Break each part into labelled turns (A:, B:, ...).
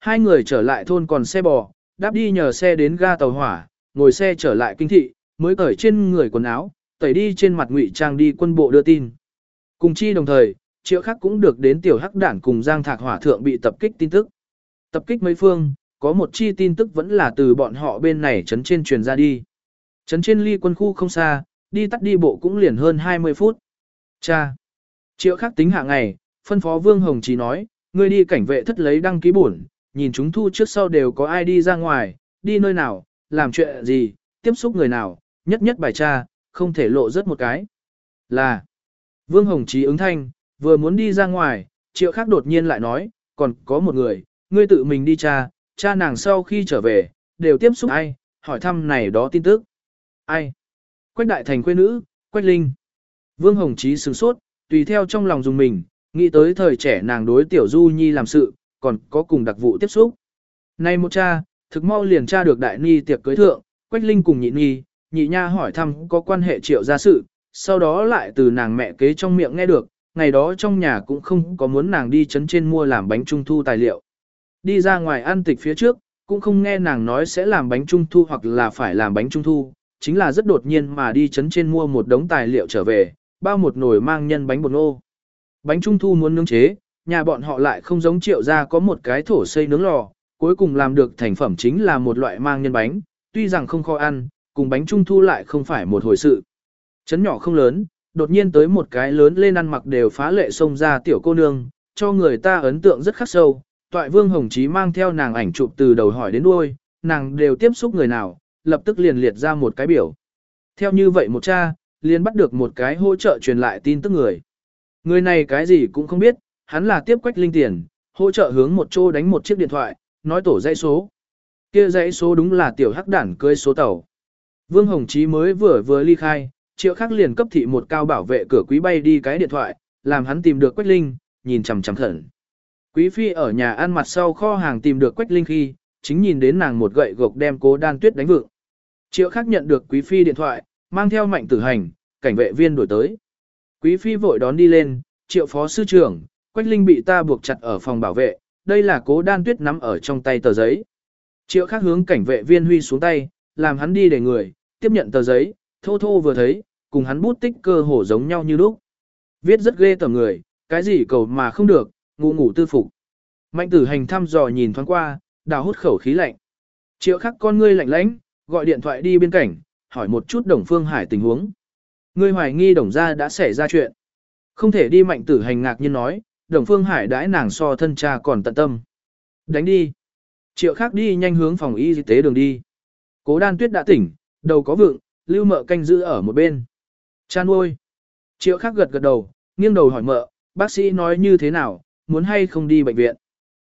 A: Hai người trở lại thôn còn xe bò, đáp đi nhờ xe đến ga tàu hỏa, ngồi xe trở lại kinh thị, mới cởi trên người quần áo, tẩy đi trên mặt ngụy trang đi quân bộ đưa tin. Cùng chi đồng thời, triệu khắc cũng được đến tiểu hắc đản cùng giang thạc hỏa thượng bị tập kích tin tức. Tập kích mấy phương, có một chi tin tức vẫn là từ bọn họ bên này chấn trên truyền ra đi. Chấn trên ly quân khu không xa, đi tắt đi bộ cũng liền hơn 20 phút. Cha! Triệu khắc tính hạ ngày, phân phó Vương Hồng Chí nói, ngươi đi cảnh vệ thất lấy đăng ký bổn, nhìn chúng thu trước sau đều có ai đi ra ngoài, đi nơi nào, làm chuyện gì, tiếp xúc người nào, nhất nhất bài tra, không thể lộ rất một cái. Là, Vương Hồng Chí ứng thanh, vừa muốn đi ra ngoài, triệu khác đột nhiên lại nói, còn có một người, ngươi tự mình đi tra, cha nàng sau khi trở về, đều tiếp xúc ai, hỏi thăm này đó tin tức. Ai? Quách đại thành quê nữ, Quách Linh. Vương Hồng Chí sửng sốt, tùy theo trong lòng dùng mình, nghĩ tới thời trẻ nàng đối tiểu Du Nhi làm sự, còn có cùng đặc vụ tiếp xúc. nay một cha, thực mau liền tra được đại ni tiệc cưới thượng, Quách Linh cùng nhị ni, nhị nha hỏi thăm có quan hệ triệu gia sự, sau đó lại từ nàng mẹ kế trong miệng nghe được, ngày đó trong nhà cũng không có muốn nàng đi chấn trên mua làm bánh trung thu tài liệu. Đi ra ngoài ăn tịch phía trước, cũng không nghe nàng nói sẽ làm bánh trung thu hoặc là phải làm bánh trung thu, chính là rất đột nhiên mà đi chấn trên mua một đống tài liệu trở về, bao một nồi mang nhân bánh bột ô, Bánh trung thu muốn nướng chế, nhà bọn họ lại không giống triệu gia có một cái thổ xây nướng lò, cuối cùng làm được thành phẩm chính là một loại mang nhân bánh, tuy rằng không khó ăn, cùng bánh trung thu lại không phải một hồi sự. Chấn nhỏ không lớn, đột nhiên tới một cái lớn lên ăn mặc đều phá lệ xông ra tiểu cô nương, cho người ta ấn tượng rất khắc sâu. Toại vương hồng chí mang theo nàng ảnh chụp từ đầu hỏi đến đuôi, nàng đều tiếp xúc người nào, lập tức liền liệt ra một cái biểu. Theo như vậy một cha, liền bắt được một cái hỗ trợ truyền lại tin tức người. Người này cái gì cũng không biết, hắn là tiếp quách linh tiền, hỗ trợ hướng một chỗ đánh một chiếc điện thoại, nói tổ dãy số. Kia dãy số đúng là tiểu hắc đản cưới số tàu. Vương Hồng Chí mới vừa vừa ly khai, triệu khắc liền cấp thị một cao bảo vệ cửa quý bay đi cái điện thoại, làm hắn tìm được Quách Linh, nhìn chằm chằm khẩn. Quý phi ở nhà ăn mặt sau kho hàng tìm được Quách Linh khi, chính nhìn đến nàng một gậy gộc đem cố đan tuyết đánh vượng. Triệu khắc nhận được quý phi điện thoại, mang theo mạnh tử hành, cảnh vệ viên đổi tới. Quý phi vội đón đi lên, triệu phó sư trưởng, Quách Linh bị ta buộc chặt ở phòng bảo vệ, đây là cố đan tuyết nắm ở trong tay tờ giấy. Triệu khắc hướng cảnh vệ viên huy xuống tay, làm hắn đi để người, tiếp nhận tờ giấy, thô thô vừa thấy, cùng hắn bút tích cơ hồ giống nhau như lúc. Viết rất ghê tởm người, cái gì cầu mà không được, ngủ ngủ tư phục. Mạnh tử hành thăm dò nhìn thoáng qua, đào hút khẩu khí lạnh. Triệu khắc con ngươi lạnh lãnh, gọi điện thoại đi bên cạnh, hỏi một chút đồng phương hải tình huống. Ngươi hoài nghi đồng gia đã xảy ra chuyện. Không thể đi mạnh tử hành ngạc nhiên nói, đồng phương hải đãi nàng so thân cha còn tận tâm. Đánh đi. Triệu khác đi nhanh hướng phòng y tế đường đi. Cố đan tuyết đã tỉnh, đầu có vượng, lưu mợ canh giữ ở một bên. Cha nuôi. Triệu khác gật gật đầu, nghiêng đầu hỏi mợ, bác sĩ nói như thế nào, muốn hay không đi bệnh viện.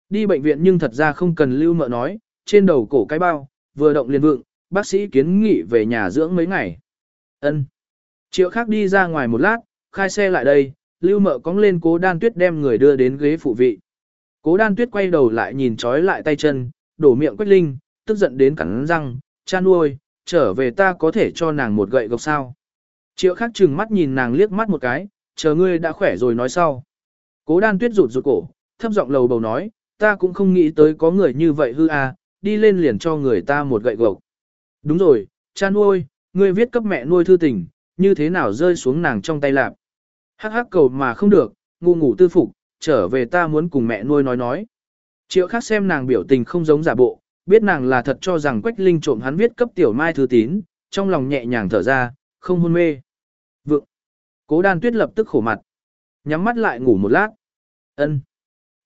A: Đi bệnh viện nhưng thật ra không cần lưu mợ nói, trên đầu cổ cái bao, vừa động liền vượng, bác sĩ kiến nghị về nhà dưỡng mấy ngày. Ân. Triệu khác đi ra ngoài một lát, khai xe lại đây, lưu mợ cóng lên cố đan tuyết đem người đưa đến ghế phụ vị. Cố đan tuyết quay đầu lại nhìn trói lại tay chân, đổ miệng quách linh, tức giận đến cắn răng, cha nuôi, trở về ta có thể cho nàng một gậy gộc sao. Triệu Khắc chừng mắt nhìn nàng liếc mắt một cái, chờ ngươi đã khỏe rồi nói sau. Cố đan tuyết rụt rụt cổ, thấp giọng lầu bầu nói, ta cũng không nghĩ tới có người như vậy hư à, đi lên liền cho người ta một gậy gộc. Đúng rồi, cha nuôi, ngươi viết cấp mẹ nuôi thư tình, như thế nào rơi xuống nàng trong tay lạp. Hắc hắc cầu mà không được, ngu ngủ tư phục, trở về ta muốn cùng mẹ nuôi nói nói. Triệu khác xem nàng biểu tình không giống giả bộ, biết nàng là thật cho rằng Quách Linh trộm hắn viết cấp tiểu mai thư tín, trong lòng nhẹ nhàng thở ra, không hôn mê. Vượng. Cố đan tuyết lập tức khổ mặt. Nhắm mắt lại ngủ một lát. ân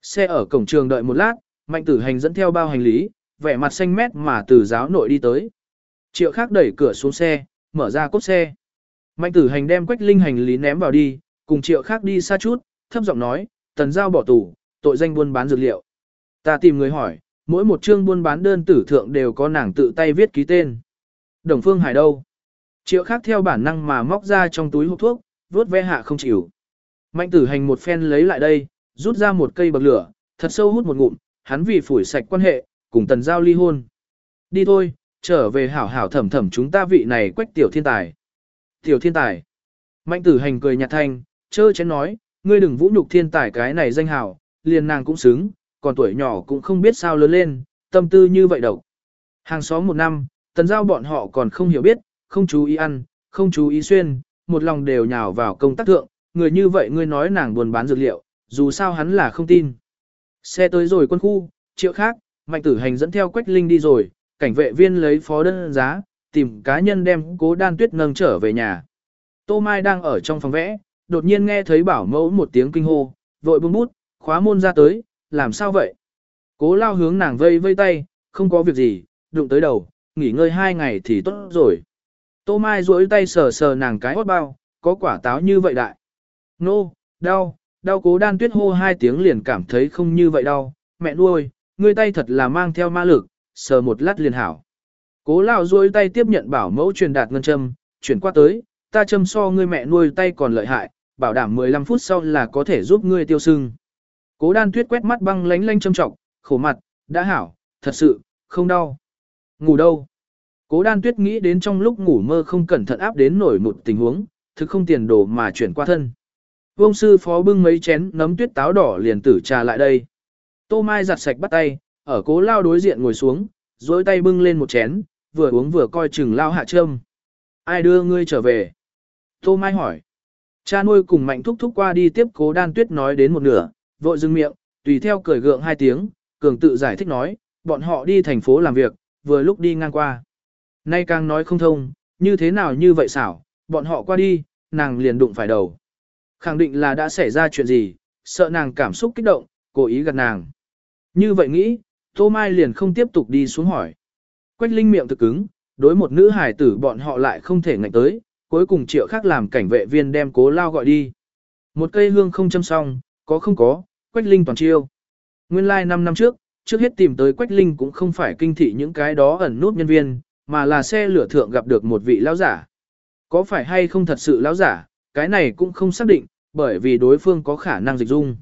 A: Xe ở cổng trường đợi một lát, mạnh tử hành dẫn theo bao hành lý, vẻ mặt xanh mét mà từ giáo nội đi tới. Triệu khác đẩy cửa xuống xe, mở ra cốt xe. Mạnh tử hành đem quách linh hành lý ném vào đi, cùng triệu khác đi xa chút, thấp giọng nói, tần giao bỏ tù, tội danh buôn bán dược liệu. Ta tìm người hỏi, mỗi một chương buôn bán đơn tử thượng đều có nàng tự tay viết ký tên. Đồng phương hải đâu? Triệu khác theo bản năng mà móc ra trong túi hộp thuốc, vốt ve hạ không chịu. Mạnh tử hành một phen lấy lại đây, rút ra một cây bậc lửa, thật sâu hút một ngụm, hắn vì phủi sạch quan hệ, cùng tần giao ly hôn. Đi thôi, trở về hảo hảo thẩm thẩm chúng ta vị này quách tiểu thiên tài. Tiểu thiên tài. Mạnh tử hành cười nhạt thanh, chơ chén nói, ngươi đừng vũ nhục thiên tài cái này danh hảo, liền nàng cũng xứng, còn tuổi nhỏ cũng không biết sao lớn lên, tâm tư như vậy độc. Hàng xóm một năm, tần giao bọn họ còn không hiểu biết, không chú ý ăn, không chú ý xuyên, một lòng đều nhào vào công tác thượng, người như vậy ngươi nói nàng buồn bán dược liệu, dù sao hắn là không tin. Xe tới rồi quân khu, triệu khác, mạnh tử hành dẫn theo Quách Linh đi rồi, cảnh vệ viên lấy phó đơn giá, tìm cá nhân đem cố đan tuyết nâng trở về nhà. Tô Mai đang ở trong phòng vẽ, đột nhiên nghe thấy bảo mẫu một tiếng kinh hô, vội buông bút, khóa môn ra tới, làm sao vậy? Cố lao hướng nàng vây vây tay, không có việc gì, đụng tới đầu, nghỉ ngơi hai ngày thì tốt rồi. Tô Mai duỗi tay sờ sờ nàng cái hót bao, có quả táo như vậy đại. Nô, no, đau, đau cố đan tuyết hô hai tiếng liền cảm thấy không như vậy đau, mẹ nuôi, ngươi tay thật là mang theo ma lực, sờ một lát liền hảo. Cố lao duỗi tay tiếp nhận bảo mẫu truyền đạt ngân châm, chuyển qua tới, ta châm so ngươi mẹ nuôi tay còn lợi hại, bảo đảm 15 phút sau là có thể giúp ngươi tiêu sưng. Cố đan tuyết quét mắt băng lánh lánh châm trọng, khổ mặt, đã hảo, thật sự, không đau. Ngủ đâu? Cố đan tuyết nghĩ đến trong lúc ngủ mơ không cẩn thận áp đến nổi một tình huống, thực không tiền đồ mà chuyển qua thân. Vương sư phó bưng mấy chén nấm tuyết táo đỏ liền tử trà lại đây. Tô Mai giặt sạch bắt tay, ở cố lao đối diện ngồi xuống, dối tay bưng lên một chén, vừa uống vừa coi chừng lao hạ châm. Ai đưa ngươi trở về? Tô Mai hỏi. Cha nuôi cùng mạnh thúc thúc qua đi tiếp cố đan tuyết nói đến một nửa, vội dừng miệng, tùy theo cười gượng hai tiếng, cường tự giải thích nói, bọn họ đi thành phố làm việc, vừa lúc đi ngang qua. Nay càng nói không thông, như thế nào như vậy xảo, bọn họ qua đi, nàng liền đụng phải đầu. Khẳng định là đã xảy ra chuyện gì, sợ nàng cảm xúc kích động, cố ý gạt nàng. Như vậy nghĩ, Tô Mai liền không tiếp tục đi xuống hỏi. Quách Linh miệng thực cứng, đối một nữ hải tử bọn họ lại không thể ngạnh tới, cuối cùng triệu khác làm cảnh vệ viên đem cố lao gọi đi. Một cây hương không châm xong, có không có, Quách Linh toàn chiêu. Nguyên lai like 5 năm trước, trước hết tìm tới Quách Linh cũng không phải kinh thị những cái đó ẩn nút nhân viên, mà là xe lửa thượng gặp được một vị lão giả. Có phải hay không thật sự lão giả, cái này cũng không xác định, bởi vì đối phương có khả năng dịch dung.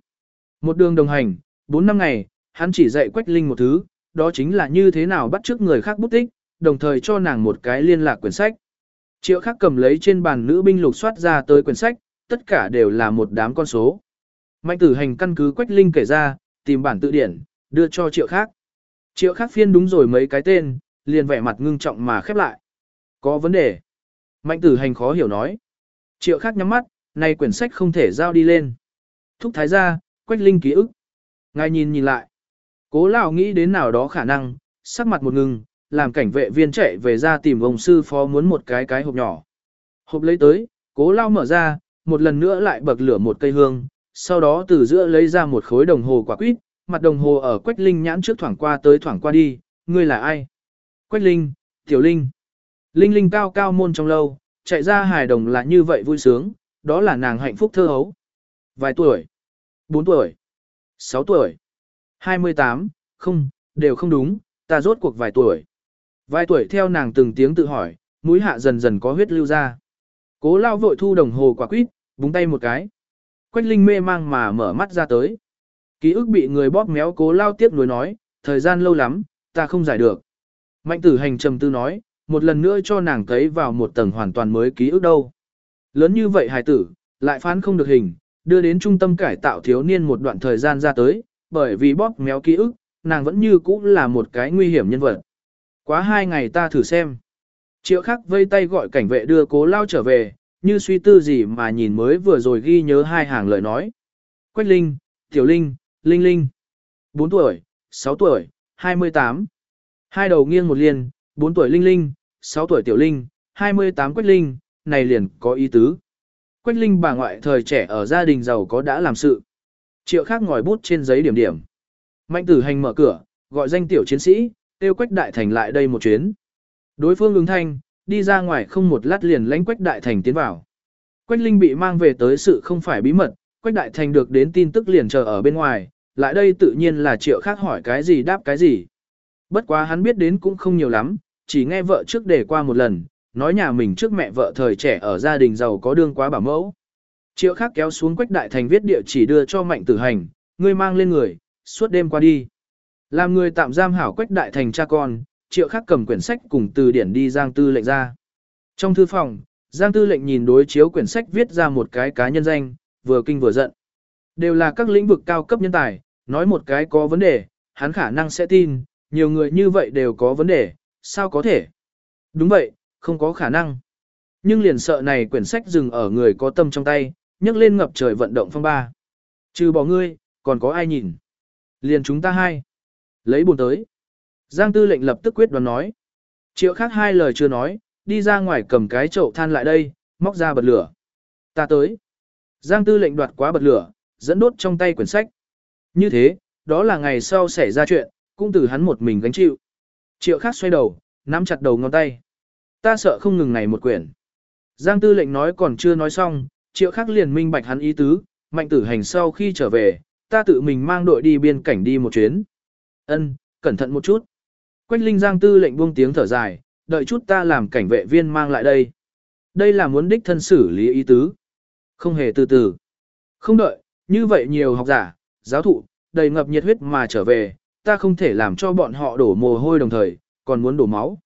A: Một đường đồng hành, 4 năm ngày, hắn chỉ dạy Quách Linh một thứ, đó chính là như thế nào bắt chước người khác bút tích, đồng thời cho nàng một cái liên lạc quyển sách. Triệu khắc cầm lấy trên bàn nữ binh lục soát ra tới quyển sách, tất cả đều là một đám con số. Mạnh tử hành căn cứ Quách Linh kể ra, tìm bản tự điển, đưa cho triệu khác. Triệu khác phiên đúng rồi mấy cái tên, liền vẻ mặt ngưng trọng mà khép lại. Có vấn đề. Mạnh tử hành khó hiểu nói. Triệu khác nhắm mắt, này quyển sách không thể giao đi lên. Thúc thái ra, Quách Linh ký ức. Ngài nhìn nhìn lại. Cố lão nghĩ đến nào đó khả năng, sắc mặt một ngừng, làm cảnh vệ viên chạy về ra tìm ông sư phó muốn một cái cái hộp nhỏ. Hộp lấy tới, cố lao mở ra, một lần nữa lại bậc lửa một cây hương, sau đó từ giữa lấy ra một khối đồng hồ quả quýt, mặt đồng hồ ở Quách Linh nhãn trước thoảng qua tới thoảng qua đi, ngươi là ai? Quách Linh, Tiểu Linh. Linh Linh cao cao môn trong lâu, chạy ra hài đồng là như vậy vui sướng, đó là nàng hạnh phúc thơ hấu. Vài tuổi? 4 tuổi? 6 tuổi? 28, không, đều không đúng, ta rốt cuộc vài tuổi. Vài tuổi theo nàng từng tiếng tự hỏi, mũi hạ dần dần có huyết lưu ra. Cố lao vội thu đồng hồ quả quýt, búng tay một cái. Quách Linh mê mang mà mở mắt ra tới. Ký ức bị người bóp méo cố lao tiếp nối nói, thời gian lâu lắm, ta không giải được. Mạnh tử hành trầm tư nói, một lần nữa cho nàng thấy vào một tầng hoàn toàn mới ký ức đâu. Lớn như vậy hài tử, lại phán không được hình, đưa đến trung tâm cải tạo thiếu niên một đoạn thời gian ra tới, bởi vì bóp méo ký ức, nàng vẫn như cũ là một cái nguy hiểm nhân vật. Quá hai ngày ta thử xem. Triệu khắc vây tay gọi cảnh vệ đưa cố lao trở về, như suy tư gì mà nhìn mới vừa rồi ghi nhớ hai hàng lời nói. Quách Linh, Tiểu Linh, Linh Linh. 4 tuổi, 6 tuổi, 28. Hai đầu nghiêng một liền, 4 tuổi Linh Linh, 6 tuổi Tiểu Linh, 28 Quách Linh, này liền có ý tứ. Quách Linh bà ngoại thời trẻ ở gia đình giàu có đã làm sự. Triệu khác ngòi bút trên giấy điểm điểm. Mạnh tử hành mở cửa, gọi danh tiểu chiến sĩ, tiêu Quách Đại Thành lại đây một chuyến. Đối phương ứng thanh, đi ra ngoài không một lát liền lãnh Quách Đại Thành tiến vào. Quách Linh bị mang về tới sự không phải bí mật, Quách Đại Thành được đến tin tức liền chờ ở bên ngoài, lại đây tự nhiên là triệu khác hỏi cái gì đáp cái gì. Bất quá hắn biết đến cũng không nhiều lắm, chỉ nghe vợ trước để qua một lần, nói nhà mình trước mẹ vợ thời trẻ ở gia đình giàu có đương quá bảo mẫu. Triệu khác kéo xuống Quách Đại Thành viết địa chỉ đưa cho mạnh tử hành, ngươi mang lên người, suốt đêm qua đi. Làm người tạm giam hảo Quách Đại Thành cha con, triệu khắc cầm quyển sách cùng từ điển đi Giang Tư lệnh ra. Trong thư phòng, Giang Tư lệnh nhìn đối chiếu quyển sách viết ra một cái cá nhân danh, vừa kinh vừa giận. Đều là các lĩnh vực cao cấp nhân tài, nói một cái có vấn đề, hắn khả năng sẽ tin, nhiều người như vậy đều có vấn đề, sao có thể? Đúng vậy, không có khả năng. Nhưng liền sợ này quyển sách dừng ở người có tâm trong tay, nhấc lên ngập trời vận động phong ba. Trừ bỏ ngươi, còn có ai nhìn? Liền chúng ta hai. Lấy buồn tới. Giang tư lệnh lập tức quyết đoán nói. Triệu khác hai lời chưa nói, đi ra ngoài cầm cái chậu than lại đây, móc ra bật lửa. Ta tới. Giang tư lệnh đoạt quá bật lửa, dẫn đốt trong tay quyển sách. Như thế, đó là ngày sau xảy ra chuyện, cũng từ hắn một mình gánh chịu. Triệu khác xoay đầu, nắm chặt đầu ngón tay. Ta sợ không ngừng này một quyển. Giang tư lệnh nói còn chưa nói xong, triệu khác liền minh bạch hắn ý tứ, mạnh tử hành sau khi trở về, ta tự mình mang đội đi biên cảnh đi một chuyến. Ân, cẩn thận một chút. Quách Linh Giang tư lệnh buông tiếng thở dài, đợi chút ta làm cảnh vệ viên mang lại đây. Đây là muốn đích thân xử lý ý tứ. Không hề từ từ. Không đợi, như vậy nhiều học giả, giáo thụ, đầy ngập nhiệt huyết mà trở về, ta không thể làm cho bọn họ đổ mồ hôi đồng thời, còn muốn đổ máu.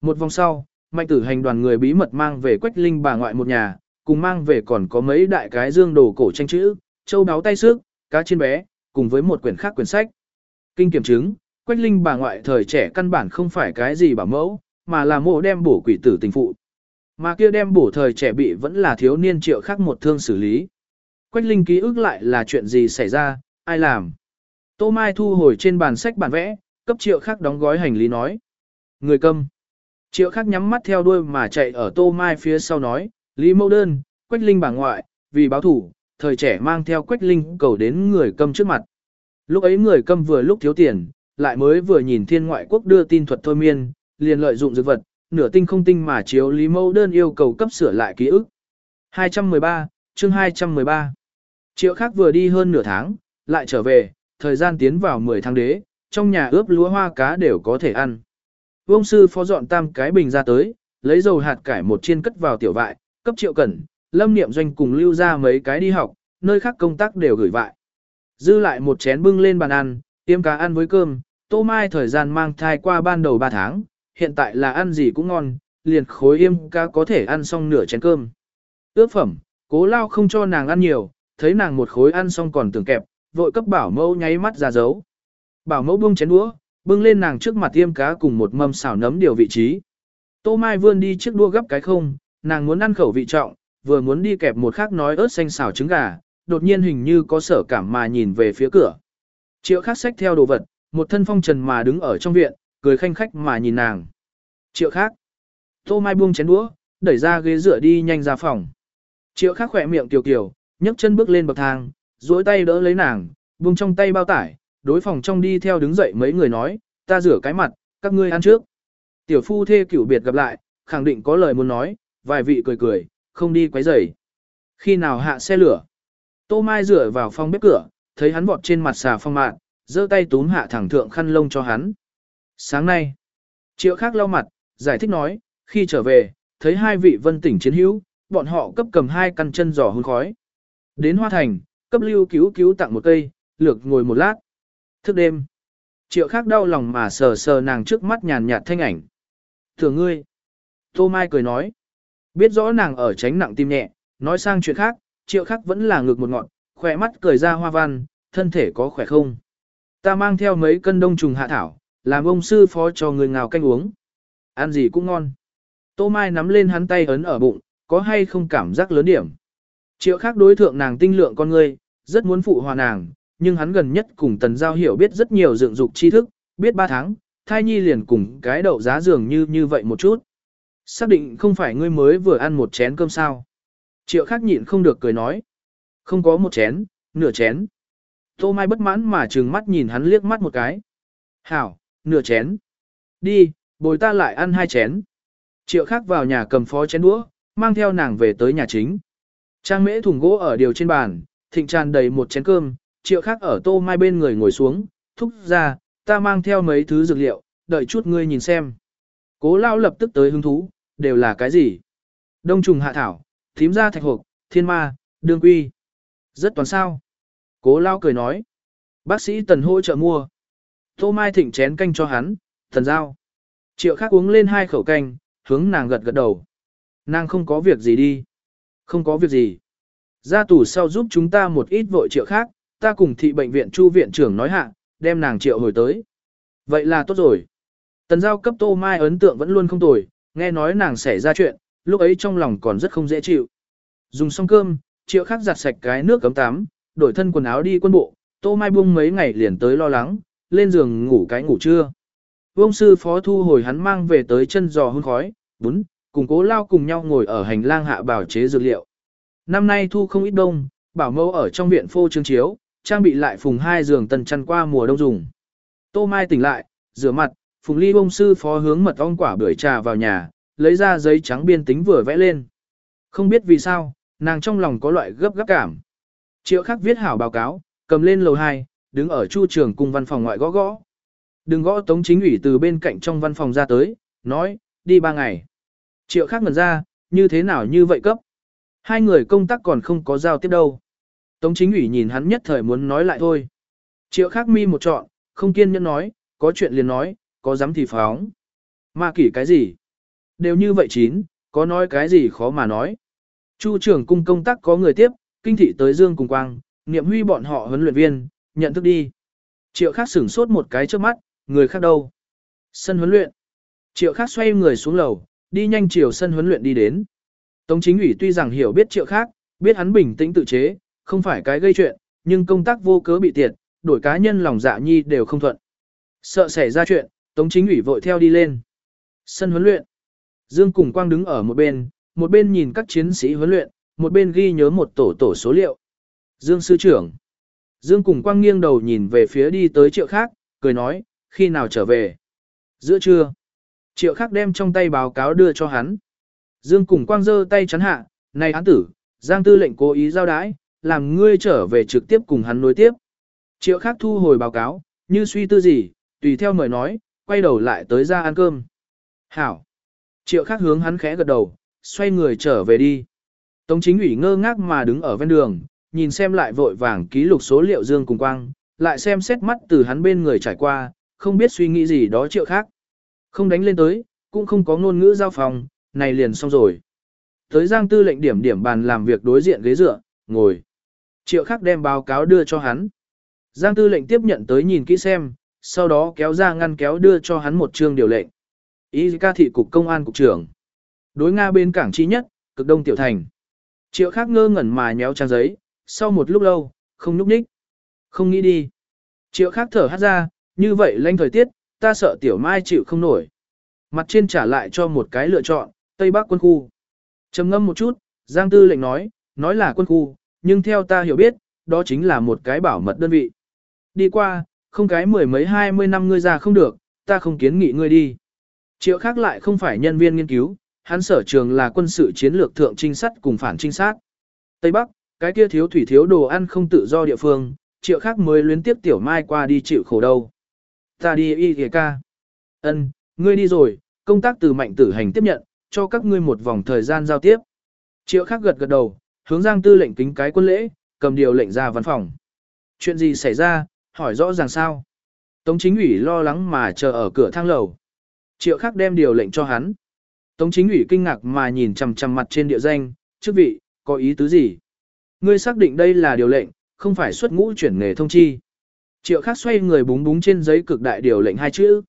A: Một vòng sau, mạnh tử hành đoàn người bí mật mang về Quách Linh bà ngoại một nhà, cùng mang về còn có mấy đại cái dương đồ cổ tranh chữ, châu đáo tay xước, cá chiên bé, cùng với một quyển khác quyển sách. Kinh kiểm chứng, Quách Linh bà ngoại thời trẻ căn bản không phải cái gì bảo mẫu, mà là mộ đem bổ quỷ tử tình phụ. Mà kia đem bổ thời trẻ bị vẫn là thiếu niên triệu khác một thương xử lý. Quách Linh ký ức lại là chuyện gì xảy ra, ai làm. Tô Mai thu hồi trên bàn sách bản vẽ, cấp triệu khác đóng gói hành lý nói. Người câm. Triệu khác nhắm mắt theo đuôi mà chạy ở Tô Mai phía sau nói, Lý Mâu Đơn, Quách Linh bà ngoại, vì báo thủ, thời trẻ mang theo Quách Linh cầu đến người câm trước mặt. Lúc ấy người câm vừa lúc thiếu tiền, lại mới vừa nhìn thiên ngoại quốc đưa tin thuật thôi miên, liền lợi dụng dược vật, nửa tinh không tinh mà chiếu Lý Mâu Đơn yêu cầu cấp sửa lại ký ức. 213, chương 213. Triệu khác vừa đi hơn nửa tháng, lại trở về, thời gian tiến vào 10 tháng đế, trong nhà ướp lúa hoa cá đều có thể ăn. Vương sư phó dọn tam cái bình ra tới, lấy dầu hạt cải một chiên cất vào tiểu vại, cấp triệu cẩn, lâm niệm doanh cùng lưu ra mấy cái đi học, nơi khác công tác đều gửi vại. Dư lại một chén bưng lên bàn ăn, tiêm cá ăn với cơm, tô mai thời gian mang thai qua ban đầu 3 tháng, hiện tại là ăn gì cũng ngon, liền khối yêm cá có thể ăn xong nửa chén cơm. Ước phẩm, cố lao không cho nàng ăn nhiều, thấy nàng một khối ăn xong còn tưởng kẹp, vội cấp bảo mẫu nháy mắt ra dấu. Bảo mẫu bưng chén đũa, bưng lên nàng trước mặt tiêm cá cùng một mâm xào nấm điều vị trí. Tô Mai vươn đi chiếc đua gấp cái không, nàng muốn ăn khẩu vị trọng, vừa muốn đi kẹp một khác nói ớt xanh xào trứng gà, đột nhiên hình như có sở cảm mà nhìn về phía cửa. Triệu khác xách theo đồ vật, một thân phong trần mà đứng ở trong viện, cười khanh khách mà nhìn nàng. Triệu khác. Tô Mai buông chén đũa, đẩy ra ghế dựa đi nhanh ra phòng. Triệu khác khỏe miệng kiều kiều, nhấc chân bước lên bậc thang, duỗi tay đỡ lấy nàng, buông trong tay bao tải, đối phòng trong đi theo đứng dậy mấy người nói, ta rửa cái mặt, các ngươi ăn trước. Tiểu phu thê cửu biệt gặp lại, khẳng định có lời muốn nói, vài vị cười cười, không đi quấy rầy. Khi nào hạ xe lửa, Tô Mai rửa vào phòng bếp cửa, thấy hắn vọt trên mặt xà phong mạn, giơ tay túm hạ thẳng thượng khăn lông cho hắn. Sáng nay, triệu khác lau mặt, giải thích nói, khi trở về, thấy hai vị vân tỉnh chiến hữu, bọn họ cấp cầm hai căn chân giò hôn khói. Đến Hoa Thành, cấp lưu cứu cứu tặng một cây, lược ngồi một lát. Thức đêm, triệu khác đau lòng mà sờ sờ nàng trước mắt nhàn nhạt thanh ảnh. Thưa ngươi, Tô Mai cười nói, biết rõ nàng ở tránh nặng tim nhẹ, nói sang chuyện khác, triệu Khắc vẫn là ngược một ngọn, khỏe mắt cười ra hoa văn, thân thể có khỏe không. Ta mang theo mấy cân đông trùng hạ thảo, làm ông sư phó cho người ngào canh uống. Ăn gì cũng ngon. Tô Mai nắm lên hắn tay ấn ở bụng, có hay không cảm giác lớn điểm. Triệu Khắc đối thượng nàng tinh lượng con người, rất muốn phụ hòa nàng, nhưng hắn gần nhất cùng tần giao hiểu biết rất nhiều dựng dục tri thức, biết ba tháng, thai nhi liền cùng cái đậu giá dường như như vậy một chút. Xác định không phải ngươi mới vừa ăn một chén cơm sao. Triệu khác nhịn không được cười nói. Không có một chén, nửa chén. Tô Mai bất mãn mà trừng mắt nhìn hắn liếc mắt một cái. Hảo, nửa chén. Đi, bồi ta lại ăn hai chén. Triệu khác vào nhà cầm phó chén đũa, mang theo nàng về tới nhà chính. Trang mễ thùng gỗ ở điều trên bàn, thịnh tràn đầy một chén cơm, triệu khác ở tô mai bên người ngồi xuống, thúc ra, ta mang theo mấy thứ dược liệu, đợi chút ngươi nhìn xem. Cố lao lập tức tới hứng thú, đều là cái gì? Đông trùng hạ thảo, thím ra thạch hộp, thiên ma, đương quy. Rất toàn sao. Cố lao cười nói. Bác sĩ tần hỗ trợ mua. Tô Mai thịnh chén canh cho hắn, thần giao. Triệu khác uống lên hai khẩu canh, hướng nàng gật gật đầu. Nàng không có việc gì đi. Không có việc gì. Ra tủ sau giúp chúng ta một ít vội triệu khác, ta cùng thị bệnh viện chu viện trưởng nói hạ, đem nàng triệu hồi tới. Vậy là tốt rồi. Tần giao cấp tô mai ấn tượng vẫn luôn không tồi, nghe nói nàng xảy ra chuyện, lúc ấy trong lòng còn rất không dễ chịu. Dùng xong cơm, triệu khắc giặt sạch cái nước cấm tắm, đổi thân quần áo đi quân bộ, tô mai buông mấy ngày liền tới lo lắng, lên giường ngủ cái ngủ trưa. Vương sư phó thu hồi hắn mang về tới chân giò hương khói, bún, cùng cố lao cùng nhau ngồi ở hành lang hạ bảo chế dược liệu. Năm nay thu không ít đông, bảo mẫu ở trong viện phô trương chiếu, trang bị lại phùng hai giường tần chăn qua mùa đông dùng. Tô Mai tỉnh lại, rửa mặt, phùng ly bông sư phó hướng mật ong quả bưởi trà vào nhà, lấy ra giấy trắng biên tính vừa vẽ lên. Không biết vì sao, nàng trong lòng có loại gấp gáp cảm. Triệu khắc viết hảo báo cáo, cầm lên lầu 2, đứng ở chu trường cùng văn phòng ngoại gõ gõ. Đừng gõ tống chính ủy từ bên cạnh trong văn phòng ra tới, nói, đi ba ngày. Triệu khắc ngần ra, như thế nào như vậy cấp. Hai người công tác còn không có giao tiếp đâu. Tống chính ủy nhìn hắn nhất thời muốn nói lại thôi. Triệu khắc mi một trọn, không kiên nhẫn nói, có chuyện liền nói, có dám thì phóng. Ma kỷ cái gì? Đều như vậy chín, có nói cái gì khó mà nói. Chu trưởng cung công tác có người tiếp, kinh thị tới Dương cùng Quang, niệm huy bọn họ huấn luyện viên, nhận thức đi. Triệu khác sửng sốt một cái trước mắt, người khác đâu? Sân huấn luyện. Triệu khác xoay người xuống lầu, đi nhanh chiều sân huấn luyện đi đến. Tống chính ủy tuy rằng hiểu biết triệu khác, biết hắn bình tĩnh tự chế, không phải cái gây chuyện, nhưng công tác vô cớ bị tiệt, đổi cá nhân lòng dạ nhi đều không thuận. Sợ xảy ra chuyện, Tống chính ủy vội theo đi lên. Sân huấn luyện. Dương Cùng Quang đứng ở một bên, một bên nhìn các chiến sĩ huấn luyện, một bên ghi nhớ một tổ tổ số liệu. Dương sư trưởng. Dương Cùng Quang nghiêng đầu nhìn về phía đi tới triệu khác, cười nói, khi nào trở về. Giữa trưa. Triệu khác đem trong tay báo cáo đưa cho hắn. Dương Cùng Quang giơ tay chắn hạ, này án tử, Giang tư lệnh cố ý giao đái, làm ngươi trở về trực tiếp cùng hắn nối tiếp. Triệu khác thu hồi báo cáo, như suy tư gì, tùy theo mời nói, quay đầu lại tới ra ăn cơm. Hảo. Triệu khác hướng hắn khẽ gật đầu, xoay người trở về đi. Tống chính ủy ngơ ngác mà đứng ở ven đường, nhìn xem lại vội vàng ký lục số liệu dương cùng quang, lại xem xét mắt từ hắn bên người trải qua, không biết suy nghĩ gì đó triệu khác. Không đánh lên tới, cũng không có ngôn ngữ giao phòng, này liền xong rồi. Tới giang tư lệnh điểm điểm bàn làm việc đối diện ghế dựa, ngồi. Triệu khác đem báo cáo đưa cho hắn. Giang tư lệnh tiếp nhận tới nhìn kỹ xem, sau đó kéo ra ngăn kéo đưa cho hắn một chương điều lệnh. Ý ca thị cục công an cục trưởng. Đối Nga bên cảng chi nhất, cực đông tiểu thành. Triệu khác ngơ ngẩn mà nhéo trang giấy, sau một lúc lâu, không nhúc nhích. Không nghĩ đi. Triệu khác thở hát ra, như vậy lanh thời tiết, ta sợ tiểu mai chịu không nổi. Mặt trên trả lại cho một cái lựa chọn, Tây Bắc quân khu. trầm ngâm một chút, Giang Tư lệnh nói, nói là quân khu, nhưng theo ta hiểu biết, đó chính là một cái bảo mật đơn vị. Đi qua, không cái mười mấy hai mươi năm ngươi ra không được, ta không kiến nghị ngươi đi. Triệu khác lại không phải nhân viên nghiên cứu, hắn sở trường là quân sự chiến lược thượng trinh sát cùng phản trinh sát. Tây Bắc, cái kia thiếu thủy thiếu đồ ăn không tự do địa phương, triệu khác mới luyến tiếp tiểu mai qua đi chịu khổ đâu. Ta đi y kìa ca. ân ngươi đi rồi, công tác từ mạnh tử hành tiếp nhận, cho các ngươi một vòng thời gian giao tiếp. Triệu khác gật gật đầu, hướng giang tư lệnh kính cái quân lễ, cầm điều lệnh ra văn phòng. Chuyện gì xảy ra, hỏi rõ ràng sao. Tống chính ủy lo lắng mà chờ ở cửa thang lầu. Triệu khắc đem điều lệnh cho hắn. Tống chính ủy kinh ngạc mà nhìn chằm chằm mặt trên địa danh, chức vị, có ý tứ gì? Ngươi xác định đây là điều lệnh, không phải xuất ngũ chuyển nghề thông chi. Triệu khắc xoay người búng búng trên giấy cực đại điều lệnh hai chữ.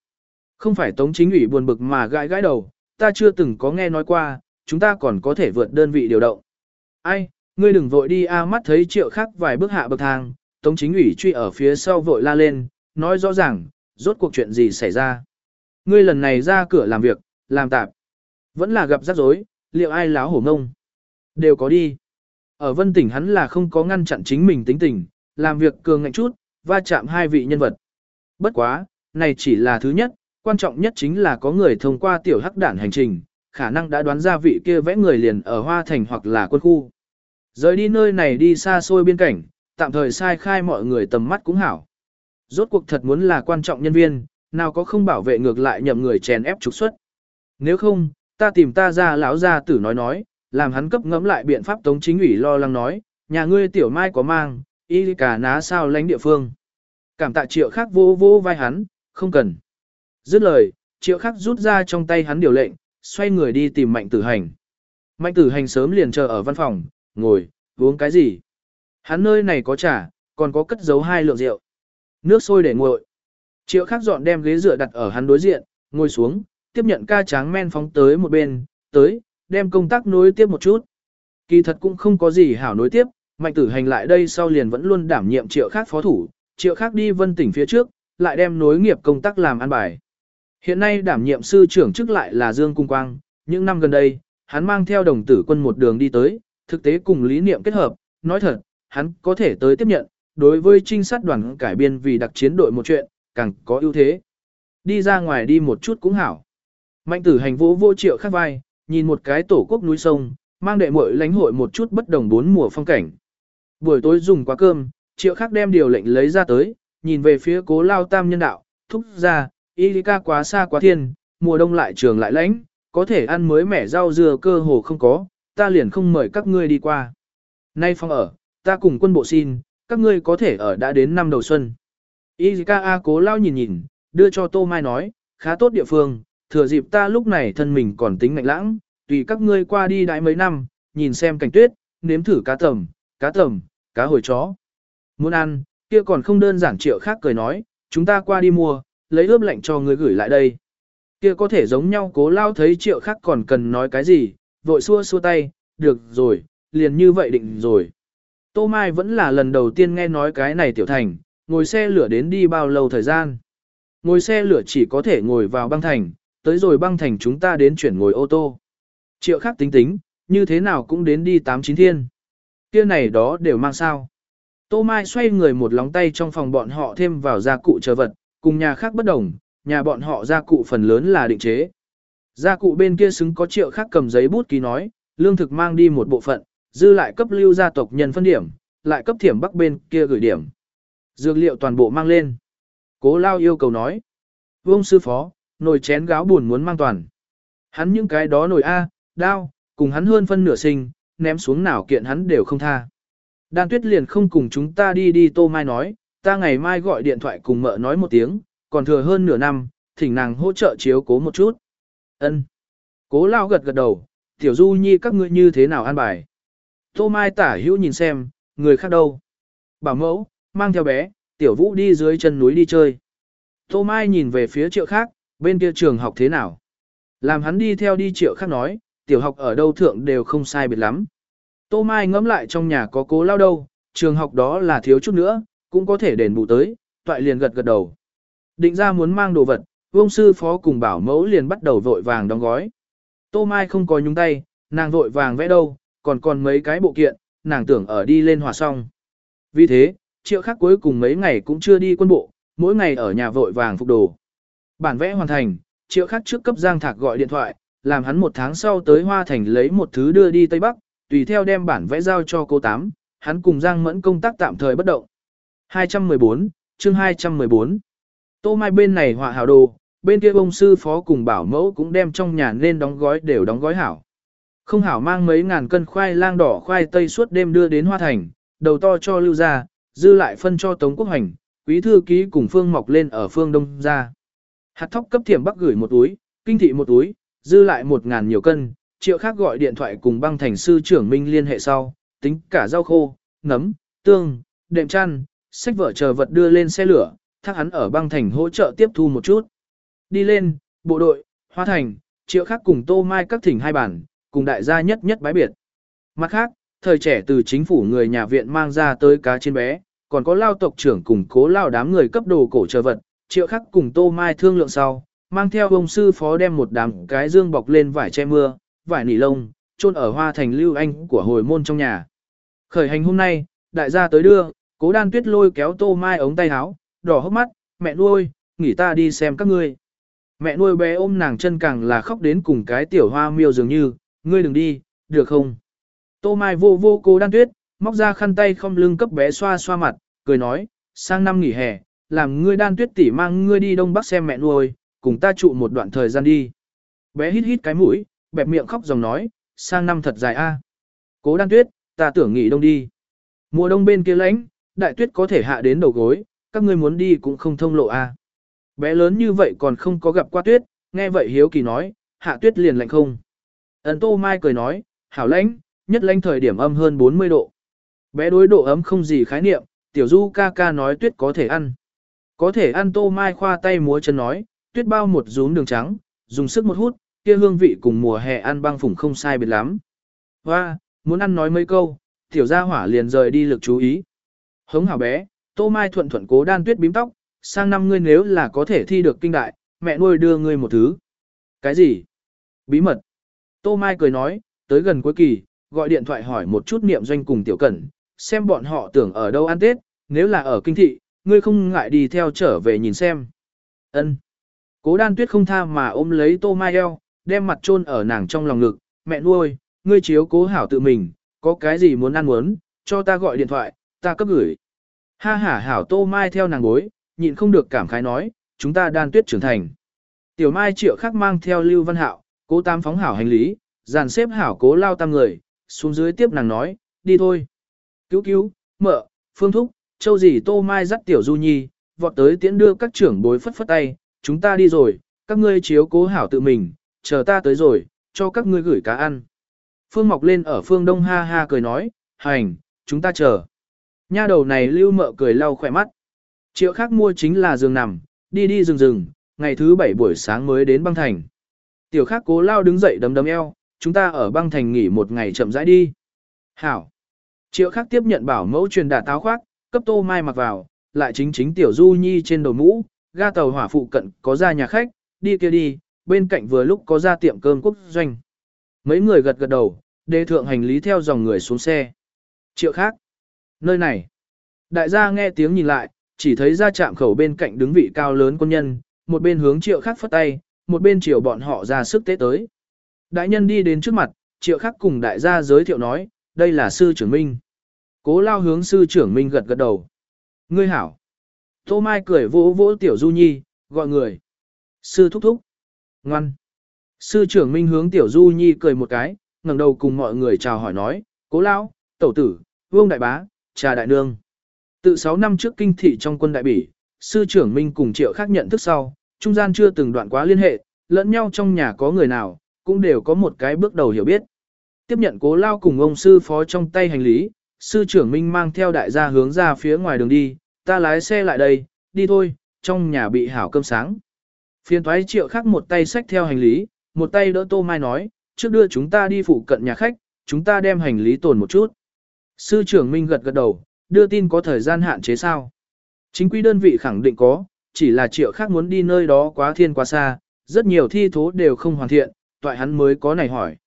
A: Không phải tống chính ủy buồn bực mà gãi gãi đầu, ta chưa từng có nghe nói qua, chúng ta còn có thể vượt đơn vị điều động. Ai, ngươi đừng vội đi a mắt thấy triệu khắc vài bước hạ bậc thang, tống chính ủy truy ở phía sau vội la lên, nói rõ ràng, rốt cuộc chuyện gì xảy ra. Ngươi lần này ra cửa làm việc, làm tạp. Vẫn là gặp rắc rối, liệu ai láo hổ mông? Đều có đi. Ở vân tỉnh hắn là không có ngăn chặn chính mình tính tình, làm việc cường ngạnh chút, va chạm hai vị nhân vật. Bất quá, này chỉ là thứ nhất, quan trọng nhất chính là có người thông qua tiểu hắc đản hành trình, khả năng đã đoán ra vị kia vẽ người liền ở Hoa Thành hoặc là quân khu. Rời đi nơi này đi xa xôi biên cảnh, tạm thời sai khai mọi người tầm mắt cũng hảo. Rốt cuộc thật muốn là quan trọng nhân viên, nào có không bảo vệ ngược lại nhậm người chèn ép trục xuất. Nếu không, ta tìm ta ra lão gia tử nói nói, làm hắn cấp ngẫm lại biện pháp tống chính ủy lo lắng nói, nhà ngươi tiểu mai có mang, y cả ná sao lánh địa phương. Cảm tạ triệu khác vô vô vai hắn, không cần. Dứt lời, triệu khác rút ra trong tay hắn điều lệnh, xoay người đi tìm mạnh tử hành. Mạnh tử hành sớm liền chờ ở văn phòng, ngồi, uống cái gì. Hắn nơi này có trà, còn có cất giấu hai lượng rượu. Nước sôi để nguội. Triệu khắc dọn đem ghế dựa đặt ở hắn đối diện, ngồi xuống, tiếp nhận ca tráng men phóng tới một bên, tới, đem công tác nối tiếp một chút. Kỳ thật cũng không có gì hảo nối tiếp, mạnh tử hành lại đây sau liền vẫn luôn đảm nhiệm triệu khác phó thủ, triệu khác đi vân tỉnh phía trước, lại đem nối nghiệp công tác làm an bài. Hiện nay đảm nhiệm sư trưởng chức lại là Dương Cung Quang, những năm gần đây, hắn mang theo đồng tử quân một đường đi tới, thực tế cùng lý niệm kết hợp, nói thật, hắn có thể tới tiếp nhận, đối với trinh sát đoàn cải biên vì đặc chiến đội một chuyện, càng có ưu thế. Đi ra ngoài đi một chút cũng hảo. Mạnh tử hành vũ vô triệu khác vai, nhìn một cái tổ quốc núi sông, mang đệ muội lãnh hội một chút bất đồng bốn mùa phong cảnh. Buổi tối dùng quá cơm, triệu khác đem điều lệnh lấy ra tới, nhìn về phía cố lao tam nhân đạo, thúc ra, y ca quá xa quá thiên, mùa đông lại trường lại lãnh, có thể ăn mới mẻ rau dưa cơ hồ không có, ta liền không mời các ngươi đi qua. Nay phong ở, ta cùng quân bộ xin, các ngươi có thể ở đã đến năm đầu xuân. Izika a cố lao nhìn nhìn, đưa cho Tô Mai nói, khá tốt địa phương, thừa dịp ta lúc này thân mình còn tính mạnh lãng, tùy các ngươi qua đi đại mấy năm, nhìn xem cảnh tuyết, nếm thử cá tầm, cá tầm, cá hồi chó. Muốn ăn, kia còn không đơn giản triệu khác cười nói, chúng ta qua đi mua, lấy ướp lạnh cho người gửi lại đây. Kia có thể giống nhau cố lao thấy triệu khác còn cần nói cái gì, vội xua xua tay, được rồi, liền như vậy định rồi. Tô Mai vẫn là lần đầu tiên nghe nói cái này tiểu thành, ngồi xe lửa đến đi bao lâu thời gian. Ngồi xe lửa chỉ có thể ngồi vào băng thành, tới rồi băng thành chúng ta đến chuyển ngồi ô tô. Triệu khác tính tính, như thế nào cũng đến đi 8-9 thiên. Kia này đó đều mang sao. Tô Mai xoay người một lóng tay trong phòng bọn họ thêm vào gia cụ chờ vật, cùng nhà khác bất đồng, nhà bọn họ gia cụ phần lớn là định chế. Gia cụ bên kia xứng có triệu khác cầm giấy bút ký nói, lương thực mang đi một bộ phận, dư lại cấp lưu gia tộc nhân phân điểm, lại cấp thiểm bắc bên kia gửi điểm. Dược liệu toàn bộ mang lên. Cố lao yêu cầu nói. Vương sư phó, nồi chén gáo buồn muốn mang toàn. Hắn những cái đó nồi A, đao, cùng hắn hơn phân nửa sinh, ném xuống nào kiện hắn đều không tha. Đan tuyết liền không cùng chúng ta đi đi tô mai nói, ta ngày mai gọi điện thoại cùng mợ nói một tiếng, còn thừa hơn nửa năm, thỉnh nàng hỗ trợ chiếu cố một chút. Ân. Cố lao gật gật đầu, tiểu du nhi các ngươi như thế nào an bài. Tô mai tả hữu nhìn xem, người khác đâu. Bảo mẫu, mang theo bé, tiểu vũ đi dưới chân núi đi chơi. Tô mai nhìn về phía triệu khác, bên kia trường học thế nào. Làm hắn đi theo đi triệu khác nói, tiểu học ở đâu thượng đều không sai biệt lắm. Tô Mai ngẫm lại trong nhà có cố lao đâu, trường học đó là thiếu chút nữa, cũng có thể đền bù tới, toại liền gật gật đầu. Định ra muốn mang đồ vật, vông sư phó cùng bảo mẫu liền bắt đầu vội vàng đóng gói. Tô Mai không có nhúng tay, nàng vội vàng vẽ đâu, còn còn mấy cái bộ kiện, nàng tưởng ở đi lên hòa xong. Vì thế, triệu khắc cuối cùng mấy ngày cũng chưa đi quân bộ, mỗi ngày ở nhà vội vàng phục đồ. Bản vẽ hoàn thành, triệu khắc trước cấp Giang Thạc gọi điện thoại, làm hắn một tháng sau tới Hoa Thành lấy một thứ đưa đi Tây Bắc, tùy theo đem bản vẽ giao cho cô Tám, hắn cùng Giang Mẫn công tác tạm thời bất động. 214, chương 214. Tô Mai bên này họa hảo đồ, bên kia ông sư phó cùng bảo mẫu cũng đem trong nhà nên đóng gói đều đóng gói hảo. Không hảo mang mấy ngàn cân khoai lang đỏ khoai tây suốt đêm đưa đến Hoa Thành, đầu to cho lưu ra, dư lại phân cho Tống Quốc Hành, quý thư ký cùng Phương Mọc lên ở phương Đông ra. Hạt thóc cấp thiểm bắc gửi một túi, kinh thị một túi, dư lại một ngàn nhiều cân, triệu khác gọi điện thoại cùng băng thành sư trưởng Minh liên hệ sau, tính cả rau khô, nấm, tương, đệm chăn, sách vở chờ vật đưa lên xe lửa, thác hắn ở băng thành hỗ trợ tiếp thu một chút. Đi lên, bộ đội, hoa thành, triệu khác cùng tô mai các thỉnh hai bản, cùng đại gia nhất nhất bái biệt. Mặt khác, thời trẻ từ chính phủ người nhà viện mang ra tới cá trên bé, còn có lao tộc trưởng cùng cố lao đám người cấp đồ cổ chờ vật, triệu khắc cùng tô mai thương lượng sau, mang theo ông sư phó đem một đám cái dương bọc lên vải che mưa, vải nỉ lông, chôn ở hoa thành lưu anh của hồi môn trong nhà. Khởi hành hôm nay, đại gia tới đưa, cố đan tuyết lôi kéo tô mai ống tay áo, đỏ hốc mắt, mẹ nuôi, nghỉ ta đi xem các ngươi. Mẹ nuôi bé ôm nàng chân càng là khóc đến cùng cái tiểu hoa miêu dường như, ngươi đừng đi, được không? Tô mai vô vô cố đan tuyết, móc ra khăn tay không lưng cấp bé xoa xoa mặt, cười nói, sang năm nghỉ hè, làm ngươi đan tuyết tỉ mang ngươi đi đông bắc xem mẹ nuôi, cùng ta trụ một đoạn thời gian đi. Bé hít hít cái mũi, bẹp miệng khóc dòng nói, sang năm thật dài a. Cố đan tuyết, ta tưởng nghỉ đông đi. Mùa đông bên kia lãnh, đại tuyết có thể hạ đến đầu gối, các ngươi muốn đi cũng không thông lộ a. Bé lớn như vậy còn không có gặp qua tuyết, nghe vậy hiếu kỳ nói, hạ tuyết liền lạnh không. Ấn tô mai cười nói, hảo lãnh, nhất lãnh thời điểm âm hơn 40 độ. Bé đối độ ấm không gì khái niệm, tiểu du ca ca nói tuyết có thể ăn. Có thể ăn tô mai khoa tay múa chân nói, tuyết bao một rúm đường trắng, dùng sức một hút, kia hương vị cùng mùa hè ăn băng phủng không sai biệt lắm. Hoa, muốn ăn nói mấy câu, tiểu gia hỏa liền rời đi lực chú ý. Hống hảo bé, tô mai thuận thuận cố đan tuyết bím tóc, sang năm ngươi nếu là có thể thi được kinh đại, mẹ nuôi đưa ngươi một thứ. Cái gì? Bí mật. Tô Mai cười nói, tới gần cuối kỳ, gọi điện thoại hỏi một chút niệm doanh cùng tiểu cẩn, xem bọn họ tưởng ở đâu ăn Tết, nếu là ở kinh thị, ngươi không ngại đi theo trở về nhìn xem. Ân. Cố đan tuyết không tha mà ôm lấy Tô Mai eo, đem mặt chôn ở nàng trong lòng ngực, mẹ nuôi, ngươi chiếu cố hảo tự mình, có cái gì muốn ăn muốn, cho ta gọi điện thoại, ta cấp gửi. Ha ha hảo Tô Mai theo nàng bối, nhịn không được cảm khái nói, chúng ta đan tuyết trưởng thành. Tiểu Mai triệu khắc mang theo Lưu Văn Hạo, cố tam phóng hảo hành lý, dàn xếp hảo cố lao tam người, xuống dưới tiếp nàng nói, đi thôi. Cứu cứu, mợ, phương thúc, châu dì tô mai dắt tiểu du nhi, vọt tới tiễn đưa các trưởng bối phất phất tay, chúng ta đi rồi, các ngươi chiếu cố hảo tự mình, chờ ta tới rồi, cho các ngươi gửi cá ăn. Phương mọc lên ở phương đông ha ha cười nói, hành, chúng ta chờ. Nha đầu này lưu mợ cười lau khỏe mắt. Triệu khác mua chính là giường nằm, đi đi rừng rừng, ngày thứ bảy buổi sáng mới đến băng thành. Tiểu khác cố lao đứng dậy đấm đấm eo, chúng ta ở băng thành nghỉ một ngày chậm rãi đi. Hảo. Triệu khắc tiếp nhận bảo mẫu truyền đạt táo khoác, cấp tô mai mặc vào, lại chính chính tiểu du nhi trên đầu mũ, ga tàu hỏa phụ cận có ra nhà khách, đi kia đi, bên cạnh vừa lúc có ra tiệm cơm quốc doanh. Mấy người gật gật đầu, đề thượng hành lý theo dòng người xuống xe. Triệu khác. Nơi này. Đại gia nghe tiếng nhìn lại, chỉ thấy ra chạm khẩu bên cạnh đứng vị cao lớn quân nhân, một bên hướng triệu khác phất tay, một bên chiều bọn họ ra sức tế tới. Đại nhân đi đến trước mặt, triệu khắc cùng đại gia giới thiệu nói, đây là sư trưởng Minh. Cố lao hướng sư trưởng Minh gật gật đầu. Ngươi hảo. Tô Mai cười vỗ vỗ tiểu du nhi, gọi người. Sư thúc thúc. Ngoan. Sư trưởng Minh hướng tiểu du nhi cười một cái, ngẩng đầu cùng mọi người chào hỏi nói, cố lao, tẩu tử, vương đại bá, trà đại nương. Tự 6 năm trước kinh thị trong quân đại bỉ, sư trưởng Minh cùng triệu khác nhận thức sau, trung gian chưa từng đoạn quá liên hệ, lẫn nhau trong nhà có người nào, cũng đều có một cái bước đầu hiểu biết. Tiếp nhận cố lao cùng ông sư phó trong tay hành lý, sư trưởng Minh mang theo đại gia hướng ra phía ngoài đường đi, ta lái xe lại đây, đi thôi, trong nhà bị hảo cơm sáng. Phiên thoái triệu khác một tay xách theo hành lý, một tay đỡ tô mai nói, trước đưa chúng ta đi phụ cận nhà khách, chúng ta đem hành lý tồn một chút. Sư trưởng Minh gật gật đầu, đưa tin có thời gian hạn chế sao? Chính quy đơn vị khẳng định có, chỉ là triệu khác muốn đi nơi đó quá thiên quá xa, rất nhiều thi thố đều không hoàn thiện, toại hắn mới có này hỏi.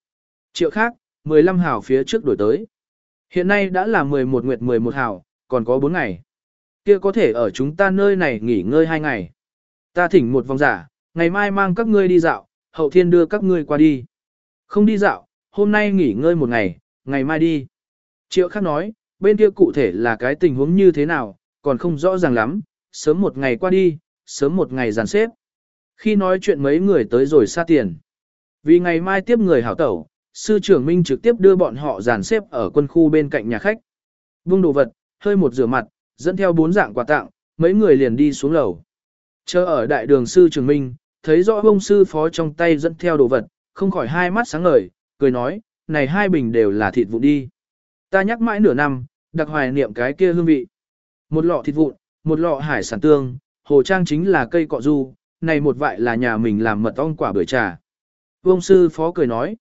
A: Triệu khác, 15 hào phía trước đổi tới. Hiện nay đã là 11 nguyệt 11 hào, còn có 4 ngày. Kia có thể ở chúng ta nơi này nghỉ ngơi 2 ngày. Ta thỉnh một vòng giả, ngày mai mang các ngươi đi dạo, hậu thiên đưa các ngươi qua đi. Không đi dạo, hôm nay nghỉ ngơi một ngày, ngày mai đi. Triệu khác nói, bên kia cụ thể là cái tình huống như thế nào, còn không rõ ràng lắm, sớm một ngày qua đi, sớm một ngày dàn xếp. Khi nói chuyện mấy người tới rồi xa tiền. Vì ngày mai tiếp người hảo tẩu, sư trưởng Minh trực tiếp đưa bọn họ dàn xếp ở quân khu bên cạnh nhà khách. vương đồ vật, hơi một rửa mặt, dẫn theo bốn dạng quà tặng, mấy người liền đi xuống lầu. Chờ ở đại đường sư trưởng Minh, thấy rõ ông sư phó trong tay dẫn theo đồ vật, không khỏi hai mắt sáng ngời, cười nói, này hai bình đều là thịt vụn đi. Ta nhắc mãi nửa năm, đặc hoài niệm cái kia hương vị. Một lọ thịt vụn, một lọ hải sản tương, hồ trang chính là cây cọ du, này một vại là nhà mình làm mật ong quả bưởi trà. Vương sư phó cười nói.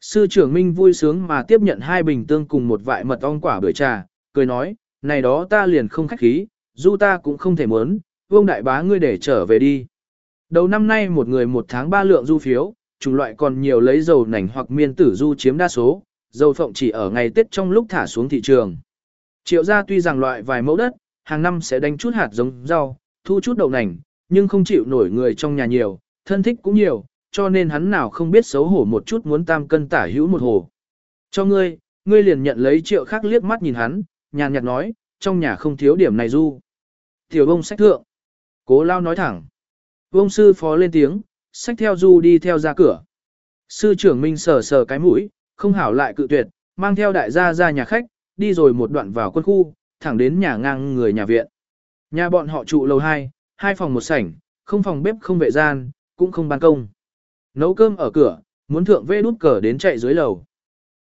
A: Sư trưởng Minh vui sướng mà tiếp nhận hai bình tương cùng một vại mật ong quả bưởi trà, cười nói, này đó ta liền không khách khí, du ta cũng không thể muốn, vương đại bá ngươi để trở về đi. Đầu năm nay một người một tháng ba lượng du phiếu, chủng loại còn nhiều lấy dầu nành hoặc miên tử du chiếm đa số, dầu phộng chỉ ở ngày Tết trong lúc thả xuống thị trường. Triệu gia tuy rằng loại vài mẫu đất, hàng năm sẽ đánh chút hạt giống rau, thu chút đậu nành, nhưng không chịu nổi người trong nhà nhiều, thân thích cũng nhiều, cho nên hắn nào không biết xấu hổ một chút muốn tam cân tả hữu một hồ. Cho ngươi, ngươi liền nhận lấy triệu khác liếc mắt nhìn hắn, nhàn nhạt nói, trong nhà không thiếu điểm này du. Tiểu bông sách thượng. Cố lao nói thẳng. Bông sư phó lên tiếng, sách theo du đi theo ra cửa. Sư trưởng Minh sờ sờ cái mũi, không hảo lại cự tuyệt, mang theo đại gia ra nhà khách, đi rồi một đoạn vào quân khu, thẳng đến nhà ngang người nhà viện. Nhà bọn họ trụ lầu 2, hai phòng một sảnh, không phòng bếp không vệ gian, cũng không ban công. Nấu cơm ở cửa, muốn thượng vê đút cờ đến chạy dưới lầu.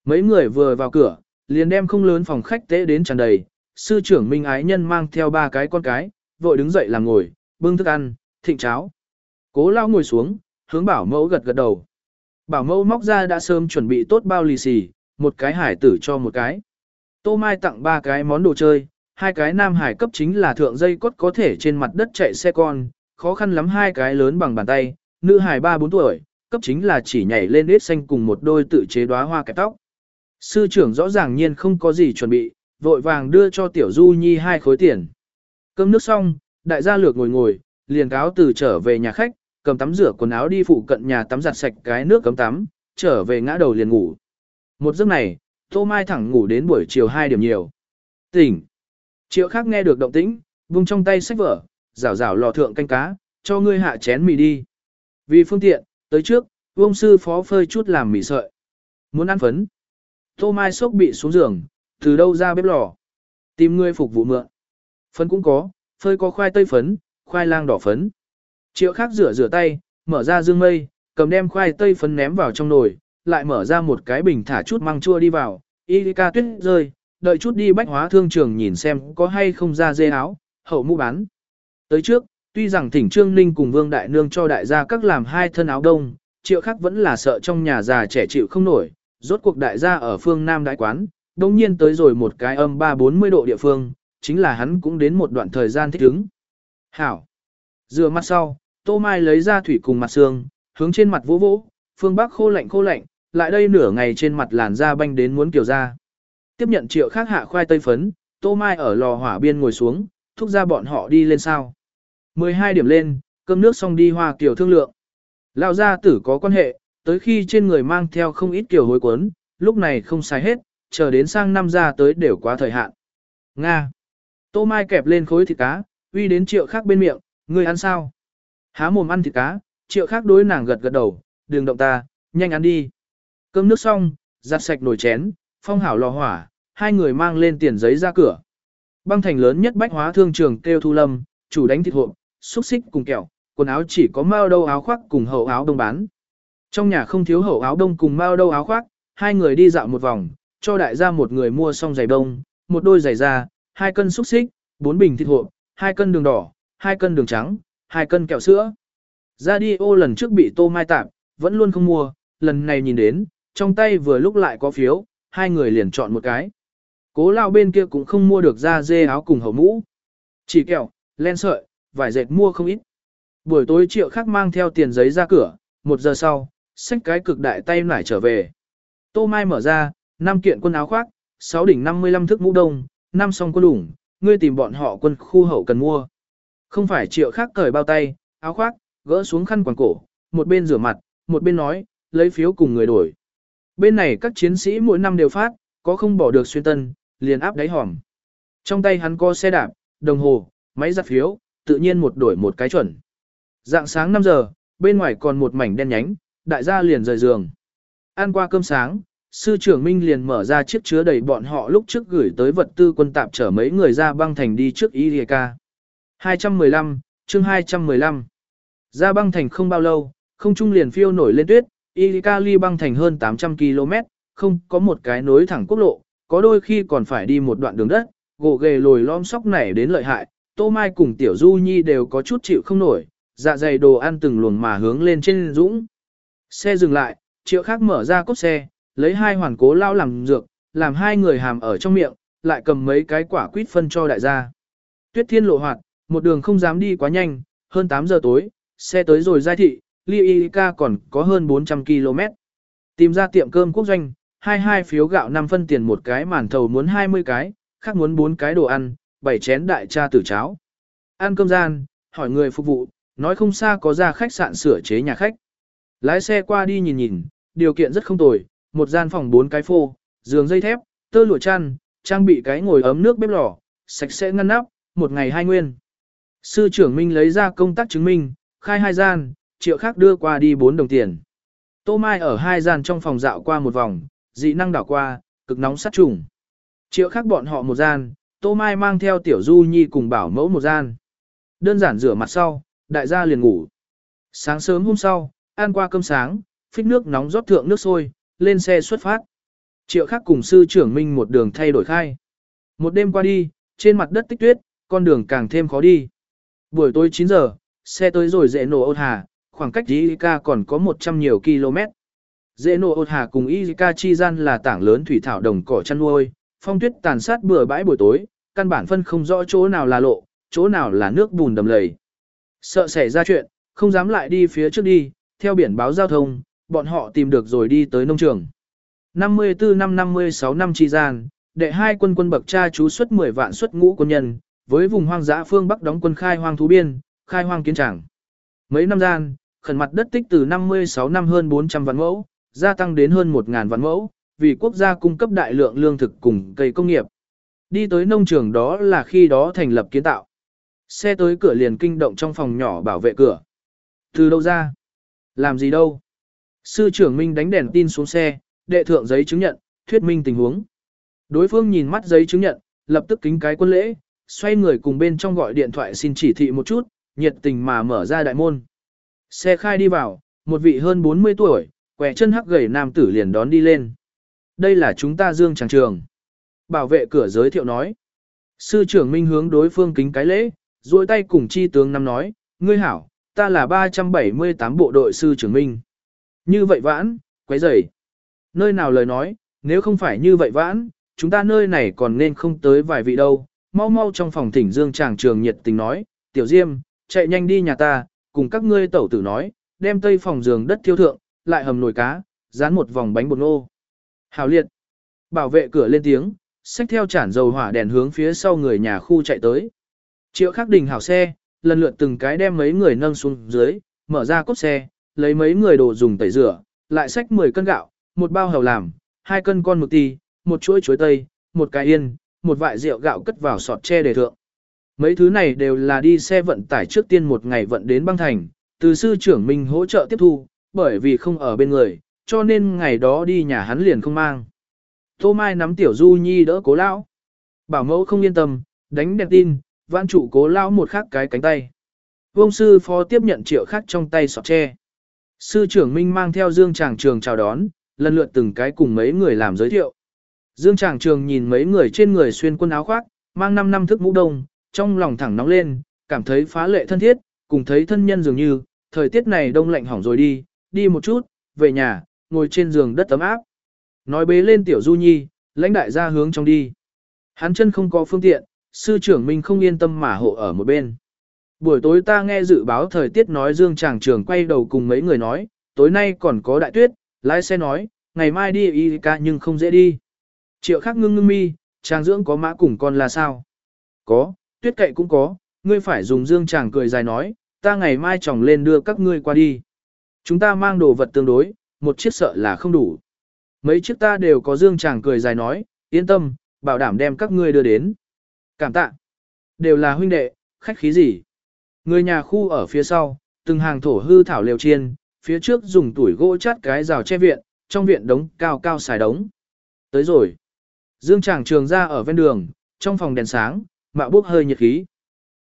A: Mấy người vừa vào cửa, liền đem không lớn phòng khách tế đến tràn đầy, sư trưởng Minh Ái Nhân mang theo ba cái con cái, vội đứng dậy làm ngồi, bưng thức ăn, thịnh cháo. Cố lao ngồi xuống, hướng bảo mẫu gật gật đầu. Bảo mẫu móc ra đã sớm chuẩn bị tốt bao lì xì, một cái hải tử cho một cái. Tô Mai tặng ba cái món đồ chơi, hai cái nam hải cấp chính là thượng dây cốt có thể trên mặt đất chạy xe con, khó khăn lắm hai cái lớn bằng bàn tay, nữ hải ba bốn tuổi, cấp chính là chỉ nhảy lên ít xanh cùng một đôi tự chế đóa hoa kẹp tóc. Sư trưởng rõ ràng nhiên không có gì chuẩn bị, vội vàng đưa cho Tiểu Du Nhi hai khối tiền. Cơm nước xong, đại gia lược ngồi ngồi, liền cáo từ trở về nhà khách, cầm tắm rửa quần áo đi phụ cận nhà tắm giặt sạch cái nước cấm tắm, trở về ngã đầu liền ngủ. Một giấc này, Tô Mai thẳng ngủ đến buổi chiều 2 điểm nhiều. Tỉnh. Triệu khác nghe được động tĩnh, vung trong tay sách vở, rảo rảo lò thượng canh cá, cho ngươi hạ chén mì đi. Vì phương tiện, tới trước, vông sư phó phơi chút làm mì sợi. Muốn ăn phấn. Tô Mai sốc bị xuống giường, từ đâu ra bếp lò. Tìm người phục vụ mượn. Phấn cũng có, phơi có khoai tây phấn, khoai lang đỏ phấn. Triệu khác rửa rửa tay, mở ra dương mây, cầm đem khoai tây phấn ném vào trong nồi, lại mở ra một cái bình thả chút măng chua đi vào, y ca tuyết rơi, đợi chút đi bách hóa thương trường nhìn xem có hay không ra dê áo, hậu mũ bán. Tới trước, tuy rằng thỉnh Trương Ninh cùng Vương Đại Nương cho đại gia các làm hai thân áo đông, triệu khác vẫn là sợ trong nhà già trẻ chịu không nổi, rốt cuộc đại gia ở phương Nam đại quán, đồng nhiên tới rồi một cái âm 3-40 độ địa phương, chính là hắn cũng đến một đoạn thời gian thích ứng. Hảo! dừa mắt sau, Tô Mai lấy ra thủy cùng mặt xương, hướng trên mặt vỗ vỗ, phương Bắc khô lạnh khô lạnh, lại đây nửa ngày trên mặt làn da banh đến muốn kiểu ra. Tiếp nhận triệu khác hạ khoai tây phấn, Tô Mai ở lò hỏa biên ngồi xuống, thúc ra bọn họ đi lên sao. 12 điểm lên, cơm nước xong đi hoa kiểu thương lượng. Lão gia tử có quan hệ, tới khi trên người mang theo không ít kiểu hối cuốn, lúc này không sai hết, chờ đến sang năm ra tới đều quá thời hạn. Nga. Tô Mai kẹp lên khối thịt cá, uy đến triệu khác bên miệng, người ăn sao? Há mồm ăn thịt cá, triệu khác đối nàng gật gật đầu, đừng động ta, nhanh ăn đi. Cơm nước xong, giặt sạch nồi chén, phong hảo lò hỏa, hai người mang lên tiền giấy ra cửa. Băng thành lớn nhất bách hóa thương trường kêu thu lâm, chủ đánh thịt hộp, xúc xích cùng kẹo, quần áo chỉ có mao đâu áo khoác cùng hậu áo đông bán. Trong nhà không thiếu hậu áo đông cùng mao đâu áo khoác, hai người đi dạo một vòng, cho đại gia một người mua xong giày đông, một đôi giày da, hai cân xúc xích, bốn bình thịt hộp, hai cân đường đỏ, hai cân đường trắng, hai cân kẹo sữa. Ra đi ô lần trước bị tô mai tạm, vẫn luôn không mua, lần này nhìn đến, trong tay vừa lúc lại có phiếu, hai người liền chọn một cái. Cố lao bên kia cũng không mua được da dê áo cùng hậu mũ. Chỉ kẹo, len sợi, vải dệt mua không ít. Buổi tối triệu khắc mang theo tiền giấy ra cửa, một giờ sau, xách cái cực đại tay nải trở về. Tô Mai mở ra, năm kiện quân áo khoác, 6 đỉnh 55 thước mũ đông, năm song quân lủng ngươi tìm bọn họ quân khu hậu cần mua. Không phải triệu khắc cởi bao tay, áo khoác, gỡ xuống khăn quàng cổ, một bên rửa mặt, một bên nói, lấy phiếu cùng người đổi. Bên này các chiến sĩ mỗi năm đều phát, có không bỏ được xuyên tân, liền áp đáy hòm. Trong tay hắn có xe đạp, đồng hồ, máy giặt phiếu, tự nhiên một đổi một cái chuẩn. Dạng sáng 5 giờ, bên ngoài còn một mảnh đen nhánh, đại gia liền rời giường. Ăn qua cơm sáng, sư trưởng Minh liền mở ra chiếc chứa đầy bọn họ lúc trước gửi tới vật tư quân tạm chở mấy người ra băng thành đi trước IDK. 215, chương 215. Ra băng thành không bao lâu, không trung liền phiêu nổi lên tuyết, IDK ly băng thành hơn 800 km, không có một cái nối thẳng quốc lộ, có đôi khi còn phải đi một đoạn đường đất, gỗ ghề lồi lom sóc nảy đến lợi hại, Tô Mai cùng Tiểu Du Nhi đều có chút chịu không nổi, dạ dày đồ ăn từng luồng mà hướng lên trên dũng. Xe dừng lại, triệu khác mở ra cốt xe, lấy hai hoàn cố lao làm dược, làm hai người hàm ở trong miệng, lại cầm mấy cái quả quýt phân cho đại gia. Tuyết thiên lộ hoạt, một đường không dám đi quá nhanh, hơn 8 giờ tối, xe tới rồi giai thị, ly y ca còn có hơn 400 km. Tìm ra tiệm cơm quốc doanh, hai hai phiếu gạo 5 phân tiền một cái màn thầu muốn 20 cái, khác muốn 4 cái đồ ăn, bảy chén đại cha tử cháo. Ăn cơm gian, hỏi người phục vụ, nói không xa có ra khách sạn sửa chế nhà khách. Lái xe qua đi nhìn nhìn, điều kiện rất không tồi, một gian phòng bốn cái phô, giường dây thép, tơ lụa chăn, trang bị cái ngồi ấm nước bếp lò, sạch sẽ ngăn nắp, một ngày hai nguyên. Sư trưởng Minh lấy ra công tác chứng minh, khai hai gian, triệu khác đưa qua đi 4 đồng tiền. Tô Mai ở hai gian trong phòng dạo qua một vòng, dị năng đảo qua, cực nóng sát trùng. Triệu khác bọn họ một gian, Tô Mai mang theo Tiểu Du Nhi cùng bảo mẫu một gian. Đơn giản rửa mặt sau, đại gia liền ngủ. Sáng sớm hôm sau, ăn qua cơm sáng, phích nước nóng rót thượng nước sôi, lên xe xuất phát. Triệu Khắc cùng sư trưởng Minh một đường thay đổi khai. Một đêm qua đi, trên mặt đất tích tuyết, con đường càng thêm khó đi. Buổi tối 9 giờ, xe tới rồi dễ nổ ôn hà, khoảng cách Ica còn có 100 nhiều km. Dễ nổ ôn hà cùng Ica chi gian là tảng lớn thủy thảo đồng cỏ chăn nuôi, phong tuyết tàn sát bừa bãi buổi tối, căn bản phân không rõ chỗ nào là lộ, chỗ nào là nước bùn đầm lầy. Sợ xảy ra chuyện, không dám lại đi phía trước đi, theo biển báo giao thông, bọn họ tìm được rồi đi tới nông trường. 54 năm 56 năm tri gian, đệ hai quân quân bậc cha chú xuất 10 vạn xuất ngũ quân nhân, với vùng hoang dã phương Bắc đóng quân khai hoang thú biên, khai hoang kiến trảng. Mấy năm gian, khẩn mặt đất tích từ 56 năm hơn 400 vạn mẫu, gia tăng đến hơn 1.000 vạn mẫu, vì quốc gia cung cấp đại lượng lương thực cùng cây công nghiệp. Đi tới nông trường đó là khi đó thành lập kiến tạo. Xe tới cửa liền kinh động trong phòng nhỏ bảo vệ cửa. Từ đâu ra? Làm gì đâu? Sư trưởng Minh đánh đèn tin xuống xe, đệ thượng giấy chứng nhận, thuyết minh tình huống. Đối phương nhìn mắt giấy chứng nhận, lập tức kính cái quân lễ, xoay người cùng bên trong gọi điện thoại xin chỉ thị một chút, nhiệt tình mà mở ra đại môn. Xe khai đi vào, một vị hơn 40 tuổi, quẻ chân hắc gầy nam tử liền đón đi lên. Đây là chúng ta Dương Tràng Trường. Bảo vệ cửa giới thiệu nói. Sư trưởng Minh hướng đối phương kính cái lễ, duỗi tay cùng chi tướng năm nói, ngươi hảo, ta là 378 bộ đội sư trưởng Minh. Như vậy vãn, quấy rầy. Nơi nào lời nói, nếu không phải như vậy vãn, chúng ta nơi này còn nên không tới vài vị đâu. Mau mau trong phòng thỉnh Dương Tràng Trường nhiệt tình nói, tiểu diêm, chạy nhanh đi nhà ta, cùng các ngươi tẩu tử nói, đem tây phòng giường đất thiêu thượng, lại hầm nồi cá, dán một vòng bánh bột ngô. Hào liệt. Bảo vệ cửa lên tiếng, xách theo chản dầu hỏa đèn hướng phía sau người nhà khu chạy tới. Triệu khắc đình hảo xe, lần lượt từng cái đem mấy người nâng xuống dưới, mở ra cốt xe, lấy mấy người đồ dùng tẩy rửa, lại xách 10 cân gạo, một bao hầu làm, hai cân con mực ti, một chuỗi chuối tây, một cái yên, một vại rượu gạo cất vào sọt tre để thượng. Mấy thứ này đều là đi xe vận tải trước tiên một ngày vận đến băng thành, từ sư trưởng mình hỗ trợ tiếp thu, bởi vì không ở bên người, cho nên ngày đó đi nhà hắn liền không mang. Tô Mai nắm tiểu du nhi đỡ cố lão. Bảo mẫu không yên tâm, đánh đèn tin, vãn trụ cố lão một khắc cái cánh tay. Vông sư phó tiếp nhận triệu khắc trong tay sọt tre. Sư trưởng Minh mang theo Dương Tràng Trường chào đón, lần lượt từng cái cùng mấy người làm giới thiệu. Dương Tràng Trường nhìn mấy người trên người xuyên quân áo khoác, mang 5 năm thức mũ đông, trong lòng thẳng nóng lên, cảm thấy phá lệ thân thiết, cùng thấy thân nhân dường như, thời tiết này đông lạnh hỏng rồi đi, đi một chút, về nhà, ngồi trên giường đất ấm áp. Nói bế lên tiểu du nhi, lãnh đại gia hướng trong đi. Hắn chân không có phương tiện, sư trưởng mình không yên tâm mà hộ ở một bên. Buổi tối ta nghe dự báo thời tiết nói Dương Tràng trưởng quay đầu cùng mấy người nói, tối nay còn có đại tuyết, lái xe nói, ngày mai đi y ca nhưng không dễ đi. Triệu khắc ngưng ngưng mi, Tràng dưỡng có mã cùng con là sao? Có, tuyết cậy cũng có, ngươi phải dùng Dương Tràng cười dài nói, ta ngày mai chồng lên đưa các ngươi qua đi. Chúng ta mang đồ vật tương đối, một chiếc sợ là không đủ. Mấy chiếc ta đều có Dương chàng cười dài nói, yên tâm, bảo đảm đem các ngươi đưa đến. Cảm tạ. Đều là huynh đệ, khách khí gì. Người nhà khu ở phía sau, từng hàng thổ hư thảo liều chiên, phía trước dùng tuổi gỗ chát cái rào che viện, trong viện đống cao cao xài đống. Tới rồi. Dương chàng trường ra ở ven đường, trong phòng đèn sáng, mạo bốc hơi nhiệt khí.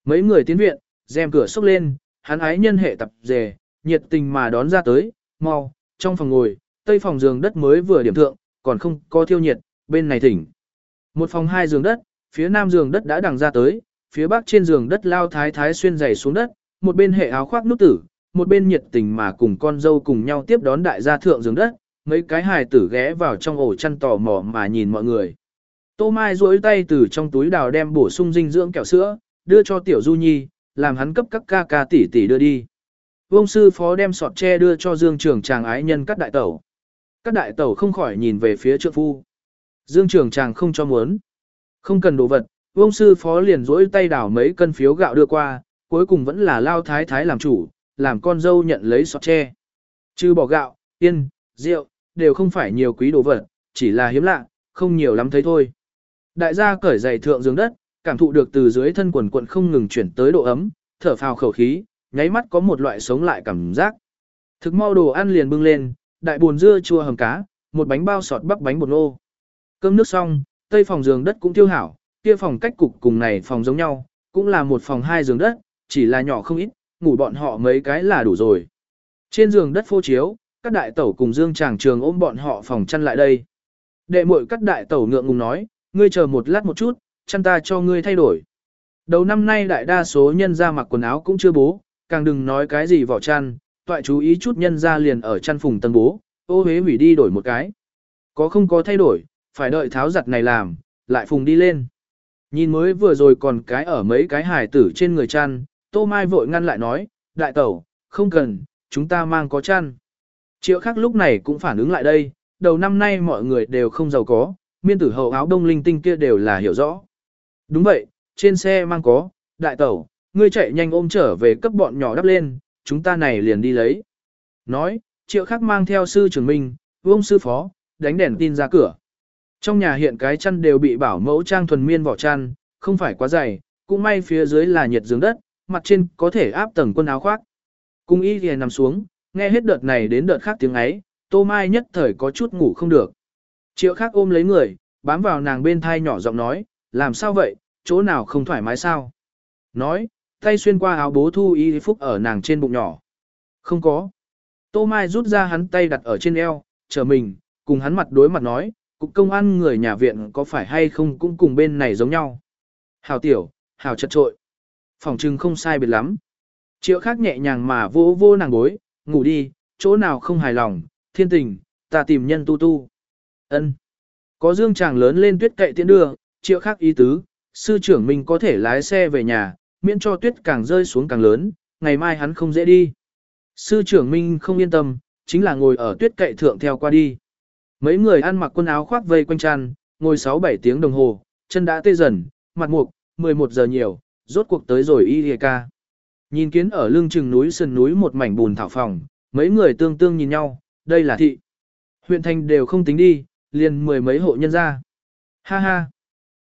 A: Mấy người tiến viện, rèm cửa xốc lên, hắn ái nhân hệ tập dề, nhiệt tình mà đón ra tới, mau, trong phòng ngồi, tây phòng giường đất mới vừa điểm thượng, còn không có thiêu nhiệt, bên này thỉnh. Một phòng hai giường đất, phía nam giường đất đã đằng ra tới, phía bắc trên giường đất lao thái thái xuyên giày xuống đất, một bên hệ áo khoác nút tử, một bên nhiệt tình mà cùng con dâu cùng nhau tiếp đón đại gia thượng giường đất, mấy cái hài tử ghé vào trong ổ chăn tò mò mà nhìn mọi người. Tô Mai duỗi tay từ trong túi đào đem bổ sung dinh dưỡng kẹo sữa, đưa cho Tiểu Du Nhi, làm hắn cấp các ca ca tỷ tỷ đưa đi. Vông sư phó đem sọt tre đưa cho Dương Trường chàng ái nhân các đại tẩu. Các đại tẩu không khỏi nhìn về phía trượng phu. Dương Trường chàng không cho muốn. Không cần đồ vật, vông sư phó liền rỗi tay đảo mấy cân phiếu gạo đưa qua, cuối cùng vẫn là lao thái thái làm chủ, làm con dâu nhận lấy sọt tre. Chứ bỏ gạo, yên, rượu, đều không phải nhiều quý đồ vật, chỉ là hiếm lạ, không nhiều lắm thấy thôi. Đại gia cởi giày thượng giường đất, cảm thụ được từ dưới thân quần quận không ngừng chuyển tới độ ấm, thở phào khẩu khí, nháy mắt có một loại sống lại cảm giác. Thực mau đồ ăn liền bưng lên, đại buồn dưa chua hầm cá, một bánh bao sọt bắp bánh bột nô. Cơm nước xong, tây phòng giường đất cũng tiêu hảo, kia phòng cách cục cùng này phòng giống nhau, cũng là một phòng hai giường đất, chỉ là nhỏ không ít, ngủ bọn họ mấy cái là đủ rồi. Trên giường đất phô chiếu, các đại tẩu cùng Dương Tràng Trường ôm bọn họ phòng chăn lại đây. Đệ muội các đại tẩu ngượng ngùng nói, ngươi chờ một lát một chút, chăn ta cho ngươi thay đổi. Đầu năm nay đại đa số nhân ra mặc quần áo cũng chưa bố, càng đừng nói cái gì vỏ chăn, toại chú ý chút nhân ra liền ở chăn phùng tân bố, ô hế hủy đi đổi một cái. Có không có thay đổi, phải đợi tháo giặt này làm, lại phùng đi lên. Nhìn mới vừa rồi còn cái ở mấy cái hải tử trên người chăn, Tô Mai vội ngăn lại nói, đại tẩu, không cần, chúng ta mang có chăn. Triệu khác lúc này cũng phản ứng lại đây, đầu năm nay mọi người đều không giàu có, miên tử hậu áo đông linh tinh kia đều là hiểu rõ. Đúng vậy, trên xe mang có, đại tẩu, ngươi chạy nhanh ôm trở về cấp bọn nhỏ đắp lên, chúng ta này liền đi lấy. Nói, triệu khắc mang theo sư trưởng minh, vương sư phó, đánh đèn tin ra cửa. Trong nhà hiện cái chăn đều bị bảo mẫu trang thuần miên vỏ chăn, không phải quá dày, cũng may phía dưới là nhiệt giường đất, mặt trên có thể áp tầng quân áo khoác. Cung y thì nằm xuống, nghe hết đợt này đến đợt khác tiếng ấy, tô mai nhất thời có chút ngủ không được. Triệu khắc ôm lấy người, bám vào nàng bên thai nhỏ giọng nói, làm sao vậy, chỗ nào không thoải mái sao? Nói, tay xuyên qua áo bố thu y phúc ở nàng trên bụng nhỏ. Không có. Tô Mai rút ra hắn tay đặt ở trên eo, chờ mình, cùng hắn mặt đối mặt nói, cục công an người nhà viện có phải hay không cũng cùng bên này giống nhau. Hào tiểu, hào chật trội. Phòng trưng không sai biệt lắm. Triệu khác nhẹ nhàng mà vô vô nàng bối, ngủ đi, chỗ nào không hài lòng, thiên tình, ta tìm nhân tu tu. ân Có dương chàng lớn lên tuyết cậy tiễn đưa, triệu khác ý tứ, sư trưởng mình có thể lái xe về nhà, miễn cho tuyết càng rơi xuống càng lớn, ngày mai hắn không dễ đi. Sư trưởng Minh không yên tâm, chính là ngồi ở tuyết cậy thượng theo qua đi. Mấy người ăn mặc quần áo khoác vây quanh tràn, ngồi 6-7 tiếng đồng hồ, chân đã tê dần, mặt mục, 11 giờ nhiều, rốt cuộc tới rồi y ca. Nhìn kiến ở lưng chừng núi sườn núi một mảnh bùn thảo phòng, mấy người tương tương nhìn nhau, đây là thị. Huyện thành đều không tính đi, liền mười mấy hộ nhân ra. Ha ha.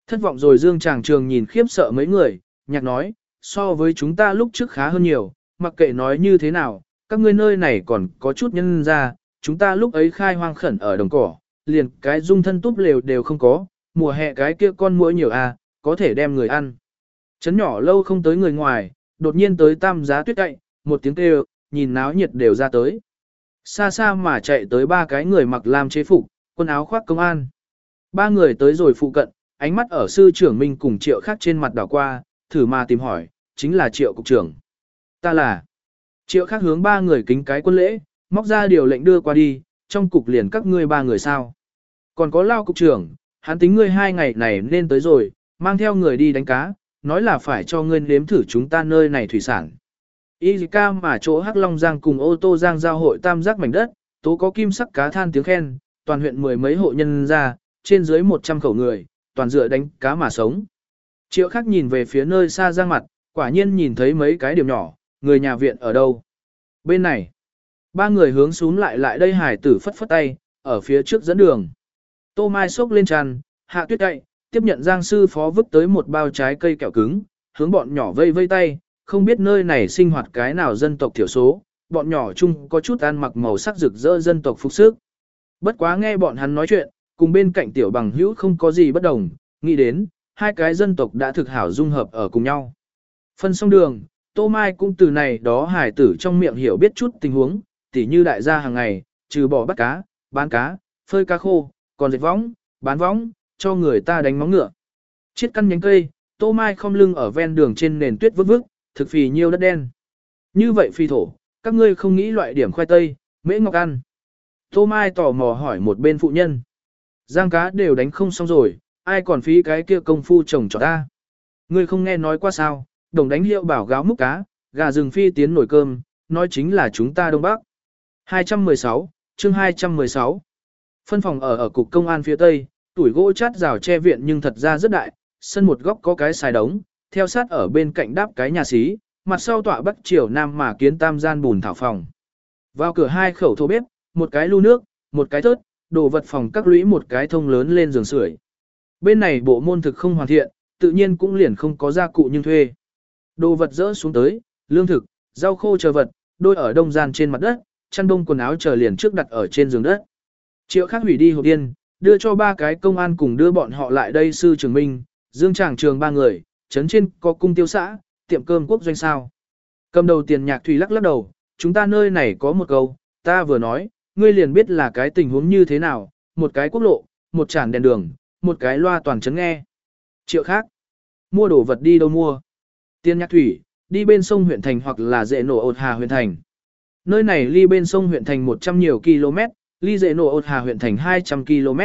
A: Thất vọng rồi Dương Tràng Trường nhìn khiếp sợ mấy người, nhạc nói, so với chúng ta lúc trước khá hơn nhiều, mặc kệ nói như thế nào, các ngươi nơi này còn có chút nhân ra, chúng ta lúc ấy khai hoang khẩn ở đồng cỏ, liền cái dung thân túp lều đều không có, mùa hè cái kia con muỗi nhiều à, có thể đem người ăn. Chấn nhỏ lâu không tới người ngoài, đột nhiên tới tam giá tuyết cậy, một tiếng kêu, nhìn náo nhiệt đều ra tới. Xa xa mà chạy tới ba cái người mặc làm chế phục, quần áo khoác công an. Ba người tới rồi phụ cận, ánh mắt ở sư trưởng Minh cùng triệu khác trên mặt đảo qua, thử mà tìm hỏi, chính là triệu cục trưởng. Ta là triệu khác hướng ba người kính cái quân lễ, móc ra điều lệnh đưa qua đi, trong cục liền các ngươi ba người sao. Còn có lao cục trưởng, hắn tính ngươi hai ngày này nên tới rồi, mang theo người đi đánh cá, nói là phải cho ngươi nếm thử chúng ta nơi này thủy sản. Y ca mà chỗ Hắc Long Giang cùng ô tô Giang giao hội tam giác mảnh đất, tố có kim sắc cá than tiếng khen, toàn huyện mười mấy hộ nhân ra, trên dưới 100 khẩu người, toàn dựa đánh cá mà sống. Triệu khắc nhìn về phía nơi xa giang mặt, quả nhiên nhìn thấy mấy cái điểm nhỏ, người nhà viện ở đâu. Bên này, ba người hướng xuống lại lại đây hải tử phất phất tay, ở phía trước dẫn đường. Tô Mai xốc lên tràn, hạ tuyết cậy, tiếp nhận giang sư phó vứt tới một bao trái cây kẹo cứng, hướng bọn nhỏ vây vây tay, không biết nơi này sinh hoạt cái nào dân tộc thiểu số, bọn nhỏ chung có chút ăn mặc màu sắc rực rỡ dân tộc phục sức. Bất quá nghe bọn hắn nói chuyện, cùng bên cạnh tiểu bằng hữu không có gì bất đồng, nghĩ đến, hai cái dân tộc đã thực hảo dung hợp ở cùng nhau. Phân xong đường, Tô Mai cũng từ này đó hải tử trong miệng hiểu biết chút tình huống, tỉ như đại gia hàng ngày, trừ bỏ bắt cá, bán cá, phơi cá khô, còn dệt võng, bán võng, cho người ta đánh móng ngựa. Chiết căn nhánh cây, Tô Mai không lưng ở ven đường trên nền tuyết vứt vứt, thực phì nhiêu đất đen. Như vậy phi thổ, các ngươi không nghĩ loại điểm khoai tây, mễ ngọc ăn. Tô Mai tò mò hỏi một bên phụ nhân. Giang cá đều đánh không xong rồi, ai còn phí cái kia công phu trồng cho ta. Ngươi không nghe nói qua sao, đồng đánh hiệu bảo gáo múc cá, gà rừng phi tiến nổi cơm, nói chính là chúng ta Đông Bắc. 216, chương 216. Phân phòng ở ở cục công an phía Tây, tuổi gỗ chát rào che viện nhưng thật ra rất đại, sân một góc có cái xài đống, theo sát ở bên cạnh đáp cái nhà xí, mặt sau tọa bắc chiều nam mà kiến tam gian bùn thảo phòng. Vào cửa hai khẩu thô bếp, một cái lu nước, một cái thớt, đồ vật phòng các lũy một cái thông lớn lên giường sưởi. Bên này bộ môn thực không hoàn thiện, tự nhiên cũng liền không có gia cụ nhưng thuê. Đồ vật rỡ xuống tới, lương thực, rau khô chờ vật, đôi ở đông gian trên mặt đất, chăn đông quần áo chờ liền trước đặt ở trên giường đất. Triệu khác hủy đi hộp điên, đưa cho ba cái công an cùng đưa bọn họ lại đây sư trường minh, dương tràng trường ba người, trấn trên có cung tiêu xã, tiệm cơm quốc doanh sao. Cầm đầu tiền nhạc thủy lắc lắc đầu, chúng ta nơi này có một câu, ta vừa nói, ngươi liền biết là cái tình huống như thế nào, một cái quốc lộ, một tràn đèn đường, một cái loa toàn chấn nghe. Triệu khác, mua đồ vật đi đâu mua. Tiên nhạc thủy, đi bên sông huyện thành hoặc là dễ nổ ột hà huyện thành. Nơi này ly bên sông huyện thành 100 nhiều km, ly dễ nổ ột hà huyện thành 200 km.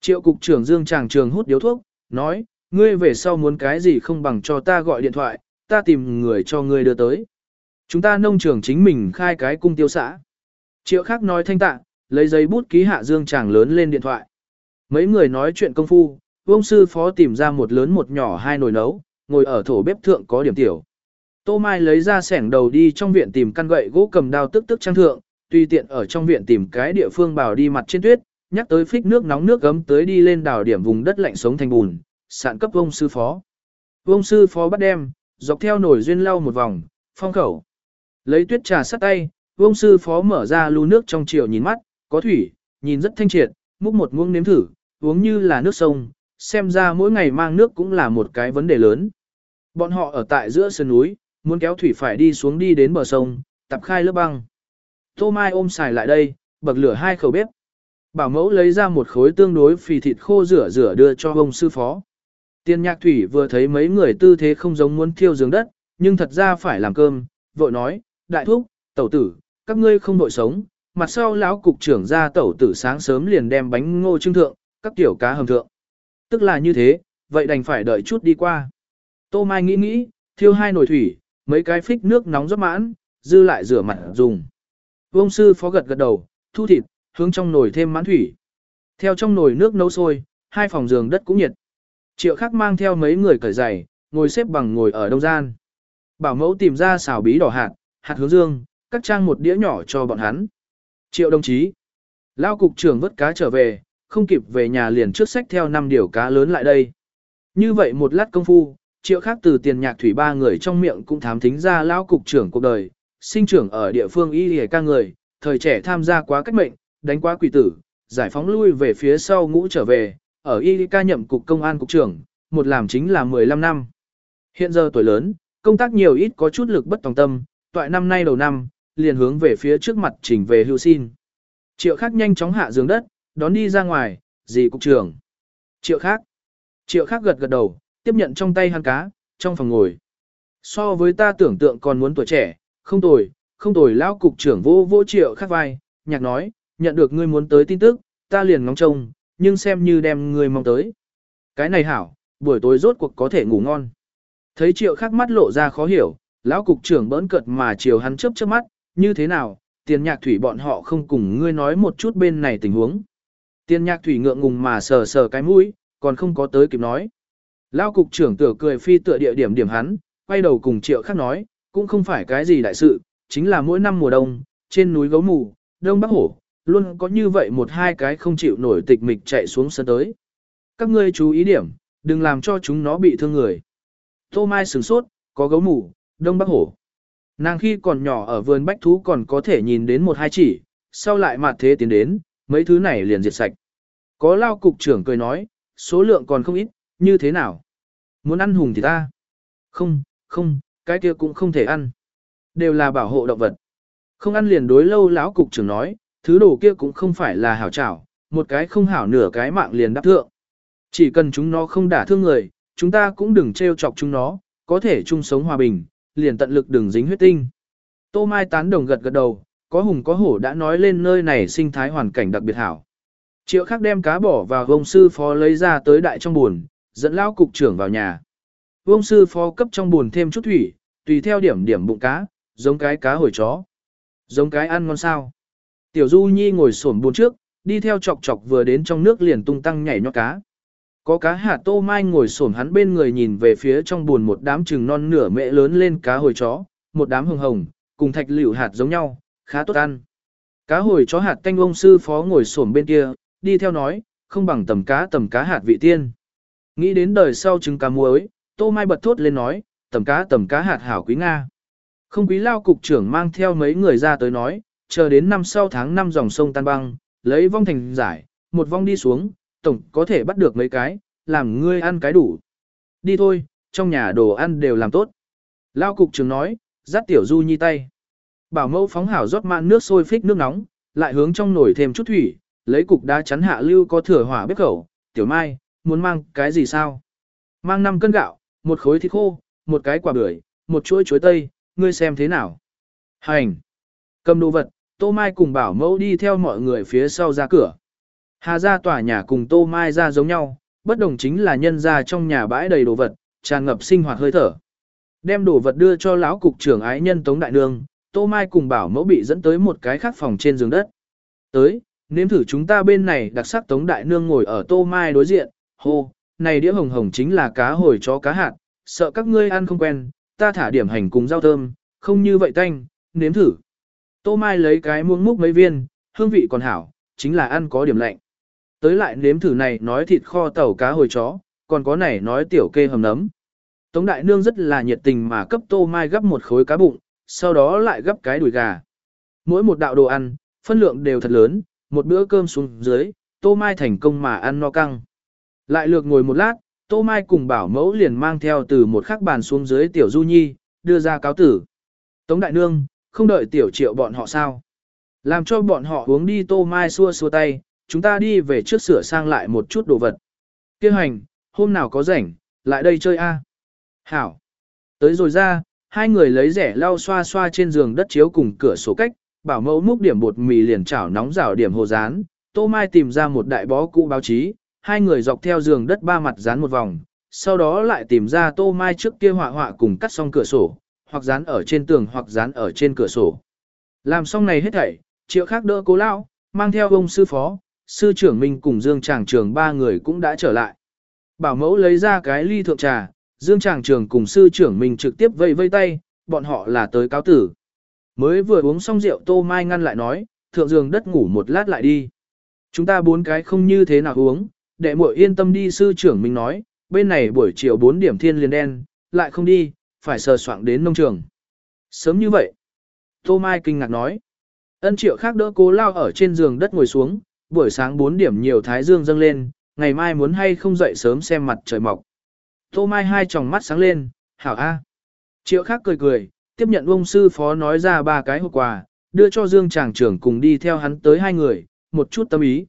A: Triệu cục trưởng Dương Tràng Trường hút điếu thuốc, nói, ngươi về sau muốn cái gì không bằng cho ta gọi điện thoại, ta tìm người cho ngươi đưa tới. Chúng ta nông trường chính mình khai cái cung tiêu xã. Triệu khác nói thanh tạ, lấy giấy bút ký hạ Dương Tràng lớn lên điện thoại. Mấy người nói chuyện công phu, ông sư phó tìm ra một lớn một nhỏ hai nồi nấu, ngồi ở thổ bếp thượng có điểm tiểu. Tô Mai lấy ra sẻng đầu đi trong viện tìm căn gậy gỗ cầm đao tức tức trang thượng, tùy tiện ở trong viện tìm cái địa phương bảo đi mặt trên tuyết, nhắc tới phích nước nóng nước gấm tới đi lên đảo điểm vùng đất lạnh sống thành bùn, sạn cấp vông sư phó. Vông sư phó bắt đem, dọc theo nồi duyên lau một vòng, phong khẩu. Lấy tuyết trà sắt tay, vông sư phó mở ra lu nước trong chiều nhìn mắt, có thủy, nhìn rất thanh triệt, múc một muỗng nếm thử, uống như là nước sông, xem ra mỗi ngày mang nước cũng là một cái vấn đề lớn. Bọn họ ở tại giữa sườn núi, muốn kéo thủy phải đi xuống đi đến bờ sông, tập khai lớp băng. Tô Mai ôm xài lại đây, bậc lửa hai khẩu bếp. Bảo mẫu lấy ra một khối tương đối phì thịt khô rửa rửa đưa cho ông sư phó. Tiên nhạc thủy vừa thấy mấy người tư thế không giống muốn thiêu giường đất, nhưng thật ra phải làm cơm, vội nói, đại thúc, tẩu tử, các ngươi không đội sống, mặt sau lão cục trưởng ra tẩu tử sáng sớm liền đem bánh ngô trưng thượng, các tiểu cá hầm thượng. Tức là như thế, vậy đành phải đợi chút đi qua. Tô Mai nghĩ nghĩ, thiêu hai nồi thủy, mấy cái phích nước nóng rót mãn, dư lại rửa mặt dùng. Vương sư phó gật gật đầu, thu thịt, hướng trong nồi thêm mãn thủy. Theo trong nồi nước nấu sôi, hai phòng giường đất cũng nhiệt. Triệu khắc mang theo mấy người cởi giày, ngồi xếp bằng ngồi ở đông gian. Bảo mẫu tìm ra xào bí đỏ hạt, hạt hướng dương, cắt trang một đĩa nhỏ cho bọn hắn. Triệu đồng chí. Lao cục trưởng vớt cá trở về, không kịp về nhà liền trước sách theo năm điều cá lớn lại đây. Như vậy một lát công phu, triệu khác từ tiền nhạc thủy ba người trong miệng cũng thám thính ra lão cục trưởng cuộc đời, sinh trưởng ở địa phương y hề ca người, thời trẻ tham gia quá cách mệnh, đánh quá quỷ tử, giải phóng lui về phía sau ngũ trở về, ở y ca nhậm cục công an cục trưởng, một làm chính là 15 năm. Hiện giờ tuổi lớn, công tác nhiều ít có chút lực bất tòng tâm, toại năm nay đầu năm, liền hướng về phía trước mặt chỉnh về hưu xin. Triệu khác nhanh chóng hạ giường đất, đón đi ra ngoài, gì cục trưởng. Triệu khác. Triệu khác gật gật đầu, tiếp nhận trong tay hắn cá, trong phòng ngồi. So với ta tưởng tượng còn muốn tuổi trẻ, không tồi, không tồi lão cục trưởng vô vô triệu khắc vai, nhạc nói, nhận được ngươi muốn tới tin tức, ta liền ngóng trông, nhưng xem như đem ngươi mong tới. Cái này hảo, buổi tối rốt cuộc có thể ngủ ngon. Thấy triệu khắc mắt lộ ra khó hiểu, lão cục trưởng bỡn cợt mà chiều hắn chớp chớp mắt, như thế nào, tiền nhạc thủy bọn họ không cùng ngươi nói một chút bên này tình huống. Tiền nhạc thủy ngượng ngùng mà sờ sờ cái mũi, còn không có tới kịp nói. Lão cục trưởng tựa cười phi tựa địa điểm điểm hắn, quay đầu cùng triệu khác nói, cũng không phải cái gì đại sự, chính là mỗi năm mùa đông, trên núi gấu mù, đông bắc hổ, luôn có như vậy một hai cái không chịu nổi tịch mịch chạy xuống sân tới. Các ngươi chú ý điểm, đừng làm cho chúng nó bị thương người. Tô Mai sửng sốt, có gấu mù, đông bắc hổ. Nàng khi còn nhỏ ở vườn bách thú còn có thể nhìn đến một hai chỉ, sau lại mặt thế tiến đến, mấy thứ này liền diệt sạch. Có lao cục trưởng cười nói, số lượng còn không ít, như thế nào? Muốn ăn hùng thì ta? Không, không, cái kia cũng không thể ăn. Đều là bảo hộ động vật. Không ăn liền đối lâu lão cục trưởng nói, thứ đồ kia cũng không phải là hảo trảo, một cái không hảo nửa cái mạng liền đáp thượng. Chỉ cần chúng nó không đả thương người, chúng ta cũng đừng trêu chọc chúng nó, có thể chung sống hòa bình, liền tận lực đừng dính huyết tinh. Tô Mai tán đồng gật gật đầu, có hùng có hổ đã nói lên nơi này sinh thái hoàn cảnh đặc biệt hảo. Triệu khắc đem cá bỏ vào vông sư phó lấy ra tới đại trong buồn, dẫn lao cục trưởng vào nhà. Vương sư phó cấp trong buồn thêm chút thủy, tùy theo điểm điểm bụng cá, giống cái cá hồi chó. Giống cái ăn ngon sao. Tiểu Du Nhi ngồi xổm buồn trước, đi theo chọc chọc vừa đến trong nước liền tung tăng nhảy nhót cá. Có cá hạt tô mai ngồi xổm hắn bên người nhìn về phía trong buồn một đám trừng non nửa mẹ lớn lên cá hồi chó, một đám hồng hồng, cùng thạch liễu hạt giống nhau, khá tốt ăn. Cá hồi chó hạt canh ông sư phó ngồi xổm bên kia, đi theo nói, không bằng tầm cá tầm cá hạt vị tiên. Nghĩ đến đời sau trứng cá muối, tô mai bật thốt lên nói, tầm cá tầm cá hạt hảo quý Nga. Không quý lao cục trưởng mang theo mấy người ra tới nói, chờ đến năm sau tháng năm dòng sông tan băng, lấy vong thành giải, một vong đi xuống, tổng có thể bắt được mấy cái, làm ngươi ăn cái đủ. Đi thôi, trong nhà đồ ăn đều làm tốt. Lao cục trưởng nói, dắt tiểu du nhi tay. Bảo mẫu phóng hảo rót mạn nước sôi phích nước nóng, lại hướng trong nồi thêm chút thủy, lấy cục đá chắn hạ lưu có thừa hỏa bếp khẩu, tiểu mai, muốn mang cái gì sao? Mang 5 cân gạo, một khối thịt khô, một cái quả bưởi, một chuỗi chuối tây, ngươi xem thế nào. Hành. Cầm đồ vật, Tô Mai cùng bảo mẫu đi theo mọi người phía sau ra cửa. Hà ra tòa nhà cùng Tô Mai ra giống nhau, bất đồng chính là nhân ra trong nhà bãi đầy đồ vật, tràn ngập sinh hoạt hơi thở. Đem đồ vật đưa cho lão cục trưởng ái nhân Tống Đại Nương, Tô Mai cùng bảo mẫu bị dẫn tới một cái khác phòng trên giường đất. Tới, nếm thử chúng ta bên này đặc sắc Tống Đại Nương ngồi ở Tô Mai đối diện, hô, này đĩa hồng hồng chính là cá hồi chó cá hạt, sợ các ngươi ăn không quen, ta thả điểm hành cùng rau thơm, không như vậy tanh, nếm thử. Tô Mai lấy cái muỗng múc mấy viên, hương vị còn hảo, chính là ăn có điểm lạnh. Tới lại nếm thử này nói thịt kho tàu cá hồi chó, còn có này nói tiểu kê hầm nấm. Tống Đại Nương rất là nhiệt tình mà cấp Tô Mai gấp một khối cá bụng, sau đó lại gấp cái đùi gà. Mỗi một đạo đồ ăn, phân lượng đều thật lớn, một bữa cơm xuống dưới, Tô Mai thành công mà ăn no căng. Lại lược ngồi một lát, Tô Mai cùng bảo mẫu liền mang theo từ một khắc bàn xuống dưới tiểu du nhi, đưa ra cáo tử. Tống Đại Nương, không đợi tiểu triệu bọn họ sao. Làm cho bọn họ uống đi Tô Mai xua xua tay, chúng ta đi về trước sửa sang lại một chút đồ vật. Kêu hành, hôm nào có rảnh, lại đây chơi a. Hảo. Tới rồi ra, hai người lấy rẻ lau xoa xoa trên giường đất chiếu cùng cửa sổ cách, bảo mẫu múc điểm bột mì liền chảo nóng rảo điểm hồ rán, Tô Mai tìm ra một đại bó cũ báo chí, hai người dọc theo giường đất ba mặt dán một vòng, sau đó lại tìm ra Tô Mai trước kia họa họa cùng cắt xong cửa sổ, hoặc dán ở trên tường hoặc dán ở trên cửa sổ. Làm xong này hết thảy, triệu khác đỡ cố lão, mang theo ông sư phó, sư trưởng mình cùng Dương Tràng Trường ba người cũng đã trở lại. Bảo mẫu lấy ra cái ly thượng trà, Dương Tràng Trường cùng sư trưởng mình trực tiếp vây vây tay, bọn họ là tới cáo tử. Mới vừa uống xong rượu Tô Mai ngăn lại nói, thượng giường đất ngủ một lát lại đi. Chúng ta bốn cái không như thế nào uống, đệ muội yên tâm đi sư trưởng mình nói, bên này buổi chiều 4 điểm thiên liền đen, lại không đi, phải sờ soạng đến nông trường. Sớm như vậy, Tô Mai kinh ngạc nói. Ân triệu khác đỡ cố lao ở trên giường đất ngồi xuống, buổi sáng 4 điểm nhiều thái dương dâng lên, ngày mai muốn hay không dậy sớm xem mặt trời mọc. Tô Mai hai tròng mắt sáng lên, hảo a. Triệu khác cười cười, tiếp nhận ông sư phó nói ra ba cái hộp quà, đưa cho Dương chàng trưởng cùng đi theo hắn tới hai người, một chút tâm ý.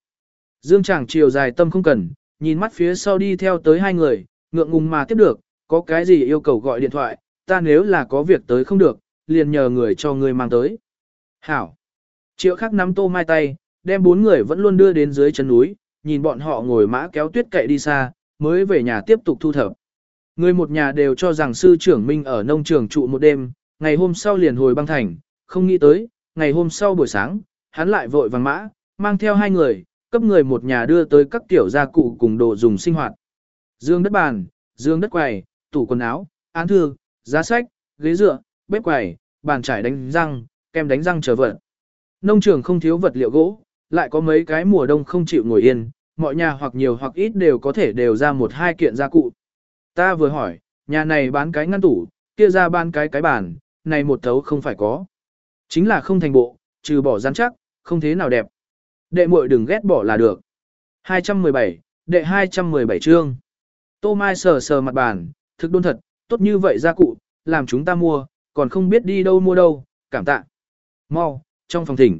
A: Dương Tràng chiều dài tâm không cần, nhìn mắt phía sau đi theo tới hai người, ngượng ngùng mà tiếp được, có cái gì yêu cầu gọi điện thoại, ta nếu là có việc tới không được, liền nhờ người cho người mang tới. Hảo. Triệu khắc nắm tô mai tay, đem bốn người vẫn luôn đưa đến dưới chân núi, nhìn bọn họ ngồi mã kéo tuyết cậy đi xa, mới về nhà tiếp tục thu thập. Người một nhà đều cho rằng sư trưởng Minh ở nông trường trụ một đêm, ngày hôm sau liền hồi băng thành, không nghĩ tới, ngày hôm sau buổi sáng, hắn lại vội vàng mã, mang theo hai người, cấp người một nhà đưa tới các tiểu gia cụ cùng đồ dùng sinh hoạt. Dương đất bàn, dương đất quầy, tủ quần áo, án thư, giá sách, ghế dựa, bếp quầy, bàn trải đánh răng, kem đánh răng trở vật. Nông trường không thiếu vật liệu gỗ, lại có mấy cái mùa đông không chịu ngồi yên, mọi nhà hoặc nhiều hoặc ít đều có thể đều ra một hai kiện gia cụ. Ta vừa hỏi, nhà này bán cái ngăn tủ, kia ra bán cái cái bàn, này một thấu không phải có. Chính là không thành bộ, trừ bỏ rắn chắc, không thế nào đẹp. Đệ muội đừng ghét bỏ là được. 217, đệ 217 chương. Tô Mai sờ sờ mặt bàn, thực đôn thật, tốt như vậy gia cụ, làm chúng ta mua, còn không biết đi đâu mua đâu, cảm tạ. Mau, trong phòng thỉnh.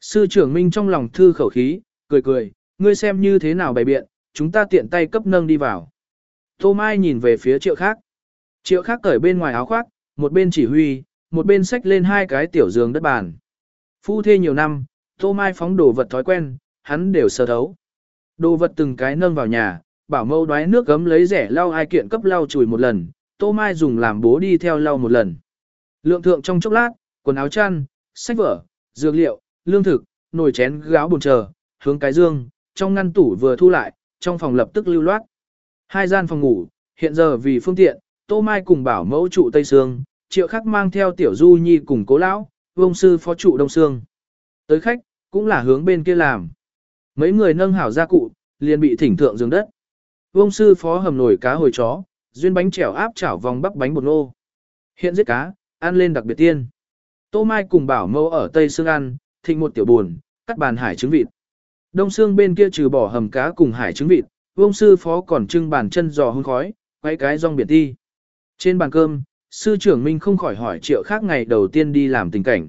A: Sư trưởng Minh trong lòng thư khẩu khí, cười cười, ngươi xem như thế nào bày biện, chúng ta tiện tay cấp nâng đi vào. Tô Mai nhìn về phía triệu khác. Triệu khác cởi bên ngoài áo khoác, một bên chỉ huy, một bên xách lên hai cái tiểu giường đất bàn. Phu thê nhiều năm, Tô Mai phóng đồ vật thói quen, hắn đều sơ thấu. Đồ vật từng cái nâng vào nhà, bảo mâu đoái nước gấm lấy rẻ lau hai kiện cấp lau chùi một lần, Tô Mai dùng làm bố đi theo lau một lần. Lượng thượng trong chốc lát, quần áo chăn, sách vở, dược liệu, lương thực, nồi chén gáo bồn chờ, hướng cái dương, trong ngăn tủ vừa thu lại, trong phòng lập tức lưu loát. Hai gian phòng ngủ, hiện giờ vì phương tiện, Tô Mai cùng bảo mẫu trụ Tây Sương, triệu khắc mang theo tiểu du nhi cùng cố lão, vông sư phó trụ Đông Sương. Tới khách, cũng là hướng bên kia làm. Mấy người nâng hảo gia cụ, liền bị thỉnh thượng giường đất. Vông sư phó hầm nổi cá hồi chó, duyên bánh chèo áp chảo vòng bắp bánh bột nô. Hiện giết cá, ăn lên đặc biệt tiên. Tô Mai cùng bảo mâu ở Tây Sương ăn, thịnh một tiểu buồn, cắt bàn hải trứng vịt. Đông Sương bên kia trừ bỏ hầm cá cùng hải trứng vịt, vông sư phó còn trưng bàn chân giò hương khói, quay cái rong biển ti. Trên bàn cơm, sư trưởng Minh không khỏi hỏi triệu khác ngày đầu tiên đi làm tình cảnh.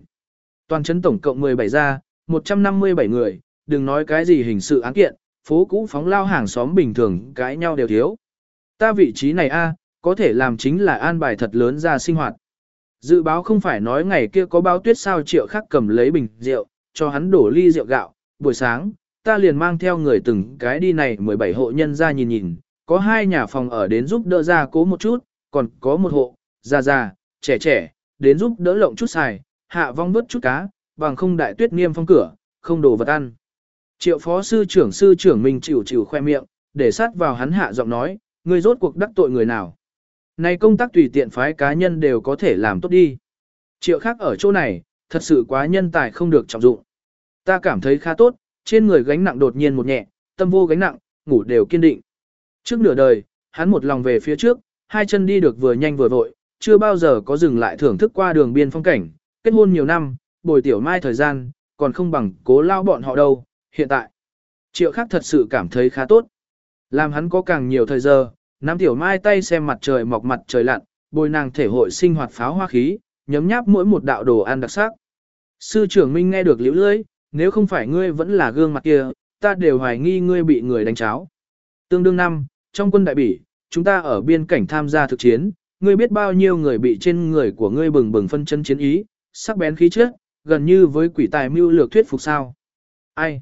A: Toàn trấn tổng cộng 17 ra, 157 người, đừng nói cái gì hình sự án kiện, phố cũ phóng lao hàng xóm bình thường cãi nhau đều thiếu. Ta vị trí này a, có thể làm chính là an bài thật lớn ra sinh hoạt. Dự báo không phải nói ngày kia có báo tuyết sao triệu khắc cầm lấy bình rượu, cho hắn đổ ly rượu gạo, buổi sáng, ta liền mang theo người từng cái đi này 17 hộ nhân ra nhìn nhìn, có hai nhà phòng ở đến giúp đỡ ra cố một chút, còn có một hộ, già già, trẻ trẻ, đến giúp đỡ lộng chút xài, hạ vong vớt chút cá, bằng không đại tuyết niêm phong cửa, không đồ vật ăn. Triệu phó sư trưởng sư trưởng mình chịu chịu khoe miệng, để sát vào hắn hạ giọng nói, ngươi rốt cuộc đắc tội người nào. Này công tác tùy tiện phái cá nhân đều có thể làm tốt đi. Triệu khác ở chỗ này, thật sự quá nhân tài không được trọng dụng. Ta cảm thấy khá tốt, trên người gánh nặng đột nhiên một nhẹ, tâm vô gánh nặng, ngủ đều kiên định. Trước nửa đời, hắn một lòng về phía trước, hai chân đi được vừa nhanh vừa vội, chưa bao giờ có dừng lại thưởng thức qua đường biên phong cảnh, kết hôn nhiều năm, bồi tiểu mai thời gian, còn không bằng cố lao bọn họ đâu, hiện tại. Triệu khác thật sự cảm thấy khá tốt. Làm hắn có càng nhiều thời giờ, nắm tiểu mai tay xem mặt trời mọc mặt trời lặn, bồi nàng thể hội sinh hoạt pháo hoa khí, nhấm nháp mỗi một đạo đồ ăn đặc sắc. Sư trưởng Minh nghe được liễu lưỡi, nếu không phải ngươi vẫn là gương mặt kia, ta đều hoài nghi ngươi bị người đánh cháo. Tương đương năm, trong quân đại bỉ, chúng ta ở biên cảnh tham gia thực chiến, ngươi biết bao nhiêu người bị trên người của ngươi bừng bừng phân chân chiến ý, sắc bén khí chất, gần như với quỷ tài mưu lược thuyết phục sao. Ai?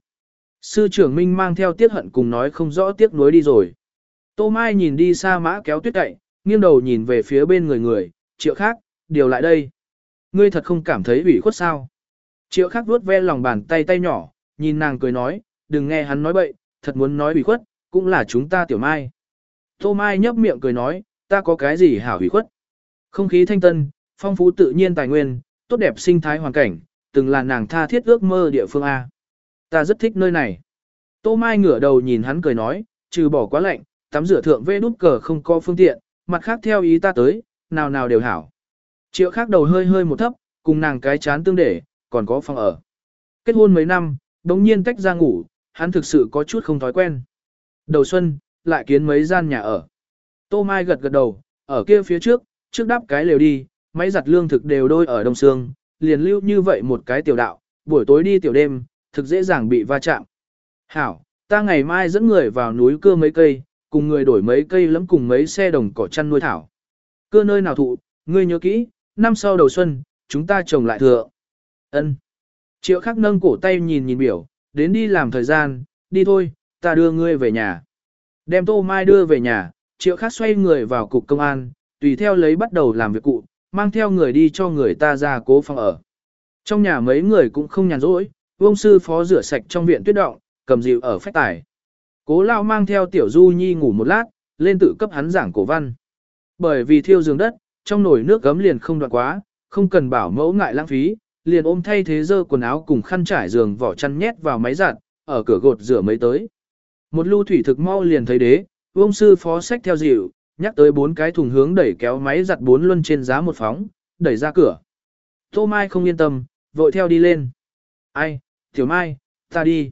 A: Sư trưởng Minh mang theo tiết hận cùng nói không rõ tiếc nuối đi rồi. Tô Mai nhìn đi xa mã kéo tuyết cậy, nghiêng đầu nhìn về phía bên người người, triệu khác, điều lại đây. Ngươi thật không cảm thấy ủy khuất sao? Triệu khác vuốt ve lòng bàn tay tay nhỏ, nhìn nàng cười nói, đừng nghe hắn nói bậy, thật muốn nói ủy khuất, cũng là chúng ta tiểu mai. Tô Mai nhấp miệng cười nói, ta có cái gì hảo ủy khuất. Không khí thanh tân, phong phú tự nhiên tài nguyên, tốt đẹp sinh thái hoàn cảnh, từng là nàng tha thiết ước mơ địa phương A. Ta rất thích nơi này. Tô Mai ngửa đầu nhìn hắn cười nói, trừ bỏ quá lạnh, tắm rửa thượng vê đút cờ không có phương tiện, mặt khác theo ý ta tới, nào nào đều hảo. Triệu khác đầu hơi hơi một thấp, cùng nàng cái chán tương để, còn có phòng ở. Kết hôn mấy năm, đống nhiên tách ra ngủ, hắn thực sự có chút không thói quen. Đầu xuân, lại kiến mấy gian nhà ở. Tô Mai gật gật đầu, ở kia phía trước, trước đắp cái lều đi, máy giặt lương thực đều đôi ở đông xương, liền lưu như vậy một cái tiểu đạo, buổi tối đi tiểu đêm, thực dễ dàng bị va chạm. Hảo, ta ngày mai dẫn người vào núi cưa mấy cây, cùng người đổi mấy cây lẫm cùng mấy xe đồng cỏ chăn nuôi thảo. Cưa nơi nào thụ, ngươi nhớ kỹ, năm sau đầu xuân, chúng ta trồng lại thừa. Ân. Triệu khắc nâng cổ tay nhìn nhìn biểu, đến đi làm thời gian, đi thôi, ta đưa ngươi về nhà. Đem tô mai đưa về nhà, triệu khắc xoay người vào cục công an, tùy theo lấy bắt đầu làm việc cụ, mang theo người đi cho người ta ra cố phòng ở. Trong nhà mấy người cũng không nhàn rỗi, vông sư phó rửa sạch trong viện tuyết động, cầm dịu ở phách tải. Cố lao mang theo tiểu du nhi ngủ một lát, lên tự cấp hắn giảng cổ văn. Bởi vì thiêu giường đất, trong nồi nước gấm liền không đoạn quá, không cần bảo mẫu ngại lãng phí, liền ôm thay thế dơ quần áo cùng khăn trải giường vỏ chăn nhét vào máy giặt, ở cửa gột rửa mấy tới. Một lưu thủy thực mau liền thấy đế, vông sư phó sách theo dịu, nhắc tới bốn cái thùng hướng đẩy kéo máy giặt bốn luân trên giá một phóng, đẩy ra cửa. Tô Mai không yên tâm, vội theo đi lên. Ai, Tiểu Mai, ta đi.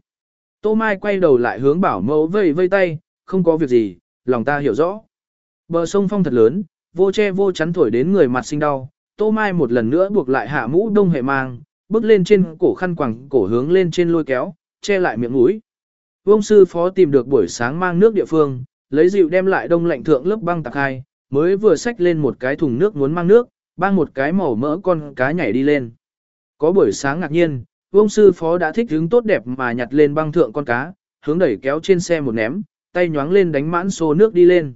A: Tô Mai quay đầu lại hướng bảo mẫu vây vây tay, không có việc gì, lòng ta hiểu rõ. Bờ sông phong thật lớn, vô che vô chắn thổi đến người mặt sinh đau. Tô Mai một lần nữa buộc lại hạ mũ đông hệ mang, bước lên trên cổ khăn quẳng cổ hướng lên trên lôi kéo, che lại miệng mũi. Vông sư phó tìm được buổi sáng mang nước địa phương, lấy dịu đem lại đông lạnh thượng lớp băng tạc hai, mới vừa xách lên một cái thùng nước muốn mang nước, băng một cái màu mỡ con cá nhảy đi lên. Có buổi sáng ngạc nhiên, ông sư phó đã thích hứng tốt đẹp mà nhặt lên băng thượng con cá, hướng đẩy kéo trên xe một ném, tay nhoáng lên đánh mãn xô nước đi lên.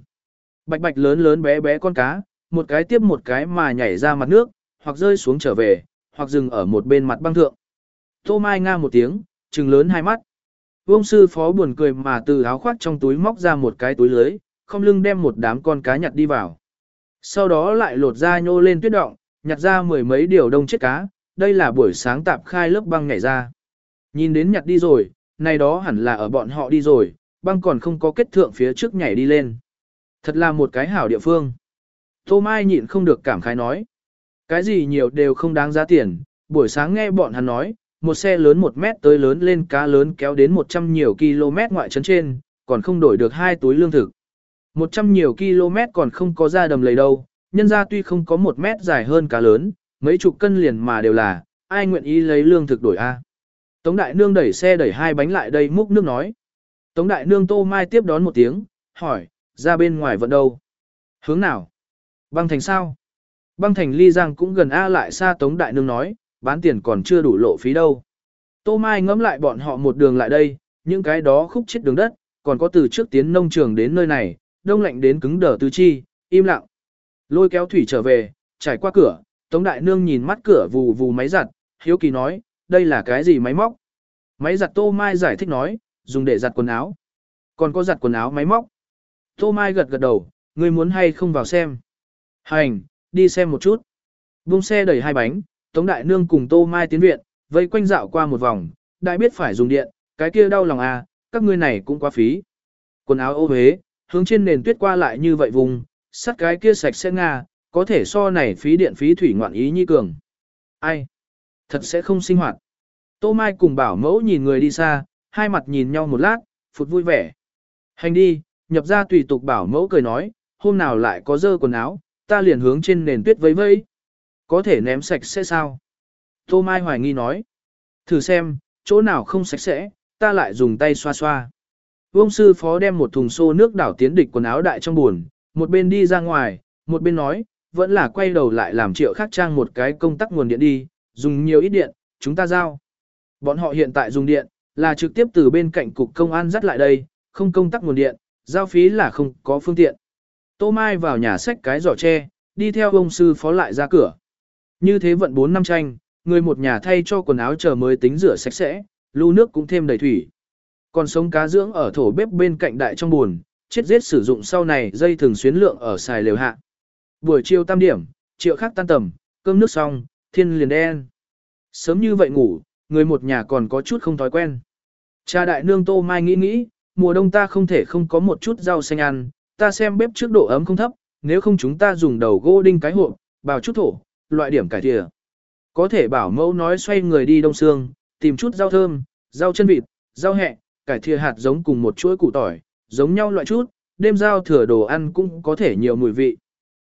A: Bạch bạch lớn lớn bé bé con cá, một cái tiếp một cái mà nhảy ra mặt nước, hoặc rơi xuống trở về, hoặc dừng ở một bên mặt băng thượng. Tô Mai nga một tiếng, trừng lớn hai mắt. Vương sư phó buồn cười mà từ áo khoác trong túi móc ra một cái túi lưới, không lưng đem một đám con cá nhặt đi vào. Sau đó lại lột ra nhô lên tuyết động, nhặt ra mười mấy điều đông chết cá, đây là buổi sáng tạp khai lớp băng nhảy ra. Nhìn đến nhặt đi rồi, này đó hẳn là ở bọn họ đi rồi, băng còn không có kết thượng phía trước nhảy đi lên. Thật là một cái hảo địa phương. Tô Mai nhịn không được cảm khái nói. Cái gì nhiều đều không đáng giá tiền, buổi sáng nghe bọn hắn nói, một xe lớn một mét tới lớn lên cá lớn kéo đến 100 nhiều km ngoại trấn trên, còn không đổi được hai túi lương thực. 100 nhiều km còn không có ra đầm lầy đâu, nhân ra tuy không có một mét dài hơn cá lớn, mấy chục cân liền mà đều là, ai nguyện ý lấy lương thực đổi A. Tống đại nương đẩy xe đẩy hai bánh lại đây múc nước nói. Tống đại nương tô mai tiếp đón một tiếng, hỏi, ra bên ngoài vận đâu? Hướng nào? Băng thành sao? Băng thành ly giang cũng gần A lại xa Tống Đại Nương nói, bán tiền còn chưa đủ lộ phí đâu. Tô Mai ngẫm lại bọn họ một đường lại đây, những cái đó khúc chết đường đất, còn có từ trước tiến nông trường đến nơi này, đông lạnh đến cứng đờ tứ chi, im lặng. Lôi kéo thủy trở về, trải qua cửa, Tống Đại Nương nhìn mắt cửa vù vù máy giặt, hiếu kỳ nói, đây là cái gì máy móc? Máy giặt Tô Mai giải thích nói, dùng để giặt quần áo. Còn có giặt quần áo máy móc. Tô Mai gật gật đầu, người muốn hay không vào xem. Hành, đi xem một chút. Bung xe đẩy hai bánh, Tống Đại Nương cùng Tô Mai tiến viện, vây quanh dạo qua một vòng, đại biết phải dùng điện, cái kia đau lòng à, các ngươi này cũng quá phí. Quần áo ô huế, hướng trên nền tuyết qua lại như vậy vùng, sắt cái kia sạch sẽ nga, có thể so này phí điện phí thủy ngoạn ý nhi cường. Ai? Thật sẽ không sinh hoạt. Tô Mai cùng bảo mẫu nhìn người đi xa, hai mặt nhìn nhau một lát, phụt vui vẻ. Hành đi, nhập ra tùy tục bảo mẫu cười nói, hôm nào lại có dơ quần áo, ta liền hướng trên nền tuyết vây vây có thể ném sạch sẽ sao? Tô Mai hoài nghi nói. Thử xem, chỗ nào không sạch sẽ, ta lại dùng tay xoa xoa. Vương sư phó đem một thùng xô nước đảo tiến địch quần áo đại trong buồn, một bên đi ra ngoài, một bên nói, vẫn là quay đầu lại làm triệu khác trang một cái công tắc nguồn điện đi, dùng nhiều ít điện, chúng ta giao. Bọn họ hiện tại dùng điện, là trực tiếp từ bên cạnh cục công an dắt lại đây, không công tắc nguồn điện, giao phí là không có phương tiện. Tô Mai vào nhà xách cái giỏ tre, đi theo ông sư phó lại ra cửa. Như thế vận 4 năm tranh, người một nhà thay cho quần áo chờ mới tính rửa sạch sẽ, lưu nước cũng thêm đầy thủy. Còn sống cá dưỡng ở thổ bếp bên cạnh đại trong buồn, chết giết sử dụng sau này dây thường xuyến lượng ở xài lều hạ. Buổi chiều tam điểm, triệu khác tan tầm, cơm nước xong, thiên liền đen. Sớm như vậy ngủ, người một nhà còn có chút không thói quen. Cha đại nương tô mai nghĩ nghĩ, mùa đông ta không thể không có một chút rau xanh ăn, ta xem bếp trước độ ấm không thấp, nếu không chúng ta dùng đầu gỗ đinh cái hộp, bào chút thổ, loại điểm cải thìa. Có thể bảo mẫu nói xoay người đi đông xương, tìm chút rau thơm, rau chân vịt, rau hẹ, cải thìa hạt giống cùng một chuỗi củ tỏi, giống nhau loại chút, đêm rau thừa đồ ăn cũng có thể nhiều mùi vị.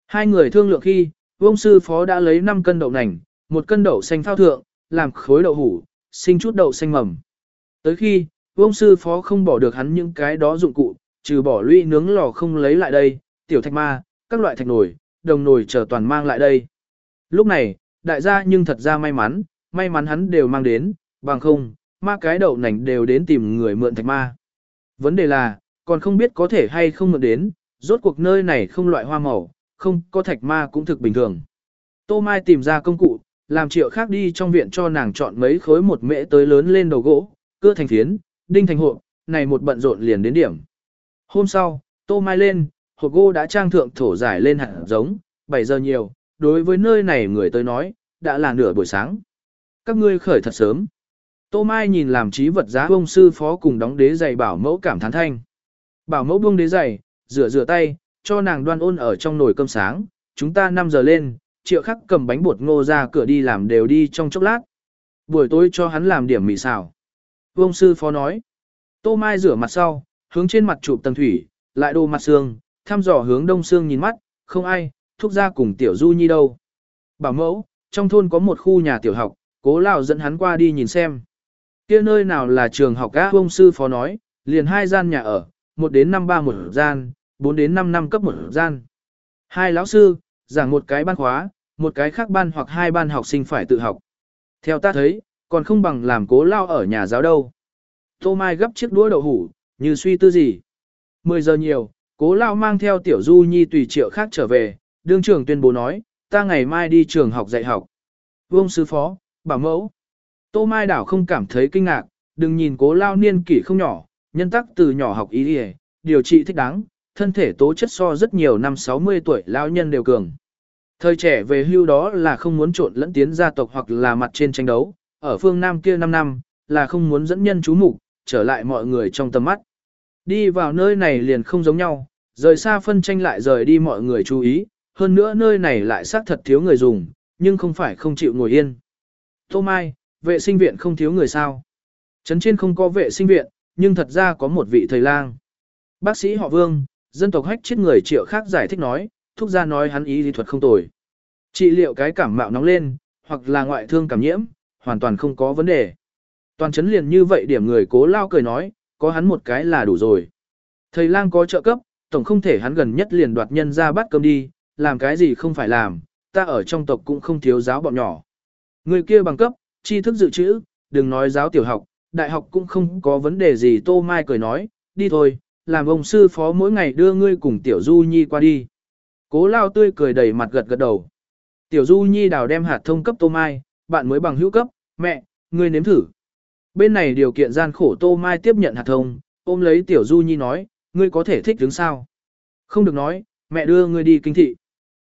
A: Hai người thương lượng khi, vông sư phó đã lấy 5 cân đậu nành, một cân đậu xanh phao thượng, làm khối đậu hủ, sinh chút đậu xanh mầm. Tới khi, vông sư phó không bỏ được hắn những cái đó dụng cụ, trừ bỏ lũy nướng lò không lấy lại đây, tiểu thạch ma, các loại thạch nồi, đồng nồi chờ toàn mang lại đây. Lúc này, đại gia nhưng thật ra may mắn, may mắn hắn đều mang đến, bằng không, ma cái đậu nành đều đến tìm người mượn thạch ma. Vấn đề là, còn không biết có thể hay không mượn đến, rốt cuộc nơi này không loại hoa màu, không có thạch ma cũng thực bình thường. Tô Mai tìm ra công cụ, làm triệu khác đi trong viện cho nàng chọn mấy khối một mễ tới lớn lên đầu gỗ, cưa thành phiến, đinh thành hộ, này một bận rộn liền đến điểm. Hôm sau, Tô Mai lên, hộp gỗ đã trang thượng thổ giải lên hạt giống, 7 giờ nhiều, đối với nơi này người tới nói, đã là nửa buổi sáng. Các ngươi khởi thật sớm. Tô Mai nhìn làm trí vật giá ông sư phó cùng đóng đế giày bảo mẫu cảm thán thanh. Bảo mẫu buông đế giày, rửa rửa tay, cho nàng đoan ôn ở trong nồi cơm sáng, chúng ta 5 giờ lên, triệu khắc cầm bánh bột ngô ra cửa đi làm đều đi trong chốc lát. Buổi tối cho hắn làm điểm mì xào. Ông sư phó nói. Tô Mai rửa mặt sau, hướng trên mặt chụp tầng thủy, lại đồ mặt xương, thăm dò hướng đông xương nhìn mắt, không ai, thúc ra cùng tiểu du nhi đâu. Bảo mẫu, trong thôn có một khu nhà tiểu học, cố lão dẫn hắn qua đi nhìn xem. kia nơi nào là trường học á ông sư phó nói, liền hai gian nhà ở, một đến năm ba một gian, bốn đến năm năm cấp một gian. Hai lão sư, giảng một cái ban khóa, một cái khác ban hoặc hai ban học sinh phải tự học. Theo ta thấy, còn không bằng làm cố lao ở nhà giáo đâu. Tô Mai gấp chiếc đũa đậu hủ, như suy tư gì. Mười giờ nhiều, cố lao mang theo tiểu du nhi tùy triệu khác trở về, đương trưởng tuyên bố nói, ta ngày mai đi trường học dạy học. Vương sư phó, bảo mẫu. Tô Mai đảo không cảm thấy kinh ngạc, đừng nhìn cố lao niên kỷ không nhỏ, nhân tắc từ nhỏ học ý đi điều trị thích đáng, thân thể tố chất so rất nhiều năm 60 tuổi lao nhân đều cường. Thời trẻ về hưu đó là không muốn trộn lẫn tiến gia tộc hoặc là mặt trên tranh đấu, ở phương Nam kia 5 năm, là không muốn dẫn nhân chú mục trở lại mọi người trong tầm mắt. Đi vào nơi này liền không giống nhau, rời xa phân tranh lại rời đi mọi người chú ý, hơn nữa nơi này lại xác thật thiếu người dùng, nhưng không phải không chịu ngồi yên. Tô Mai, vệ sinh viện không thiếu người sao. Trấn trên không có vệ sinh viện, nhưng thật ra có một vị thầy lang. Bác sĩ họ Vương, dân tộc hách chết người triệu khác giải thích nói, thuốc gia nói hắn ý lý thuật không tồi. Trị liệu cái cảm mạo nóng lên, hoặc là ngoại thương cảm nhiễm, hoàn toàn không có vấn đề. Toàn chấn liền như vậy điểm người cố lao cười nói, có hắn một cái là đủ rồi. Thầy lang có trợ cấp, tổng không thể hắn gần nhất liền đoạt nhân ra bắt cơm đi, làm cái gì không phải làm, ta ở trong tộc cũng không thiếu giáo bọn nhỏ. Người kia bằng cấp, tri thức dự trữ, đừng nói giáo tiểu học, đại học cũng không có vấn đề gì Tô Mai cười nói, đi thôi, làm ông sư phó mỗi ngày đưa ngươi cùng tiểu du nhi qua đi. Cố lao tươi cười đầy mặt gật gật đầu. Tiểu du nhi đào đem hạt thông cấp Tô Mai, bạn mới bằng hữu cấp, mẹ, ngươi nếm thử. Bên này điều kiện gian khổ Tô Mai tiếp nhận hạt thông, ôm lấy tiểu du nhi nói, ngươi có thể thích đứng sao. Không được nói, mẹ đưa ngươi đi kinh thị.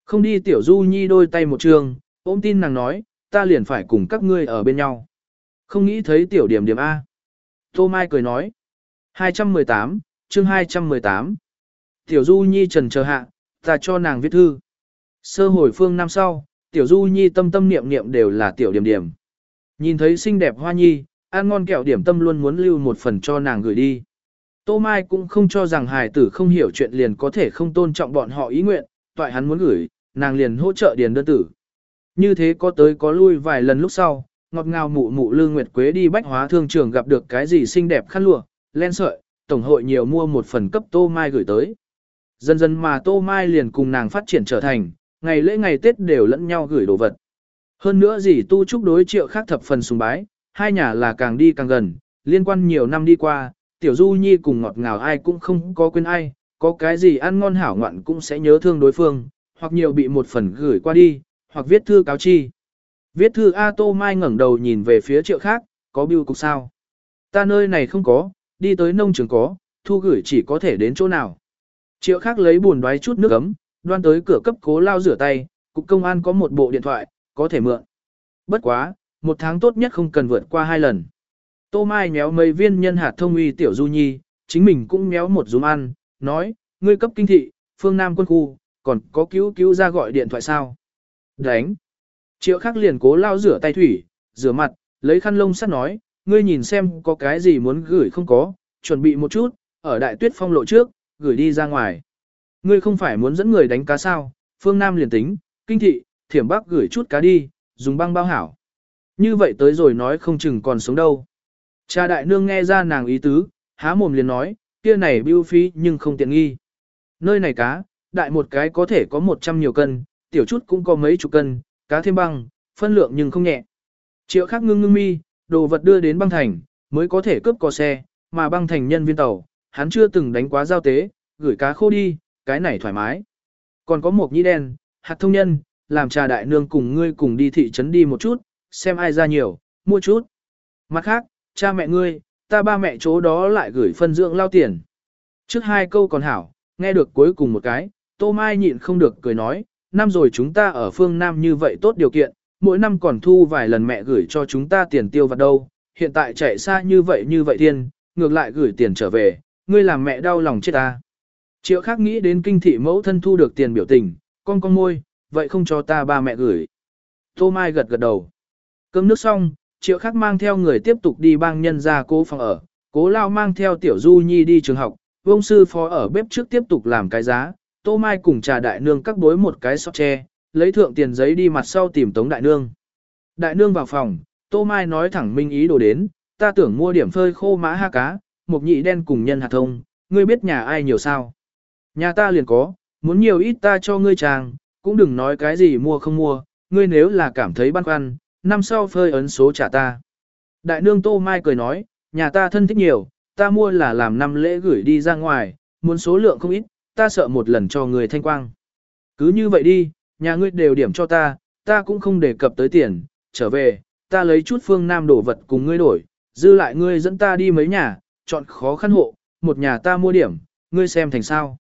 A: Không đi tiểu du nhi đôi tay một trường, ôm tin nàng nói, ta liền phải cùng các ngươi ở bên nhau. Không nghĩ thấy tiểu điểm điểm A. Tô Mai cười nói. 218, chương 218. Tiểu Du Nhi trần chờ hạ, ta cho nàng viết thư. Sơ hồi phương năm sau, Tiểu Du Nhi tâm tâm niệm niệm đều là tiểu điểm điểm. Nhìn thấy xinh đẹp hoa nhi, ăn ngon kẹo điểm tâm luôn muốn lưu một phần cho nàng gửi đi. Tô Mai cũng không cho rằng hài tử không hiểu chuyện liền có thể không tôn trọng bọn họ ý nguyện, toại hắn muốn gửi, nàng liền hỗ trợ điền đơn tử. Như thế có tới có lui vài lần lúc sau, ngọt ngào mụ mụ lương nguyệt quế đi bách hóa thương trường gặp được cái gì xinh đẹp khăn lụa, len sợi, tổng hội nhiều mua một phần cấp tô mai gửi tới. Dần dần mà tô mai liền cùng nàng phát triển trở thành, ngày lễ ngày Tết đều lẫn nhau gửi đồ vật. Hơn nữa gì tu chúc đối triệu khác thập phần sùng bái, hai nhà là càng đi càng gần, liên quan nhiều năm đi qua, tiểu du nhi cùng ngọt ngào ai cũng không có quên ai, có cái gì ăn ngon hảo ngoạn cũng sẽ nhớ thương đối phương, hoặc nhiều bị một phần gửi qua đi, hoặc viết thư cáo chi. Viết thư A Tô Mai ngẩng đầu nhìn về phía triệu khác, có biêu cục sao? Ta nơi này không có, đi tới nông trường có, thu gửi chỉ có thể đến chỗ nào. Triệu khác lấy buồn đoái chút nước ấm, đoan tới cửa cấp cố lao rửa tay, cục công an có một bộ điện thoại, có thể mượn. Bất quá, một tháng tốt nhất không cần vượt qua hai lần. Tô Mai méo mấy viên nhân hạt thông uy tiểu du nhi, chính mình cũng méo một dúm ăn, nói, ngươi cấp kinh thị, phương Nam quân khu, còn có cứu cứu ra gọi điện thoại sao? Đánh. Triệu khắc liền cố lao rửa tay thủy, rửa mặt, lấy khăn lông sắt nói, ngươi nhìn xem có cái gì muốn gửi không có, chuẩn bị một chút, ở đại tuyết phong lộ trước, gửi đi ra ngoài. Ngươi không phải muốn dẫn người đánh cá sao, phương Nam liền tính, kinh thị, thiểm bắc gửi chút cá đi, dùng băng bao hảo. Như vậy tới rồi nói không chừng còn sống đâu. Cha đại nương nghe ra nàng ý tứ, há mồm liền nói, kia này bưu phí nhưng không tiện nghi. Nơi này cá, đại một cái có thể có 100 nhiều cân, tiểu chút cũng có mấy chục cân, cá thêm băng, phân lượng nhưng không nhẹ. Triệu khắc ngưng ngưng mi, đồ vật đưa đến băng thành, mới có thể cướp có xe, mà băng thành nhân viên tàu, hắn chưa từng đánh quá giao tế, gửi cá khô đi, cái này thoải mái. Còn có một nhĩ đen, hạt thông nhân, làm trà đại nương cùng ngươi cùng đi thị trấn đi một chút, xem ai ra nhiều, mua chút. Mặt khác, cha mẹ ngươi, ta ba mẹ chỗ đó lại gửi phân dưỡng lao tiền. Trước hai câu còn hảo, nghe được cuối cùng một cái, Tô Mai nhịn không được cười nói, năm rồi chúng ta ở phương Nam như vậy tốt điều kiện, mỗi năm còn thu vài lần mẹ gửi cho chúng ta tiền tiêu vặt đâu, hiện tại chạy xa như vậy như vậy thiên, ngược lại gửi tiền trở về, ngươi làm mẹ đau lòng chết ta. Triệu khác nghĩ đến kinh thị mẫu thân thu được tiền biểu tình, con con môi, vậy không cho ta ba mẹ gửi. Tô Mai gật gật đầu. Cơm nước xong, triệu khác mang theo người tiếp tục đi bang nhân ra cố phòng ở, cố lao mang theo tiểu du nhi đi trường học, vông sư phó ở bếp trước tiếp tục làm cái giá, Tô Mai cùng trà đại nương các bối một cái sọt tre, lấy thượng tiền giấy đi mặt sau tìm Tống đại nương. Đại nương vào phòng, Tô Mai nói thẳng minh ý đồ đến, ta tưởng mua điểm phơi khô mã ha cá, một nhị đen cùng nhân hạt thông, ngươi biết nhà ai nhiều sao. Nhà ta liền có, muốn nhiều ít ta cho ngươi chàng, cũng đừng nói cái gì mua không mua, ngươi nếu là cảm thấy băn khoăn, năm sau phơi ấn số trả ta. Đại nương Tô Mai cười nói, nhà ta thân thích nhiều, ta mua là làm năm lễ gửi đi ra ngoài, muốn số lượng không ít, ta sợ một lần cho người thanh quang. Cứ như vậy đi, nhà ngươi đều điểm cho ta, ta cũng không đề cập tới tiền, trở về, ta lấy chút phương nam đổ vật cùng ngươi đổi, dư lại ngươi dẫn ta đi mấy nhà, chọn khó khăn hộ, một nhà ta mua điểm, ngươi xem thành sao.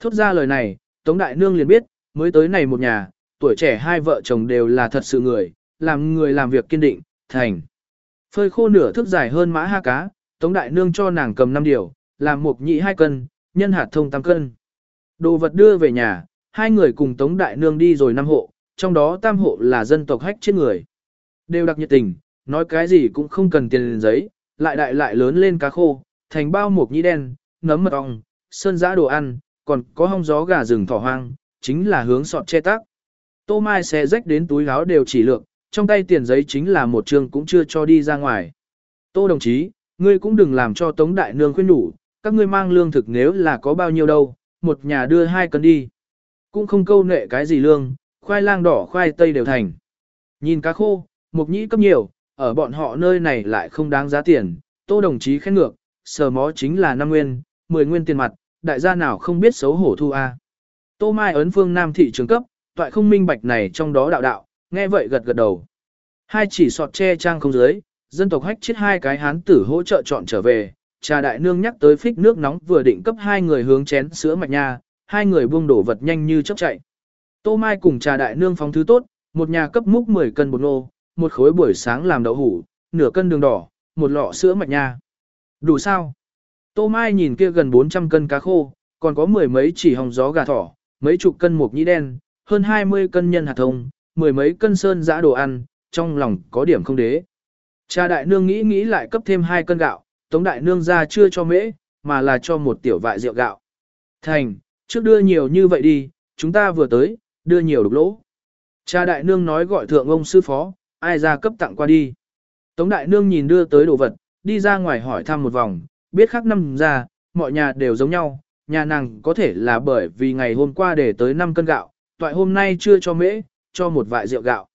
A: Thốt ra lời này, Tống Đại Nương liền biết, mới tới này một nhà, tuổi trẻ hai vợ chồng đều là thật sự người, làm người làm việc kiên định, thành. Phơi khô nửa thước dài hơn mã ha cá, Tống Đại Nương cho nàng cầm 5 điều, làm một nhị hai cân, nhân hạt thông tam cân. Đồ vật đưa về nhà, hai người cùng Tống Đại Nương đi rồi năm hộ, trong đó tam hộ là dân tộc hách chết người. Đều đặc nhiệt tình, nói cái gì cũng không cần tiền giấy, lại đại lại lớn lên cá khô, thành bao mộc nhĩ đen, nấm mật ong, sơn giã đồ ăn, còn có hong gió gà rừng thỏ hoang, chính là hướng sọt che tác. Tô Mai xe rách đến túi áo đều chỉ lượng, trong tay tiền giấy chính là một trường cũng chưa cho đi ra ngoài. Tô đồng chí, ngươi cũng đừng làm cho Tống Đại Nương khuyên đủ, các ngươi mang lương thực nếu là có bao nhiêu đâu, một nhà đưa hai cân đi. cũng không câu nệ cái gì lương, khoai lang đỏ khoai tây đều thành. Nhìn cá khô, mục nhĩ cấp nhiều, ở bọn họ nơi này lại không đáng giá tiền, tô đồng chí khen ngược, sờ mó chính là năm nguyên, 10 nguyên tiền mặt, đại gia nào không biết xấu hổ thu a. Tô Mai ấn phương Nam thị trường cấp, toại không minh bạch này trong đó đạo đạo, nghe vậy gật gật đầu. Hai chỉ sọt che trang không dưới, dân tộc hách chết hai cái hán tử hỗ trợ chọn trở về, trà đại nương nhắc tới phích nước nóng vừa định cấp hai người hướng chén sữa mạch nha, hai người buông đổ vật nhanh như chớp chạy. Tô Mai cùng trà đại nương phóng thứ tốt, một nhà cấp múc 10 cân bột nô, một khối buổi sáng làm đậu hủ, nửa cân đường đỏ, một lọ sữa mạch nha. Đủ sao? Tô Mai nhìn kia gần 400 cân cá khô, còn có mười mấy chỉ hồng gió gà thỏ, mấy chục cân mộc nhĩ đen, hơn 20 cân nhân hạt thông, mười mấy cân sơn giã đồ ăn, trong lòng có điểm không đế. Cha đại nương nghĩ nghĩ lại cấp thêm hai cân gạo, tống đại nương ra chưa cho mễ, mà là cho một tiểu vại rượu gạo. Thành, trước đưa nhiều như vậy đi, chúng ta vừa tới, đưa nhiều đục lỗ. Cha đại nương nói gọi thượng ông sư phó, ai ra cấp tặng qua đi. Tống đại nương nhìn đưa tới đồ vật, đi ra ngoài hỏi thăm một vòng, biết khác năm ra, mọi nhà đều giống nhau, nhà nàng có thể là bởi vì ngày hôm qua để tới 5 cân gạo, toại hôm nay chưa cho mễ, cho một vại rượu gạo.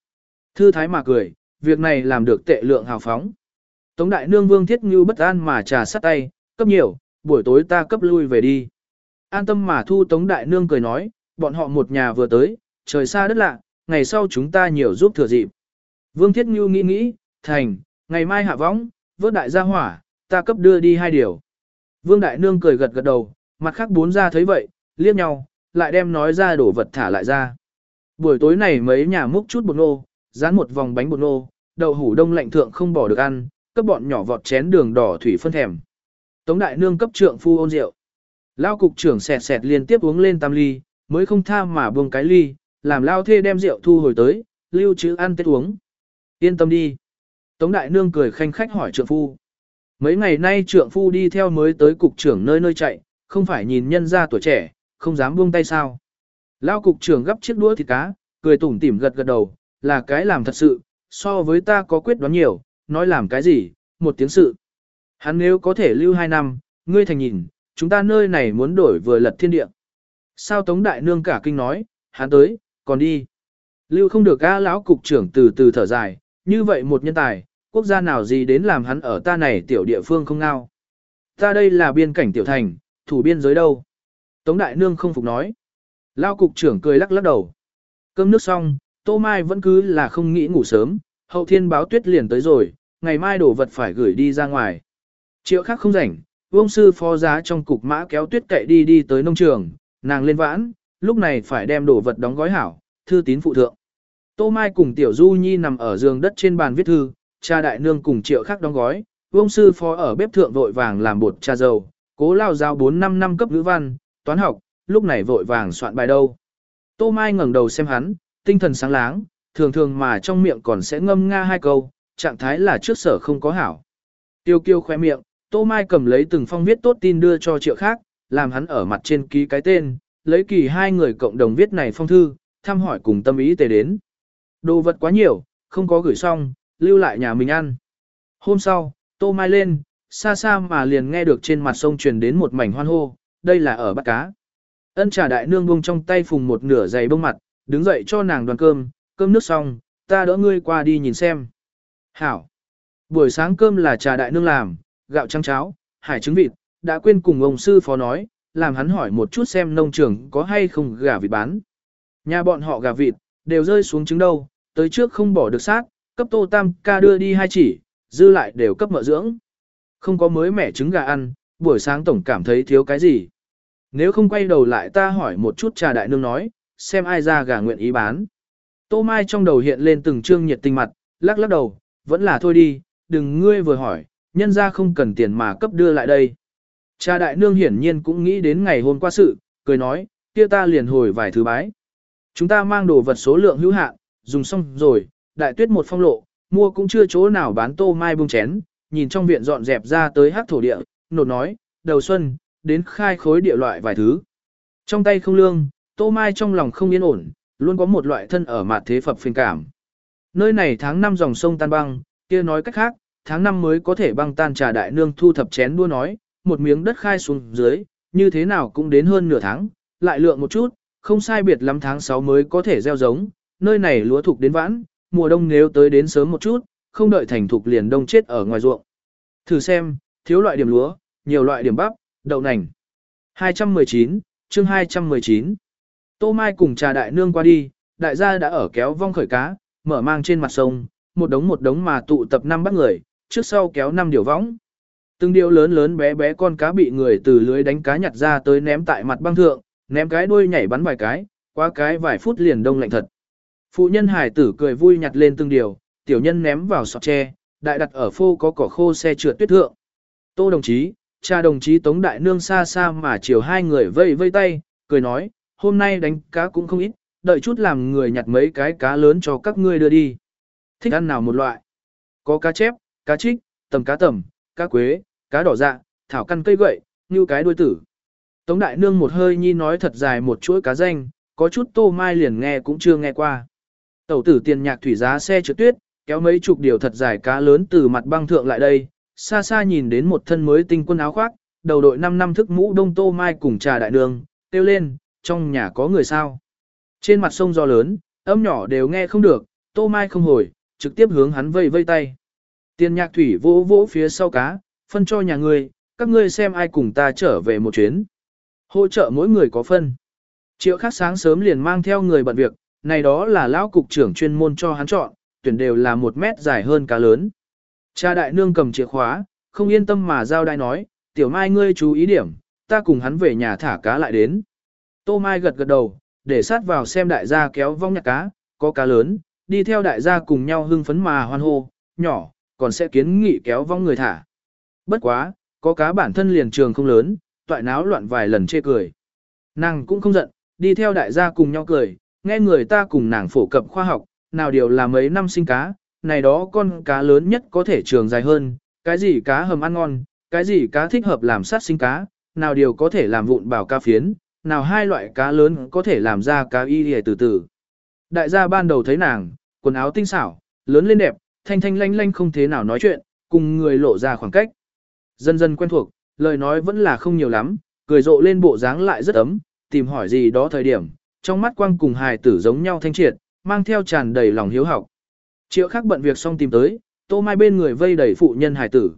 A: Thư thái mà cười, việc này làm được tệ lượng hào phóng. Tống đại nương vương thiết như bất an mà trà sát tay, cấp nhiều, buổi tối ta cấp lui về đi. An tâm mà thu tống đại nương cười nói, bọn họ một nhà vừa tới, trời xa đất lạ, ngày sau chúng ta nhiều giúp thừa dịp. Vương thiết như nghĩ nghĩ, thành, ngày mai hạ võng, vớt đại gia hỏa, ta cấp đưa đi hai điều. Vương đại nương cười gật gật đầu, mặt khác bốn ra thấy vậy, liếc nhau, lại đem nói ra đổ vật thả lại ra. Buổi tối này mấy nhà múc chút bột nô, dán một vòng bánh bột nô, đậu hủ đông lạnh thượng không bỏ được ăn, cấp bọn nhỏ vọt chén đường đỏ thủy phân thèm. Tống đại nương cấp trượng phu ôn rượu. Lao cục trưởng sẹt sẹt liên tiếp uống lên tam ly, mới không tha mà buông cái ly, làm lao thê đem rượu thu hồi tới, lưu trữ ăn tết uống. Yên tâm đi. Tống đại nương cười khanh khách hỏi trượng phu. Mấy ngày nay trượng phu đi theo mới tới cục trưởng nơi nơi chạy, không phải nhìn nhân ra tuổi trẻ, không dám buông tay sao. Lao cục trưởng gấp chiếc đũa thịt cá, cười tủm tỉm gật gật đầu, là cái làm thật sự, so với ta có quyết đoán nhiều, nói làm cái gì, một tiếng sự. Hắn nếu có thể lưu hai năm, ngươi thành nhìn, chúng ta nơi này muốn đổi vừa lật thiên địa. Sao Tống Đại Nương cả kinh nói, hắn tới, còn đi. Lưu không được ca lão cục trưởng từ từ thở dài, như vậy một nhân tài, quốc gia nào gì đến làm hắn ở ta này tiểu địa phương không ngao. Ta đây là biên cảnh tiểu thành, thủ biên giới đâu. Tống Đại Nương không phục nói. Lao cục trưởng cười lắc lắc đầu. Cơm nước xong, Tô Mai vẫn cứ là không nghĩ ngủ sớm, hậu thiên báo tuyết liền tới rồi, ngày mai đổ vật phải gửi đi ra ngoài. Triệu khác không rảnh, vương sư phó giá trong cục mã kéo tuyết cậy đi đi tới nông trường, nàng lên vãn, lúc này phải đem đồ vật đóng gói hảo, thư tín phụ thượng. Tô Mai cùng Tiểu Du Nhi nằm ở giường đất trên bàn viết thư, cha đại nương cùng triệu khác đóng gói, vương sư phó ở bếp thượng vội vàng làm bột trà dầu, cố lao giao 4-5 năm cấp ngữ văn, toán học, lúc này vội vàng soạn bài đâu. Tô Mai ngẩng đầu xem hắn, tinh thần sáng láng, thường thường mà trong miệng còn sẽ ngâm nga hai câu, trạng thái là trước sở không có hảo. Tiêu kiêu khoe miệng, Tô Mai cầm lấy từng phong viết tốt tin đưa cho triệu khác, làm hắn ở mặt trên ký cái tên, lấy kỳ hai người cộng đồng viết này phong thư, thăm hỏi cùng tâm ý tề đến. Đồ vật quá nhiều, không có gửi xong, lưu lại nhà mình ăn. Hôm sau, Tô Mai lên, xa xa mà liền nghe được trên mặt sông truyền đến một mảnh hoan hô, đây là ở bắt cá. Ân trà đại nương buông trong tay phùng một nửa giày bông mặt, đứng dậy cho nàng đoàn cơm, cơm nước xong, ta đỡ ngươi qua đi nhìn xem. Hảo. Buổi sáng cơm là trà đại nương làm, gạo trắng cháo, hải trứng vịt, đã quên cùng ông sư phó nói, làm hắn hỏi một chút xem nông trường có hay không gà vịt bán. Nhà bọn họ gà vịt, đều rơi xuống trứng đâu, tới trước không bỏ được sát, cấp tô tam ca đưa đi hai chỉ, dư lại đều cấp mợ dưỡng. Không có mới mẻ trứng gà ăn, buổi sáng tổng cảm thấy thiếu cái gì. Nếu không quay đầu lại ta hỏi một chút trà đại nương nói, xem ai ra gà nguyện ý bán. Tô Mai trong đầu hiện lên từng trương nhiệt tình mặt, lắc lắc đầu, vẫn là thôi đi, đừng ngươi vừa hỏi, nhân ra không cần tiền mà cấp đưa lại đây. Cha đại nương hiển nhiên cũng nghĩ đến ngày hôm qua sự, cười nói, kia ta liền hồi vài thứ bái. Chúng ta mang đồ vật số lượng hữu hạn, dùng xong rồi, đại tuyết một phong lộ, mua cũng chưa chỗ nào bán tô mai bung chén, nhìn trong viện dọn dẹp ra tới hát thổ địa, nột nói, đầu xuân, đến khai khối địa loại vài thứ. Trong tay không lương, tô mai trong lòng không yên ổn, luôn có một loại thân ở mặt thế phập phiền cảm. Nơi này tháng 5 dòng sông tan băng, kia nói cách khác, tháng 5 mới có thể băng tan trà đại nương thu thập chén đua nói, một miếng đất khai xuống dưới, như thế nào cũng đến hơn nửa tháng, lại lượng một chút, không sai biệt lắm tháng 6 mới có thể gieo giống, nơi này lúa thục đến vãn, mùa đông nếu tới đến sớm một chút, không đợi thành thục liền đông chết ở ngoài ruộng. Thử xem, thiếu loại điểm lúa, nhiều loại điểm bắp, đậu nành. 219, chương 219. Tô Mai cùng trà đại nương qua đi, đại gia đã ở kéo vong khởi cá, mở mang trên mặt sông, một đống một đống mà tụ tập năm bắt người, trước sau kéo năm điều võng. Từng điều lớn lớn bé bé con cá bị người từ lưới đánh cá nhặt ra tới ném tại mặt băng thượng, ném cái đuôi nhảy bắn vài cái, qua cái vài phút liền đông lạnh thật. Phụ nhân hải tử cười vui nhặt lên từng điều, tiểu nhân ném vào sọt tre, đại đặt ở phô có cỏ khô xe trượt tuyết thượng. Tô đồng chí, cha đồng chí Tống Đại Nương xa xa mà chiều hai người vây vây tay, cười nói, hôm nay đánh cá cũng không ít, đợi chút làm người nhặt mấy cái cá lớn cho các ngươi đưa đi. Thích ăn nào một loại? Có cá chép, cá trích, tầm cá tầm, cá quế, cá đỏ dạ, thảo căn cây gậy, như cái đuôi tử. Tống Đại Nương một hơi nhi nói thật dài một chuỗi cá danh, có chút tô mai liền nghe cũng chưa nghe qua. Tẩu tử tiền nhạc thủy giá xe trượt tuyết, kéo mấy chục điều thật dài cá lớn từ mặt băng thượng lại đây, xa xa nhìn đến một thân mới tinh quân áo khoác, đầu đội 5 năm thức mũ đông tô mai cùng trà đại đường, kêu lên, trong nhà có người sao. Trên mặt sông gió lớn, âm nhỏ đều nghe không được, tô mai không hồi, trực tiếp hướng hắn vây vây tay. Tiền nhạc thủy vỗ vỗ phía sau cá, phân cho nhà ngươi, các ngươi xem ai cùng ta trở về một chuyến. Hỗ trợ mỗi người có phân. Triệu khắc sáng sớm liền mang theo người bận việc, này đó là lão cục trưởng chuyên môn cho hắn chọn, tuyển đều là một mét dài hơn cá lớn. Cha đại nương cầm chìa khóa, không yên tâm mà giao đai nói, tiểu mai ngươi chú ý điểm, ta cùng hắn về nhà thả cá lại đến. Tô mai gật gật đầu, để sát vào xem đại gia kéo vong nhặt cá, có cá lớn, đi theo đại gia cùng nhau hưng phấn mà hoan hô, nhỏ, còn sẽ kiến nghị kéo vong người thả. Bất quá, có cá bản thân liền trường không lớn, toại náo loạn vài lần chê cười. Nàng cũng không giận, đi theo đại gia cùng nhau cười, nghe người ta cùng nàng phổ cập khoa học, nào điều là mấy năm sinh cá, này đó con cá lớn nhất có thể trường dài hơn, cái gì cá hầm ăn ngon, cái gì cá thích hợp làm sát sinh cá, nào điều có thể làm vụn bảo cá phiến, nào hai loại cá lớn có thể làm ra cá y hề từ từ. Đại gia ban đầu thấy nàng, quần áo tinh xảo, lớn lên đẹp, thanh thanh lanh lanh không thế nào nói chuyện, cùng người lộ ra khoảng cách. Dần dần quen thuộc, lời nói vẫn là không nhiều lắm, cười rộ lên bộ dáng lại rất ấm, tìm hỏi gì đó thời điểm, trong mắt quang cùng hài tử giống nhau thanh triệt, mang theo tràn đầy lòng hiếu học. Triệu khác bận việc xong tìm tới, tô mai bên người vây đầy phụ nhân hài tử.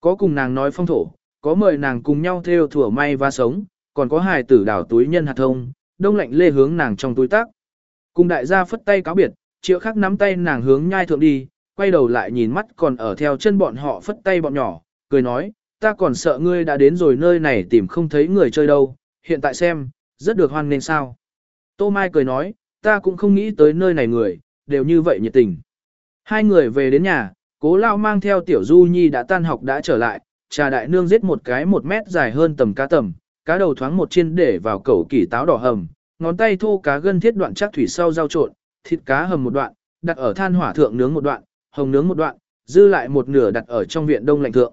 A: Có cùng nàng nói phong thổ, có mời nàng cùng nhau theo thủa may và sống, còn có hài tử đảo túi nhân hạt thông, đông lạnh lê hướng nàng trong túi tác. Cùng đại gia phất tay cáo biệt, triệu khắc nắm tay nàng hướng nhai thượng đi, quay đầu lại nhìn mắt còn ở theo chân bọn họ phất tay bọn nhỏ, cười nói, ta còn sợ ngươi đã đến rồi nơi này tìm không thấy người chơi đâu, hiện tại xem, rất được hoan nên sao. Tô Mai cười nói, ta cũng không nghĩ tới nơi này người, đều như vậy nhiệt tình. Hai người về đến nhà, cố lao mang theo tiểu du nhi đã tan học đã trở lại, trà đại nương giết một cái một mét dài hơn tầm cá tầm, cá đầu thoáng một chiên để vào cẩu kỷ táo đỏ hầm, ngón tay thô cá gân thiết đoạn chắc thủy sau rau trộn, thịt cá hầm một đoạn, đặt ở than hỏa thượng nướng một đoạn, hồng nướng một đoạn, dư lại một nửa đặt ở trong viện đông lạnh thượng.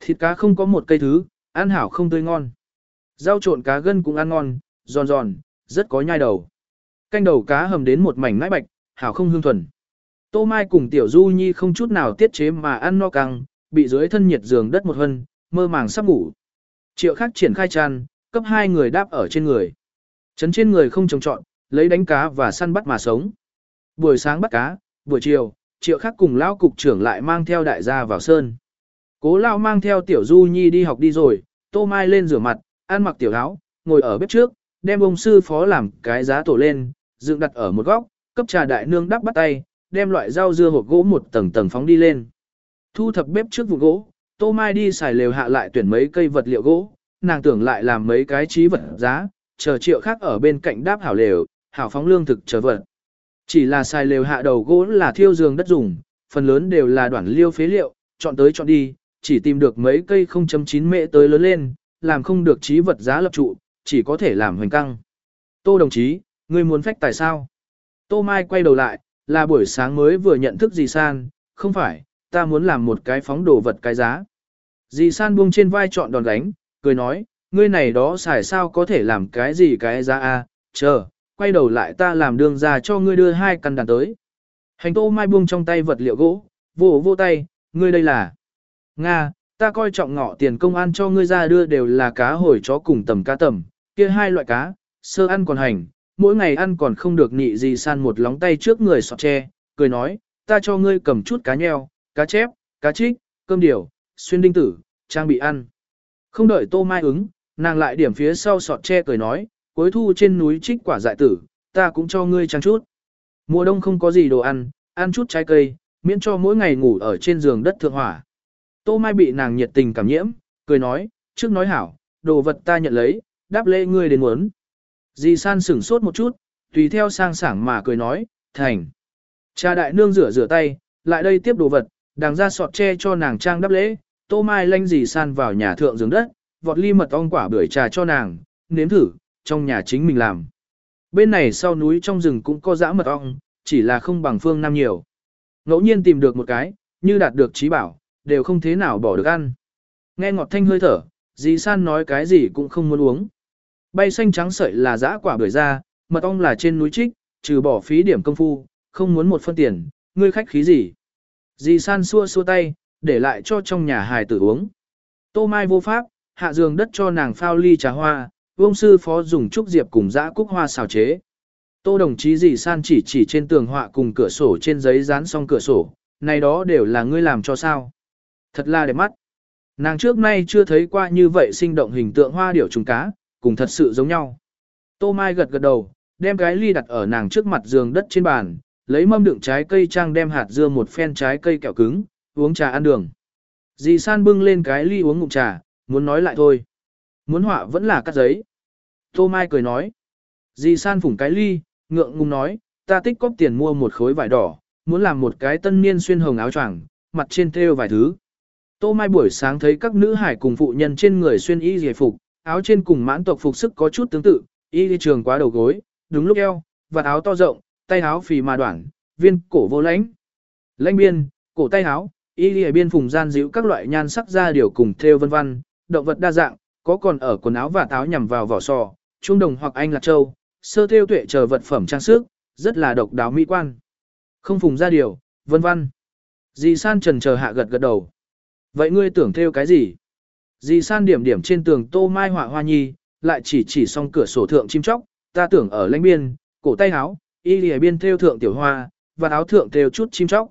A: Thịt cá không có một cây thứ, ăn hảo không tươi ngon. Rau trộn cá gân cũng ăn ngon, giòn giòn, rất có nhai đầu. Canh đầu cá hầm đến một mảnh nãi bạch, hảo không hương thuần. Tô Mai cùng Tiểu Du Nhi không chút nào tiết chế mà ăn no căng, bị dưới thân nhiệt giường đất một hân, mơ màng sắp ngủ. Triệu khác triển khai tràn, cấp hai người đáp ở trên người. Chấn trên người không trồng trọn, lấy đánh cá và săn bắt mà sống. Buổi sáng bắt cá, buổi chiều, triệu khác cùng lão cục trưởng lại mang theo đại gia vào sơn. Cố lão mang theo Tiểu Du Nhi đi học đi rồi, Tô Mai lên rửa mặt, ăn mặc tiểu áo, ngồi ở bếp trước, đem ông sư phó làm cái giá tổ lên, dựng đặt ở một góc, cấp trà đại nương đắp bắt tay, đem loại rau dưa hộp gỗ một tầng tầng phóng đi lên. Thu thập bếp trước vụ gỗ, Tô Mai đi xài lều hạ lại tuyển mấy cây vật liệu gỗ, nàng tưởng lại làm mấy cái trí vật giá, chờ triệu khác ở bên cạnh đáp hảo lều, hảo phóng lương thực chờ vật. Chỉ là xài lều hạ đầu gỗ là thiêu giường đất dùng, phần lớn đều là đoạn liêu phế liệu, chọn tới chọn đi, chỉ tìm được mấy cây 0.9 mệ tới lớn lên, làm không được trí vật giá lập trụ, chỉ có thể làm hoành căng. Tô đồng chí, ngươi muốn phách tại sao? Tô Mai quay đầu lại, là buổi sáng mới vừa nhận thức gì San, không phải, ta muốn làm một cái phóng đồ vật cái giá. Dì San buông trên vai chọn đòn gánh, cười nói, ngươi này đó xài sao có thể làm cái gì cái ra a? chờ, quay đầu lại ta làm đường ra cho ngươi đưa hai căn đàn tới. Hành Tô Mai buông trong tay vật liệu gỗ, vỗ vỗ tay, ngươi đây là Nga, ta coi trọng ngọ tiền công an cho ngươi ra đưa đều là cá hồi chó cùng tầm cá tầm, kia hai loại cá, sơ ăn còn hành, mỗi ngày ăn còn không được nị gì san một lóng tay trước người sọt tre, cười nói, ta cho ngươi cầm chút cá nheo, cá chép, cá trích, cơm điều, xuyên đinh tử, trang bị ăn. Không đợi tô mai ứng, nàng lại điểm phía sau sọt tre cười nói, cuối thu trên núi trích quả dại tử, ta cũng cho ngươi trang chút. Mùa đông không có gì đồ ăn, ăn chút trái cây, miễn cho mỗi ngày ngủ ở trên giường đất thượng hỏa. Tô Mai bị nàng nhiệt tình cảm nhiễm, cười nói, trước nói hảo, đồ vật ta nhận lấy, đáp lễ ngươi đến muốn. Dì san sửng sốt một chút, tùy theo sang sảng mà cười nói, thành. Cha đại nương rửa rửa tay, lại đây tiếp đồ vật, đàng ra sọt tre cho nàng trang đáp lễ, tô mai lanh dì san vào nhà thượng giường đất, vọt ly mật ong quả bưởi trà cho nàng, nếm thử, trong nhà chính mình làm. Bên này sau núi trong rừng cũng có dã mật ong, chỉ là không bằng phương Nam nhiều. Ngẫu nhiên tìm được một cái, như đạt được trí bảo, đều không thế nào bỏ được ăn. Nghe ngọt thanh hơi thở, dì san nói cái gì cũng không muốn uống. Bay xanh trắng sợi là dã quả bưởi ra, mật ong là trên núi trích, trừ bỏ phí điểm công phu, không muốn một phân tiền, ngươi khách khí gì. Dì san xua xua tay, để lại cho trong nhà hài tử uống. Tô Mai vô pháp, hạ giường đất cho nàng phao ly trà hoa, vương sư phó dùng trúc diệp cùng dã cúc hoa xào chế. Tô đồng chí dì san chỉ chỉ trên tường họa cùng cửa sổ trên giấy dán xong cửa sổ, này đó đều là ngươi làm cho sao. Thật là đẹp mắt. Nàng trước nay chưa thấy qua như vậy sinh động hình tượng hoa điểu trùng cá, cùng thật sự giống nhau. Tô Mai gật gật đầu, đem cái ly đặt ở nàng trước mặt giường đất trên bàn, lấy mâm đựng trái cây trang đem hạt dưa một phen trái cây kẹo cứng, uống trà ăn đường. Dì San bưng lên cái ly uống ngụm trà, muốn nói lại thôi. Muốn họa vẫn là cắt giấy. Tô Mai cười nói. Dì San phủng cái ly, ngượng ngùng nói, ta tích cóp tiền mua một khối vải đỏ, muốn làm một cái tân niên xuyên hồng áo choàng, mặt trên thêu vài thứ. Tô Mai buổi sáng thấy các nữ hải cùng phụ nhân trên người xuyên y giải phục, áo trên cùng mãn tộc phục sức có chút tương tự, y đi trường quá đầu gối, đúng lúc eo, vạt áo to rộng, tay áo phì mà đoạn, viên cổ vô lãnh. Lãnh biên, cổ tay áo, y lìa biên phùng gian díu các loại nhan sắc ra điều cùng theo vân vân, động vật đa dạng, có còn ở quần áo và áo nhằm vào vỏ sò, trung đồng hoặc anh lạc châu, sơ theo tuệ chờ vật phẩm trang sức, rất là độc đáo mỹ quan. Không phùng ra điều, vân vân. Dì san trần chờ hạ gật gật đầu. Vậy ngươi tưởng theo cái gì? Dì san điểm điểm trên tường tô mai họa hoa nhi, lại chỉ chỉ xong cửa sổ thượng chim chóc, ta tưởng ở lãnh biên, cổ tay áo, y lìa biên theo thượng tiểu hoa, và áo thượng theo chút chim chóc.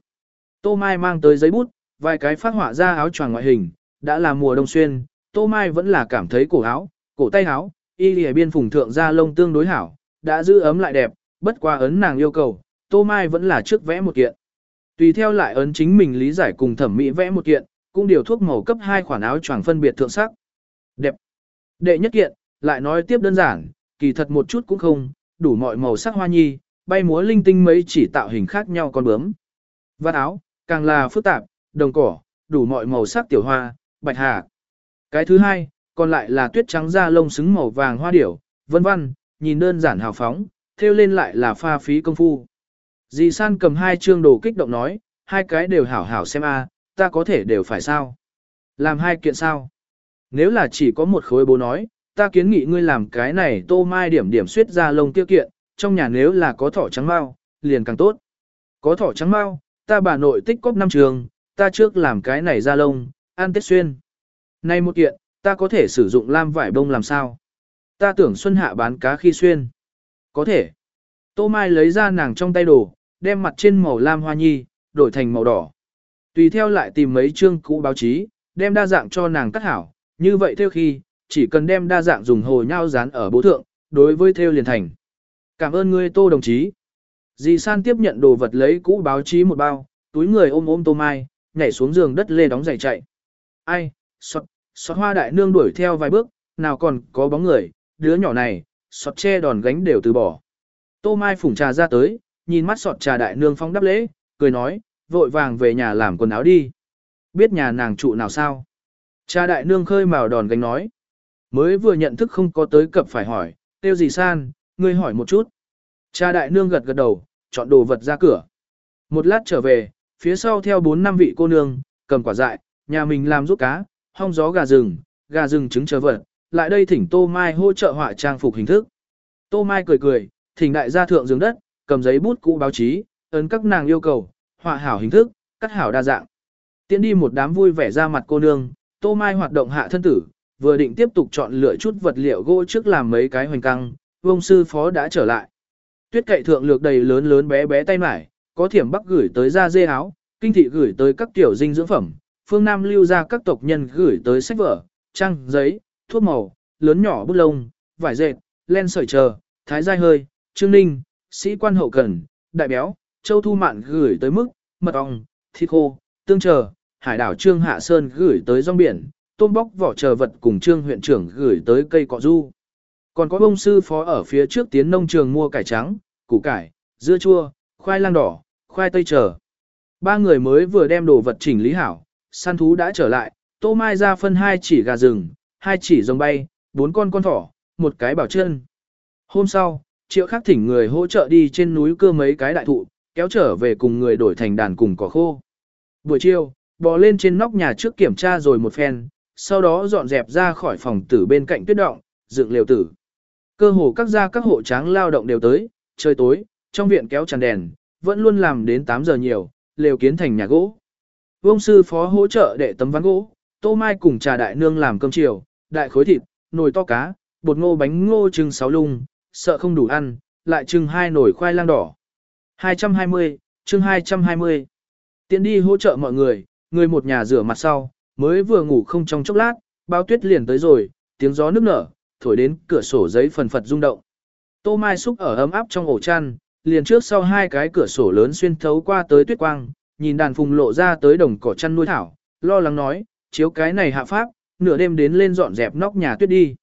A: Tô mai mang tới giấy bút, vài cái phát họa ra áo choàng ngoại hình, đã là mùa đông xuyên, tô mai vẫn là cảm thấy cổ áo, cổ tay áo, y lìa biên phùng thượng ra lông tương đối hảo, đã giữ ấm lại đẹp, bất qua ấn nàng yêu cầu, tô mai vẫn là trước vẽ một kiện. Tùy theo lại ấn chính mình lý giải cùng thẩm mỹ vẽ một kiện, cũng điều thuốc màu cấp hai khoản áo choàng phân biệt thượng sắc. Đẹp. Đệ nhất kiện, lại nói tiếp đơn giản, kỳ thật một chút cũng không, đủ mọi màu sắc hoa nhi, bay múa linh tinh mấy chỉ tạo hình khác nhau con bướm. Vạt áo, càng là phức tạp, đồng cỏ, đủ mọi màu sắc tiểu hoa, bạch hà. Cái thứ hai, còn lại là tuyết trắng da lông xứng màu vàng hoa điểu, vân vân, nhìn đơn giản hào phóng, theo lên lại là pha phí công phu. Dì san cầm hai chương đồ kích động nói, hai cái đều hảo hảo xem a, ta có thể đều phải sao? Làm hai kiện sao? Nếu là chỉ có một khối bố nói, ta kiến nghị ngươi làm cái này tô mai điểm điểm suyết ra lông tiêu kiện, trong nhà nếu là có thỏ trắng mau, liền càng tốt. Có thỏ trắng mau, ta bà nội tích cóp năm trường, ta trước làm cái này ra lông, ăn tết xuyên. Nay một kiện, ta có thể sử dụng lam vải bông làm sao? Ta tưởng xuân hạ bán cá khi xuyên. Có thể. Tô Mai lấy ra nàng trong tay đồ, đem mặt trên màu lam hoa nhi, đổi thành màu đỏ. Tùy theo lại tìm mấy chương cũ báo chí, đem đa dạng cho nàng cắt hảo, như vậy theo khi, chỉ cần đem đa dạng dùng hồ nhau dán ở bố thượng, đối với theo liền thành. Cảm ơn ngươi tô đồng chí. Dì San tiếp nhận đồ vật lấy cũ báo chí một bao, túi người ôm ôm tô mai, nhảy xuống giường đất lê đóng giày chạy. Ai, sọt, sọt hoa đại nương đuổi theo vài bước, nào còn có bóng người, đứa nhỏ này, sọt che đòn gánh đều từ bỏ. Tô mai phủng trà ra tới, nhìn mắt sọt trà đại nương phong đắp lễ, cười nói, vội vàng về nhà làm quần áo đi. Biết nhà nàng trụ nào sao? Cha đại nương khơi màu đòn gánh nói. Mới vừa nhận thức không có tới cập phải hỏi, tiêu gì san, ngươi hỏi một chút. Cha đại nương gật gật đầu, chọn đồ vật ra cửa. Một lát trở về, phía sau theo bốn năm vị cô nương, cầm quả dại, nhà mình làm rút cá, hong gió gà rừng, gà rừng trứng chờ vật, lại đây thỉnh Tô Mai hỗ trợ họa trang phục hình thức. Tô Mai cười cười, thỉnh đại gia thượng giường đất, cầm giấy bút cũ báo chí, ấn các nàng yêu cầu, họa hảo hình thức, cắt hảo đa dạng. Tiến đi một đám vui vẻ ra mặt cô nương, Tô Mai hoạt động hạ thân tử, vừa định tiếp tục chọn lựa chút vật liệu gỗ trước làm mấy cái hoành căng, vông sư phó đã trở lại. Tuyết cậy thượng lược đầy lớn lớn bé bé tay mải, có thiểm bắc gửi tới da dê áo, kinh thị gửi tới các tiểu dinh dưỡng phẩm, phương Nam lưu ra các tộc nhân gửi tới sách vở, trang, giấy, thuốc màu, lớn nhỏ bút lông, vải dệt, len sợi chờ, thái giai hơi, trương ninh, sĩ quan hậu cần, đại béo, châu thu mạn gửi tới mức, mật ong, thịt khô, tương chờ, hải đảo trương hạ sơn gửi tới rong biển, tôm bóc vỏ chờ vật cùng trương huyện trưởng gửi tới cây cọ du. Còn có bông sư phó ở phía trước tiến nông trường mua cải trắng, củ cải, dưa chua, khoai lang đỏ, khoai tây chờ. Ba người mới vừa đem đồ vật chỉnh lý hảo, săn thú đã trở lại, tô mai ra phân hai chỉ gà rừng, hai chỉ rồng bay, bốn con con thỏ, một cái bảo chân. Hôm sau, triệu khắc thỉnh người hỗ trợ đi trên núi cưa mấy cái đại thụ, kéo trở về cùng người đổi thành đàn cùng cỏ khô. Buổi chiều, bò lên trên nóc nhà trước kiểm tra rồi một phen, sau đó dọn dẹp ra khỏi phòng tử bên cạnh tuyết động, dựng lều tử. Cơ hồ các gia các hộ tráng lao động đều tới, trời tối, trong viện kéo tràn đèn, vẫn luôn làm đến 8 giờ nhiều, lều kiến thành nhà gỗ. Vông sư phó hỗ trợ để tấm ván gỗ, tô mai cùng trà đại nương làm cơm chiều, đại khối thịt, nồi to cá, bột ngô bánh ngô trưng sáu lung, sợ không đủ ăn, lại trưng hai nồi khoai lang đỏ. 220, chương 220. Tiến đi hỗ trợ mọi người, người một nhà rửa mặt sau, mới vừa ngủ không trong chốc lát, bao tuyết liền tới rồi, tiếng gió nức nở, thổi đến cửa sổ giấy phần phật rung động. Tô Mai xúc ở ấm áp trong ổ chăn, liền trước sau hai cái cửa sổ lớn xuyên thấu qua tới tuyết quang, nhìn đàn phùng lộ ra tới đồng cỏ chăn nuôi thảo, lo lắng nói, chiếu cái này hạ pháp, nửa đêm đến lên dọn dẹp nóc nhà tuyết đi.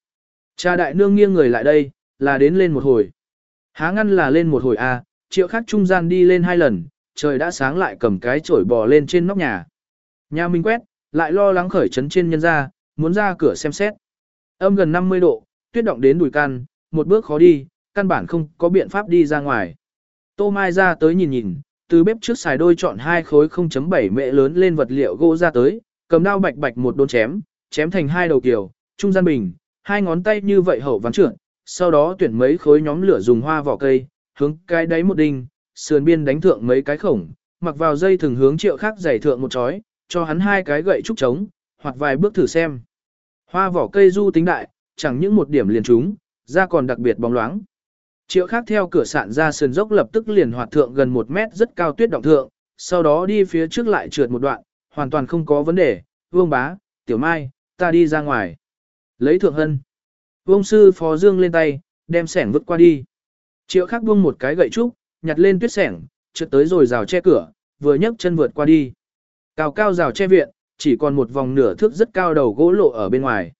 A: Cha đại nương nghiêng người lại đây, là đến lên một hồi. Há ngăn là lên một hồi à, triệu khác trung gian đi lên hai lần, trời đã sáng lại cầm cái chổi bò lên trên nóc nhà. Nhà mình quét, lại lo lắng khởi trấn trên nhân ra, muốn ra cửa xem xét. Âm gần 50 độ, tuyết động đến đùi căn, một bước khó đi, căn bản không có biện pháp đi ra ngoài. Tô Mai ra tới nhìn nhìn, từ bếp trước xài đôi chọn hai khối 0.7 mệ lớn lên vật liệu gỗ ra tới, cầm đao bạch bạch một đốn chém, chém thành hai đầu kiều, trung gian bình, hai ngón tay như vậy hậu ván trưởng, sau đó tuyển mấy khối nhóm lửa dùng hoa vỏ cây, hướng cái đáy một đinh, sườn biên đánh thượng mấy cái khổng, mặc vào dây thường hướng triệu khác giải thượng một chói, cho hắn hai cái gậy trúc trống, hoặc vài bước thử xem. Hoa vỏ cây du tính đại, chẳng những một điểm liền trúng, ra còn đặc biệt bóng loáng. Triệu khác theo cửa sạn ra sườn dốc lập tức liền hoạt thượng gần một mét rất cao tuyết động thượng, sau đó đi phía trước lại trượt một đoạn, hoàn toàn không có vấn đề, vương bá, tiểu mai, ta đi ra ngoài. Lấy thượng hân. Vương sư phó dương lên tay, đem sẻng vứt qua đi. Triệu khắc buông một cái gậy trúc, nhặt lên tuyết sẻng, trượt tới rồi rào che cửa, vừa nhấc chân vượt qua đi. Cao cao rào che viện, chỉ còn một vòng nửa thước rất cao đầu gỗ lộ ở bên ngoài.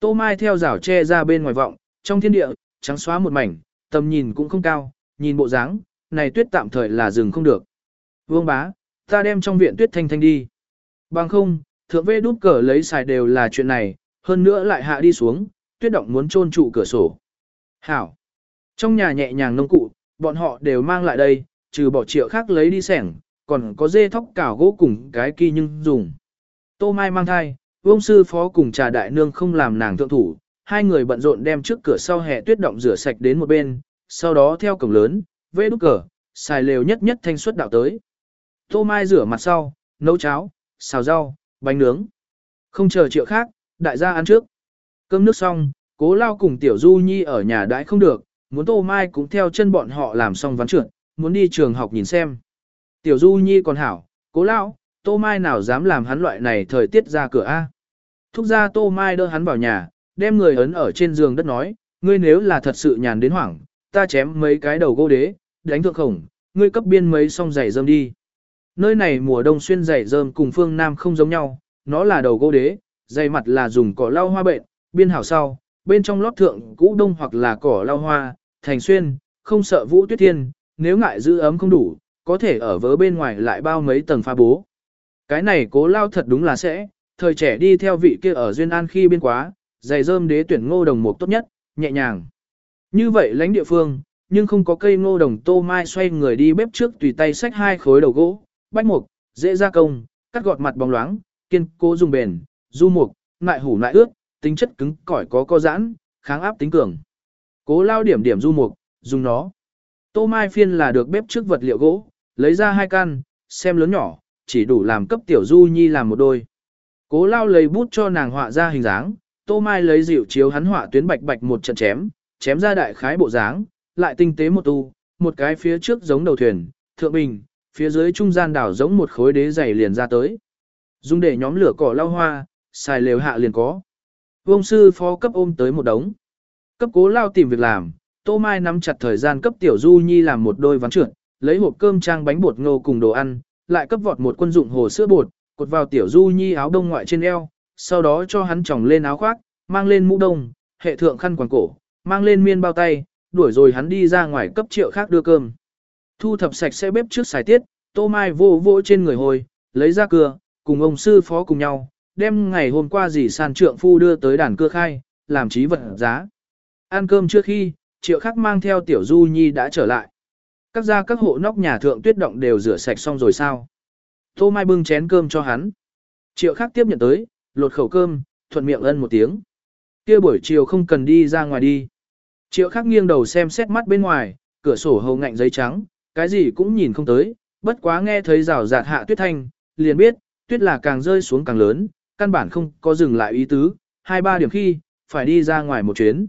A: Tô Mai theo rào che ra bên ngoài vọng, trong thiên địa, trắng xóa một mảnh, tầm nhìn cũng không cao, nhìn bộ dáng, này tuyết tạm thời là dừng không được. Vương bá, ta đem trong viện tuyết thanh thanh đi. Bằng không, thượng vê đút cờ lấy xài đều là chuyện này, hơn nữa lại hạ đi xuống, tuyết động muốn trôn trụ cửa sổ. Hảo. Trong nhà nhẹ nhàng nông cụ, bọn họ đều mang lại đây, trừ bỏ triệu khác lấy đi sẻng, còn có dê thóc cảo gỗ cùng cái kỳ nhưng dùng. Tô Mai mang thai, vương sư phó cùng trà đại nương không làm nàng thượng thủ, hai người bận rộn đem trước cửa sau hè tuyết động rửa sạch đến một bên, sau đó theo cổng lớn, vê đúc cờ, xài lều nhất nhất thanh suất đạo tới. Tô Mai rửa mặt sau, nấu cháo, xào rau, bánh nướng. Không chờ triệu khác, đại gia ăn trước. Cơm nước xong, cố lao cùng tiểu du nhi ở nhà đãi không được, muốn Tô Mai cũng theo chân bọn họ làm xong ván trượt, muốn đi trường học nhìn xem. Tiểu du nhi còn hảo, cố lao, Tô Mai nào dám làm hắn loại này thời tiết ra cửa A. Thúc ra Tô Mai đỡ hắn vào nhà, đem người ấn ở trên giường đất nói, ngươi nếu là thật sự nhàn đến hoảng, ta chém mấy cái đầu gỗ đế, đánh thượng khổng, ngươi cấp biên mấy song giày dơm đi. Nơi này mùa đông xuyên giày dơm cùng phương Nam không giống nhau, nó là đầu gỗ đế, giày mặt là dùng cỏ lau hoa bệnh, biên hảo sau, bên trong lót thượng cũ đông hoặc là cỏ lau hoa, thành xuyên, không sợ vũ tuyết thiên, nếu ngại giữ ấm không đủ, có thể ở vớ bên ngoài lại bao mấy tầng pha bố. Cái này cố lao thật đúng là sẽ, thời trẻ đi theo vị kia ở Duyên An khi biên quá, giày rơm đế tuyển ngô đồng mục tốt nhất, nhẹ nhàng. Như vậy lãnh địa phương, nhưng không có cây ngô đồng tô mai xoay người đi bếp trước tùy tay xách hai khối đầu gỗ, bách mục, dễ gia công, cắt gọt mặt bóng loáng, kiên cố dùng bền, du mục, ngại hủ ngại ướt, tính chất cứng cỏi có co giãn, kháng áp tính cường. Cố lao điểm điểm du mục, dùng nó. Tô mai phiên là được bếp trước vật liệu gỗ, lấy ra hai căn, xem lớn nhỏ, chỉ đủ làm cấp tiểu du nhi làm một đôi. Cố lao lấy bút cho nàng họa ra hình dáng, Tô Mai lấy dịu chiếu hắn họa tuyến bạch bạch một trận chém, chém ra đại khái bộ dáng, lại tinh tế một tu, một cái phía trước giống đầu thuyền, thượng bình, phía dưới trung gian đảo giống một khối đế dày liền ra tới. Dùng để nhóm lửa cỏ lau hoa, xài lều hạ liền có. Vông sư phó cấp ôm tới một đống. Cấp cố lao tìm việc làm, Tô Mai nắm chặt thời gian cấp tiểu du nhi làm một đôi ván trượt, lấy hộp cơm trang bánh bột ngô cùng đồ ăn, lại cấp vọt một quân dụng hồ sữa bột, cột vào tiểu du nhi áo đông ngoại trên eo, sau đó cho hắn tròng lên áo khoác, mang lên mũ đông, hệ thượng khăn quàng cổ, mang lên miên bao tay, đuổi rồi hắn đi ra ngoài cấp triệu khác đưa cơm. Thu thập sạch sẽ bếp trước xài tiết, tô mai vô vô trên người hồi, lấy ra cưa, cùng ông sư phó cùng nhau, đem ngày hôm qua dì sàn trượng phu đưa tới đàn cưa khai, làm trí vật giá. Ăn cơm trước khi, triệu khắc mang theo tiểu du nhi đã trở lại. Các gia các hộ nóc nhà thượng tuyết động đều rửa sạch xong rồi sao. Tô Mai bưng chén cơm cho hắn. Triệu khắc tiếp nhận tới, lột khẩu cơm, thuận miệng ân một tiếng. kia buổi chiều không cần đi ra ngoài đi. Triệu khắc nghiêng đầu xem xét mắt bên ngoài, cửa sổ hầu ngạnh giấy trắng, cái gì cũng nhìn không tới, bất quá nghe thấy rào rạt hạ tuyết thanh, liền biết, tuyết là càng rơi xuống càng lớn, căn bản không có dừng lại ý tứ, hai ba điểm khi, phải đi ra ngoài một chuyến.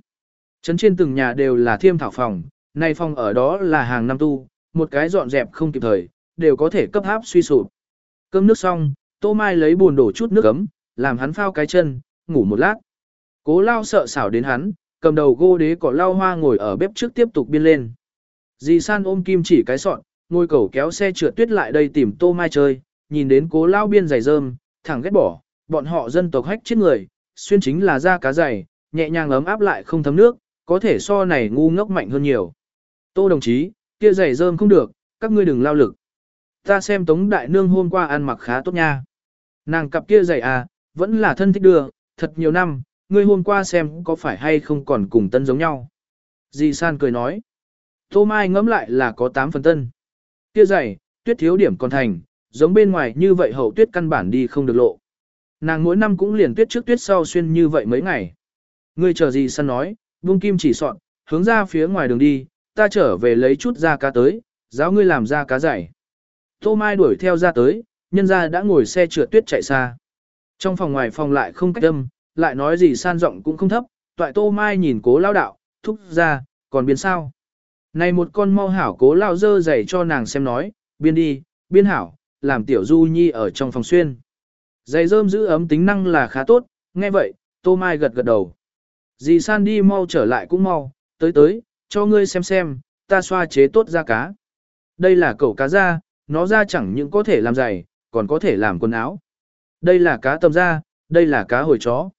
A: Trấn trên từng nhà đều là thiêm thảo phòng, nay phòng ở đó là hàng năm tu, một cái dọn dẹp không kịp thời, đều có thể cấp háp suy sụp. Cơm nước xong, Tô Mai lấy buồn đổ chút nước ấm, làm hắn phao cái chân, ngủ một lát. Cố lao sợ xảo đến hắn, cầm đầu gô đế cỏ lao hoa ngồi ở bếp trước tiếp tục biên lên. Dì san ôm kim chỉ cái sọn, ngôi cầu kéo xe trượt tuyết lại đây tìm Tô Mai chơi, nhìn đến cố lao biên giày rơm, thẳng ghét bỏ, bọn họ dân tộc hách chết người, xuyên chính là da cá dày, nhẹ nhàng ấm áp lại không thấm nước, có thể so này ngu ngốc mạnh hơn nhiều. Tô đồng chí, kia giày rơm không được, các ngươi đừng lao lực. Ta xem Tống Đại Nương hôm qua ăn mặc khá tốt nha. Nàng cặp kia giày à, vẫn là thân thích đưa, thật nhiều năm, ngươi hôm qua xem có phải hay không còn cùng tân giống nhau. Dì San cười nói. Tô Mai ngẫm lại là có 8 phần tân. Kia dày tuyết thiếu điểm còn thành, giống bên ngoài như vậy hậu tuyết căn bản đi không được lộ. Nàng mỗi năm cũng liền tuyết trước tuyết sau xuyên như vậy mấy ngày. Ngươi chờ gì săn nói, vung kim chỉ soạn, hướng ra phía ngoài đường đi, ta trở về lấy chút da cá tới, giáo ngươi làm ra cá dày. Tô Mai đuổi theo ra tới, nhân ra đã ngồi xe trượt tuyết chạy xa. Trong phòng ngoài phòng lại không cách âm, lại nói gì san giọng cũng không thấp, toại Tô Mai nhìn cố lao đạo, thúc ra, còn biến sao. Này một con mau hảo cố lao dơ dày cho nàng xem nói, biên đi, biên hảo, làm tiểu du nhi ở trong phòng xuyên. Dày rơm giữ ấm tính năng là khá tốt, nghe vậy, Tô Mai gật gật đầu. Dì san đi mau trở lại cũng mau, tới tới, cho ngươi xem xem, ta xoa chế tốt da cá. Đây là cẩu cá da, nó da chẳng những có thể làm giày, còn có thể làm quần áo. Đây là cá tầm da, đây là cá hồi chó.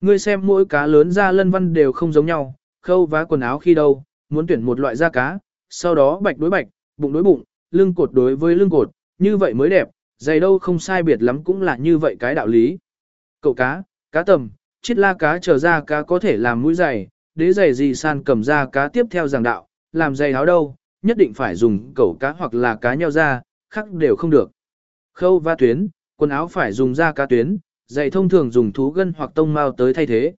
A: Ngươi xem mỗi cá lớn da lân văn đều không giống nhau, khâu vá quần áo khi đâu, muốn tuyển một loại da cá, sau đó bạch đối bạch, bụng đối bụng, lưng cột đối với lưng cột, như vậy mới đẹp, dày đâu không sai biệt lắm cũng là như vậy cái đạo lý. Cậu cá, cá tầm, chiết la cá trở ra cá có thể làm mũi dày, đế dày gì san cầm ra cá tiếp theo giảng đạo, làm dày áo đâu, nhất định phải dùng cẩu cá hoặc là cá nheo ra, khác đều không được. Khâu va tuyến, quần áo phải dùng da cá tuyến, giày thông thường dùng thú gân hoặc tông mao tới thay thế.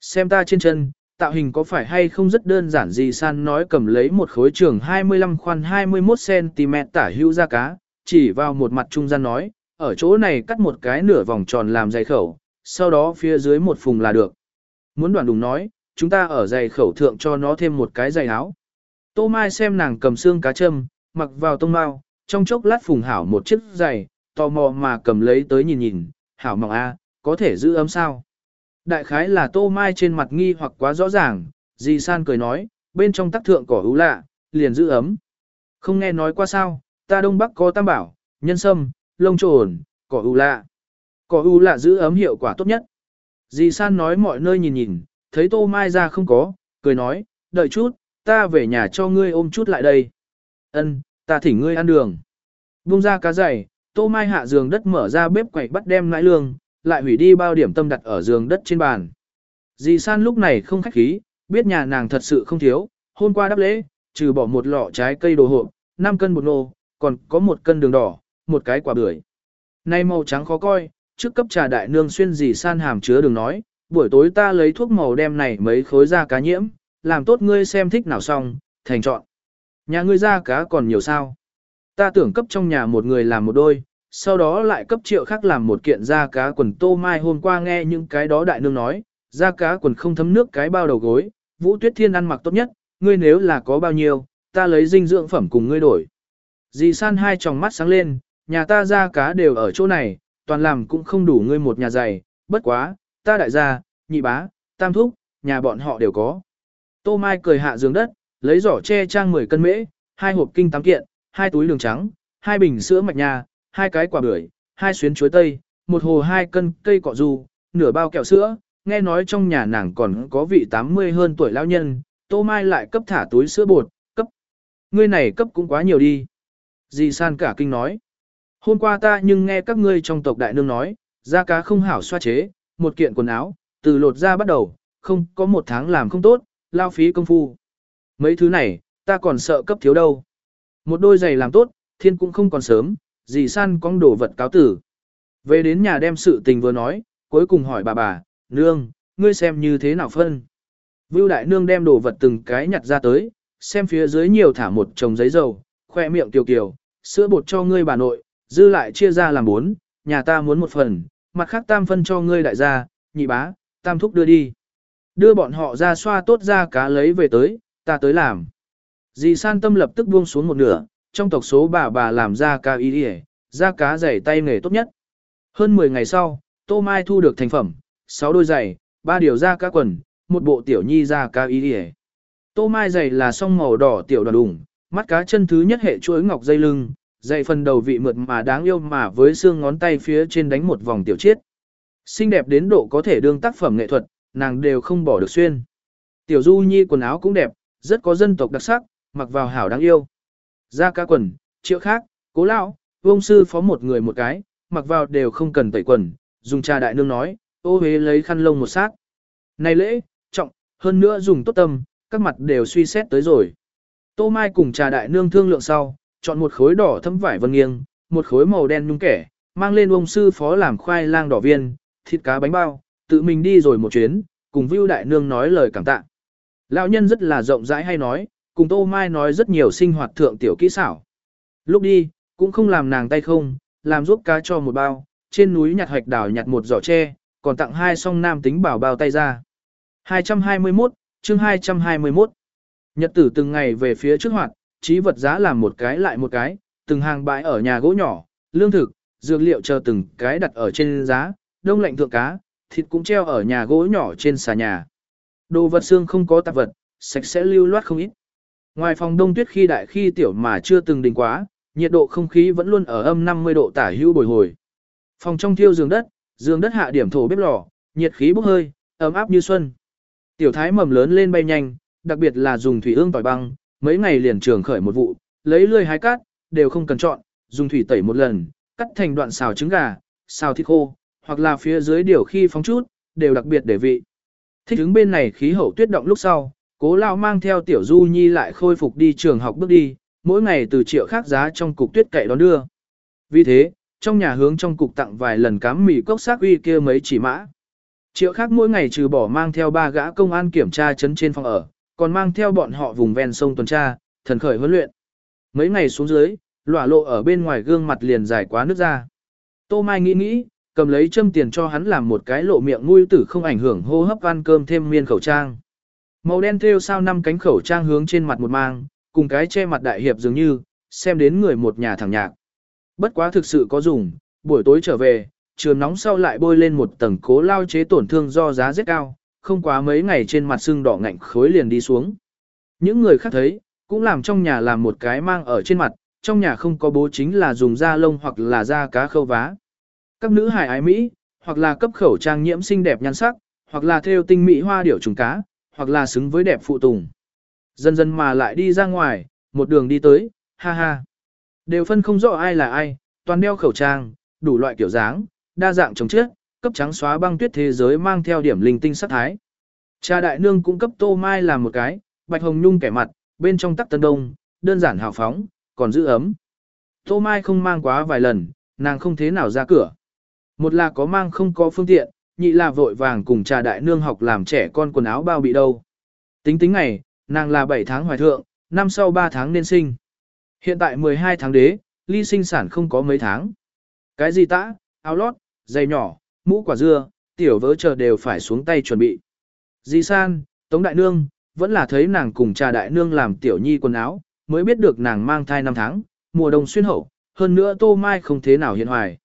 A: Xem ta trên chân, tạo hình có phải hay không rất đơn giản gì san nói cầm lấy một khối trường 25 khoan 21cm tả hữu da cá, chỉ vào một mặt trung gian nói, ở chỗ này cắt một cái nửa vòng tròn làm dày khẩu, sau đó phía dưới một phùng là được. Muốn đoạn đùng nói, chúng ta ở dày khẩu thượng cho nó thêm một cái dày áo. Tô Mai xem nàng cầm xương cá châm, mặc vào tông mao, trong chốc lát phùng hảo một chiếc giày, tò mò mà cầm lấy tới nhìn nhìn, hảo mỏng a, có thể giữ ấm sao. Đại khái là Tô Mai trên mặt nghi hoặc quá rõ ràng, dì san cười nói, bên trong tác thượng cỏ hữu lạ, liền giữ ấm. Không nghe nói qua sao, ta đông bắc có tam bảo, nhân sâm, lông trồn, cỏ hữu lạ. Cỏ hữu lạ giữ ấm hiệu quả tốt nhất. Dì san nói mọi nơi nhìn nhìn, thấy Tô Mai ra không có, cười nói, đợi chút, ta về nhà cho ngươi ôm chút lại đây. Ân, ta thỉnh ngươi ăn đường. Bung ra cá dày, Tô Mai hạ giường đất mở ra bếp quậy bắt đem nãi lương, lại hủy đi bao điểm tâm đặt ở giường đất trên bàn. Dì San lúc này không khách khí, biết nhà nàng thật sự không thiếu, hôm qua đáp lễ, trừ bỏ một lọ trái cây đồ hộp, 5 cân bột nô, còn có một cân đường đỏ, một cái quả bưởi. Nay màu trắng khó coi, trước cấp trà đại nương xuyên dì San hàm chứa đường nói, buổi tối ta lấy thuốc màu đem này mấy khối da cá nhiễm, làm tốt ngươi xem thích nào xong, thành chọn. Nhà ngươi da cá còn nhiều sao. Ta tưởng cấp trong nhà một người làm một đôi, sau đó lại cấp triệu khác làm một kiện da cá quần tô mai hôm qua nghe những cái đó đại nương nói, da cá quần không thấm nước cái bao đầu gối, Vũ Tuyết Thiên ăn mặc tốt nhất, ngươi nếu là có bao nhiêu, ta lấy dinh dưỡng phẩm cùng ngươi đổi. Dì san hai tròng mắt sáng lên, nhà ta da cá đều ở chỗ này, toàn làm cũng không đủ ngươi một nhà giày. bất quá, ta đại gia, nhị bá, tam thúc, nhà bọn họ đều có. Tô Mai cười hạ giường đất, lấy giỏ che trang 10 cân mễ, hai hộp kinh tám kiện, hai túi đường trắng, hai bình sữa mạch nhà, hai cái quả bưởi, hai xuyến chuối tây, một hồ hai cân cây cọ du, nửa bao kẹo sữa, nghe nói trong nhà nàng còn có vị 80 hơn tuổi lão nhân, Tô Mai lại cấp thả túi sữa bột, cấp. Ngươi này cấp cũng quá nhiều đi. Dì san cả kinh nói. Hôm qua ta nhưng nghe các ngươi trong tộc đại nương nói, da cá không hảo xoa chế, một kiện quần áo, từ lột ra bắt đầu, không có một tháng làm không tốt, lao phí công phu. Mấy thứ này, ta còn sợ cấp thiếu đâu. Một đôi giày làm tốt, thiên cũng không còn sớm, dì san con đồ vật cáo tử. Về đến nhà đem sự tình vừa nói, cuối cùng hỏi bà bà, nương, ngươi xem như thế nào phân. Vưu đại nương đem đồ vật từng cái nhặt ra tới, xem phía dưới nhiều thả một chồng giấy dầu, khoe miệng tiểu kiều, sữa bột cho ngươi bà nội, dư lại chia ra làm bốn, nhà ta muốn một phần, mặt khác tam phân cho ngươi đại gia, nhị bá, tam thúc đưa đi. Đưa bọn họ ra xoa tốt ra cá lấy về tới, ta tới làm. Dì san tâm lập tức buông xuống một nửa, trong tộc số bà bà làm ra ca y đi ra cá giày tay nghề tốt nhất. Hơn 10 ngày sau, Tô Mai thu được thành phẩm, 6 đôi giày, 3 điều da cá quần, một bộ tiểu nhi da cá y đi Tô Mai giày là song màu đỏ tiểu đoàn đủng, mắt cá chân thứ nhất hệ chuỗi ngọc dây lưng, dày phần đầu vị mượt mà đáng yêu mà với xương ngón tay phía trên đánh một vòng tiểu chiết. Xinh đẹp đến độ có thể đương tác phẩm nghệ thuật, nàng đều không bỏ được xuyên. Tiểu Du Nhi quần áo cũng đẹp, rất có dân tộc đặc sắc, mặc vào hảo đáng yêu. Da cá quần, triệu khác, cố lão, vông sư phó một người một cái, mặc vào đều không cần tẩy quần, dùng trà đại nương nói, ô hế lấy khăn lông một sát. Này lễ, trọng, hơn nữa dùng tốt tâm, các mặt đều suy xét tới rồi. Tô Mai cùng trà đại nương thương lượng sau, chọn một khối đỏ thấm vải vân nghiêng, một khối màu đen nhung kẻ, mang lên ông sư phó làm khoai lang đỏ viên, thịt cá bánh bao, tự mình đi rồi một chuyến, cùng Vưu đại nương nói lời cảm tạ. Lão nhân rất là rộng rãi hay nói, cùng Tô Mai nói rất nhiều sinh hoạt thượng tiểu kỹ xảo. Lúc đi, cũng không làm nàng tay không, làm giúp cá cho một bao, trên núi nhặt hoạch đảo nhặt một giỏ tre, còn tặng hai song nam tính bảo bao tay ra. 221, chương 221. Nhật tử từng ngày về phía trước hoạt, trí vật giá làm một cái lại một cái, từng hàng bãi ở nhà gỗ nhỏ, lương thực, dược liệu chờ từng cái đặt ở trên giá, đông lạnh thượng cá, thịt cũng treo ở nhà gỗ nhỏ trên xà nhà. Đồ vật xương không có tạp vật, sạch sẽ lưu loát không ít. Ngoài phòng đông tuyết khi đại khi tiểu mà chưa từng đỉnh quá, nhiệt độ không khí vẫn luôn ở âm 50 độ tả hữu bồi hồi. Phòng trong thiêu giường đất, giường đất hạ điểm thổ bếp lò, nhiệt khí bốc hơi, ấm áp như xuân. Tiểu thái mầm lớn lên bay nhanh, đặc biệt là dùng thủy ương tỏi băng, mấy ngày liền trường khởi một vụ, lấy lươi hái cát, đều không cần chọn, dùng thủy tẩy một lần, cắt thành đoạn xào trứng gà, xào thịt khô, hoặc là phía dưới điều khi phóng chút, đều đặc biệt để vị. Thích ứng bên này khí hậu tuyết động lúc sau, cố lao mang theo tiểu du nhi lại khôi phục đi trường học bước đi, mỗi ngày từ triệu khác giá trong cục tuyết cậy đón đưa. Vì thế, trong nhà hướng trong cục tặng vài lần cám mì cốc xác uy kia mấy chỉ mã. Triệu khác mỗi ngày trừ bỏ mang theo ba gã công an kiểm tra chấn trên phòng ở, còn mang theo bọn họ vùng ven sông tuần tra, thần khởi huấn luyện. Mấy ngày xuống dưới, lỏa lộ ở bên ngoài gương mặt liền dài quá nước ra. Tô Mai nghĩ nghĩ, cầm lấy châm tiền cho hắn làm một cái lộ miệng nuôi tử không ảnh hưởng hô hấp ăn cơm thêm miên khẩu trang. Màu đen thêu sao năm cánh khẩu trang hướng trên mặt một mang, cùng cái che mặt đại hiệp dường như, xem đến người một nhà thẳng nhạc. Bất quá thực sự có dùng, buổi tối trở về, trường nóng sau lại bôi lên một tầng cố lao chế tổn thương do giá rất cao, không quá mấy ngày trên mặt sưng đỏ ngạnh khối liền đi xuống. Những người khác thấy, cũng làm trong nhà làm một cái mang ở trên mặt, trong nhà không có bố chính là dùng da lông hoặc là da cá khâu vá. Các nữ hài ái Mỹ, hoặc là cấp khẩu trang nhiễm xinh đẹp nhan sắc, hoặc là theo tinh mỹ hoa điểu trùng cá, hoặc là xứng với đẹp phụ tùng. Dần dần mà lại đi ra ngoài, một đường đi tới, ha ha. Đều phân không rõ ai là ai, toàn đeo khẩu trang, đủ loại kiểu dáng, đa dạng trồng chiếc, cấp trắng xóa băng tuyết thế giới mang theo điểm linh tinh sắc thái. Cha đại nương cũng cấp tô mai làm một cái, bạch hồng nhung kẻ mặt, bên trong tắc tân đông, đơn giản hào phóng, còn giữ ấm. Tô mai không mang quá vài lần, nàng không thế nào ra cửa. Một là có mang không có phương tiện, nhị là vội vàng cùng cha đại nương học làm trẻ con quần áo bao bị đâu. Tính tính ngày, nàng là 7 tháng hoài thượng, năm sau 3 tháng nên sinh. Hiện tại 12 tháng đế, ly sinh sản không có mấy tháng. Cái gì tã, áo lót, giày nhỏ, mũ quả dưa, tiểu vớ chờ đều phải xuống tay chuẩn bị. Di san, Tống Đại Nương, vẫn là thấy nàng cùng trà đại nương làm tiểu nhi quần áo, mới biết được nàng mang thai năm tháng, mùa đông xuyên hậu, hơn nữa tô mai không thế nào hiện hoài.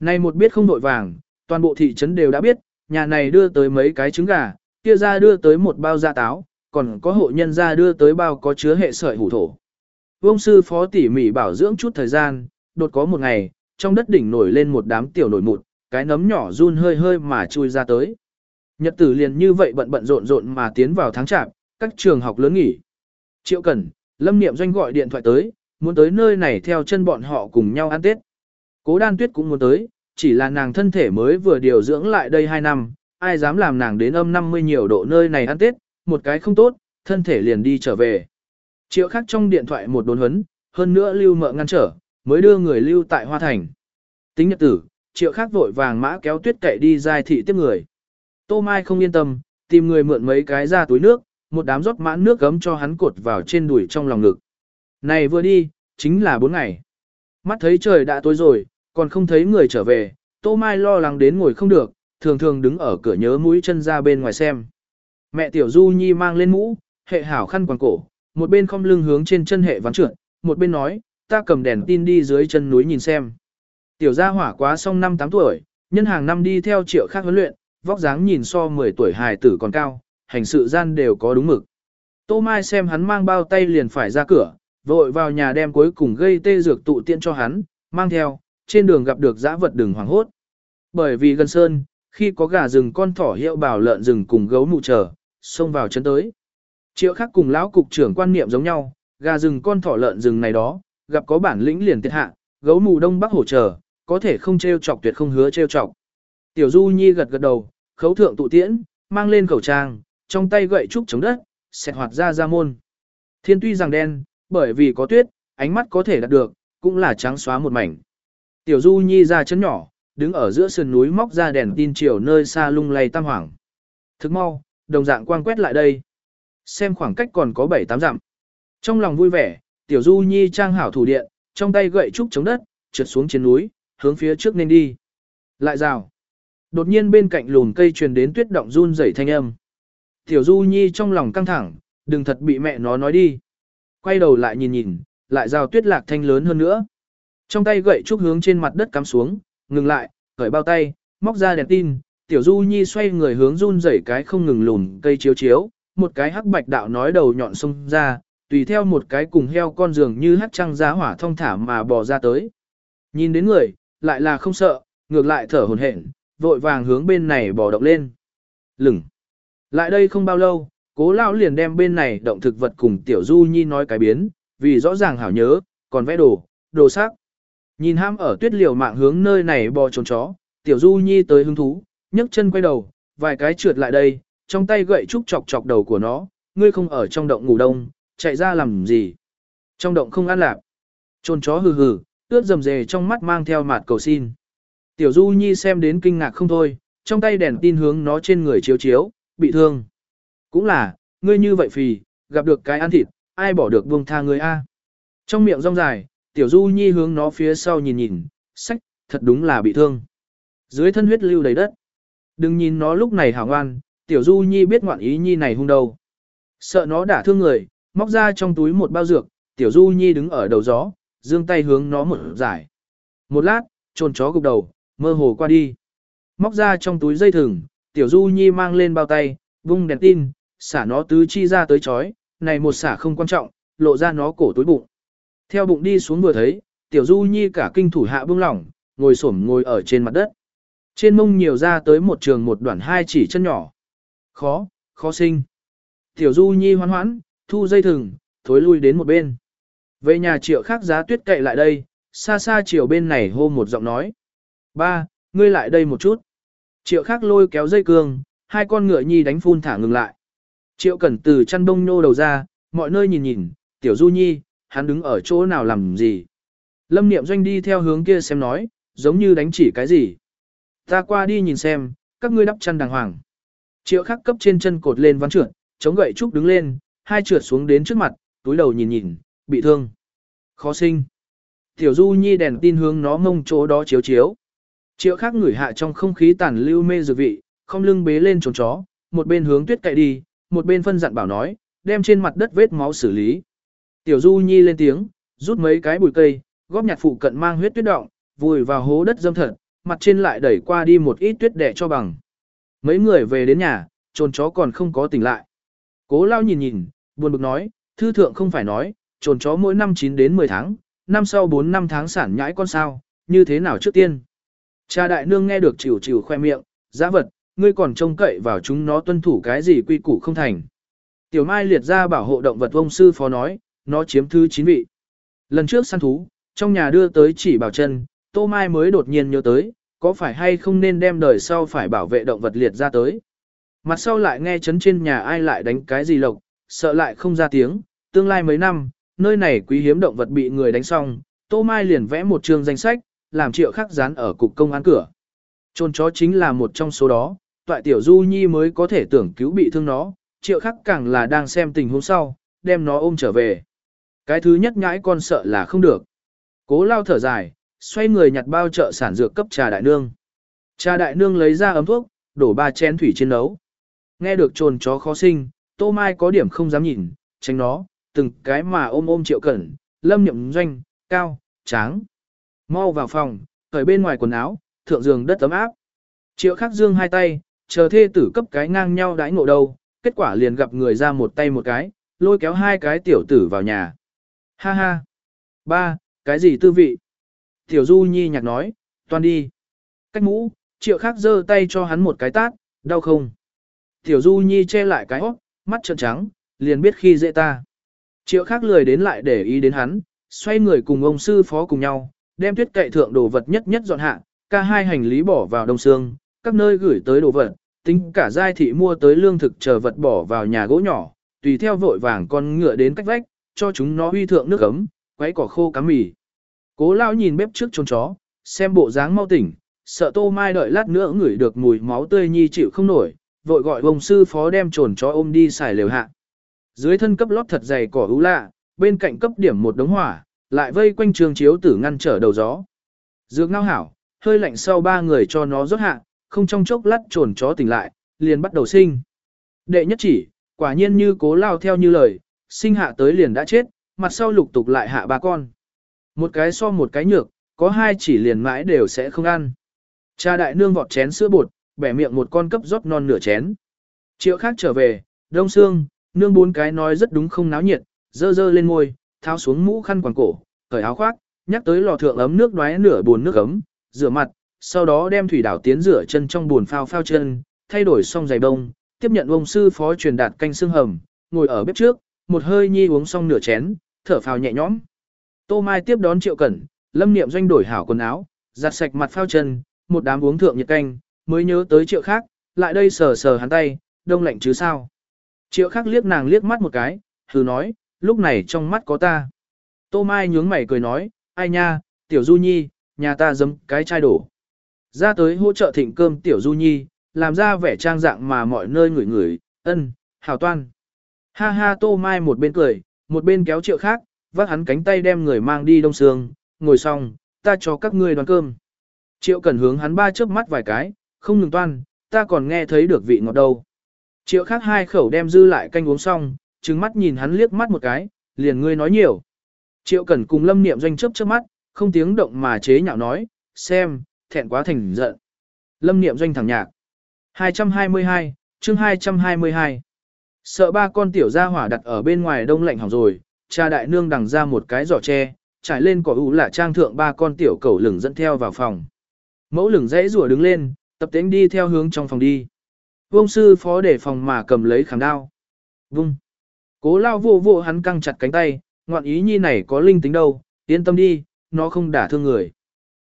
A: Này một biết không đội vàng, toàn bộ thị trấn đều đã biết, nhà này đưa tới mấy cái trứng gà, kia ra đưa tới một bao da táo, còn có hộ nhân ra đưa tới bao có chứa hệ sợi hủ thổ. Vương sư phó tỉ mỉ bảo dưỡng chút thời gian, đột có một ngày, trong đất đỉnh nổi lên một đám tiểu nổi mụt, cái nấm nhỏ run hơi hơi mà chui ra tới. Nhật tử liền như vậy bận bận rộn rộn mà tiến vào tháng chạp, các trường học lớn nghỉ. Triệu Cẩn, Lâm Niệm Doanh gọi điện thoại tới, muốn tới nơi này theo chân bọn họ cùng nhau ăn Tết. Cố Đan Tuyết cũng muốn tới, chỉ là nàng thân thể mới vừa điều dưỡng lại đây 2 năm, ai dám làm nàng đến âm 50 nhiều độ nơi này ăn Tết, một cái không tốt, thân thể liền đi trở về. Triệu khắc trong điện thoại một đồn huấn, hơn nữa lưu mợ ngăn trở, mới đưa người lưu tại Hoa Thành. Tính nhật tử, triệu khắc vội vàng mã kéo tuyết cậy đi giai thị tiếp người. Tô Mai không yên tâm, tìm người mượn mấy cái ra túi nước, một đám rót mãn nước gấm cho hắn cột vào trên đùi trong lòng ngực. Này vừa đi, chính là bốn ngày. Mắt thấy trời đã tối rồi, còn không thấy người trở về, Tô Mai lo lắng đến ngồi không được, thường thường đứng ở cửa nhớ mũi chân ra bên ngoài xem. Mẹ Tiểu Du Nhi mang lên mũ, hệ hảo khăn quàng cổ, một bên không lưng hướng trên chân hệ ván trượt, một bên nói, ta cầm đèn tin đi dưới chân núi nhìn xem. Tiểu gia hỏa quá xong năm 8 tuổi, nhân hàng năm đi theo triệu khác huấn luyện, vóc dáng nhìn so 10 tuổi hài tử còn cao, hành sự gian đều có đúng mực. Tô Mai xem hắn mang bao tay liền phải ra cửa, vội vào nhà đem cuối cùng gây tê dược tụ tiện cho hắn, mang theo, trên đường gặp được dã vật đừng hoảng hốt. Bởi vì gần sơn, khi có gà rừng con thỏ hiệu bảo lợn rừng cùng gấu mụ chờ, xông vào chân tới. Triệu khác cùng lão cục trưởng quan niệm giống nhau, gà rừng con thỏ lợn rừng này đó, gặp có bản lĩnh liền tiết hạ, gấu mù đông bắc hỗ trợ, có thể không trêu chọc tuyệt không hứa trêu chọc. Tiểu Du Nhi gật gật đầu, khấu thượng tụ tiễn, mang lên khẩu trang, trong tay gậy trúc chống đất, xẹt hoạt ra ra môn. Thiên tuy rằng đen, bởi vì có tuyết, ánh mắt có thể đạt được, cũng là trắng xóa một mảnh. Tiểu Du Nhi ra chân nhỏ, đứng ở giữa sườn núi móc ra đèn tin chiều nơi xa lung lay tam hoảng. Thức mau, đồng dạng quang quét lại đây. Xem khoảng cách còn có 7-8 dặm. Trong lòng vui vẻ, Tiểu Du Nhi trang hảo thủ điện, trong tay gậy trúc chống đất, trượt xuống trên núi, hướng phía trước nên đi. Lại rào. Đột nhiên bên cạnh lùn cây truyền đến tuyết động run rẩy thanh âm. Tiểu Du Nhi trong lòng căng thẳng, đừng thật bị mẹ nó nói đi. Quay đầu lại nhìn nhìn, lại rào tuyết lạc thanh lớn hơn nữa. Trong tay gậy trúc hướng trên mặt đất cắm xuống, ngừng lại, cởi bao tay, móc ra đèn tin, Tiểu Du Nhi xoay người hướng run rẩy cái không ngừng lùn cây chiếu chiếu, một cái hắc bạch đạo nói đầu nhọn xông ra, tùy theo một cái cùng heo con giường như hắc trăng giá hỏa thông thả mà bò ra tới. Nhìn đến người, lại là không sợ, ngược lại thở hổn hển, vội vàng hướng bên này bò động lên. Lửng. Lại đây không bao lâu, cố lão liền đem bên này động thực vật cùng tiểu du nhi nói cái biến, vì rõ ràng hảo nhớ, còn vẽ đồ, đồ sắc. Nhìn ham ở tuyết liều mạng hướng nơi này bò trốn chó, tiểu du nhi tới hứng thú, nhấc chân quay đầu, vài cái trượt lại đây, trong tay gậy trúc chọc chọc đầu của nó, ngươi không ở trong động ngủ đông, chạy ra làm gì. Trong động không ăn lạc. trồn chó hừ hừ, ướt rầm rề trong mắt mang theo mặt cầu xin. Tiểu Du Nhi xem đến kinh ngạc không thôi, trong tay đèn tin hướng nó trên người chiếu chiếu, bị thương. Cũng là, ngươi như vậy phì, gặp được cái ăn thịt, ai bỏ được buông tha ngươi a? Trong miệng rong dài, Tiểu Du Nhi hướng nó phía sau nhìn nhìn, sách, thật đúng là bị thương. Dưới thân huyết lưu đầy đất. Đừng nhìn nó lúc này hảo ngoan, Tiểu Du Nhi biết ngoạn ý Nhi này hung đầu, Sợ nó đả thương người, móc ra trong túi một bao dược, Tiểu Du Nhi đứng ở đầu gió, dương tay hướng nó một giải. Một lát, trồn chó gục đầu, mơ hồ qua đi. Móc ra trong túi dây thừng, Tiểu Du Nhi mang lên bao tay, vung đèn tin, xả nó tứ chi ra tới chói, này một xả không quan trọng, lộ ra nó cổ túi bụng. Theo bụng đi xuống vừa thấy, Tiểu Du Nhi cả kinh thủ hạ bưng lỏng, ngồi xổm ngồi ở trên mặt đất. Trên mông nhiều ra tới một trường một đoạn hai chỉ chân nhỏ. Khó, khó sinh. Tiểu Du Nhi hoan hoãn, thu dây thừng, thối lui đến một bên. Về nhà triệu khác giá tuyết cậy lại đây, xa xa chiều bên này hô một giọng nói. Ba, ngươi lại đây một chút. Triệu khác lôi kéo dây cương, hai con ngựa nhi đánh phun thả ngừng lại. Triệu cẩn từ chăn bông nô đầu ra, mọi nơi nhìn nhìn, tiểu du nhi, hắn đứng ở chỗ nào làm gì. Lâm niệm doanh đi theo hướng kia xem nói, giống như đánh chỉ cái gì. Ta qua đi nhìn xem, các ngươi đắp chăn đàng hoàng. Triệu khắc cấp trên chân cột lên ván trượt, chống gậy trúc đứng lên, hai trượt xuống đến trước mặt, túi đầu nhìn nhìn, bị thương. Khó sinh. Tiểu Du Nhi đèn tin hướng nó mông chỗ đó chiếu chiếu. Triệu khắc ngửi hạ trong không khí tàn lưu mê dược vị, không lưng bế lên trốn chó, một bên hướng tuyết cậy đi, một bên phân dặn bảo nói, đem trên mặt đất vết máu xử lý. Tiểu Du Nhi lên tiếng, rút mấy cái bụi cây, góp nhặt phụ cận mang huyết tuyết động, vùi vào hố đất dâm thật, mặt trên lại đẩy qua đi một ít tuyết đẻ cho bằng. Mấy người về đến nhà, trồn chó còn không có tỉnh lại. Cố lao nhìn nhìn, buồn bực nói, thư thượng không phải nói, trồn chó mỗi năm 9 đến 10 tháng, năm sau 4 năm tháng sản nhãi con sao, như thế nào trước tiên. Cha đại nương nghe được chịu chịu khoe miệng, giã vật, ngươi còn trông cậy vào chúng nó tuân thủ cái gì quy củ không thành. Tiểu Mai liệt ra bảo hộ động vật ông sư phó nói, nó chiếm thứ 9 vị. Lần trước săn thú, trong nhà đưa tới chỉ bảo chân, Tô Mai mới đột nhiên nhớ tới, có phải hay không nên đem đời sau phải bảo vệ động vật liệt ra tới. Mặt sau lại nghe chấn trên nhà ai lại đánh cái gì lộc, sợ lại không ra tiếng, tương lai mấy năm, nơi này quý hiếm động vật bị người đánh xong, Tô Mai liền vẽ một chương danh sách, làm triệu khắc dán ở cục công an cửa. Trôn chó chính là một trong số đó, toại tiểu du nhi mới có thể tưởng cứu bị thương nó, triệu khắc càng là đang xem tình huống sau, đem nó ôm trở về. Cái thứ nhất nhãi con sợ là không được. Cố lao thở dài, xoay người nhặt bao chợ sản dược cấp trà đại nương. Trà đại nương lấy ra ấm thuốc, đổ ba chén thủy trên nấu. Nghe được trồn chó khó sinh, tô mai có điểm không dám nhìn, tránh nó, từng cái mà ôm ôm triệu cẩn, lâm nhậm doanh, cao, tráng. Mau vào phòng, cởi bên ngoài quần áo, thượng giường đất ấm áp. Triệu khắc dương hai tay, chờ thê tử cấp cái ngang nhau đãi ngộ đâu, kết quả liền gặp người ra một tay một cái, lôi kéo hai cái tiểu tử vào nhà. Ha ha. Ba, cái gì tư vị? Tiểu Du Nhi nhạc nói, toàn đi. Cách mũ, triệu khắc giơ tay cho hắn một cái tát, đau không? Tiểu Du Nhi che lại cái óc, mắt trợn trắng, liền biết khi dễ ta. Triệu khắc lười đến lại để ý đến hắn, xoay người cùng ông sư phó cùng nhau, đem tuyết cậy thượng đồ vật nhất nhất dọn hạ, ca hai hành lý bỏ vào đông xương, các nơi gửi tới đồ vật, tính cả giai thị mua tới lương thực chờ vật bỏ vào nhà gỗ nhỏ, tùy theo vội vàng con ngựa đến cách vách, cho chúng nó huy thượng nước ấm, quấy cỏ khô cá mì. Cố lao nhìn bếp trước trốn chó, xem bộ dáng mau tỉnh, sợ tô mai đợi lát nữa ngửi được mùi máu tươi nhi chịu không nổi, vội gọi bồng sư phó đem trồn chó ôm đi xài lều hạ. Dưới thân cấp lót thật dày cỏ ú lạ, bên cạnh cấp điểm một đống hỏa, lại vây quanh trường chiếu tử ngăn trở đầu gió. Dược ngao hảo, hơi lạnh sau ba người cho nó rốt hạ, không trong chốc lát trồn chó tỉnh lại, liền bắt đầu sinh. Đệ nhất chỉ, quả nhiên như cố lao theo như lời, sinh hạ tới liền đã chết, mặt sau lục tục lại hạ ba con. Một cái so một cái nhược, có hai chỉ liền mãi đều sẽ không ăn. Cha đại nương vọt chén sữa bột, bẻ miệng một con cấp rót non nửa chén. Triệu khác trở về, đông xương, nương bốn cái nói rất đúng không náo nhiệt, dơ dơ lên môi, tháo xuống mũ khăn quàng cổ, cởi áo khoác, nhắc tới lò thượng ấm nước đoái nửa buồn nước ấm, rửa mặt, sau đó đem thủy đảo tiến rửa chân trong buồn phao phao chân, thay đổi xong giày bông, tiếp nhận ông sư phó truyền đạt canh xương hầm, ngồi ở bếp trước, một hơi nhi uống xong nửa chén, thở phào nhẹ nhõm. Tô Mai tiếp đón Triệu Cẩn, Lâm Niệm doanh đổi hảo quần áo, giặt sạch mặt phao chân, một đám uống thượng nhiệt canh, mới nhớ tới Triệu khác, lại đây sờ sờ hắn tay, đông lạnh chứ sao. Triệu khác liếc nàng liếc mắt một cái, thử nói, lúc này trong mắt có ta. Tô Mai nhướng mày cười nói, ai nha, tiểu du nhi, nhà ta giấm cái chai đổ. Ra tới hỗ trợ thịnh cơm tiểu du nhi, làm ra vẻ trang dạng mà mọi nơi ngửi ngửi, ân, hảo toan. Ha ha Tô Mai một bên cười, một bên kéo triệu khác, vác hắn cánh tay đem người mang đi đông sương, ngồi xong, ta cho các ngươi đoàn cơm. Triệu cần hướng hắn ba chớp mắt vài cái, không ngừng toan, ta còn nghe thấy được vị ngọt đâu. Triệu khác hai khẩu đem dư lại canh uống xong, trừng mắt nhìn hắn liếc mắt một cái, liền ngươi nói nhiều. Triệu Cẩn cùng Lâm Niệm doanh chớp chớp mắt, không tiếng động mà chế nhạo nói, xem, thẹn quá thành giận. Lâm Niệm doanh thẳng nhạc. 222, chương 222. Sợ ba con tiểu gia hỏa đặt ở bên ngoài đông lạnh hỏng rồi, cha đại nương đằng ra một cái giỏ tre, trải lên cỏ ủ lạ trang thượng ba con tiểu cẩu lửng dẫn theo vào phòng. Mẫu lửng dãy rùa đứng lên, tập tính đi theo hướng trong phòng đi. Vông sư phó để phòng mà cầm lấy khảm đao. Vung. Cố lao vô vô hắn căng chặt cánh tay, ngoạn ý nhi này có linh tính đâu, yên tâm đi, nó không đả thương người.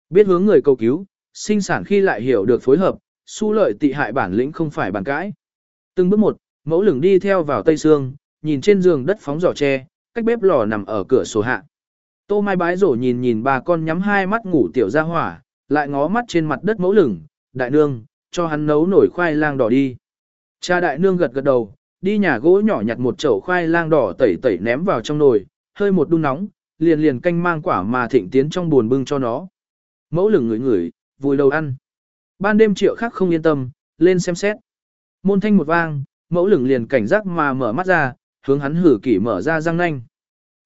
A: Biết hướng người cầu cứu, sinh sản khi lại hiểu được phối hợp, su lợi tị hại bản lĩnh không phải bàn cãi. Từng bước một, mẫu lửng đi theo vào tây Sương, nhìn trên giường đất phóng giỏ tre, cách bếp lò nằm ở cửa sổ hạ. Tô Mai bái rổ nhìn nhìn bà con nhắm hai mắt ngủ tiểu ra hỏa, lại ngó mắt trên mặt đất mẫu lửng, đại nương, cho hắn nấu nổi khoai lang đỏ đi. Cha đại nương gật gật đầu, đi nhà gỗ nhỏ nhặt một chậu khoai lang đỏ tẩy tẩy ném vào trong nồi, hơi một đun nóng, liền liền canh mang quả mà thịnh tiến trong buồn bưng cho nó. Mẫu lửng ngửi ngửi, vùi đầu ăn. Ban đêm triệu khác không yên tâm, lên xem xét. Môn thanh một vang, mẫu lửng liền cảnh giác mà mở mắt ra, hướng hắn hử kỷ mở ra răng nanh.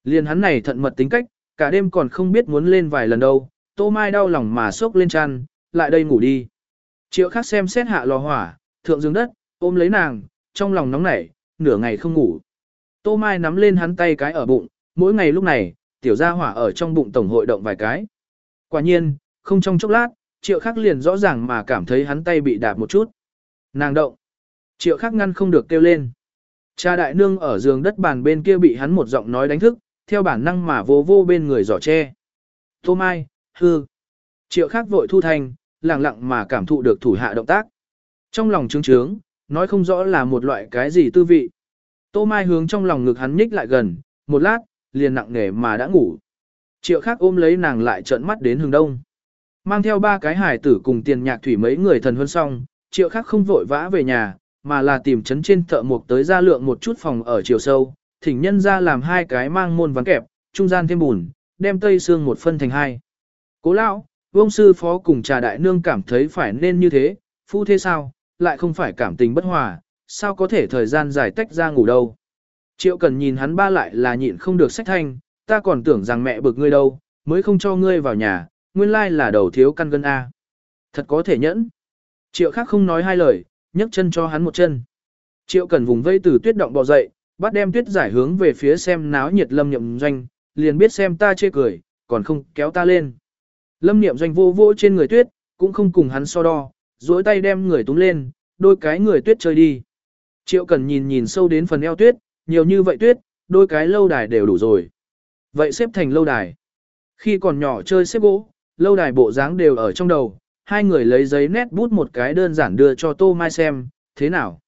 A: Liền hắn này thận mật tính cách, cả đêm còn không biết muốn lên vài lần đâu, tô mai đau lòng mà sốc lên chăn, lại đây ngủ đi. Triệu khác xem xét hạ lò hỏa, thượng dương đất, ôm lấy nàng, trong lòng nóng nảy, nửa ngày không ngủ. Tô mai nắm lên hắn tay cái ở bụng, mỗi ngày lúc này, tiểu gia hỏa ở trong bụng tổng hội động vài cái. Quả nhiên, không trong chốc lát, triệu khắc liền rõ ràng mà cảm thấy hắn tay bị đạp một chút. Nàng động. Triệu khắc ngăn không được kêu lên. Cha đại nương ở giường đất bàn bên kia bị hắn một giọng nói đánh thức, theo bản năng mà vô vô bên người giỏ tre. Tô Mai, hư. Triệu khắc vội thu thành, lặng lặng mà cảm thụ được thủ hạ động tác. Trong lòng trướng trướng, nói không rõ là một loại cái gì tư vị. Tô Mai hướng trong lòng ngực hắn nhích lại gần, một lát, liền nặng nề mà đã ngủ. Triệu khắc ôm lấy nàng lại trợn mắt đến hướng đông. Mang theo ba cái hải tử cùng tiền nhạc thủy mấy người thần huân xong, triệu khắc không vội vã về nhà, mà là tìm chấn trên thợ mộc tới ra lượng một chút phòng ở chiều sâu, thỉnh nhân ra làm hai cái mang môn ván kẹp, trung gian thêm bùn, đem tây xương một phân thành hai. Cố lão, vông sư phó cùng trà đại nương cảm thấy phải nên như thế, phu thế sao, lại không phải cảm tình bất hòa, sao có thể thời gian dài tách ra ngủ đâu. Triệu cần nhìn hắn ba lại là nhịn không được sách thanh, ta còn tưởng rằng mẹ bực ngươi đâu, mới không cho ngươi vào nhà, nguyên lai là đầu thiếu căn gân A. Thật có thể nhẫn. Triệu khác không nói hai lời, nhấc chân cho hắn một chân. Triệu cần vùng vây từ tuyết động bò dậy, bắt đem tuyết giải hướng về phía xem náo nhiệt lâm Niệm doanh, liền biết xem ta chê cười, còn không kéo ta lên. Lâm niệm doanh vô vô trên người tuyết, cũng không cùng hắn so đo, duỗi tay đem người túm lên, đôi cái người tuyết chơi đi. Triệu cần nhìn nhìn sâu đến phần eo tuyết, nhiều như vậy tuyết, đôi cái lâu đài đều đủ rồi. Vậy xếp thành lâu đài. Khi còn nhỏ chơi xếp gỗ, lâu đài bộ dáng đều ở trong đầu, hai người lấy giấy nét bút một cái đơn giản đưa cho Tô Mai xem, thế nào.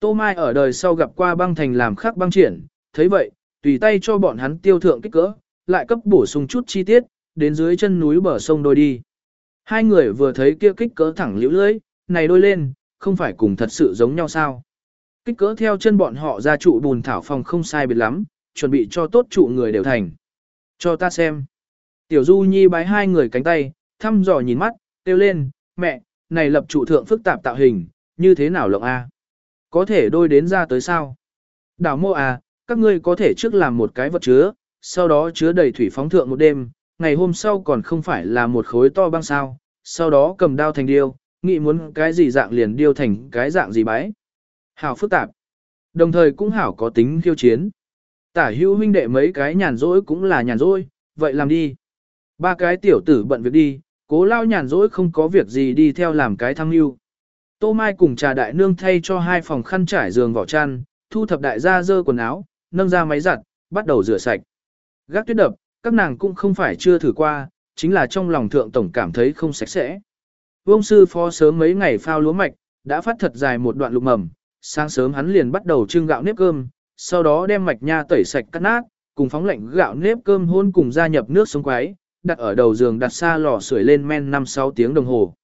A: Tô Mai ở đời sau gặp qua băng thành làm khắc băng triển, thấy vậy, tùy tay cho bọn hắn tiêu thượng kích cỡ, lại cấp bổ sung chút chi tiết, đến dưới chân núi bờ sông đôi đi. Hai người vừa thấy kia kích cỡ thẳng liễu lưỡi, này đôi lên, không phải cùng thật sự giống nhau sao. Kích cỡ theo chân bọn họ ra trụ bùn thảo phòng không sai biệt lắm, chuẩn bị cho tốt trụ người đều thành. Cho ta xem. Tiểu Du Nhi bái hai người cánh tay, thăm dò nhìn mắt, kêu lên, mẹ, này lập trụ thượng phức tạp tạo hình, như thế nào lộng a? Có thể đôi đến ra tới sao? Đảo mô à, các ngươi có thể trước làm một cái vật chứa, sau đó chứa đầy thủy phóng thượng một đêm, ngày hôm sau còn không phải là một khối to băng sao, sau đó cầm đao thành điêu, nghĩ muốn cái gì dạng liền điêu thành cái dạng gì bái. Hảo phức tạp. Đồng thời cũng hảo có tính khiêu chiến. Tả hữu huynh đệ mấy cái nhàn rỗi cũng là nhàn rỗi, vậy làm đi. Ba cái tiểu tử bận việc đi, cố lao nhàn rỗi không có việc gì đi theo làm cái thăng lưu. Tô Mai cùng trà đại nương thay cho hai phòng khăn trải giường vỏ chăn, thu thập đại gia dơ quần áo, nâng ra máy giặt, bắt đầu rửa sạch. Gác tuyết đập, các nàng cũng không phải chưa thử qua, chính là trong lòng thượng tổng cảm thấy không sạch sẽ. Vương sư phó sớm mấy ngày phao lúa mạch, đã phát thật dài một đoạn lục mầm, sáng sớm hắn liền bắt đầu trưng gạo nếp cơm, sau đó đem mạch nha tẩy sạch cắt nát, cùng phóng lạnh gạo nếp cơm hôn cùng gia nhập nước sống quái, đặt ở đầu giường đặt xa lò sưởi lên men 5-6 tiếng đồng hồ.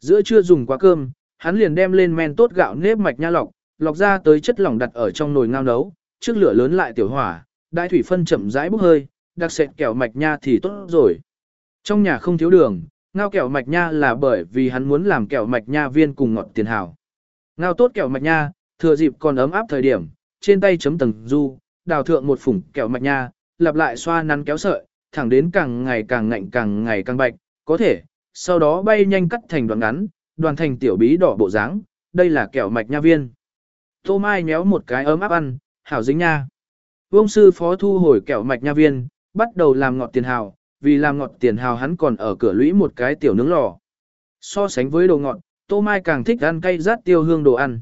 A: Giữa trưa dùng quá cơm, hắn liền đem lên men tốt gạo nếp mạch nha lọc, lọc ra tới chất lỏng đặt ở trong nồi ngao nấu, trước lửa lớn lại tiểu hỏa, đại thủy phân chậm rãi bốc hơi, đặc sệt kẹo mạch nha thì tốt rồi. Trong nhà không thiếu đường, ngao kẹo mạch nha là bởi vì hắn muốn làm kẹo mạch nha viên cùng ngọt tiền hào. Ngao tốt kẹo mạch nha, thừa dịp còn ấm áp thời điểm, trên tay chấm tầng du, đào thượng một phủng kẹo mạch nha, lặp lại xoa nắn kéo sợi, thẳng đến càng ngày càng ngạnh càng ngày càng bạch, có thể, sau đó bay nhanh cắt thành đoạn ngắn, đoàn thành tiểu bí đỏ bộ dáng, đây là kẹo mạch nha viên. Tô Mai nhéo một cái ấm áp ăn, hảo dính nha. Vương sư phó thu hồi kẹo mạch nha viên, bắt đầu làm ngọt tiền hào, vì làm ngọt tiền hào hắn còn ở cửa lũy một cái tiểu nướng lò. So sánh với đồ ngọt, Tô Mai càng thích ăn cay rát tiêu hương đồ ăn.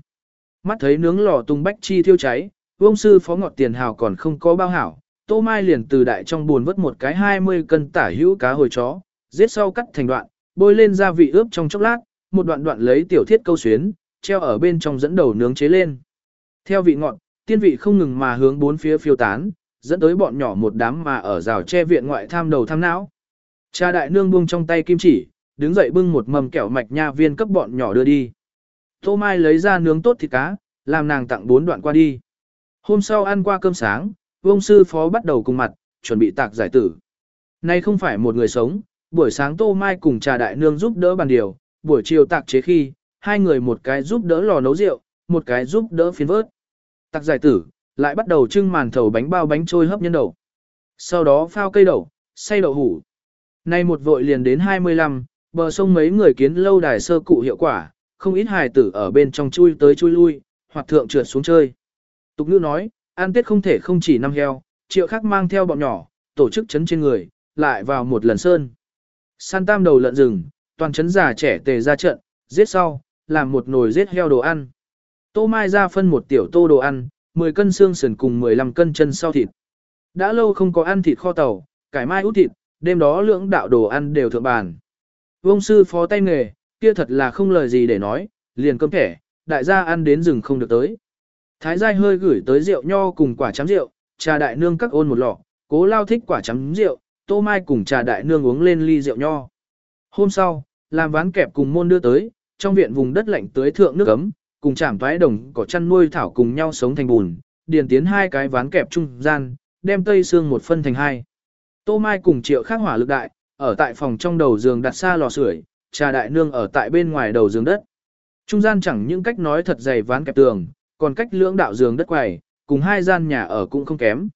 A: Mắt thấy nướng lò tung bách chi thiêu cháy, Vương sư phó ngọt tiền hào còn không có bao hảo, Tô Mai liền từ đại trong buồn vớt một cái 20 cân tả hữu cá hồi chó, giết sau cắt thành đoạn, bôi lên gia vị ướp trong chốc lát, một đoạn đoạn lấy tiểu thiết câu xuyến, treo ở bên trong dẫn đầu nướng chế lên. Theo vị ngọt, tiên vị không ngừng mà hướng bốn phía phiêu tán, dẫn tới bọn nhỏ một đám mà ở rào che viện ngoại tham đầu tham não. Cha đại nương buông trong tay kim chỉ, đứng dậy bưng một mầm kẹo mạch nha viên cấp bọn nhỏ đưa đi. Tô Mai lấy ra nướng tốt thịt cá, làm nàng tặng bốn đoạn qua đi. Hôm sau ăn qua cơm sáng, vông sư phó bắt đầu cùng mặt, chuẩn bị tạc giải tử. Nay không phải một người sống, buổi sáng Tô Mai cùng trà đại nương giúp đỡ bàn điều, buổi chiều tạc chế khi, hai người một cái giúp đỡ lò nấu rượu, một cái giúp đỡ phiến vớt. tạc giải tử, lại bắt đầu trưng màn thầu bánh bao bánh trôi hấp nhân đậu. Sau đó phao cây đậu, xay đậu hủ. Nay một vội liền đến 25, bờ sông mấy người kiến lâu đài sơ cụ hiệu quả, không ít hài tử ở bên trong chui tới chui lui, hoặc thượng trượt xuống chơi. Tục ngữ nói, ăn tết không thể không chỉ năm heo, triệu khác mang theo bọn nhỏ, tổ chức chấn trên người, lại vào một lần sơn. San tam đầu lợn rừng, toàn chấn già trẻ tề ra trận, giết sau, làm một nồi giết heo đồ ăn. Tô Mai ra phân một tiểu tô đồ ăn, 10 cân xương sườn cùng 15 cân chân sau thịt. Đã lâu không có ăn thịt kho tàu, cải mai út thịt, đêm đó lưỡng đạo đồ ăn đều thượng bàn. Vông sư phó tay nghề, kia thật là không lời gì để nói, liền cơm thẻ, đại gia ăn đến rừng không được tới. Thái giai hơi gửi tới rượu nho cùng quả chấm rượu, trà đại nương các ôn một lọ, cố lao thích quả chấm rượu, tô mai cùng trà đại nương uống lên ly rượu nho. Hôm sau, làm ván kẹp cùng môn đưa tới, trong viện vùng đất lạnh tưới thượng nước ấm, cùng chảm thoái đồng cỏ chăn nuôi thảo cùng nhau sống thành bùn, điền tiến hai cái ván kẹp trung gian, đem tây xương một phân thành hai. Tô Mai cùng triệu khác hỏa lực đại, ở tại phòng trong đầu giường đặt xa lò sưởi, trà đại nương ở tại bên ngoài đầu giường đất. Trung gian chẳng những cách nói thật dày ván kẹp tường, còn cách lưỡng đạo giường đất quầy, cùng hai gian nhà ở cũng không kém.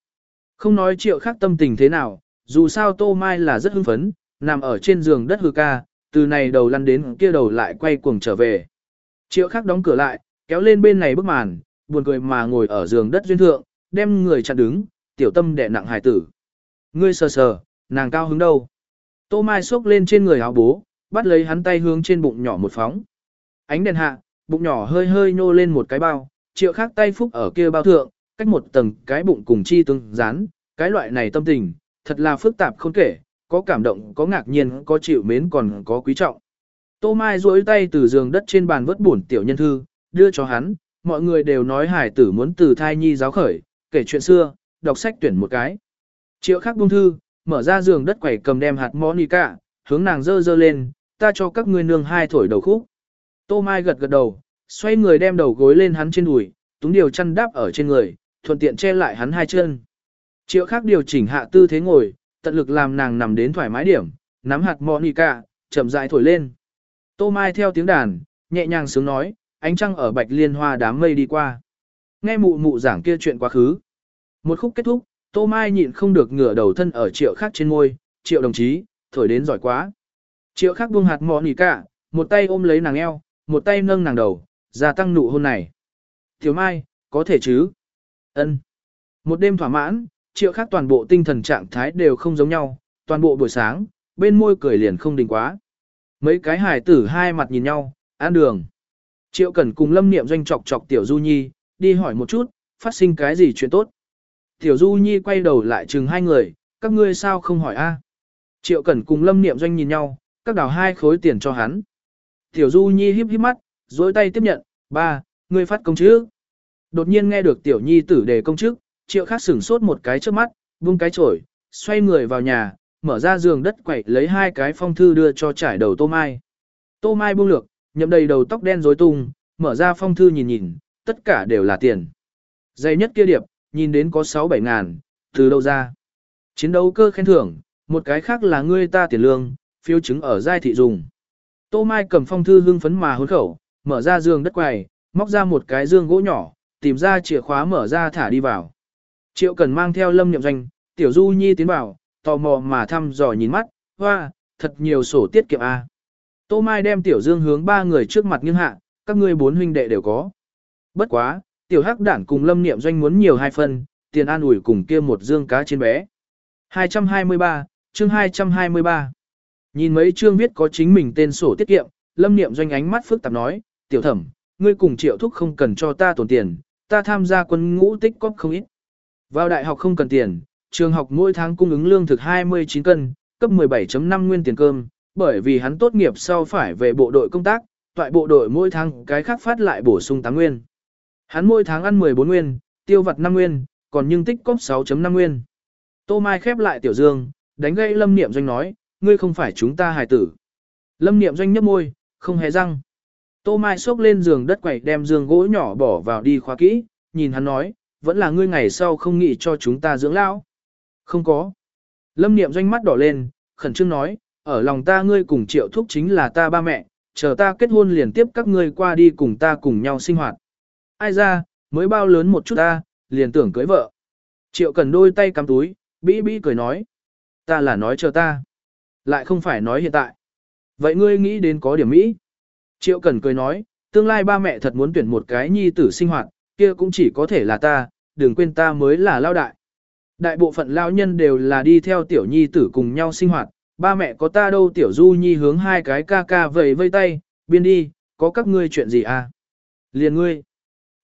A: Không nói triệu khác tâm tình thế nào, dù sao Tô Mai là rất hưng phấn, nằm ở trên giường đất hư ca, từ này đầu lăn đến kia đầu lại quay cuồng trở về. Triệu khác đóng cửa lại, kéo lên bên này bức màn, buồn cười mà ngồi ở giường đất duyên thượng, đem người chặn đứng, tiểu tâm đẻ nặng hài tử. Ngươi sờ sờ, nàng cao hứng đâu. Tô Mai xốc lên trên người áo bố, bắt lấy hắn tay hướng trên bụng nhỏ một phóng. Ánh đèn hạ, bụng nhỏ hơi hơi nhô lên một cái bao, triệu khác tay phúc ở kia bao thượng, cách một tầng cái bụng cùng chi tương dán, cái loại này tâm tình, thật là phức tạp không kể, có cảm động, có ngạc nhiên, có chịu mến còn có quý trọng. Tô Mai duỗi tay từ giường đất trên bàn vớt bổn tiểu nhân thư, đưa cho hắn, mọi người đều nói hải tử muốn từ thai nhi giáo khởi, kể chuyện xưa, đọc sách tuyển một cái. Triệu khắc buông thư, mở ra giường đất quẩy cầm đem hạt Monica, hướng nàng dơ dơ lên, ta cho các ngươi nương hai thổi đầu khúc. Tô Mai gật gật đầu, xoay người đem đầu gối lên hắn trên đùi, túng điều chăn đáp ở trên người, thuận tiện che lại hắn hai chân. Triệu khác điều chỉnh hạ tư thế ngồi, tận lực làm nàng nằm đến thoải mái điểm, nắm hạt Monica, chậm rãi thổi lên. Tô Mai theo tiếng đàn, nhẹ nhàng sướng nói, ánh trăng ở bạch liên hoa đám mây đi qua. Nghe mụ mụ giảng kia chuyện quá khứ. Một khúc kết thúc, Tô Mai nhịn không được ngửa đầu thân ở triệu khác trên môi, triệu đồng chí, thổi đến giỏi quá. Triệu khác buông hạt mò nỉ cả, một tay ôm lấy nàng eo, một tay nâng nàng đầu, gia tăng nụ hôn này. Tiểu Mai, có thể chứ? Ân. Một đêm thỏa mãn, triệu khác toàn bộ tinh thần trạng thái đều không giống nhau, toàn bộ buổi sáng, bên môi cười liền không đình quá. Mấy cái hài tử hai mặt nhìn nhau, an đường. Triệu Cẩn cùng Lâm Niệm doanh chọc chọc Tiểu Du Nhi, đi hỏi một chút, phát sinh cái gì chuyện tốt. Tiểu Du Nhi quay đầu lại chừng hai người, các ngươi sao không hỏi a? Triệu Cẩn cùng Lâm Niệm doanh nhìn nhau, các đào hai khối tiền cho hắn. Tiểu Du Nhi híp híp mắt, dối tay tiếp nhận, ba, ngươi phát công chức. Đột nhiên nghe được Tiểu Nhi tử đề công chức, Triệu khác sửng sốt một cái trước mắt, buông cái chổi, xoay người vào nhà, mở ra giường đất quậy lấy hai cái phong thư đưa cho trải đầu Tô Mai. Tô Mai buông lược, nhậm đầy đầu tóc đen rối tung, mở ra phong thư nhìn nhìn, tất cả đều là tiền. Dày nhất kia điệp, nhìn đến có 6-7 ngàn, từ đâu ra. Chiến đấu cơ khen thưởng, một cái khác là ngươi ta tiền lương, phiếu chứng ở giai thị dùng. Tô Mai cầm phong thư hương phấn mà hôn khẩu, mở ra giường đất quầy, móc ra một cái dương gỗ nhỏ, tìm ra chìa khóa mở ra thả đi vào. Triệu cần mang theo lâm niệm doanh, tiểu du nhi tiến vào, tò mò mà thăm dò nhìn mắt, hoa, thật nhiều sổ tiết kiệm a. Tô Mai đem tiểu dương hướng ba người trước mặt nghiêng hạ, các ngươi bốn huynh đệ đều có. Bất quá, tiểu hắc đản cùng lâm niệm doanh muốn nhiều hai phần tiền an ủi cùng kia một dương cá trên bé. 223, chương 223. Nhìn mấy chương viết có chính mình tên sổ tiết kiệm, lâm niệm doanh ánh mắt phức tạp nói, tiểu thẩm, ngươi cùng triệu thúc không cần cho ta tổn tiền, ta tham gia quân ngũ tích cóp không ít. Vào đại học không cần tiền, trường học mỗi tháng cung ứng lương thực 29 cân, cấp 17.5 nguyên tiền cơm, bởi vì hắn tốt nghiệp sau phải về bộ đội công tác, toại bộ đội mỗi tháng cái khác phát lại bổ sung 8 nguyên. Hắn mỗi tháng ăn 14 nguyên, tiêu vặt 5 nguyên, còn nhưng tích cóp 6.5 nguyên. Tô Mai khép lại tiểu dương, đánh gây lâm niệm doanh nói, ngươi không phải chúng ta hài tử. Lâm niệm doanh nhấp môi, không hề răng. Tô Mai xốc lên giường đất quẩy đem giường gỗ nhỏ bỏ vào đi khóa kỹ, nhìn hắn nói, vẫn là ngươi ngày sau không nghĩ cho chúng ta dưỡng lão. Không có. Lâm niệm doanh mắt đỏ lên, khẩn trương nói, ở lòng ta ngươi cùng triệu thúc chính là ta ba mẹ, chờ ta kết hôn liền tiếp các ngươi qua đi cùng ta cùng nhau sinh hoạt. Ai ra, mới bao lớn một chút ta, liền tưởng cưới vợ. Triệu cần đôi tay cắm túi, bĩ bĩ cười nói. Ta là nói chờ ta. Lại không phải nói hiện tại. Vậy ngươi nghĩ đến có điểm Mỹ. Triệu cần cười nói, tương lai ba mẹ thật muốn tuyển một cái nhi tử sinh hoạt, kia cũng chỉ có thể là ta, đừng quên ta mới là lao đại. Đại bộ phận lao nhân đều là đi theo tiểu nhi tử cùng nhau sinh hoạt, ba mẹ có ta đâu tiểu du nhi hướng hai cái ca ca vầy vây tay, biên đi, có các ngươi chuyện gì à? Liền ngươi.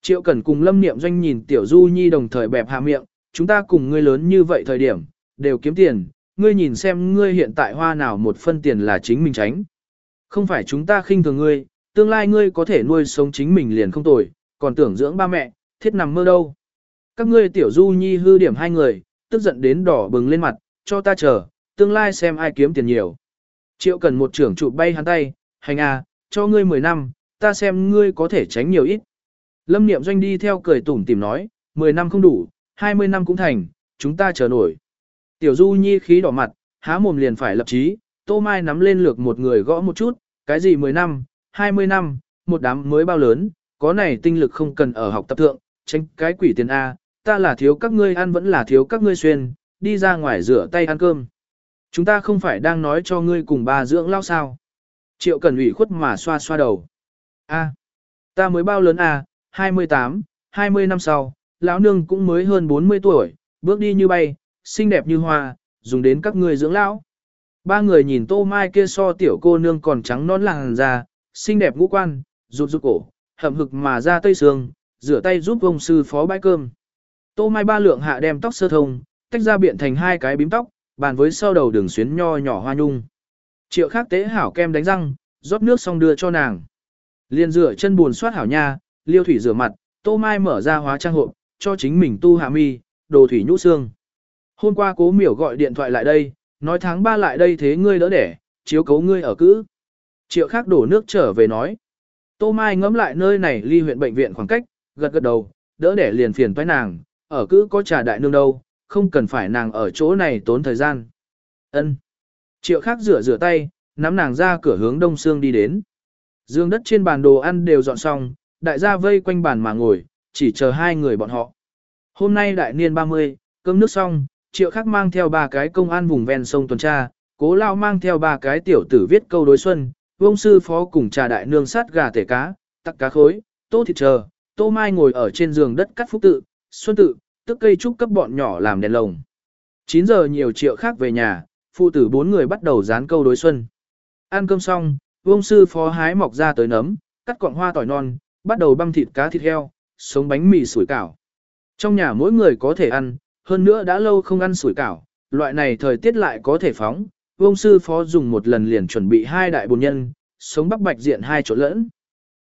A: Triệu Cẩn cùng Lâm Niệm Doanh nhìn tiểu du nhi đồng thời bẹp hạ miệng, chúng ta cùng ngươi lớn như vậy thời điểm, đều kiếm tiền, ngươi nhìn xem ngươi hiện tại hoa nào một phân tiền là chính mình tránh. Không phải chúng ta khinh thường ngươi, tương lai ngươi có thể nuôi sống chính mình liền không tồi, còn tưởng dưỡng ba mẹ, thiết nằm mơ đâu. Các ngươi tiểu du nhi hư điểm hai người, tức giận đến đỏ bừng lên mặt, cho ta chờ, tương lai xem ai kiếm tiền nhiều. Triệu cần một trưởng trụ bay hắn tay, hành à, cho ngươi 10 năm, ta xem ngươi có thể tránh nhiều ít. Lâm Niệm Doanh đi theo cười tủm tìm nói, 10 năm không đủ, 20 năm cũng thành, chúng ta chờ nổi. Tiểu Du Nhi khí đỏ mặt, há mồm liền phải lập chí, Tô Mai nắm lên lược một người gõ một chút, cái gì 10 năm, 20 năm, một đám mới bao lớn, có này tinh lực không cần ở học tập thượng, tránh cái quỷ tiền A, ta là thiếu các ngươi ăn vẫn là thiếu các ngươi xuyên, đi ra ngoài rửa tay ăn cơm. Chúng ta không phải đang nói cho ngươi cùng bà dưỡng lao sao. Triệu cần ủy khuất mà xoa xoa đầu. A, ta mới bao lớn A, 28, 20 năm sau, lão nương cũng mới hơn 40 tuổi, bước đi như bay, xinh đẹp như hoa, dùng đến các ngươi dưỡng lão. Ba người nhìn tô mai kia so tiểu cô nương còn trắng non làng ra, xinh đẹp ngũ quan, rụt rụt cổ, hậm hực mà ra tây sương, rửa tay giúp ông sư phó bãi cơm. Tô mai ba lượng hạ đem tóc sơ thông, tách ra biện thành hai cái bím tóc, bàn với sau đầu đường xuyến nho nhỏ hoa nhung. Triệu khác tế hảo kem đánh răng, rót nước xong đưa cho nàng. Liên rửa chân buồn soát hảo nha, liêu thủy rửa mặt, tô mai mở ra hóa trang hộp, cho chính mình tu hạ mi, đồ thủy nhũ xương. Hôm qua cố miểu gọi điện thoại lại đây, nói tháng 3 lại đây thế ngươi đỡ đẻ, chiếu cấu ngươi ở cữ. Triệu khác đổ nước trở về nói. Tô Mai ngẫm lại nơi này ly huyện bệnh viện khoảng cách, gật gật đầu, đỡ để liền phiền toái nàng, ở cữ có trà đại nương đâu, không cần phải nàng ở chỗ này tốn thời gian. Ân. Triệu khác rửa rửa tay, nắm nàng ra cửa hướng đông xương đi đến. Dương đất trên bàn đồ ăn đều dọn xong, đại gia vây quanh bàn mà ngồi, chỉ chờ hai người bọn họ. Hôm nay đại niên 30, cơm nước xong, triệu khắc mang theo ba cái công an vùng ven sông tuần tra, cố lao mang theo ba cái tiểu tử viết câu đối xuân, vông sư phó cùng trà đại nương sát gà tể cá, tắc cá khối, tô thịt chờ, tô mai ngồi ở trên giường đất cắt phúc tự, xuân tự, tức cây trúc cấp bọn nhỏ làm đèn lồng. 9 giờ nhiều triệu khác về nhà, phụ tử bốn người bắt đầu dán câu đối xuân. Ăn cơm xong, vông sư phó hái mọc ra tới nấm, cắt cọng hoa tỏi non, bắt đầu băm thịt cá thịt heo, sống bánh mì sủi cảo. Trong nhà mỗi người có thể ăn, hơn nữa đã lâu không ăn sủi cảo, loại này thời tiết lại có thể phóng, vông sư phó dùng một lần liền chuẩn bị hai đại bồn nhân, sống bắc bạch diện hai chỗ lẫn.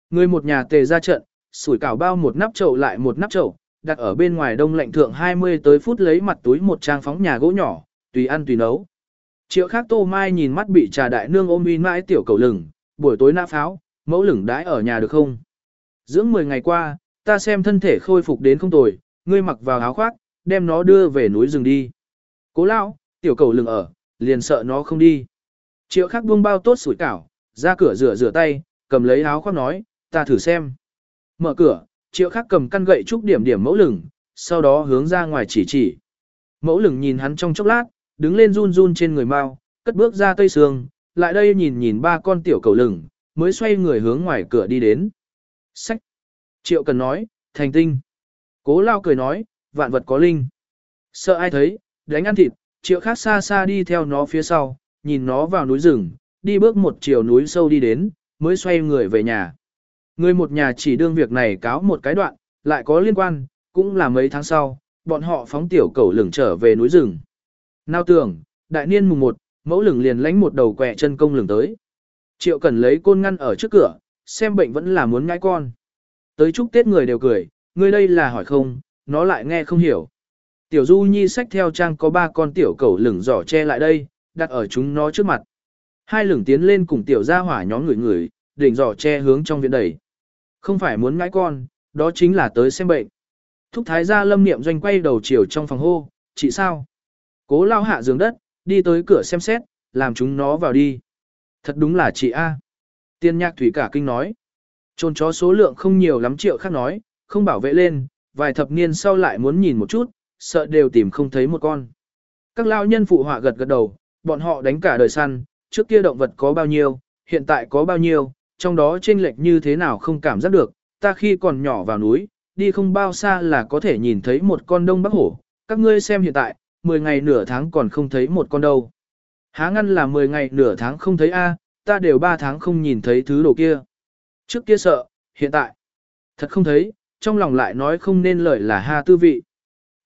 A: Người một nhà tề ra trận, sủi cảo bao một nắp chậu lại một nắp chậu, đặt ở bên ngoài đông lạnh thượng 20 tới phút lấy mặt túi một trang phóng nhà gỗ nhỏ, tùy ăn tùy nấu. Triệu khác tô mai nhìn mắt bị trà đại nương ôm in mãi tiểu cầu lửng, buổi tối nã pháo, mẫu lửng đãi ở nhà được không? Dưỡng 10 ngày qua, ta xem thân thể khôi phục đến không tồi, ngươi mặc vào áo khoác, đem nó đưa về núi rừng đi. Cố lão, tiểu cầu lừng ở, liền sợ nó không đi. Triệu khắc buông bao tốt sủi cảo, ra cửa rửa rửa tay, cầm lấy áo khoác nói, ta thử xem. Mở cửa, triệu khắc cầm căn gậy trúc điểm điểm mẫu lửng, sau đó hướng ra ngoài chỉ chỉ. Mẫu lửng nhìn hắn trong chốc lát, đứng lên run run trên người mau, cất bước ra tây sương, lại đây nhìn nhìn ba con tiểu cầu lửng, mới xoay người hướng ngoài cửa đi đến. Sách! Triệu cần nói, thành tinh. Cố lao cười nói, vạn vật có linh. Sợ ai thấy, đánh ăn thịt, triệu khác xa xa đi theo nó phía sau, nhìn nó vào núi rừng, đi bước một chiều núi sâu đi đến, mới xoay người về nhà. Người một nhà chỉ đương việc này cáo một cái đoạn, lại có liên quan, cũng là mấy tháng sau, bọn họ phóng tiểu cầu lửng trở về núi rừng. Nào tưởng, đại niên mùng 1, mẫu lửng liền lánh một đầu quẹ chân công lửng tới. Triệu cần lấy côn ngăn ở trước cửa, xem bệnh vẫn là muốn ngãi con. Tới chúc Tết người đều cười, người đây là hỏi không, nó lại nghe không hiểu. Tiểu Du Nhi xách theo trang có ba con tiểu cẩu lửng giỏ che lại đây, đặt ở chúng nó trước mặt. Hai lửng tiến lên cùng tiểu gia hỏa nhóm người người, đỉnh giỏ che hướng trong viện đẩy. Không phải muốn ngãi con, đó chính là tới xem bệnh. Thúc thái gia lâm niệm doanh quay đầu chiều trong phòng hô, chị sao? Cố lao hạ giường đất, đi tới cửa xem xét, làm chúng nó vào đi. Thật đúng là chị A. Tiên nhạc thủy cả kinh nói. Trôn chó số lượng không nhiều lắm triệu khác nói, không bảo vệ lên, vài thập niên sau lại muốn nhìn một chút, sợ đều tìm không thấy một con. Các lao nhân phụ họa gật gật đầu, bọn họ đánh cả đời săn, trước kia động vật có bao nhiêu, hiện tại có bao nhiêu, trong đó chênh lệch như thế nào không cảm giác được, ta khi còn nhỏ vào núi, đi không bao xa là có thể nhìn thấy một con đông bắc hổ, các ngươi xem hiện tại, 10 ngày nửa tháng còn không thấy một con đâu. Há ngăn là 10 ngày nửa tháng không thấy A, ta đều 3 tháng không nhìn thấy thứ đồ kia. Trước kia sợ, hiện tại, thật không thấy, trong lòng lại nói không nên lời là ha tư vị.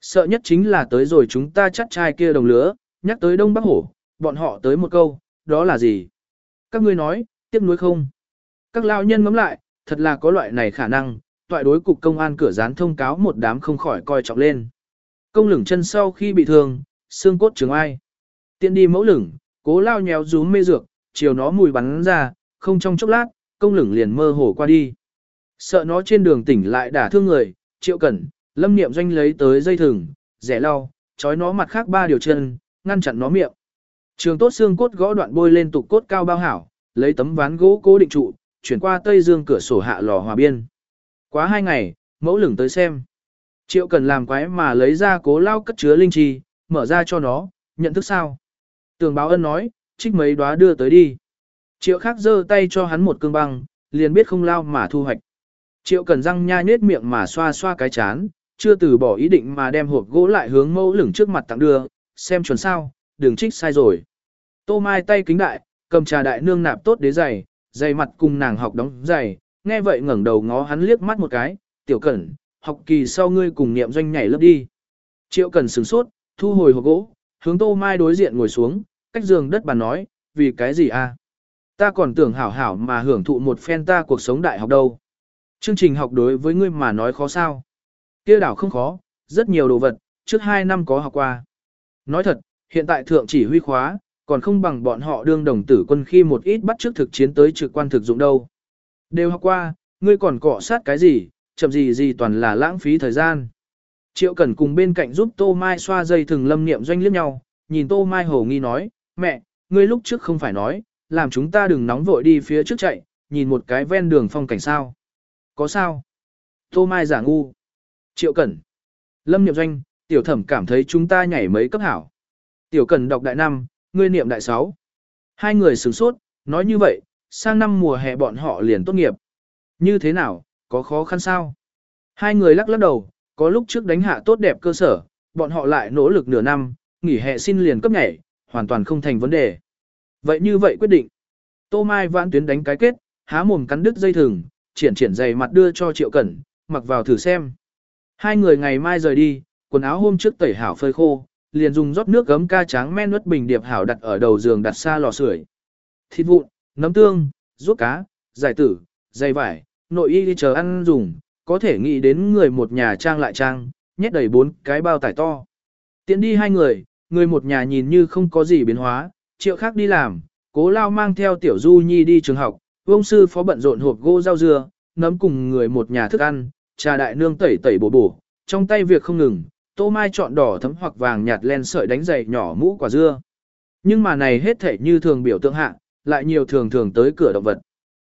A: Sợ nhất chính là tới rồi chúng ta chắt trai kia đồng lứa, nhắc tới đông bắc hổ, bọn họ tới một câu, đó là gì? Các ngươi nói, tiếp nối không? Các lao nhân ngắm lại, thật là có loại này khả năng, toại đối cục công an cửa dán thông cáo một đám không khỏi coi trọng lên. Công lửng chân sau khi bị thương, xương cốt trường ai. Tiện đi mẫu lửng, cố lao nhéo rúm mê dược, chiều nó mùi bắn ra, không trong chốc lát, công lửng liền mơ hồ qua đi. Sợ nó trên đường tỉnh lại đả thương người, triệu cẩn, lâm niệm doanh lấy tới dây thừng, rẻ lau, trói nó mặt khác ba điều chân, ngăn chặn nó miệng. Trường tốt xương cốt gõ đoạn bôi lên tục cốt cao bao hảo, lấy tấm ván gỗ cố định trụ, chuyển qua tây dương cửa sổ hạ lò hòa biên. Quá hai ngày, mẫu lửng tới xem. Triệu cần làm quái mà lấy ra cố lao cất chứa linh trì, mở ra cho nó, nhận thức sao. Tường báo ân nói, trích mấy đóa đưa tới đi. Triệu khác giơ tay cho hắn một cương băng, liền biết không lao mà thu hoạch. Triệu cần răng nha nết miệng mà xoa xoa cái chán, chưa từ bỏ ý định mà đem hộp gỗ lại hướng mẫu lửng trước mặt tặng đưa, xem chuẩn sao, đường trích sai rồi. Tô Mai tay kính đại, cầm trà đại nương nạp tốt đế giày, giày mặt cùng nàng học đóng giày, nghe vậy ngẩng đầu ngó hắn liếc mắt một cái, tiểu cẩn, học kỳ sau ngươi cùng niệm doanh nhảy lớp đi. Triệu cẩn sửng sốt, thu hồi hộp gỗ, hướng Tô Mai đối diện ngồi xuống, cách giường đất bàn nói, vì cái gì à Ta còn tưởng hảo hảo mà hưởng thụ một phen ta cuộc sống đại học đâu. Chương trình học đối với ngươi mà nói khó sao. Kia đảo không khó, rất nhiều đồ vật, trước 2 năm có học qua. Nói thật, hiện tại thượng chỉ huy khóa, còn không bằng bọn họ đương đồng tử quân khi một ít bắt trước thực chiến tới trực quan thực dụng đâu. Đều học qua, ngươi còn cọ sát cái gì, chậm gì gì toàn là lãng phí thời gian. Triệu Cẩn cùng bên cạnh giúp Tô Mai xoa dây thừng lâm niệm doanh liếc nhau, nhìn Tô Mai hồ nghi nói, mẹ, ngươi lúc trước không phải nói, làm chúng ta đừng nóng vội đi phía trước chạy, nhìn một cái ven đường phong cảnh sao. Có sao? Tô Mai giả ngu. Triệu Cẩn. Lâm niệm doanh, tiểu thẩm cảm thấy chúng ta nhảy mấy cấp hảo. Tiểu Cẩn đọc đại năm, ngươi niệm đại sáu. Hai người sửng sốt, nói như vậy, sang năm mùa hè bọn họ liền tốt nghiệp. Như thế nào, có khó khăn sao? Hai người lắc lắc đầu, có lúc trước đánh hạ tốt đẹp cơ sở, bọn họ lại nỗ lực nửa năm, nghỉ hè xin liền cấp nhảy, hoàn toàn không thành vấn đề. Vậy như vậy quyết định. Tô Mai vãn tuyến đánh cái kết, há mồm cắn đứt dây thừng, triển triển dày mặt đưa cho Triệu Cẩn, mặc vào thử xem. Hai người ngày mai rời đi, quần áo hôm trước tẩy hảo phơi khô, liền dùng rót nước gấm ca tráng men nuốt bình điệp hảo đặt ở đầu giường đặt xa lò sưởi. Thịt vụn, nấm tương, ruốc cá, giải tử, dây vải, nội y đi chờ ăn dùng, có thể nghĩ đến người một nhà trang lại trang, nhét đầy bốn cái bao tải to. Tiến đi hai người, người một nhà nhìn như không có gì biến hóa, triệu khác đi làm, cố lao mang theo tiểu du nhi đi trường học, vông sư phó bận rộn hộp gỗ rau dưa, nấm cùng người một nhà thức ăn, trà đại nương tẩy tẩy bổ bổ, trong tay việc không ngừng, tô mai chọn đỏ thấm hoặc vàng nhạt len sợi đánh dày nhỏ mũ quả dưa. Nhưng mà này hết thể như thường biểu tượng hạ, lại nhiều thường thường tới cửa động vật.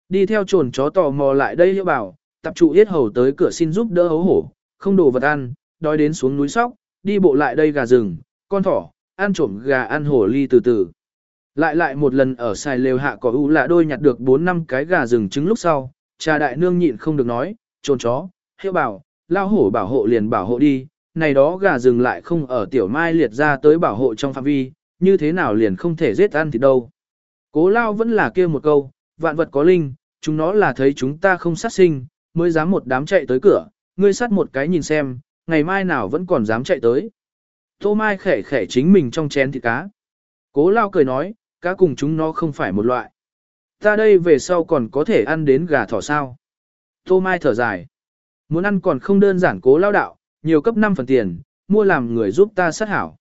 A: Đi theo trồn chó tò mò lại đây hiệu bảo, tập trụ yết hầu tới cửa xin giúp đỡ hấu hổ, không đồ vật ăn, đói đến xuống núi sóc, đi bộ lại đây gà rừng, con thỏ, ăn trộm gà ăn hổ ly từ từ. Lại lại một lần ở xài lều hạ có u lạ đôi nhặt được 4 năm cái gà rừng trứng lúc sau, cha đại nương nhịn không được nói, trồn chó, hiệu bảo, lao hổ bảo hộ liền bảo hộ đi, này đó gà rừng lại không ở tiểu mai liệt ra tới bảo hộ trong phạm vi, như thế nào liền không thể giết ăn thì đâu. Cố lao vẫn là kia một câu, vạn vật có linh, chúng nó là thấy chúng ta không sát sinh, mới dám một đám chạy tới cửa, ngươi sát một cái nhìn xem, ngày mai nào vẫn còn dám chạy tới. Tô Mai khẻ khẻ chính mình trong chén thịt cá. Cố lao cười nói, cá cùng chúng nó không phải một loại. Ta đây về sau còn có thể ăn đến gà thỏ sao. Tô Mai thở dài. Muốn ăn còn không đơn giản cố lao đạo, nhiều cấp 5 phần tiền, mua làm người giúp ta sát hảo.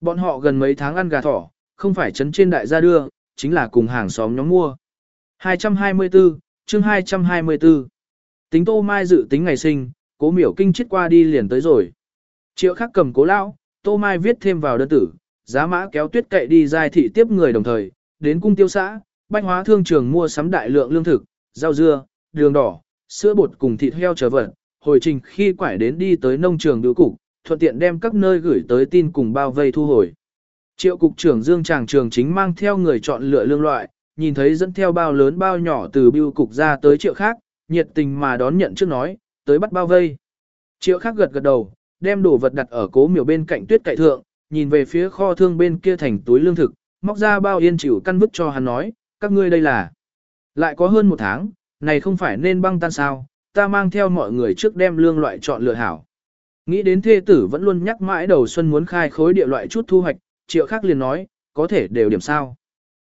A: Bọn họ gần mấy tháng ăn gà thỏ, không phải chấn trên đại gia đưa, chính là cùng hàng xóm nhóm mua. 224, chương 224. Tính tô mai dự tính ngày sinh, cố miểu kinh chết qua đi liền tới rồi. Triệu khắc cầm cố lão, tô mai viết thêm vào đơn tử, giá mã kéo tuyết cậy đi giai thị tiếp người đồng thời, đến cung tiêu xã, bách hóa thương trường mua sắm đại lượng lương thực, rau dưa, đường đỏ, sữa bột cùng thịt heo trở vật, hồi trình khi quải đến đi tới nông trường biểu cục, thuận tiện đem các nơi gửi tới tin cùng bao vây thu hồi. Triệu cục trưởng Dương Tràng Trường chính mang theo người chọn lựa lương loại, nhìn thấy dẫn theo bao lớn bao nhỏ từ biêu cục ra tới triệu khác, nhiệt tình mà đón nhận trước nói, tới bắt bao vây. Triệu khác gật gật đầu, đem đồ vật đặt ở cố miểu bên cạnh tuyết cậy thượng, nhìn về phía kho thương bên kia thành túi lương thực, móc ra bao yên chịu căn bức cho hắn nói, các ngươi đây là. Lại có hơn một tháng, này không phải nên băng tan sao, ta mang theo mọi người trước đem lương loại chọn lựa hảo. Nghĩ đến thê tử vẫn luôn nhắc mãi đầu xuân muốn khai khối địa loại chút thu hoạch, triệu khác liền nói, có thể đều điểm sao.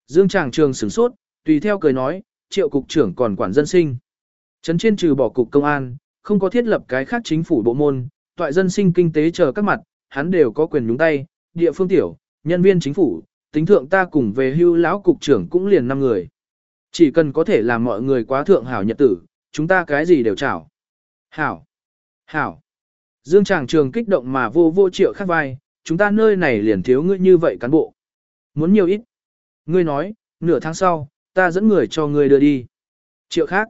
A: Dương Tràng Trường sửng sốt, tùy theo cười nói, triệu cục trưởng còn quản dân sinh. Trấn trên trừ bỏ cục công an, không có thiết lập cái khác chính phủ bộ môn, toại dân sinh kinh tế chờ các mặt, hắn đều có quyền nhúng tay, địa phương tiểu, nhân viên chính phủ, tính thượng ta cùng về hưu lão cục trưởng cũng liền năm người. Chỉ cần có thể làm mọi người quá thượng hảo nhật tử, chúng ta cái gì đều chảo. Hảo, hảo. Dương Tràng Trường kích động mà vô vô triệu khác vai, chúng ta nơi này liền thiếu ngươi như vậy cán bộ. Muốn nhiều ít. Ngươi nói, nửa tháng sau, ta dẫn người cho ngươi đưa đi. Triệu khác.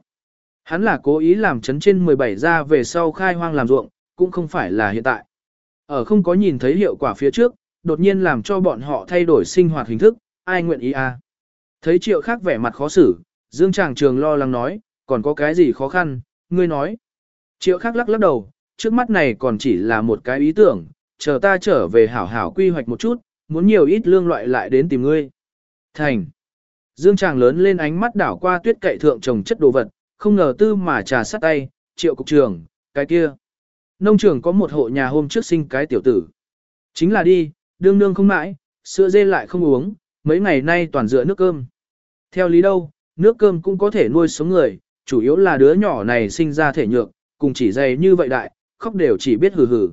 A: Hắn là cố ý làm chấn trên 17 ra về sau khai hoang làm ruộng, cũng không phải là hiện tại. Ở không có nhìn thấy hiệu quả phía trước, đột nhiên làm cho bọn họ thay đổi sinh hoạt hình thức, ai nguyện ý à. Thấy triệu khác vẻ mặt khó xử, Dương Tràng Trường lo lắng nói, còn có cái gì khó khăn, ngươi nói. Triệu khác lắc lắc đầu, trước mắt này còn chỉ là một cái ý tưởng, chờ ta trở về hảo hảo quy hoạch một chút, muốn nhiều ít lương loại lại đến tìm ngươi. Thành. Dương Tràng lớn lên ánh mắt đảo qua tuyết cậy thượng trồng chất đồ vật, không ngờ tư mà trà sắt tay, triệu cục trường, cái kia. Nông trường có một hộ nhà hôm trước sinh cái tiểu tử. Chính là đi, đương nương không mãi, sữa dê lại không uống, mấy ngày nay toàn dựa nước cơm. Theo lý đâu, nước cơm cũng có thể nuôi sống người, chủ yếu là đứa nhỏ này sinh ra thể nhược, cùng chỉ dày như vậy đại, khóc đều chỉ biết hừ hừ.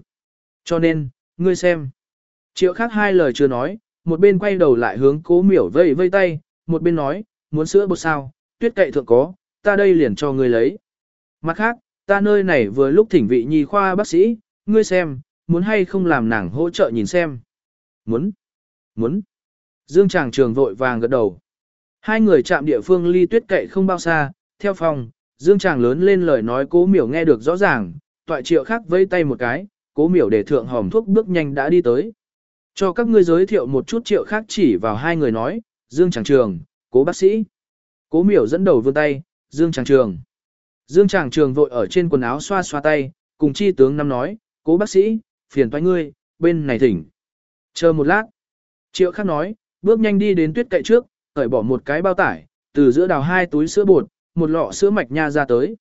A: Cho nên, ngươi xem. Triệu khác hai lời chưa nói, một bên quay đầu lại hướng cố miểu vây vây tay, một bên nói, muốn sữa bột sao, tuyết cậy thượng có, ta đây liền cho ngươi lấy. Mặt khác, ta nơi này vừa lúc thỉnh vị nhi khoa bác sĩ, ngươi xem, muốn hay không làm nàng hỗ trợ nhìn xem. Muốn, muốn. Dương Tràng Trường vội vàng gật đầu. Hai người chạm địa phương ly tuyết cậy không bao xa, theo phòng, Dương Tràng lớn lên lời nói cố miểu nghe được rõ ràng, toại triệu khác vây tay một cái, cố miểu để thượng hòm thuốc bước nhanh đã đi tới. Cho các ngươi giới thiệu một chút triệu khác chỉ vào hai người nói, Dương Tràng Trường, cố bác sĩ. Cố miểu dẫn đầu vươn tay, Dương Tràng Trường. Dương Tràng Trường vội ở trên quần áo xoa xoa tay, cùng chi tướng năm nói, cố bác sĩ, phiền toái ngươi, bên này thỉnh. Chờ một lát. Triệu khác nói, bước nhanh đi đến tuyết cậy trước, cởi bỏ một cái bao tải, từ giữa đào hai túi sữa bột, một lọ sữa mạch nha ra tới.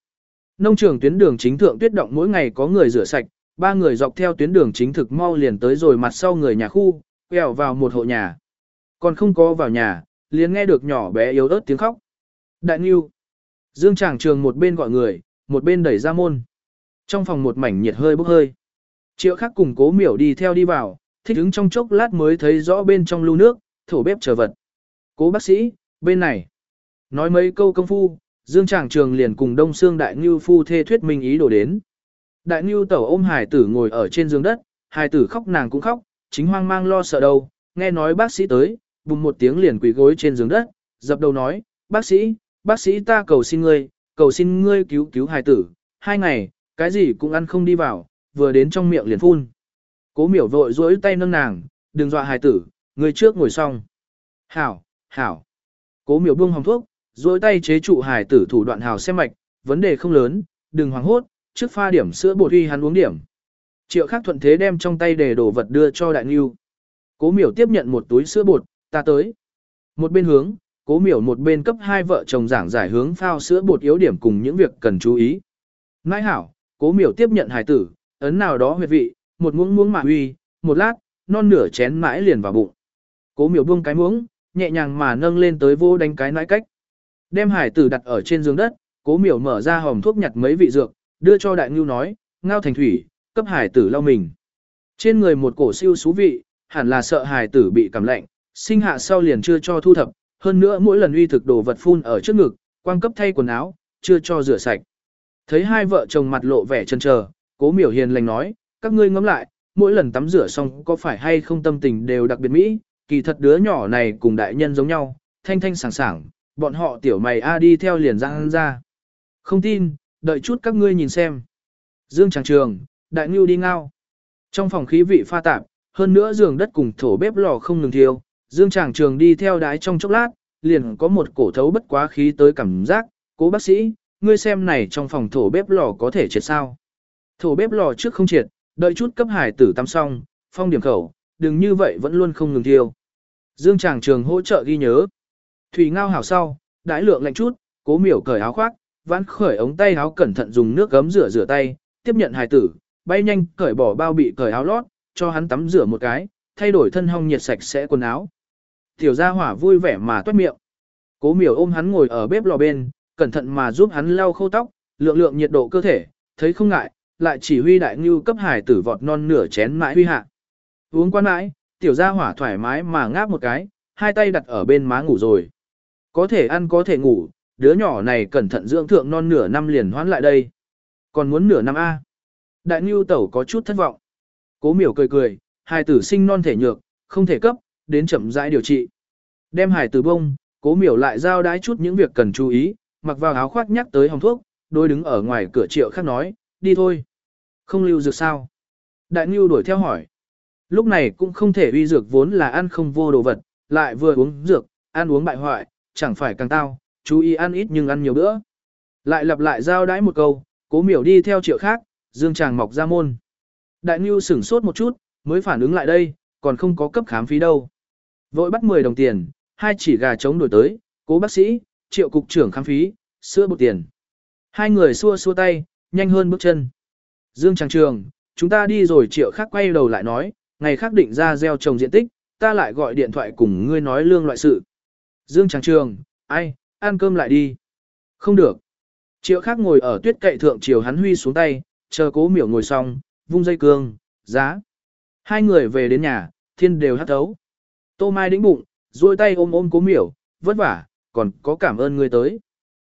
A: Nông trường tuyến đường chính thượng tuyết động mỗi ngày có người rửa sạch, ba người dọc theo tuyến đường chính thực mau liền tới rồi mặt sau người nhà khu, quẹo vào một hộ nhà. Còn không có vào nhà, liền nghe được nhỏ bé yếu ớt tiếng khóc. Đại Nghiêu. Dương Tràng Trường một bên gọi người, một bên đẩy ra môn. Trong phòng một mảnh nhiệt hơi bốc hơi. Triệu khắc cùng cố miểu đi theo đi vào, thích ứng trong chốc lát mới thấy rõ bên trong lưu nước, thổ bếp chờ vật. Cố bác sĩ, bên này. Nói mấy câu công phu, Dương Tràng Trường liền cùng Đông Sương Đại Ngưu phu thê thuyết minh ý đồ đến. Đại Ngưu tẩu ôm hải tử ngồi ở trên giường đất, hải tử khóc nàng cũng khóc, chính hoang mang lo sợ đâu, nghe nói bác sĩ tới, bùng một tiếng liền quỳ gối trên giường đất, dập đầu nói, bác sĩ, bác sĩ ta cầu xin ngươi, cầu xin ngươi cứu cứu hải tử, hai ngày, cái gì cũng ăn không đi vào, vừa đến trong miệng liền phun. Cố miểu vội duỗi tay nâng nàng, đừng dọa hải tử, ngươi trước ngồi xong. Hảo, hảo. Cố miểu buông hồng thuốc, dối tay chế trụ hải tử thủ đoạn hào xem mạch, vấn đề không lớn, đừng hoảng hốt, trước pha điểm sữa bột uy hắn uống điểm. Triệu khắc thuận thế đem trong tay để đồ vật đưa cho đại nghiêu. Cố miểu tiếp nhận một túi sữa bột, ta tới. Một bên hướng, cố miểu một bên cấp hai vợ chồng giảng giải hướng phao sữa bột yếu điểm cùng những việc cần chú ý. Nãi hảo, cố miểu tiếp nhận hải tử, ấn nào đó huyệt vị, một muỗng muỗng mà uy, một lát, non nửa chén mãi liền vào bụng. Cố miểu buông cái muỗng, nhẹ nhàng mà nâng lên tới vô đánh cái nãi cách. Đem hải tử đặt ở trên giường đất, cố miểu mở ra hòm thuốc nhặt mấy vị dược, đưa cho đại ngưu nói, ngao thành thủy, cấp hải tử lau mình. Trên người một cổ siêu xú vị, hẳn là sợ hải tử bị cảm lạnh, sinh hạ sau liền chưa cho thu thập, hơn nữa mỗi lần uy thực đồ vật phun ở trước ngực, quang cấp thay quần áo, chưa cho rửa sạch. Thấy hai vợ chồng mặt lộ vẻ chân chờ, cố miểu hiền lành nói, các ngươi ngẫm lại, mỗi lần tắm rửa xong có phải hay không tâm tình đều đặc biệt mỹ, kỳ thật đứa nhỏ này cùng đại nhân giống nhau, thanh thanh sảng sảng, bọn họ tiểu mày A đi theo liền răng ra. Không tin, đợi chút các ngươi nhìn xem. Dương Tràng Trường, Đại Ngưu đi ngao. Trong phòng khí vị pha tạp, hơn nữa giường đất cùng thổ bếp lò không ngừng thiêu, Dương Tràng Trường đi theo đái trong chốc lát, liền có một cổ thấu bất quá khí tới cảm giác, cố bác sĩ, ngươi xem này trong phòng thổ bếp lò có thể triệt sao. Thổ bếp lò trước không triệt, đợi chút cấp hải tử tắm xong, phong điểm khẩu, đừng như vậy vẫn luôn không ngừng thiêu. Dương Tràng Trường hỗ trợ ghi nhớ. Thủy ngao hảo sau, đãi lượng lạnh chút, cố miểu cởi áo khoác, vãn khởi ống tay áo cẩn thận dùng nước gấm rửa rửa tay, tiếp nhận hài tử, bay nhanh cởi bỏ bao bị cởi áo lót, cho hắn tắm rửa một cái, thay đổi thân hong nhiệt sạch sẽ quần áo. Tiểu gia hỏa vui vẻ mà toát miệng. Cố miểu ôm hắn ngồi ở bếp lò bên, cẩn thận mà giúp hắn lau khô tóc, lượng lượng nhiệt độ cơ thể, thấy không ngại, lại chỉ huy đại ngưu cấp hải tử vọt non nửa chén mãi huy hạ. Uống quá mãi, tiểu gia hỏa thoải mái mà ngáp một cái, hai tay đặt ở bên má ngủ rồi. Có thể ăn có thể ngủ, đứa nhỏ này cẩn thận dưỡng thượng non nửa năm liền hoán lại đây. Còn muốn nửa năm A. Đại Ngưu Tẩu có chút thất vọng. Cố miểu cười cười, hài tử sinh non thể nhược, không thể cấp, đến chậm rãi điều trị. Đem hài tử bông, cố miểu lại giao đái chút những việc cần chú ý, mặc vào áo khoác nhắc tới hồng thuốc, đôi đứng ở ngoài cửa triệu khác nói, đi thôi. Không lưu dược sao? Đại Ngưu đuổi theo hỏi. Lúc này cũng không thể uy dược vốn là ăn không vô đồ vật, lại vừa uống dược, ăn uống bại hoại, chẳng phải càng tao, chú ý ăn ít nhưng ăn nhiều bữa. Lại lặp lại giao đái một câu, cố miểu đi theo triệu khác, dương chàng mọc ra môn. Đại Ngưu sửng sốt một chút, mới phản ứng lại đây, còn không có cấp khám phí đâu. Vội bắt 10 đồng tiền, hai chỉ gà trống đổi tới, cố bác sĩ, triệu cục trưởng khám phí, sữa bột tiền. Hai người xua xua tay, nhanh hơn bước chân. Dương Tràng Trường, chúng ta đi rồi triệu khác quay đầu lại nói, ngày khác định ra gieo trồng diện tích, ta lại gọi điện thoại cùng ngươi nói lương loại sự. Dương Tràng Trường, ai, ăn cơm lại đi. Không được. Triệu khác ngồi ở tuyết cậy thượng chiều hắn huy xuống tay, chờ cố miểu ngồi xong, vung dây cương, giá. Hai người về đến nhà, thiên đều hát thấu. Tô Mai đĩnh bụng, duỗi tay ôm ôm cố miểu, vất vả, còn có cảm ơn người tới.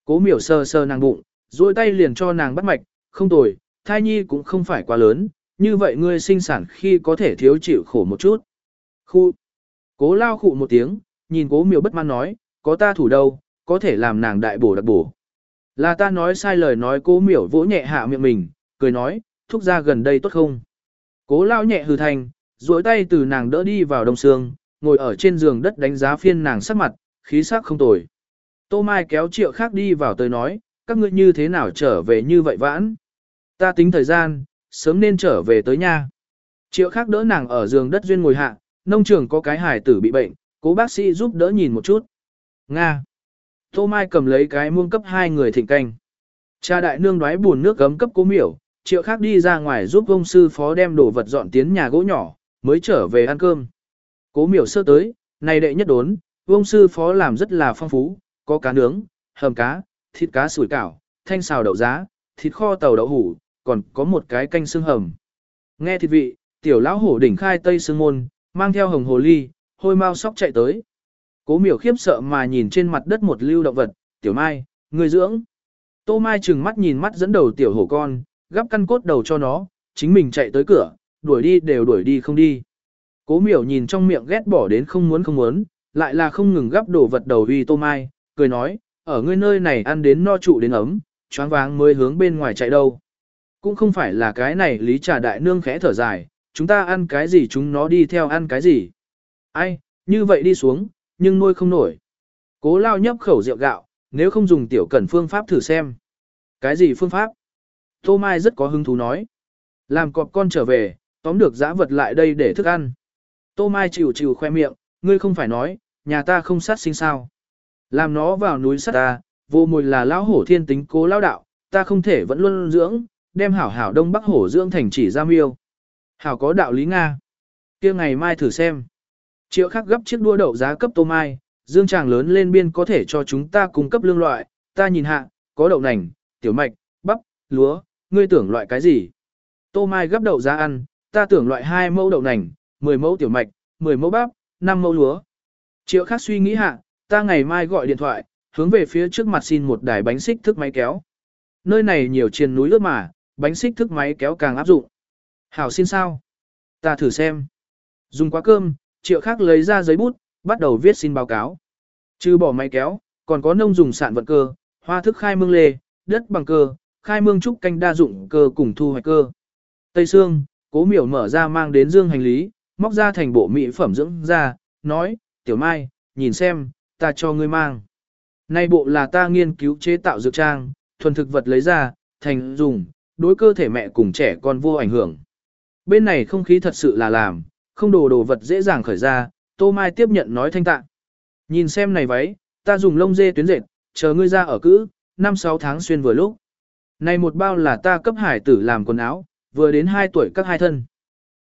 A: Cố miểu sờ sờ nàng bụng, duỗi tay liền cho nàng bắt mạch, không tồi, thai nhi cũng không phải quá lớn, như vậy ngươi sinh sản khi có thể thiếu chịu khổ một chút. Khu. Cố lao khụ một tiếng, nhìn cố miểu bất mãn nói, có ta thủ đâu, có thể làm nàng đại bổ đặc bổ. Là ta nói sai lời nói cố miểu vỗ nhẹ hạ miệng mình, cười nói, thúc ra gần đây tốt không? Cố lao nhẹ hư thành, duỗi tay từ nàng đỡ đi vào đông sương, ngồi ở trên giường đất đánh giá phiên nàng sắc mặt, khí sắc không tồi. Tô Mai kéo triệu khác đi vào tới nói, các ngươi như thế nào trở về như vậy vãn? Ta tính thời gian, sớm nên trở về tới nhà. Triệu khác đỡ nàng ở giường đất duyên ngồi hạ, nông trường có cái hải tử bị bệnh, cố bác sĩ giúp đỡ nhìn một chút. Nga. Tô Mai cầm lấy cái muông cấp hai người thịnh canh. Cha đại nương đoái buồn nước gấm cấp cố miểu, triệu khác đi ra ngoài giúp ông sư phó đem đồ vật dọn tiến nhà gỗ nhỏ, mới trở về ăn cơm. Cố miểu sơ tới, này đệ nhất đốn, ông sư phó làm rất là phong phú, có cá nướng, hầm cá, thịt cá sủi cảo, thanh xào đậu giá, thịt kho tàu đậu hủ, còn có một cái canh xương hầm. Nghe thịt vị, tiểu lão hổ đỉnh khai tây xương môn, mang theo hồng hồ ly, hôi mau sóc chạy tới. Cố miểu khiếp sợ mà nhìn trên mặt đất một lưu động vật, tiểu mai, người dưỡng. Tô mai trừng mắt nhìn mắt dẫn đầu tiểu hổ con, gắp căn cốt đầu cho nó, chính mình chạy tới cửa, đuổi đi đều đuổi đi không đi. Cố miểu nhìn trong miệng ghét bỏ đến không muốn không muốn, lại là không ngừng gắp đổ vật đầu uy tô mai, cười nói, ở ngươi nơi này ăn đến no trụ đến ấm, choáng váng mới hướng bên ngoài chạy đâu. Cũng không phải là cái này lý trà đại nương khẽ thở dài, chúng ta ăn cái gì chúng nó đi theo ăn cái gì. Ai, như vậy đi xuống, nhưng nuôi không nổi. Cố lao nhấp khẩu rượu gạo, nếu không dùng tiểu cẩn phương pháp thử xem. Cái gì phương pháp? Tô Mai rất có hứng thú nói. Làm cọp con trở về, tóm được giã vật lại đây để thức ăn. Tô Mai chịu chịu khoe miệng, ngươi không phải nói, nhà ta không sát sinh sao. Làm nó vào núi sát ta, vô mùi là lão hổ thiên tính cố lao đạo, ta không thể vẫn luôn dưỡng, đem hảo hảo đông bắc hổ dưỡng thành chỉ ra miêu. Hảo có đạo lý Nga. kia ngày mai thử xem. Triệu khắc gấp chiếc đua đậu giá cấp tô mai, dương tràng lớn lên biên có thể cho chúng ta cung cấp lương loại, ta nhìn hạ, có đậu nành, tiểu mạch, bắp, lúa, ngươi tưởng loại cái gì? Tô mai gấp đậu giá ăn, ta tưởng loại 2 mẫu đậu nành, 10 mẫu tiểu mạch, 10 mẫu bắp, 5 mẫu lúa. Triệu khắc suy nghĩ hạ, ta ngày mai gọi điện thoại, hướng về phía trước mặt xin một đài bánh xích thức máy kéo. Nơi này nhiều trên núi lướt mà, bánh xích thức máy kéo càng áp dụng. Hảo xin sao? Ta thử xem. Dùng quá cơm, triệu khác lấy ra giấy bút, bắt đầu viết xin báo cáo. Trừ bỏ máy kéo, còn có nông dùng sạn vận cơ, hoa thức khai mương lê, đất bằng cơ, khai mương trúc canh đa dụng cơ cùng thu hoạch cơ. Tây Sương, cố miểu mở ra mang đến dương hành lý, móc ra thành bộ mỹ phẩm dưỡng ra, nói, tiểu mai, nhìn xem, ta cho ngươi mang. Nay bộ là ta nghiên cứu chế tạo dược trang, thuần thực vật lấy ra, thành dùng, đối cơ thể mẹ cùng trẻ con vô ảnh hưởng. Bên này không khí thật sự là làm, không đồ đồ vật dễ dàng khởi ra, Tô Mai tiếp nhận nói thanh tạ. Nhìn xem này váy, ta dùng lông dê tuyến dệt, chờ ngươi ra ở cữ, 5-6 tháng xuyên vừa lúc. Này một bao là ta cấp hải tử làm quần áo, vừa đến 2 tuổi các hai thân.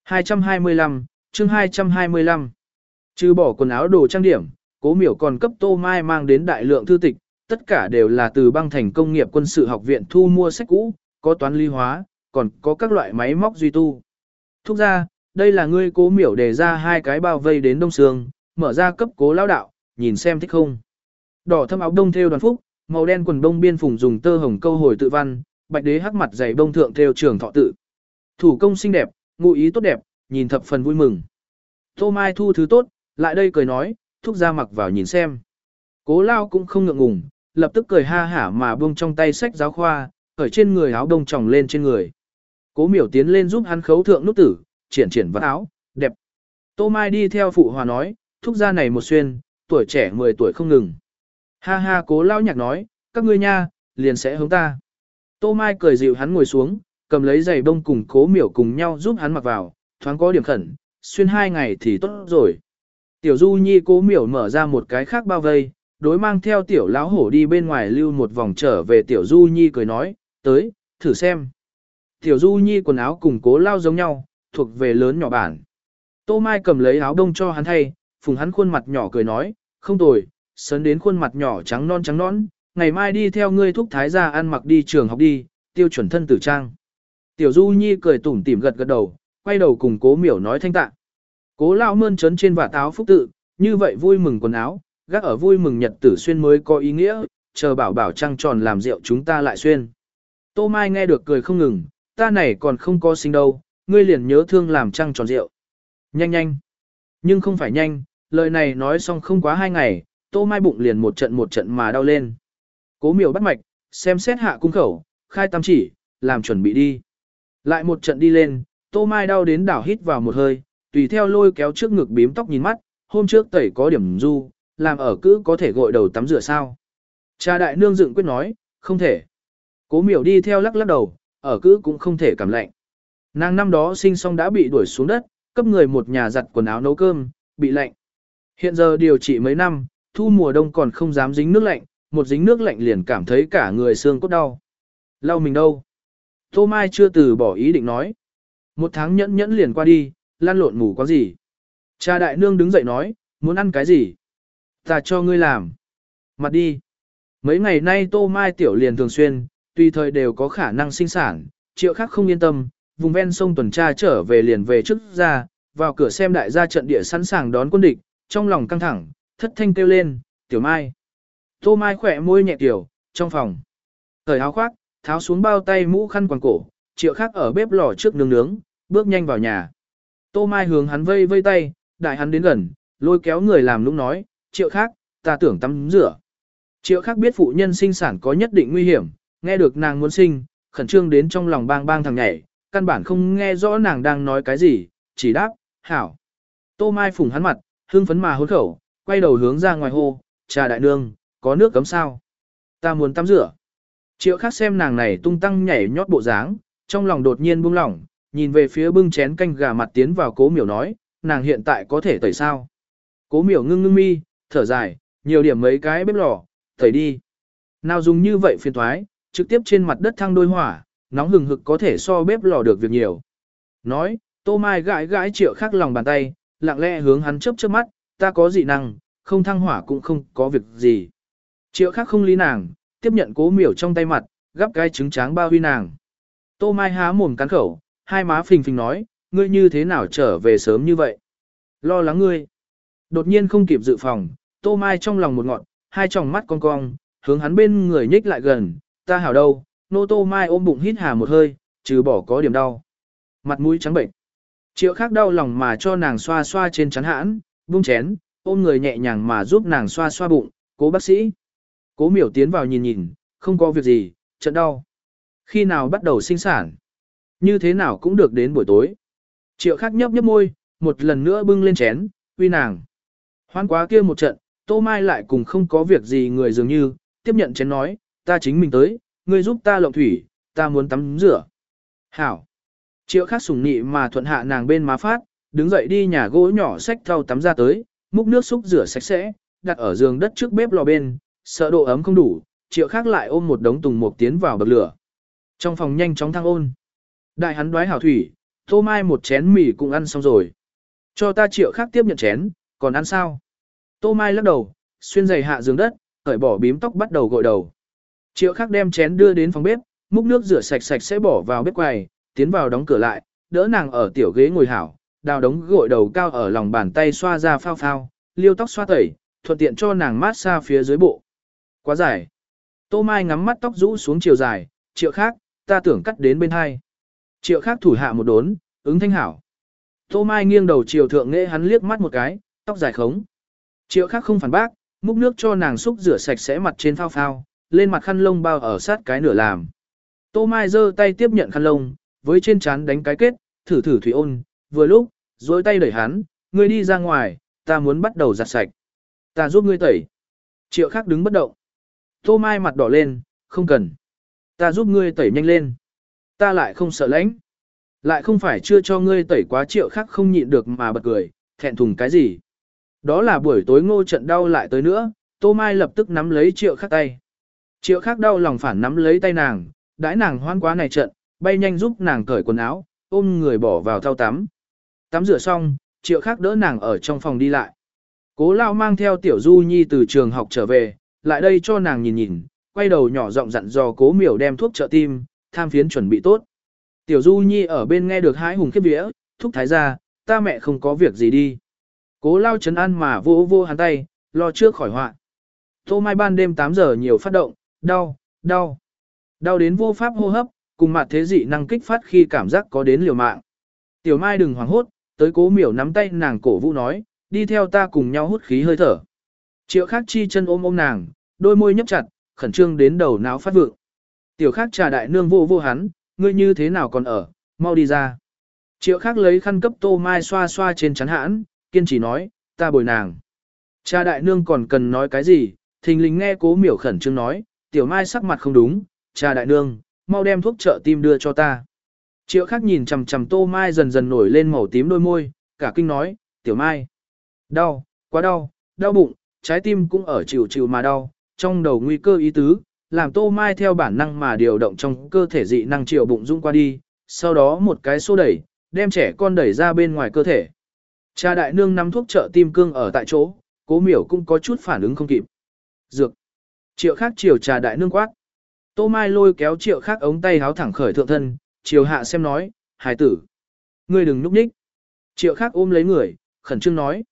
A: 225, chương 225. Trừ bỏ quần áo đồ trang điểm, cố miểu còn cấp Tô Mai mang đến đại lượng thư tịch, tất cả đều là từ băng thành công nghiệp quân sự học viện thu mua sách cũ, có toán ly hóa, còn có các loại máy móc duy tu. Thúc ra, đây là ngươi cố miểu đề ra hai cái bao vây đến đông sương, mở ra cấp cố lão đạo, nhìn xem thích không. Đỏ thâm áo đông theo đoàn phúc, màu đen quần đông biên phùng dùng tơ hồng câu hồi tự văn, bạch đế hắc mặt dày bông thượng theo trường thọ tự. Thủ công xinh đẹp, ngụ ý tốt đẹp, nhìn thập phần vui mừng. Tô Mai thu thứ tốt, lại đây cười nói, thúc ra mặc vào nhìn xem. Cố lao cũng không ngượng ngùng, lập tức cười ha hả mà buông trong tay sách giáo khoa, ở trên người áo đông tròng lên trên người. Cố miểu tiến lên giúp hắn khấu thượng nút tử, triển triển vật áo, đẹp. Tô Mai đi theo phụ hòa nói, thúc ra này một xuyên, tuổi trẻ 10 tuổi không ngừng. Ha ha cố lao nhạc nói, các ngươi nha, liền sẽ hướng ta. Tô Mai cười dịu hắn ngồi xuống, cầm lấy giày bông cùng cố miểu cùng nhau giúp hắn mặc vào, thoáng có điểm khẩn, xuyên hai ngày thì tốt rồi. Tiểu Du Nhi cố miểu mở ra một cái khác bao vây, đối mang theo tiểu lão hổ đi bên ngoài lưu một vòng trở về tiểu Du Nhi cười nói, tới, thử xem. Tiểu Du Nhi quần áo cùng cố lao giống nhau, thuộc về lớn nhỏ bản. Tô Mai cầm lấy áo đông cho hắn thay, phùng hắn khuôn mặt nhỏ cười nói, không tồi, sớn đến khuôn mặt nhỏ trắng non trắng non, ngày mai đi theo ngươi thúc thái gia ăn mặc đi trường học đi, tiêu chuẩn thân tử trang. Tiểu Du Nhi cười tủm tỉm gật gật đầu, quay đầu cùng cố miểu nói thanh tạ. Cố lao mơn trấn trên vả táo phúc tự, như vậy vui mừng quần áo, gác ở vui mừng nhật tử xuyên mới có ý nghĩa, chờ bảo bảo trăng tròn làm rượu chúng ta lại xuyên. Tô Mai nghe được cười không ngừng, ta này còn không có sinh đâu, ngươi liền nhớ thương làm trăng tròn rượu. Nhanh nhanh. Nhưng không phải nhanh, lời này nói xong không quá hai ngày, Tô Mai bụng liền một trận một trận mà đau lên. Cố miểu bắt mạch, xem xét hạ cung khẩu, khai tam chỉ, làm chuẩn bị đi. Lại một trận đi lên, Tô Mai đau đến đảo hít vào một hơi, tùy theo lôi kéo trước ngực bím tóc nhìn mắt, hôm trước tẩy có điểm du, làm ở cữ có thể gội đầu tắm rửa sao. Cha đại nương dựng quyết nói, không thể. Cố miểu đi theo lắc lắc đầu, ở cữ cũng không thể cảm lạnh. Nàng năm đó sinh xong đã bị đuổi xuống đất, cấp người một nhà giặt quần áo nấu cơm, bị lạnh. Hiện giờ điều trị mấy năm, thu mùa đông còn không dám dính nước lạnh, một dính nước lạnh liền cảm thấy cả người xương cốt đau. Lau mình đâu? Tô Mai chưa từ bỏ ý định nói. Một tháng nhẫn nhẫn liền qua đi, lan lộn ngủ có gì? Cha đại nương đứng dậy nói, muốn ăn cái gì? Ta cho ngươi làm. Mặt đi. Mấy ngày nay Tô Mai tiểu liền thường xuyên, tùy thời đều có khả năng sinh sản, triệu khác không yên tâm, vùng ven sông tuần tra trở về liền về trước ra, vào cửa xem đại gia trận địa sẵn sàng đón quân địch, trong lòng căng thẳng, thất thanh kêu lên, tiểu mai. Tô Mai khỏe môi nhẹ tiểu, trong phòng. Thời áo khoác, tháo xuống bao tay mũ khăn quàng cổ, triệu khác ở bếp lò trước nướng nướng, bước nhanh vào nhà. Tô Mai hướng hắn vây vây tay, đại hắn đến gần, lôi kéo người làm lúc nói, triệu khác, ta tưởng tắm rửa. Triệu khác biết phụ nhân sinh sản có nhất định nguy hiểm, nghe được nàng muốn sinh, khẩn trương đến trong lòng bang bang thằng nhảy, căn bản không nghe rõ nàng đang nói cái gì, chỉ đáp, hảo. Tô Mai phủng hắn mặt, hương phấn mà hôn khẩu, quay đầu hướng ra ngoài hô, trà đại nương, có nước cấm sao? Ta muốn tắm rửa. Triệu khác xem nàng này tung tăng nhảy nhót bộ dáng, trong lòng đột nhiên buông lỏng, nhìn về phía bưng chén canh gà mặt tiến vào cố miểu nói, nàng hiện tại có thể tẩy sao? Cố miểu ngưng ngưng mi, thở dài, nhiều điểm mấy cái bếp lò, tẩy đi. Nào dùng như vậy phiền thoái, trực tiếp trên mặt đất thăng đôi hỏa, nóng hừng hực có thể so bếp lò được việc nhiều. Nói, tô mai gãi gãi triệu khắc lòng bàn tay, lặng lẽ hướng hắn chớp chớp mắt, ta có dị năng, không thăng hỏa cũng không có việc gì. Triệu khắc không lý nàng, tiếp nhận cố miểu trong tay mặt, gắp cái trứng tráng bao huy nàng. Tô mai há mồm cắn khẩu, hai má phình phình nói, ngươi như thế nào trở về sớm như vậy? Lo lắng ngươi. Đột nhiên không kịp dự phòng, tô mai trong lòng một ngọn, hai tròng mắt cong cong, hướng hắn bên người nhích lại gần, ta hảo đâu, nô tô mai ôm bụng hít hà một hơi, trừ bỏ có điểm đau. Mặt mũi trắng bệnh. Triệu khác đau lòng mà cho nàng xoa xoa trên chắn hãn, buông chén, ôm người nhẹ nhàng mà giúp nàng xoa xoa bụng, cố bác sĩ. Cố miểu tiến vào nhìn nhìn, không có việc gì, trận đau. Khi nào bắt đầu sinh sản? Như thế nào cũng được đến buổi tối. Triệu khắc nhấp nhấp môi, một lần nữa bưng lên chén, uy nàng. Hoan quá kia một trận, Tô Mai lại cùng không có việc gì người dường như, tiếp nhận chén nói, ta chính mình tới, ngươi giúp ta lộng thủy, ta muốn tắm rửa. Hảo. Triệu khắc sủng nị mà thuận hạ nàng bên má phát, đứng dậy đi nhà gỗ nhỏ xách thau tắm ra tới, múc nước xúc rửa sạch sẽ, đặt ở giường đất trước bếp lò bên, sợ độ ấm không đủ, triệu khác lại ôm một đống tùng mục tiến vào bậc lửa. Trong phòng nhanh chóng thăng ôn. Đại hắn đoái hảo thủy, tô mai một chén mì cũng ăn xong rồi. Cho ta triệu khác tiếp nhận chén, còn ăn sao? Tô mai lắc đầu, xuyên giày hạ giường đất, cởi bỏ bím tóc bắt đầu gội đầu. Triệu Khắc đem chén đưa đến phòng bếp, múc nước rửa sạch sạch sẽ bỏ vào bếp quầy, tiến vào đóng cửa lại, đỡ nàng ở tiểu ghế ngồi hảo, đào đống gội đầu cao ở lòng bàn tay xoa ra phao phao, liêu tóc xoa tẩy, thuận tiện cho nàng mát xa phía dưới bộ. Quá dài. Tô Mai ngắm mắt tóc rũ xuống chiều dài, triệu khác, ta tưởng cắt đến bên hai. Triệu khác thủ hạ một đốn, ứng thanh hảo. Tô Mai nghiêng đầu chiều thượng nghệ hắn liếc mắt một cái, tóc dài khống. Triệu khác không phản bác, múc nước cho nàng xúc rửa sạch sẽ mặt trên phao phao, lên mặt khăn lông bao ở sát cái nửa làm. Tô Mai giơ tay tiếp nhận khăn lông, với trên chán đánh cái kết, thử thử thủy ôn, vừa lúc, dối tay đẩy hắn, ngươi đi ra ngoài, ta muốn bắt đầu giặt sạch. Ta giúp ngươi tẩy. Triệu khác đứng bất động. Tô Mai mặt đỏ lên, không cần. Ta giúp ngươi tẩy nhanh lên. Ta lại không sợ lãnh. Lại không phải chưa cho ngươi tẩy quá triệu khác không nhịn được mà bật cười, thẹn thùng cái gì. Đó là buổi tối ngô trận đau lại tới nữa, Tô Mai lập tức nắm lấy triệu khác tay. Triệu khác đau lòng phản nắm lấy tay nàng, đãi nàng hoan quá này trận, bay nhanh giúp nàng cởi quần áo, ôm người bỏ vào thao tắm. Tắm rửa xong, triệu khác đỡ nàng ở trong phòng đi lại. Cố lao mang theo tiểu du nhi từ trường học trở về, lại đây cho nàng nhìn nhìn, quay đầu nhỏ giọng dặn dò cố miểu đem thuốc trợ tim, tham phiến chuẩn bị tốt. Tiểu du nhi ở bên nghe được hái hùng khiếp vía, thúc thái ra, ta mẹ không có việc gì đi. Cố lao chấn ăn mà vô vô hắn tay, lo trước khỏi họa. Tô mai ban đêm 8 giờ nhiều phát động, đau, đau. Đau đến vô pháp hô hấp, cùng mặt thế dị năng kích phát khi cảm giác có đến liều mạng. Tiểu mai đừng hoảng hốt, tới cố miểu nắm tay nàng cổ vũ nói, đi theo ta cùng nhau hút khí hơi thở. Triệu khác chi chân ôm ôm nàng, đôi môi nhấp chặt, khẩn trương đến đầu não phát vượng. Tiểu khác trà đại nương vô vô hắn, ngươi như thế nào còn ở, mau đi ra. Triệu khác lấy khăn cấp tô mai xoa xoa trên chắn hãn, kiên trì nói, ta bồi nàng. Cha đại nương còn cần nói cái gì, thình lình nghe cố miểu khẩn trương nói, tiểu mai sắc mặt không đúng, cha đại nương, mau đem thuốc trợ tim đưa cho ta. Triệu khác nhìn chằm chằm tô mai dần dần nổi lên màu tím đôi môi, cả kinh nói, tiểu mai. Đau, quá đau, đau bụng, trái tim cũng ở chịu chịu mà đau, trong đầu nguy cơ ý tứ, làm tô mai theo bản năng mà điều động trong cơ thể dị năng triệu bụng dung qua đi, sau đó một cái xô đẩy, đem trẻ con đẩy ra bên ngoài cơ thể. Cha đại nương nắm thuốc trợ tim cương ở tại chỗ, cố miểu cũng có chút phản ứng không kịp. Dược. Triệu khác chiều trà đại nương quát. Tô Mai lôi kéo triệu khác ống tay háo thẳng khởi thượng thân, chiều hạ xem nói, hài tử. Ngươi đừng núp nhích. Triệu khác ôm lấy người, khẩn trương nói.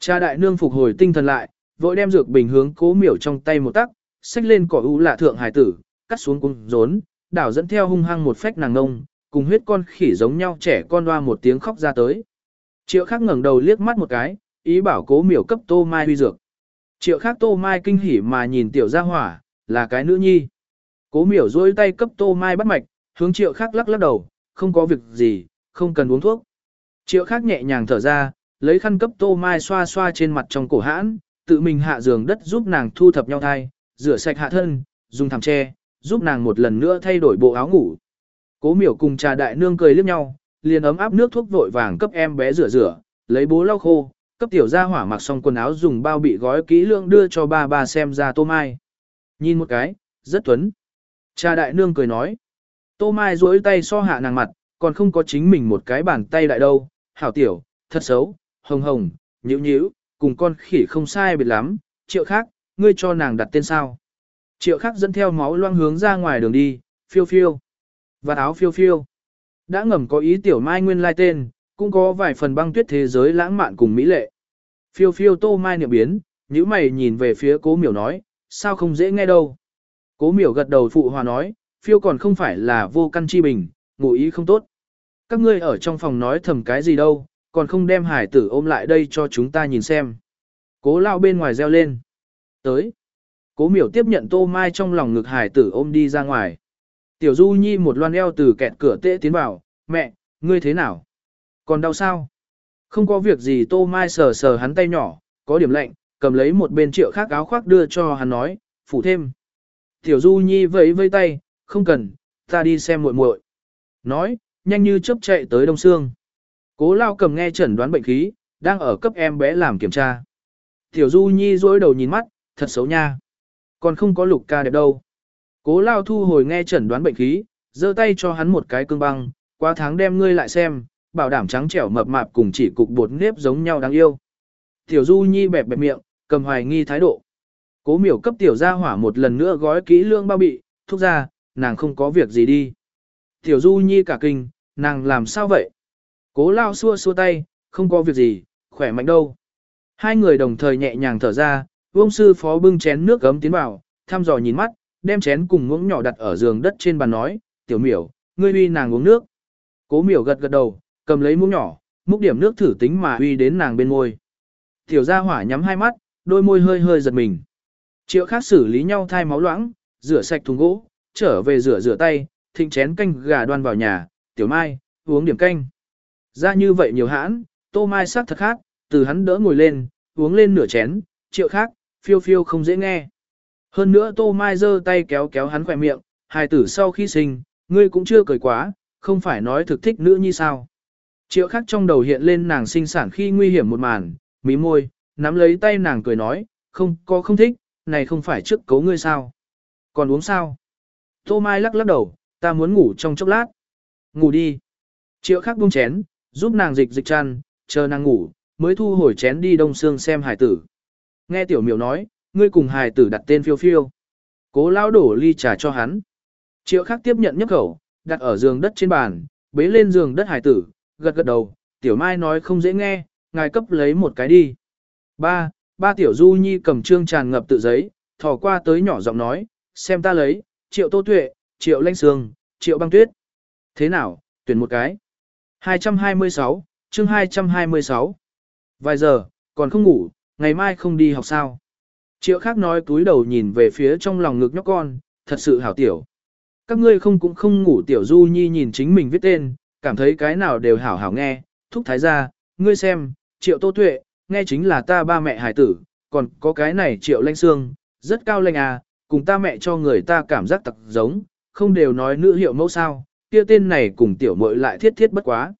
A: Cha đại nương phục hồi tinh thần lại, vội đem dược bình hướng cố miểu trong tay một tắc, xách lên cỏ u lạ thượng hài tử, cắt xuống cung rốn, đảo dẫn theo hung hăng một phách nàng ngông, cùng huyết con khỉ giống nhau trẻ con hoa một tiếng khóc ra tới. Triệu khác ngẩng đầu liếc mắt một cái, ý bảo cố miểu cấp tô mai huy dược. Triệu khác tô mai kinh hỉ mà nhìn tiểu gia hỏa, là cái nữ nhi. Cố miểu dối tay cấp tô mai bắt mạch, hướng triệu khác lắc lắc đầu, không có việc gì, không cần uống thuốc. Triệu khác nhẹ nhàng thở ra, lấy khăn cấp tô mai xoa xoa trên mặt trong cổ hãn, tự mình hạ giường đất giúp nàng thu thập nhau thai, rửa sạch hạ thân, dùng thảm tre, giúp nàng một lần nữa thay đổi bộ áo ngủ. Cố miểu cùng trà đại nương cười liếc nhau, liền ấm áp nước thuốc vội vàng cấp em bé rửa rửa, lấy bố lau khô, cấp tiểu gia hỏa mặc xong quần áo dùng bao bị gói kỹ lưỡng đưa cho ba ba xem ra tô mai. Nhìn một cái, rất tuấn. Cha đại nương cười nói. Tô mai duỗi tay so hạ nàng mặt, còn không có chính mình một cái bàn tay đại đâu, hảo tiểu, thật xấu, hồng hồng, nhíu nhíu, cùng con khỉ không sai biệt lắm, triệu khác, ngươi cho nàng đặt tên sao. Triệu khác dẫn theo máu loang hướng ra ngoài đường đi, phiêu phiêu. Và áo phiêu phiêu. Đã ngầm có ý tiểu mai nguyên lai tên, cũng có vài phần băng tuyết thế giới lãng mạn cùng mỹ lệ. Phiêu phiêu tô mai niệm biến, nhíu mày nhìn về phía cố miểu nói, sao không dễ nghe đâu. Cố miểu gật đầu phụ hòa nói, phiêu còn không phải là vô căn chi bình, ngụ ý không tốt. Các ngươi ở trong phòng nói thầm cái gì đâu, còn không đem hải tử ôm lại đây cho chúng ta nhìn xem. Cố lao bên ngoài reo lên. Tới. Cố miểu tiếp nhận tô mai trong lòng ngực hải tử ôm đi ra ngoài. Tiểu Du Nhi một loan eo từ kẹt cửa tệ tiến vào, mẹ, ngươi thế nào? Còn đau sao? Không có việc gì Tô Mai sờ sờ hắn tay nhỏ, có điểm lạnh, cầm lấy một bên triệu khác áo khoác đưa cho hắn nói, phủ thêm. Tiểu Du Nhi vẫy vây tay, không cần, ta đi xem muội muội. Nói, nhanh như chớp chạy tới Đông Sương. Cố lao cầm nghe chẩn đoán bệnh khí, đang ở cấp em bé làm kiểm tra. Tiểu Du Nhi dối đầu nhìn mắt, thật xấu nha. Còn không có lục ca đẹp đâu. Cố lao thu hồi nghe chẩn đoán bệnh khí, giơ tay cho hắn một cái cương băng, qua tháng đem ngươi lại xem, bảo đảm trắng trẻo mập mạp cùng chỉ cục bột nếp giống nhau đáng yêu. Tiểu Du Nhi bẹp bẹp miệng, cầm hoài nghi thái độ. Cố miểu cấp tiểu gia hỏa một lần nữa gói kỹ lương bao bị, thúc ra, nàng không có việc gì đi. Tiểu Du Nhi cả kinh, nàng làm sao vậy? Cố lao xua xua tay, không có việc gì, khỏe mạnh đâu. Hai người đồng thời nhẹ nhàng thở ra, vương sư phó bưng chén nước gấm tiến vào, thăm dò nhìn mắt, đem chén cùng muỗng nhỏ đặt ở giường đất trên bàn nói, tiểu miểu, ngươi uy nàng uống nước. Cố miểu gật gật đầu, cầm lấy muỗng nhỏ, múc điểm nước thử tính mà uy đến nàng bên môi. Tiểu gia hỏa nhắm hai mắt, đôi môi hơi hơi giật mình. Triệu khác xử lý nhau thai máu loãng, rửa sạch thùng gỗ, trở về rửa rửa tay, thịnh chén canh gà đoan vào nhà, tiểu mai, uống điểm canh. Ra như vậy nhiều hãn, tô mai sắc thật khác, từ hắn đỡ ngồi lên, uống lên nửa chén, triệu khác, phiêu phiêu không dễ nghe. Hơn nữa tô mai giơ tay kéo kéo hắn khỏe miệng, hài tử sau khi sinh, ngươi cũng chưa cười quá, không phải nói thực thích nữ như sao. Triệu Khắc trong đầu hiện lên nàng sinh sản khi nguy hiểm một màn, mí môi, nắm lấy tay nàng cười nói, không có không thích, này không phải trước cấu ngươi sao. Còn uống sao? Tô Mai lắc lắc đầu, ta muốn ngủ trong chốc lát. Ngủ đi. Triệu khắc buông chén, giúp nàng dịch dịch chăn, chờ nàng ngủ, mới thu hồi chén đi đông xương xem Hải tử. Nghe tiểu miểu nói, ngươi cùng Hải tử đặt tên phiêu phiêu. Cố lao đổ ly trà cho hắn. Triệu khắc tiếp nhận nhấp khẩu, đặt ở giường đất trên bàn, bế lên giường đất Hải tử, gật gật đầu, tiểu mai nói không dễ nghe, ngài cấp lấy một cái đi. Ba, ba tiểu du nhi cầm trương tràn ngập tự giấy, thò qua tới nhỏ giọng nói, xem ta lấy, triệu tô tuệ, triệu lanh sương, triệu băng tuyết. Thế nào, tuyển một cái. 226, chương 226. Vài giờ, còn không ngủ, ngày mai không đi học sao. Triệu khác nói túi đầu nhìn về phía trong lòng ngực nhóc con, thật sự hảo tiểu. Các ngươi không cũng không ngủ tiểu du nhi nhìn chính mình viết tên, cảm thấy cái nào đều hảo hảo nghe, thúc thái gia ngươi xem, triệu tô tuệ, nghe chính là ta ba mẹ hải tử, còn có cái này triệu lanh xương, rất cao lanh à, cùng ta mẹ cho người ta cảm giác tặc giống, không đều nói nữ hiệu mẫu sao, kia tên này cùng tiểu muội lại thiết thiết bất quá.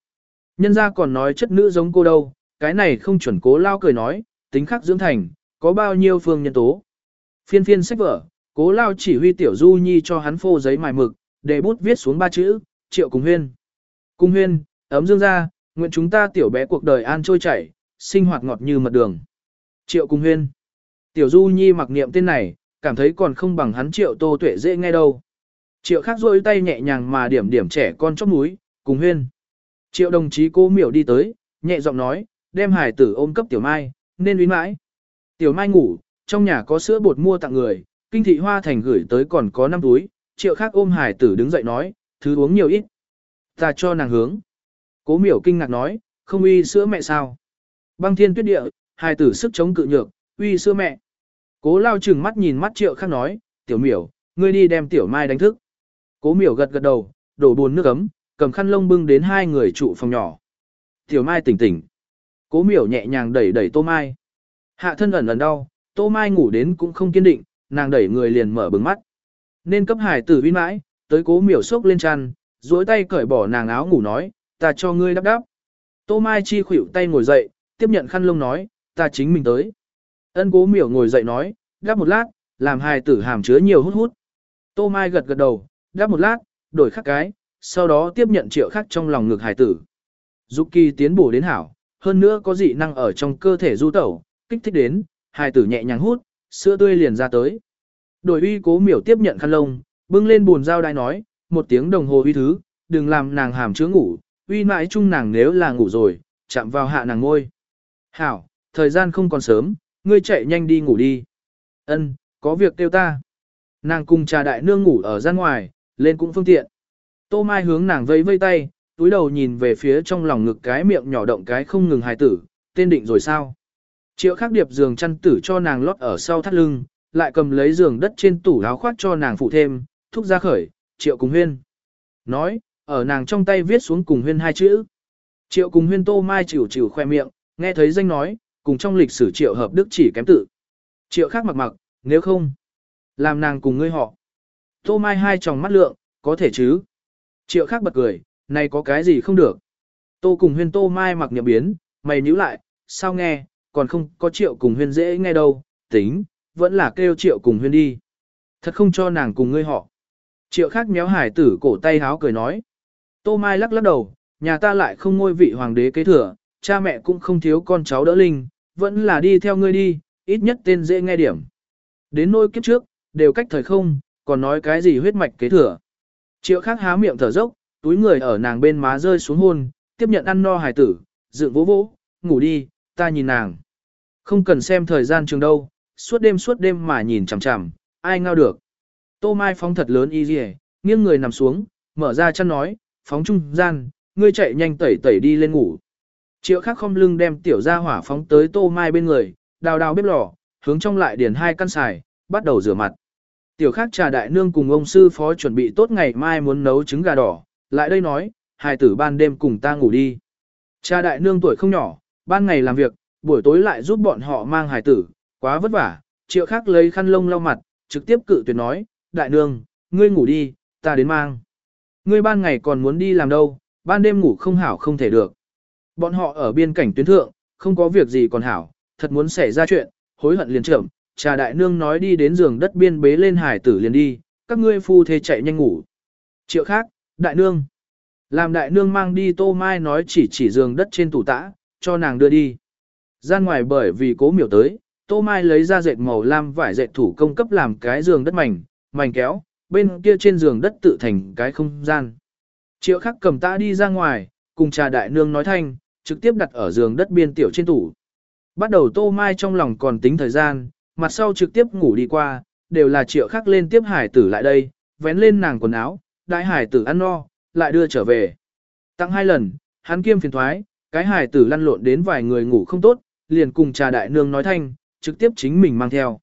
A: Nhân ra còn nói chất nữ giống cô đâu, cái này không chuẩn cố lao cười nói, tính khắc dưỡng thành, có bao nhiêu phương nhân tố. Phiên phiên sách vở, cố lao chỉ huy tiểu du nhi cho hắn phô giấy mài mực, để bút viết xuống ba chữ, triệu cùng huyên. Cung huyên, ấm dương ra, nguyện chúng ta tiểu bé cuộc đời an trôi chảy, sinh hoạt ngọt như mật đường. Triệu cung huyên. Tiểu du nhi mặc niệm tên này, cảm thấy còn không bằng hắn triệu tô tuệ dễ nghe đâu. Triệu khác rôi tay nhẹ nhàng mà điểm điểm trẻ con chóp núi, cùng huyên. Triệu đồng chí cô miểu đi tới, nhẹ giọng nói, đem hải tử ôm cấp tiểu mai, nên uy mãi. Tiểu mai ngủ, trong nhà có sữa bột mua tặng người, kinh thị hoa thành gửi tới còn có 5 túi, triệu khác ôm hải tử đứng dậy nói, thứ uống nhiều ít. Ta cho nàng hướng. Cố miểu kinh ngạc nói, không uy sữa mẹ sao. Băng thiên tuyết địa, hải tử sức chống cự nhược, uy sữa mẹ. Cố lao chừng mắt nhìn mắt triệu khác nói, tiểu miểu, ngươi đi đem tiểu mai đánh thức. Cố miểu gật gật đầu, đổ buồn nước ấm, cầm khăn lông bưng đến hai người trụ phòng nhỏ. Tiểu mai tỉnh tỉnh. Cố miểu nhẹ nhàng đẩy đẩy tô mai. Hạ thân ẩn ẩn đau, tô mai ngủ đến cũng không kiên định, nàng đẩy người liền mở bừng mắt. Nên cấp hải tử uy mãi, tới cố miểu sốc lên chăn, duỗi tay cởi bỏ nàng áo ngủ nói, ta cho ngươi đắp đắp. Tô mai chi khuỷu tay ngồi dậy, tiếp nhận khăn lông nói, ta chính mình tới. Ân cố miểu ngồi dậy nói, đắp một lát, làm hài tử hàm chứa nhiều hút hút. Tô Mai gật gật đầu, đắp một lát, đổi khắc cái, sau đó tiếp nhận triệu khắc trong lòng ngực hài tử. Dục kỳ tiến bổ đến hảo, hơn nữa có dị năng ở trong cơ thể du tẩu, kích thích đến, hài tử nhẹ nhàng hút, sữa tươi liền ra tới. Đổi uy cố miểu tiếp nhận khăn lông, bưng lên buồn dao đai nói, một tiếng đồng hồ uy thứ, đừng làm nàng hàm chứa ngủ, uy mãi chung nàng nếu là ngủ rồi, chạm vào hạ nàng ngôi. Hảo, thời gian không còn sớm, ngươi chạy nhanh đi ngủ đi. Ân, có việc kêu ta. Nàng cùng trà đại nương ngủ ở gian ngoài, lên cũng phương tiện. Tô Mai hướng nàng vẫy vây tay, túi đầu nhìn về phía trong lòng ngực cái miệng nhỏ động cái không ngừng hài tử, tên định rồi sao. Triệu khắc điệp giường chăn tử cho nàng lót ở sau thắt lưng, lại cầm lấy giường đất trên tủ áo khoác cho nàng phụ thêm, thúc ra khởi, triệu cùng huyên. Nói, ở nàng trong tay viết xuống cùng huyên hai chữ. Triệu cùng huyên tô mai chịu chịu khoe miệng, nghe thấy danh nói, cùng trong lịch sử triệu hợp đức chỉ kém tự. Triệu khác mặc mặc, nếu không, làm nàng cùng ngươi họ. Tô mai hai tròng mắt lượng, có thể chứ. Triệu khác bật cười, này có cái gì không được. Tô cùng huyên tô mai mặc niệm biến, mày nhíu lại, sao nghe, còn không có triệu cùng huyên dễ nghe đâu, tính, vẫn là kêu triệu cùng huyên đi. Thật không cho nàng cùng ngươi họ. Triệu khác méo hải tử cổ tay háo cười nói. Tô Mai lắc lắc đầu, nhà ta lại không ngôi vị hoàng đế kế thừa, cha mẹ cũng không thiếu con cháu đỡ linh, vẫn là đi theo ngươi đi, ít nhất tên dễ nghe điểm. Đến nôi kiếp trước, đều cách thời không, còn nói cái gì huyết mạch kế thừa. Triệu khác há miệng thở dốc, túi người ở nàng bên má rơi xuống hôn, tiếp nhận ăn no hài tử, dựng vỗ vỗ, ngủ đi, ta nhìn nàng. Không cần xem thời gian trường đâu, suốt đêm suốt đêm mà nhìn chằm chằm, ai ngao được. Tô Mai phóng thật lớn y dì nghiêng người nằm xuống, mở ra chăn nói, phóng trung gian, ngươi chạy nhanh tẩy tẩy đi lên ngủ. Triệu khắc không lưng đem tiểu ra hỏa phóng tới Tô Mai bên người, đào đào bếp lò, hướng trong lại điền hai căn xài, bắt đầu rửa mặt. Tiểu khắc trà đại nương cùng ông sư phó chuẩn bị tốt ngày mai muốn nấu trứng gà đỏ, lại đây nói, hài tử ban đêm cùng ta ngủ đi. Cha đại nương tuổi không nhỏ, ban ngày làm việc, buổi tối lại giúp bọn họ mang hài tử, quá vất vả, triệu khắc lấy khăn lông lau mặt, trực tiếp cự tuyệt nói, đại nương, ngươi ngủ đi, ta đến mang. Ngươi ban ngày còn muốn đi làm đâu, ban đêm ngủ không hảo không thể được. Bọn họ ở biên cảnh tuyến thượng, không có việc gì còn hảo, thật muốn xảy ra chuyện, hối hận liền trưởng. Trà đại nương nói đi đến giường đất biên bế lên hải tử liền đi, các ngươi phu thê chạy nhanh ngủ. Triệu khác, đại nương. Làm đại nương mang đi tô mai nói chỉ chỉ giường đất trên tủ tã, cho nàng đưa đi. Gian ngoài bởi vì cố miểu tới, tô mai lấy ra dệt màu lam vải dệt thủ công cấp làm cái giường đất mảnh, mảnh kéo, bên kia trên giường đất tự thành cái không gian. Triệu khắc cầm ta đi ra ngoài, cùng trà đại nương nói thanh, trực tiếp đặt ở giường đất biên tiểu trên tủ. Bắt đầu tô mai trong lòng còn tính thời gian, mặt sau trực tiếp ngủ đi qua, đều là triệu khắc lên tiếp hải tử lại đây, vén lên nàng quần áo, đại hải tử ăn no, lại đưa trở về. Tặng hai lần, hắn kiêm phiền thoái, cái hải tử lăn lộn đến vài người ngủ không tốt, liền cùng trà đại nương nói thanh, trực tiếp chính mình mang theo.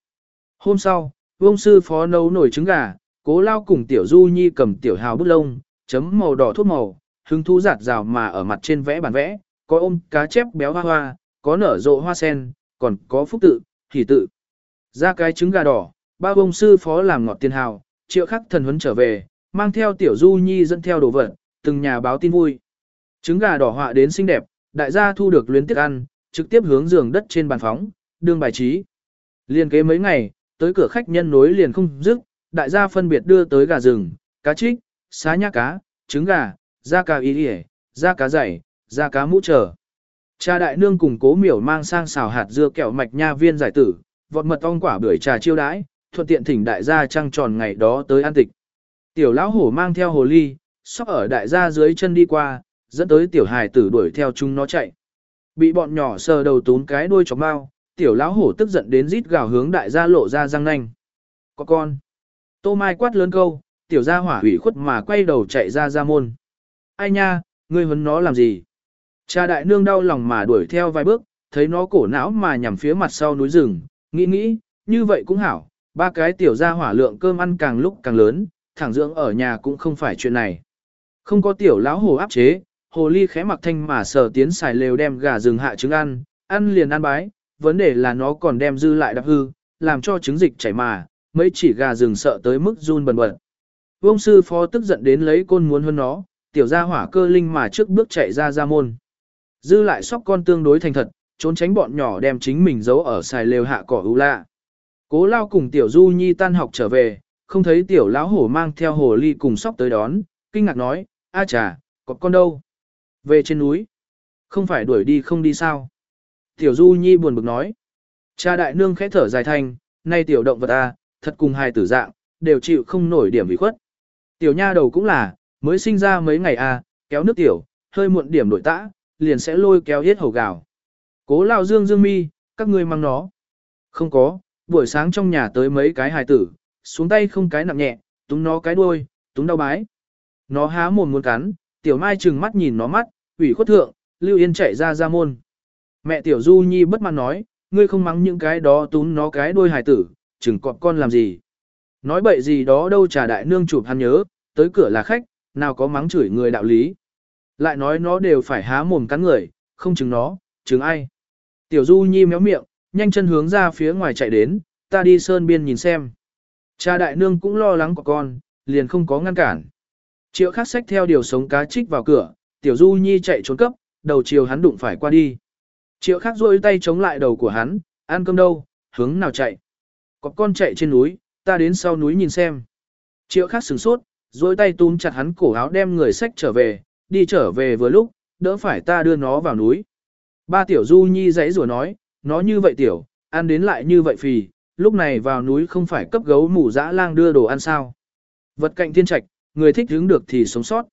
A: Hôm sau, vông sư phó nấu nổi trứng gà, cố lao cùng tiểu du nhi cầm tiểu hào bút lông, chấm màu đỏ thuốc màu, hứng thú giạt rào mà ở mặt trên vẽ bản vẽ, có ôm cá chép béo hoa hoa, có nở rộ hoa sen, còn có phúc tự, hỷ tự. Ra cái trứng gà đỏ, ba bông sư phó làm ngọt tiền hào, triệu khắc thần huấn trở về, mang theo tiểu du nhi dẫn theo đồ vật, từng nhà báo tin vui. Trứng gà đỏ họa đến xinh đẹp, đại gia thu được luyến tiếc ăn, trực tiếp hướng giường đất trên bàn phóng, đương bài trí. Liên kế mấy ngày, tới cửa khách nhân nối liền không dứt, đại gia phân biệt đưa tới gà rừng, cá trích, xá nhá cá, trứng gà, da cá y điề, da cá dày, da cá mũ trở. Cha đại nương cùng cố miểu mang sang xào hạt dưa kẹo mạch nha viên giải tử, vọt mật ong quả bưởi trà chiêu đãi, thuận tiện thỉnh đại gia trăng tròn ngày đó tới an tịch. Tiểu lão hổ mang theo hồ ly, sóc ở đại gia dưới chân đi qua, dẫn tới tiểu hài tử đuổi theo chúng nó chạy. Bị bọn nhỏ sờ đầu tún cái đuôi chó mau, tiểu lão hổ tức giận đến rít gào hướng đại gia lộ ra răng nanh. Có con. Tô Mai quát lớn câu, tiểu gia hỏa hủy khuất mà quay đầu chạy ra ra môn. Ai nha, ngươi huấn nó làm gì? Cha đại nương đau lòng mà đuổi theo vài bước, thấy nó cổ não mà nhằm phía mặt sau núi rừng, nghĩ nghĩ, như vậy cũng hảo, ba cái tiểu gia hỏa lượng cơm ăn càng lúc càng lớn, thẳng dưỡng ở nhà cũng không phải chuyện này. Không có tiểu lão hồ áp chế, hồ ly khẽ mặc thanh mà sờ tiến xài lều đem gà rừng hạ trứng ăn, ăn liền ăn bái, vấn đề là nó còn đem dư lại đập hư, làm cho trứng dịch chảy mà, mấy chỉ gà rừng sợ tới mức run bần bật. Vương sư phó tức giận đến lấy côn muốn hơn nó, tiểu gia hỏa cơ linh mà trước bước chạy ra ra môn. Dư lại sóc con tương đối thành thật, trốn tránh bọn nhỏ đem chính mình giấu ở xài lều hạ cỏ ưu lạ. Cố lao cùng tiểu du nhi tan học trở về, không thấy tiểu lão hổ mang theo hồ ly cùng sóc tới đón, kinh ngạc nói, a chà, có con đâu? Về trên núi. Không phải đuổi đi không đi sao? Tiểu du nhi buồn bực nói. Cha đại nương khẽ thở dài thanh, nay tiểu động vật ta thật cùng hài tử dạng, đều chịu không nổi điểm vì khuất. Tiểu nha đầu cũng là, mới sinh ra mấy ngày à, kéo nước tiểu, hơi muộn điểm đổi tã, liền sẽ lôi kéo hết hầu gào. Cố lao dương dương mi, các ngươi mang nó. Không có, buổi sáng trong nhà tới mấy cái hài tử, xuống tay không cái nặng nhẹ, túng nó cái đuôi, túng đau bái. Nó há mồm muốn cắn, tiểu mai trừng mắt nhìn nó mắt, ủy khuất thượng, lưu yên chạy ra ra môn. Mẹ tiểu du nhi bất mãn nói, ngươi không mắng những cái đó túng nó cái đuôi hài tử, chừng cọp con làm gì. Nói bậy gì đó đâu trả đại nương chụp hắn nhớ, tới cửa là khách, nào có mắng chửi người đạo lý. Lại nói nó đều phải há mồm cắn người, không chừng nó, chừng ai. Tiểu Du Nhi méo miệng, nhanh chân hướng ra phía ngoài chạy đến, ta đi sơn biên nhìn xem. Cha đại nương cũng lo lắng của con, liền không có ngăn cản. Triệu khắc sách theo điều sống cá trích vào cửa, tiểu Du Nhi chạy trốn cấp, đầu chiều hắn đụng phải qua đi. Triệu khắc rôi tay chống lại đầu của hắn, ăn cơm đâu, hướng nào chạy. Có con chạy trên núi, ta đến sau núi nhìn xem. Triệu khắc sửng sốt, rôi tay túm chặt hắn cổ áo đem người sách trở về, đi trở về vừa lúc, đỡ phải ta đưa nó vào núi. Ba tiểu du nhi dãy rủa nói, nó như vậy tiểu, ăn đến lại như vậy phì, lúc này vào núi không phải cấp gấu mủ dã lang đưa đồ ăn sao. Vật cạnh thiên trạch, người thích hứng được thì sống sót.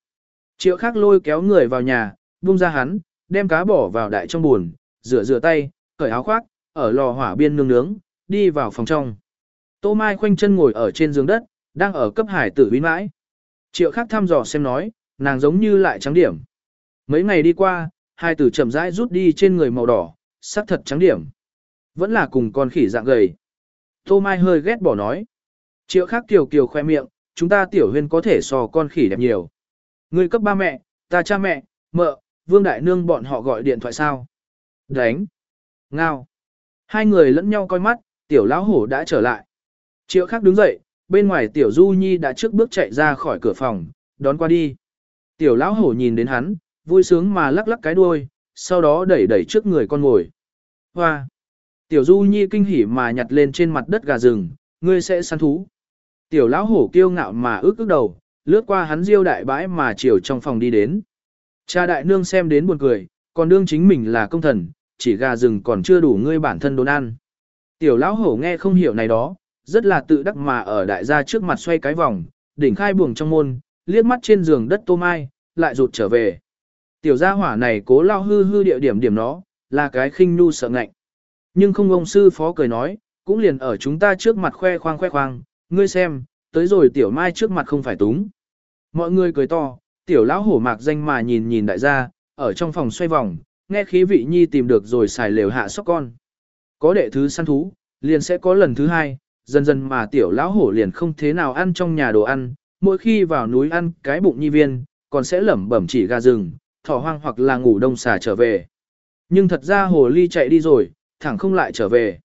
A: Triệu khắc lôi kéo người vào nhà, buông ra hắn, đem cá bỏ vào đại trong buồn, rửa rửa tay, cởi áo khoác, ở lò hỏa biên nương nướng, đi vào phòng trong. Tô Mai khoanh chân ngồi ở trên giường đất, đang ở cấp hải tử bí mãi. Triệu khắc thăm dò xem nói, nàng giống như lại trắng điểm. Mấy ngày đi qua, hai tử chậm rãi rút đi trên người màu đỏ, sắc thật trắng điểm. Vẫn là cùng con khỉ dạng gầy. Tô Mai hơi ghét bỏ nói. Triệu khắc kiều kiều khoe miệng, chúng ta tiểu huyên có thể so con khỉ đẹp nhiều. Người cấp ba mẹ, ta cha mẹ, mợ, vương đại nương bọn họ gọi điện thoại sao. Đánh. Ngao. Hai người lẫn nhau coi mắt, tiểu lão hổ đã trở lại. Triệu khắc đứng dậy, bên ngoài tiểu du nhi đã trước bước chạy ra khỏi cửa phòng, đón qua đi. Tiểu lão hổ nhìn đến hắn, vui sướng mà lắc lắc cái đuôi, sau đó đẩy đẩy trước người con ngồi. Hoa! Tiểu du nhi kinh hỉ mà nhặt lên trên mặt đất gà rừng, ngươi sẽ săn thú. Tiểu lão hổ kiêu ngạo mà ước ước đầu, lướt qua hắn diêu đại bãi mà chiều trong phòng đi đến. Cha đại nương xem đến buồn cười, còn đương chính mình là công thần, chỉ gà rừng còn chưa đủ ngươi bản thân đốn ăn. Tiểu lão hổ nghe không hiểu này đó, rất là tự đắc mà ở đại gia trước mặt xoay cái vòng, đỉnh khai buồng trong môn, liếc mắt trên giường đất tô mai, lại rụt trở về. Tiểu gia hỏa này cố lao hư hư địa điểm điểm nó, là cái khinh nu sợ ngạnh. Nhưng không ông sư phó cười nói, cũng liền ở chúng ta trước mặt khoe khoang khoe khoang, ngươi xem, tới rồi tiểu mai trước mặt không phải túng. Mọi người cười to, tiểu lão hổ mạc danh mà nhìn nhìn đại gia, ở trong phòng xoay vòng, nghe khí vị nhi tìm được rồi xài lều hạ sóc con. Có đệ thứ săn thú, liền sẽ có lần thứ hai, dần dần mà tiểu lão hổ liền không thế nào ăn trong nhà đồ ăn, mỗi khi vào núi ăn cái bụng nhi viên, còn sẽ lẩm bẩm chỉ gà rừng, thỏ hoang hoặc là ngủ đông xà trở về. Nhưng thật ra hồ ly chạy đi rồi, thẳng không lại trở về.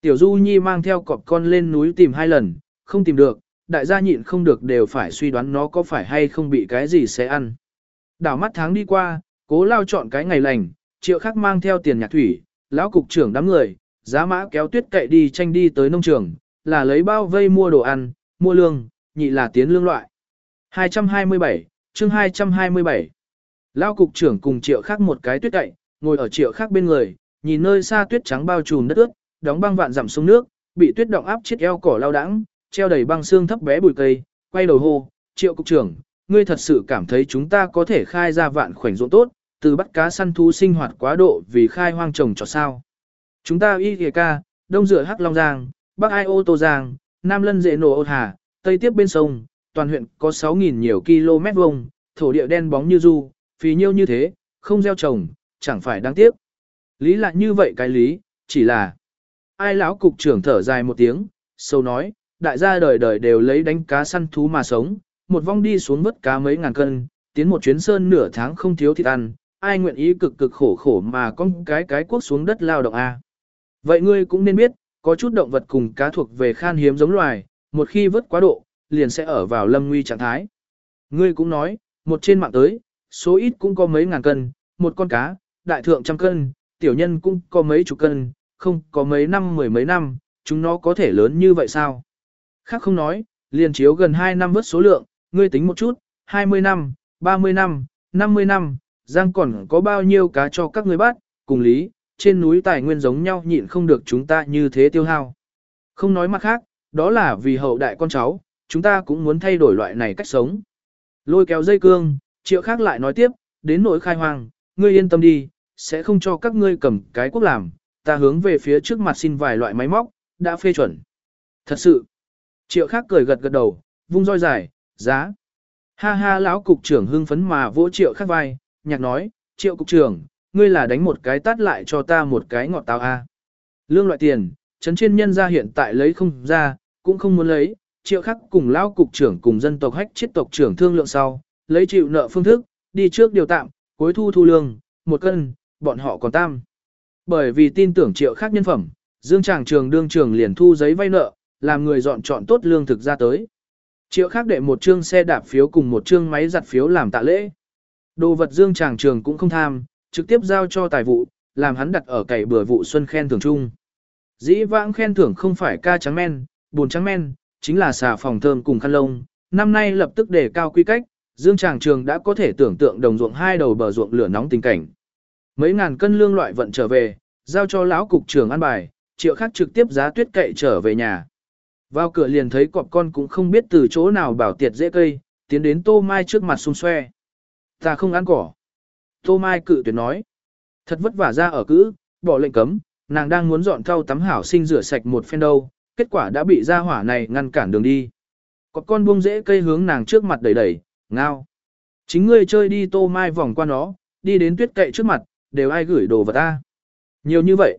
A: Tiểu Du Nhi mang theo cọp con lên núi tìm hai lần, không tìm được, đại gia nhịn không được đều phải suy đoán nó có phải hay không bị cái gì sẽ ăn. Đảo mắt tháng đi qua, cố lao chọn cái ngày lành, triệu khắc mang theo tiền nhạc thủy, lão cục trưởng đám người, giá mã kéo tuyết cậy đi tranh đi tới nông trường, là lấy bao vây mua đồ ăn, mua lương, nhị là tiến lương loại. 227, chương 227. lão cục trưởng cùng triệu khắc một cái tuyết cậy, ngồi ở triệu khắc bên người, nhìn nơi xa tuyết trắng bao trùm đất ướt, đóng băng vạn dặm sông nước, bị tuyết động áp chiếc eo cỏ lao đãng, treo đầy băng xương thấp bé bụi cây, quay đầu hô, triệu cục trưởng, ngươi thật sự cảm thấy chúng ta có thể khai ra vạn khoảnh ruộng tốt, từ bắt cá săn thú sinh hoạt quá độ vì khai hoang trồng cho sao. Chúng ta y kìa ca, đông dựa hắc long giang, bắc ai ô tô giang, nam lân dễ nổ ô hà, tây tiếp bên sông, toàn huyện có 6.000 nhiều km vuông, thổ địa đen bóng như du, phí nhiêu như thế, không gieo trồng, chẳng phải đáng tiếc. Lý lại như vậy cái lý, chỉ là ai lão cục trưởng thở dài một tiếng, sâu nói, đại gia đời đời đều lấy đánh cá săn thú mà sống, một vong đi xuống vớt cá mấy ngàn cân, tiến một chuyến sơn nửa tháng không thiếu thịt ăn, ai nguyện ý cực cực khổ khổ mà con cái cái quốc xuống đất lao động a. Vậy ngươi cũng nên biết, có chút động vật cùng cá thuộc về khan hiếm giống loài, một khi vớt quá độ, liền sẽ ở vào lâm nguy trạng thái. Ngươi cũng nói, một trên mạng tới, số ít cũng có mấy ngàn cân, một con cá, đại thượng trăm cân, tiểu nhân cũng có mấy chục cân, không có mấy năm mười mấy năm, chúng nó có thể lớn như vậy sao? Khác không nói, liền chiếu gần 2 năm vớt số lượng, ngươi tính một chút, 20 năm, 30 năm, 50 năm, giang còn có bao nhiêu cá cho các ngươi bắt, cùng lý, trên núi tài nguyên giống nhau nhịn không được chúng ta như thế tiêu hao. Không nói mặt khác, đó là vì hậu đại con cháu, chúng ta cũng muốn thay đổi loại này cách sống. Lôi kéo dây cương, triệu khác lại nói tiếp, đến nỗi khai hoang, ngươi yên tâm đi, sẽ không cho các ngươi cầm cái quốc làm, ta hướng về phía trước mặt xin vài loại máy móc, đã phê chuẩn. Thật sự, triệu khác cười gật gật đầu, vung roi dài, giá. Ha ha lão cục trưởng hưng phấn mà vỗ triệu khác vai, nhạc nói, triệu cục trưởng, ngươi là đánh một cái tát lại cho ta một cái ngọt táo a. Lương loại tiền, chấn trên nhân ra hiện tại lấy không ra, cũng không muốn lấy, triệu khắc cùng lao cục trưởng cùng dân tộc hách chết tộc trưởng thương lượng sau, lấy chịu nợ phương thức, đi trước điều tạm, cuối thu thu lương, một cân, bọn họ còn tam. Bởi vì tin tưởng triệu khắc nhân phẩm, Dương Tràng Trường đương trường liền thu giấy vay nợ, làm người dọn chọn tốt lương thực ra tới. Triệu khắc đệ một chương xe đạp phiếu cùng một chương máy giặt phiếu làm tạ lễ. Đồ vật Dương Tràng Trường cũng không tham, trực tiếp giao cho tài vụ, làm hắn đặt ở cày bừa vụ xuân khen thưởng chung. Dĩ vãng khen thưởng không phải ca trắng men, bùn trắng men, chính là xà phòng thơm cùng khăn lông. Năm nay lập tức đề cao quy cách, Dương Tràng Trường đã có thể tưởng tượng đồng ruộng hai đầu bờ ruộng lửa nóng tình cảnh. Mấy ngàn cân lương loại vận trở về, giao cho lão cục trưởng ăn bài, triệu khác trực tiếp giá tuyết cậy trở về nhà. Vào cửa liền thấy cọp con cũng không biết từ chỗ nào bảo tiệt dễ cây, tiến đến tô mai trước mặt xung xoe. Ta không ăn cỏ. Tô mai cự tuyệt nói. Thật vất vả ra ở cữ, bỏ lệnh cấm, nàng đang muốn dọn thau tắm hảo sinh rửa sạch một phen đâu, kết quả đã bị ra hỏa này ngăn cản đường đi. có con buông rễ cây hướng nàng trước mặt đẩy đẩy, ngao. Chính ngươi chơi đi tô mai vòng qua nó, đi đến tuyết cậy trước mặt, đều ai gửi đồ vào ta. Nhiều như vậy.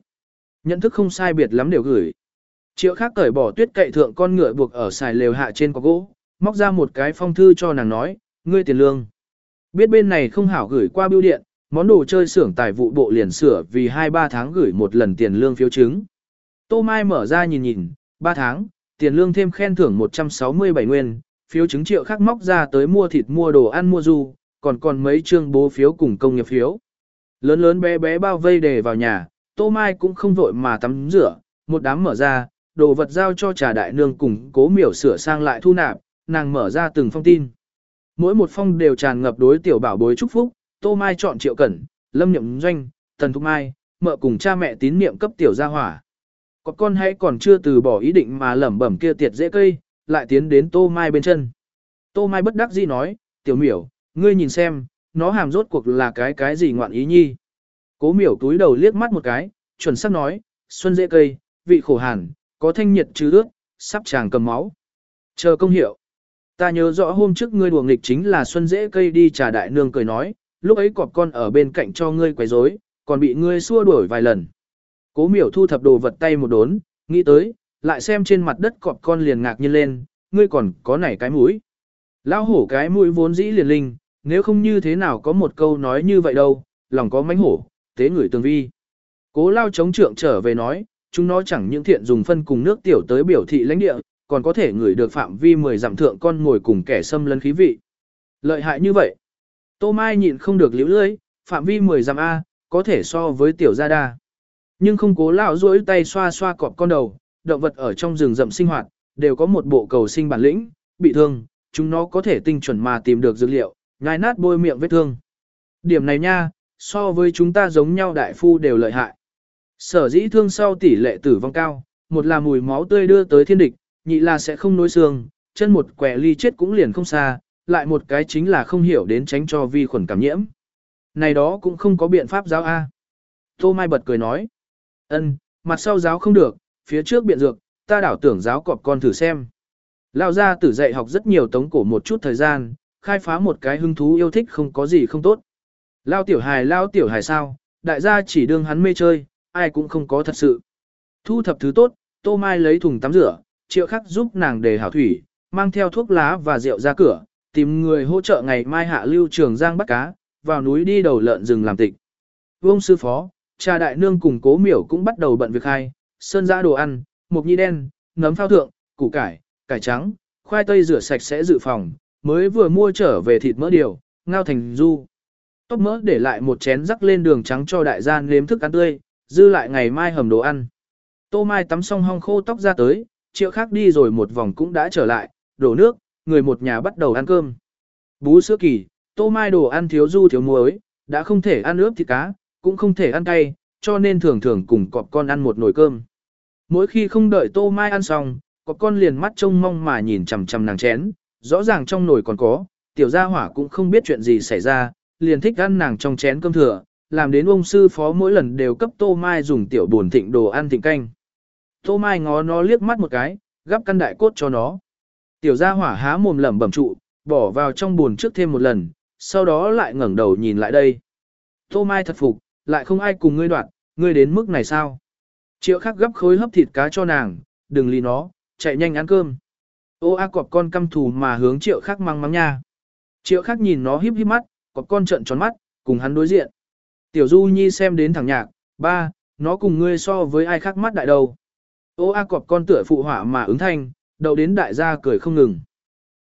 A: Nhận thức không sai biệt lắm đều gửi. Triệu khác cởi bỏ tuyết cậy thượng con ngựa buộc ở xài lều hạ trên có gỗ, móc ra một cái phong thư cho nàng nói, ngươi tiền lương. Biết bên này không hảo gửi qua bưu điện, món đồ chơi xưởng tài vụ bộ liền sửa vì 2-3 tháng gửi một lần tiền lương phiếu chứng. Tô Mai mở ra nhìn nhìn, 3 tháng, tiền lương thêm khen thưởng 167 nguyên, phiếu chứng triệu khắc móc ra tới mua thịt mua đồ ăn mua du, còn còn mấy chương bố phiếu cùng công nghiệp phiếu. Lớn lớn bé bé bao vây đề vào nhà, Tô Mai cũng không vội mà tắm rửa, một đám mở ra, đồ vật giao cho trà đại nương cùng cố miểu sửa sang lại thu nạp, nàng mở ra từng phong tin. Mỗi một phong đều tràn ngập đối tiểu bảo bối chúc phúc, Tô Mai chọn Triệu Cẩn, Lâm Nhậm Doanh, Tần Thục Mai, mợ cùng cha mẹ tín niệm cấp tiểu gia hỏa. Có con hãy còn chưa từ bỏ ý định mà lẩm bẩm kia tiệt dễ cây, lại tiến đến Tô Mai bên chân. Tô Mai bất đắc dĩ nói, tiểu miểu, ngươi nhìn xem, nó hàm rốt cuộc là cái cái gì ngoạn ý nhi. Cố miểu túi đầu liếc mắt một cái, chuẩn xác nói, xuân dễ cây, vị khổ hàn, có thanh nhiệt chứ ướt, sắp chàng cầm máu. Chờ công hiệu. Ta nhớ rõ hôm trước ngươi đùa nghịch chính là xuân dễ cây đi trà đại nương cười nói, lúc ấy cọp con ở bên cạnh cho ngươi quấy rối, còn bị ngươi xua đuổi vài lần. Cố miểu thu thập đồ vật tay một đốn, nghĩ tới, lại xem trên mặt đất cọp con liền ngạc nhiên lên, ngươi còn có nảy cái mũi. Lão hổ cái mũi vốn dĩ liền linh, nếu không như thế nào có một câu nói như vậy đâu, lòng có mánh hổ, tế người tường vi. Cố lao chống trượng trở về nói, chúng nó chẳng những thiện dùng phân cùng nước tiểu tới biểu thị lãnh địa, còn có thể ngửi được phạm vi 10 giảm thượng con ngồi cùng kẻ xâm lấn khí vị. Lợi hại như vậy. Tô Mai nhịn không được liễu lưỡi, phạm vi 10 giảm A, có thể so với tiểu gia đa. Nhưng không cố lão duỗi tay xoa xoa cọp con đầu, động vật ở trong rừng rậm sinh hoạt, đều có một bộ cầu sinh bản lĩnh, bị thương, chúng nó có thể tinh chuẩn mà tìm được dược liệu, nhai nát bôi miệng vết thương. Điểm này nha, so với chúng ta giống nhau đại phu đều lợi hại. Sở dĩ thương sau tỷ lệ tử vong cao, một là mùi máu tươi đưa tới thiên địch, nhị là sẽ không nối xương, chân một quẻ ly chết cũng liền không xa, lại một cái chính là không hiểu đến tránh cho vi khuẩn cảm nhiễm. Này đó cũng không có biện pháp giáo A. Tô Mai bật cười nói. ân, mặt sau giáo không được, phía trước biện dược, ta đảo tưởng giáo cọp con thử xem. Lao ra tử dạy học rất nhiều tống cổ một chút thời gian, khai phá một cái hứng thú yêu thích không có gì không tốt. Lao tiểu hài lao tiểu hài sao, đại gia chỉ đương hắn mê chơi, ai cũng không có thật sự. Thu thập thứ tốt, Tô Mai lấy thùng tắm rửa, triệu khắc giúp nàng đề hảo thủy, mang theo thuốc lá và rượu ra cửa, tìm người hỗ trợ ngày mai hạ lưu trường giang bắt cá, vào núi đi đầu lợn rừng làm tịch. Vương sư phó, cha đại nương cùng cố miểu cũng bắt đầu bận việc hai, sơn giã đồ ăn, mộc nhi đen, nấm phao thượng, củ cải, cải trắng, khoai tây rửa sạch sẽ dự phòng, mới vừa mua trở về thịt mỡ điều, ngao thành du. Tóc mỡ để lại một chén rắc lên đường trắng cho đại gia nếm thức ăn tươi, dư lại ngày mai hầm đồ ăn. Tô Mai tắm xong hong khô tóc ra tới, triệu khác đi rồi một vòng cũng đã trở lại, đổ nước, người một nhà bắt đầu ăn cơm. Bú sữa kỳ, Tô Mai đồ ăn thiếu du thiếu muối, đã không thể ăn ướp thịt cá, cũng không thể ăn cay, cho nên thường thường cùng cọp con ăn một nồi cơm. Mỗi khi không đợi Tô Mai ăn xong, cọp con liền mắt trông mong mà nhìn chằm chằm nàng chén, rõ ràng trong nồi còn có, tiểu gia hỏa cũng không biết chuyện gì xảy ra, liền thích ăn nàng trong chén cơm thừa, làm đến ông sư phó mỗi lần đều cấp Tô Mai dùng tiểu buồn thịnh đồ ăn thịnh canh. Tô Mai ngó nó liếc mắt một cái, gắp căn đại cốt cho nó. Tiểu gia hỏa há mồm lẩm bẩm trụ, bỏ vào trong buồn trước thêm một lần, sau đó lại ngẩng đầu nhìn lại đây. Tô Mai thật phục, lại không ai cùng ngươi đoạn, ngươi đến mức này sao? Triệu khắc gấp khối hấp thịt cá cho nàng, đừng lì nó, chạy nhanh ăn cơm. Ô a cọp con căm thù mà hướng triệu Khắc mang mắng nha. Triệu Khắc nhìn nó híp híp mắt, cọp con trợn tròn mắt, cùng hắn đối diện. Tiểu Du Nhi xem đến thẳng nhạc, ba, nó cùng ngươi so với ai khác mắt đại đầu. Ô a cọp con tựa phụ hỏa mà ứng thanh, đậu đến đại gia cười không ngừng.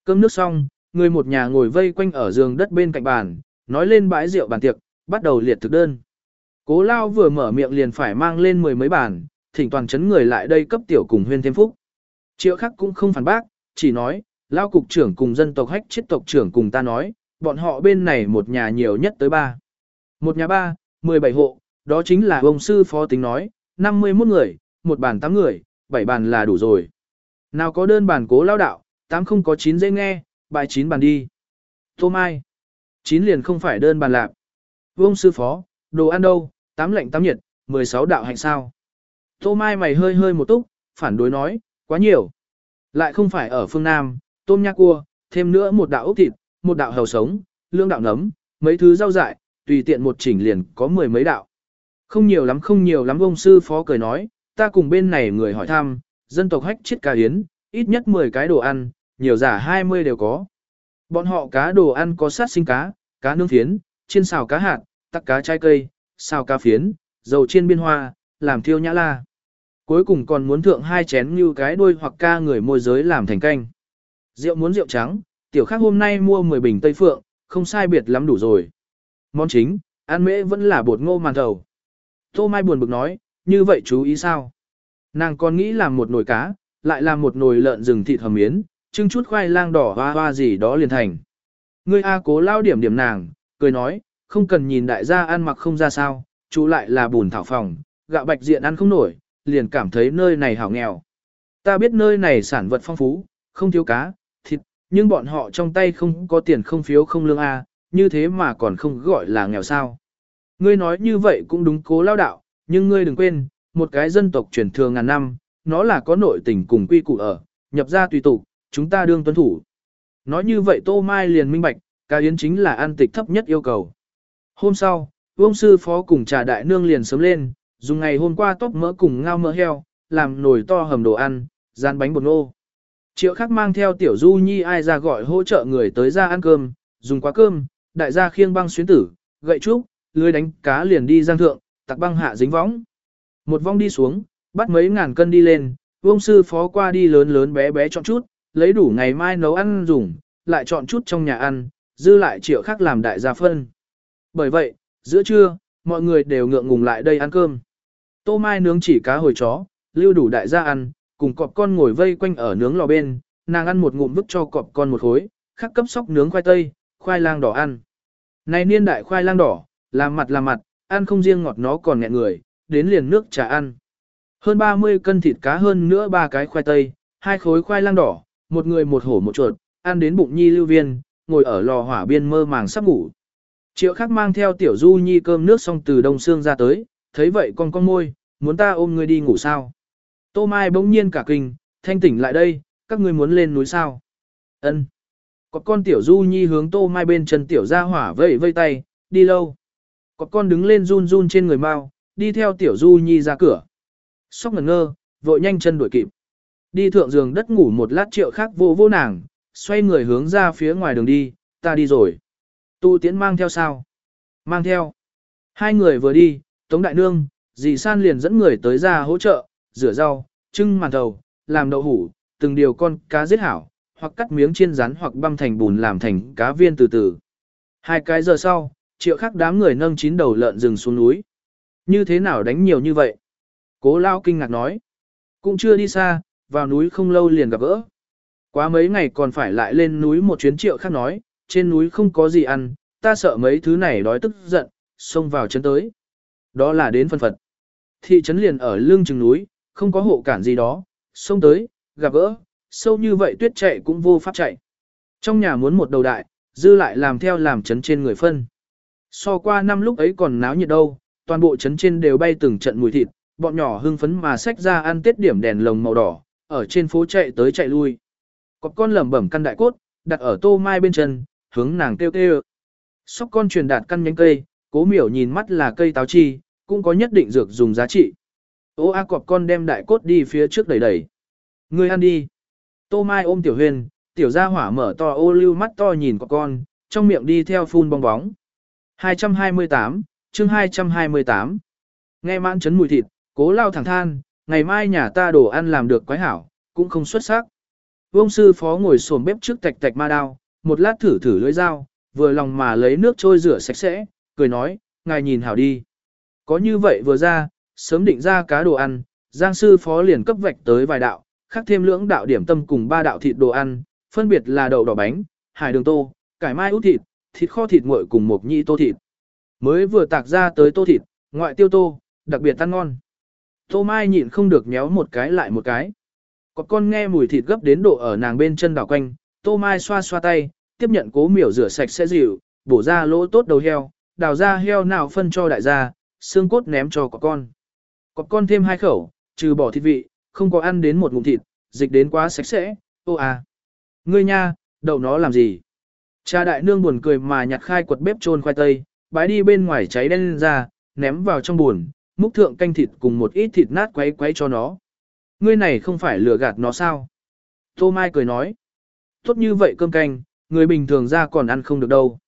A: Cơm nước xong, người một nhà ngồi vây quanh ở giường đất bên cạnh bàn, nói lên bãi rượu bàn tiệc, bắt đầu liệt thực đơn. Cố lao vừa mở miệng liền phải mang lên mười mấy bàn, thỉnh toàn chấn người lại đây cấp tiểu cùng huyên thêm phúc. Triệu khắc cũng không phản bác, chỉ nói, lao cục trưởng cùng dân tộc hách chết tộc trưởng cùng ta nói, bọn họ bên này một nhà nhiều nhất tới ba. Một nhà ba, 17 hộ, đó chính là ông sư phó tính nói, 51 người, một bàn 8 người, bảy bàn là đủ rồi. Nào có đơn bàn cố lao đạo, tám không có chín dễ nghe, bài chín bàn đi. Tô Mai, chín liền không phải đơn bàn lạc. Vương sư phó, đồ ăn đâu, Tám lạnh tám nhiệt, 16 đạo hạnh sao. Tô Mai mày hơi hơi một túc, phản đối nói, quá nhiều. Lại không phải ở phương Nam, tôm nha cua, thêm nữa một đạo ốc thịt, một đạo hầu sống, lương đạo nấm, mấy thứ rau dại, tùy tiện một chỉnh liền có mười mấy đạo. Không nhiều lắm không nhiều lắm ông sư phó cười nói, ta cùng bên này người hỏi thăm, dân tộc hách chết cá yến, ít nhất 10 cái đồ ăn, nhiều giả 20 đều có. Bọn họ cá đồ ăn có sát sinh cá, cá nướng phiến, chiên xào cá hạt, tắc cá trái cây, xào cá phiến, dầu chiên biên hoa, làm thiêu nhã la. Cuối cùng còn muốn thượng hai chén như cái đuôi hoặc ca người môi giới làm thành canh. Rượu muốn rượu trắng, tiểu khác hôm nay mua 10 bình Tây Phượng, không sai biệt lắm đủ rồi. Món chính, ăn mễ vẫn là bột ngô màn thầu. Tô Mai buồn bực nói, như vậy chú ý sao? Nàng còn nghĩ làm một nồi cá, lại làm một nồi lợn rừng thịt hầm miến, trưng chút khoai lang đỏ hoa hoa gì đó liền thành. Ngươi A cố lao điểm điểm nàng, cười nói, không cần nhìn đại gia ăn mặc không ra sao, chú lại là bùn thảo phòng, gạo bạch diện ăn không nổi, liền cảm thấy nơi này hảo nghèo. Ta biết nơi này sản vật phong phú, không thiếu cá, thịt, nhưng bọn họ trong tay không có tiền không phiếu không lương A, như thế mà còn không gọi là nghèo sao. Ngươi nói như vậy cũng đúng cố lao đạo, nhưng ngươi đừng quên, một cái dân tộc truyền thừa ngàn năm, nó là có nội tình cùng quy củ ở, nhập ra tùy tục, chúng ta đương tuân thủ. Nói như vậy Tô Mai liền minh bạch, ca yến chính là an tịch thấp nhất yêu cầu. Hôm sau, ông sư phó cùng trà đại nương liền sớm lên, dùng ngày hôm qua tóc mỡ cùng ngao mỡ heo, làm nồi to hầm đồ ăn, gian bánh bột nô. Triệu khắc mang theo tiểu du nhi ai ra gọi hỗ trợ người tới ra ăn cơm, dùng quá cơm, đại gia khiêng băng xuyến tử, gậy trúc, lưới đánh cá liền đi giang thượng, tặc băng hạ dính võng. Một vong đi xuống, bắt mấy ngàn cân đi lên, vông sư phó qua đi lớn lớn bé bé chọn chút, lấy đủ ngày mai nấu ăn dùng, lại chọn chút trong nhà ăn, dư lại triệu khác làm đại gia phân. Bởi vậy, giữa trưa, mọi người đều ngượng ngùng lại đây ăn cơm. Tô Mai nướng chỉ cá hồi chó, lưu đủ đại gia ăn, cùng cọp con ngồi vây quanh ở nướng lò bên, nàng ăn một ngụm vứt cho cọp con một khối, khắc cấp sóc nướng khoai tây, khoai lang đỏ ăn. Này niên đại khoai lang đỏ, làm mặt làm mặt, ăn không riêng ngọt nó còn nghẹn người, đến liền nước trà ăn. Hơn 30 cân thịt cá hơn nữa ba cái khoai tây, hai khối khoai lang đỏ, một người một hổ một chuột, ăn đến bụng nhi lưu viên, ngồi ở lò hỏa biên mơ màng sắp ngủ. Triệu khắc mang theo tiểu du nhi cơm nước xong từ đông xương ra tới, thấy vậy con con môi, muốn ta ôm ngươi đi ngủ sao. Tô Mai bỗng nhiên cả kinh, thanh tỉnh lại đây, các ngươi muốn lên núi sao. Ân. Có con tiểu du nhi hướng tô mai bên chân tiểu ra hỏa vẫy vây tay, đi lâu cọp con đứng lên run run trên người mau, đi theo tiểu du nhi ra cửa. Sóc ngẩn ngơ, vội nhanh chân đuổi kịp. Đi thượng giường đất ngủ một lát triệu khác vô vô nàng, xoay người hướng ra phía ngoài đường đi, ta đi rồi. Tu tiễn mang theo sao? Mang theo. Hai người vừa đi, Tống Đại Nương, dì San liền dẫn người tới ra hỗ trợ, rửa rau, trưng màn thầu, làm đậu hủ, từng điều con cá giết hảo, hoặc cắt miếng chiên rán hoặc băm thành bùn làm thành cá viên từ từ. Hai cái giờ sau, triệu khắc đám người nâng chín đầu lợn rừng xuống núi. Như thế nào đánh nhiều như vậy? Cố lao kinh ngạc nói. Cũng chưa đi xa, vào núi không lâu liền gặp gỡ. Quá mấy ngày còn phải lại lên núi một chuyến triệu khắc nói, trên núi không có gì ăn, ta sợ mấy thứ này đói tức giận, xông vào chân tới. Đó là đến phân phật. Thị trấn liền ở lưng chừng núi, không có hộ cản gì đó, xông tới, gặp gỡ, sâu như vậy tuyết chạy cũng vô pháp chạy. Trong nhà muốn một đầu đại, dư lại làm theo làm trấn trên người phân. So qua năm lúc ấy còn náo nhiệt đâu, toàn bộ trấn trên đều bay từng trận mùi thịt, bọn nhỏ hưng phấn mà xách ra ăn tết điểm đèn lồng màu đỏ, ở trên phố chạy tới chạy lui. Có con lẩm bẩm căn đại cốt, đặt ở tô mai bên chân, hướng nàng kêu kêu. Sóc con truyền đạt căn nhánh cây, cố miểu nhìn mắt là cây táo chi, cũng có nhất định dược dùng giá trị. Ô A cọp con đem đại cốt đi phía trước đẩy đẩy. Ngươi ăn đi. Tô Mai ôm Tiểu Huyền, Tiểu Gia Hỏa mở to ô lưu mắt to nhìn cọp con, trong miệng đi theo phun bong bóng. 228, chương 228. Nghe mãn chấn mùi thịt, cố lao thẳng than, ngày mai nhà ta đồ ăn làm được quái hảo, cũng không xuất sắc. Vương sư phó ngồi xổm bếp trước tạch tạch ma đao, một lát thử thử lưỡi dao, vừa lòng mà lấy nước trôi rửa sạch sẽ, cười nói, ngài nhìn hảo đi. Có như vậy vừa ra, sớm định ra cá đồ ăn, Giang sư phó liền cấp vạch tới vài đạo, khắc thêm lưỡng đạo điểm tâm cùng ba đạo thịt đồ ăn, phân biệt là đậu đỏ bánh, hải đường tô, cải mai út thịt, thịt kho thịt nguội cùng một nhị tô thịt. Mới vừa tạc ra tới tô thịt, ngoại tiêu tô, đặc biệt ăn ngon. Tô Mai nhịn không được nhéo một cái lại một cái. Có con nghe mùi thịt gấp đến độ ở nàng bên chân đảo quanh, Tô Mai xoa xoa tay, tiếp nhận cố miểu rửa sạch sẽ dịu, bổ ra lỗ tốt đầu heo, đào ra heo nào phân cho đại gia, xương cốt ném cho có con. Có con thêm hai khẩu, trừ bỏ thịt vị, không có ăn đến một ngụm thịt, dịch đến quá sạch sẽ, ô à. Ngươi nha, đậu nó làm gì? Cha đại nương buồn cười mà nhặt khai quật bếp trôn khoai tây, bái đi bên ngoài cháy đen lên ra, ném vào trong buồn, múc thượng canh thịt cùng một ít thịt nát quấy quấy cho nó. Ngươi này không phải lừa gạt nó sao? Tô Mai cười nói. Tốt như vậy cơm canh, người bình thường ra còn ăn không được đâu.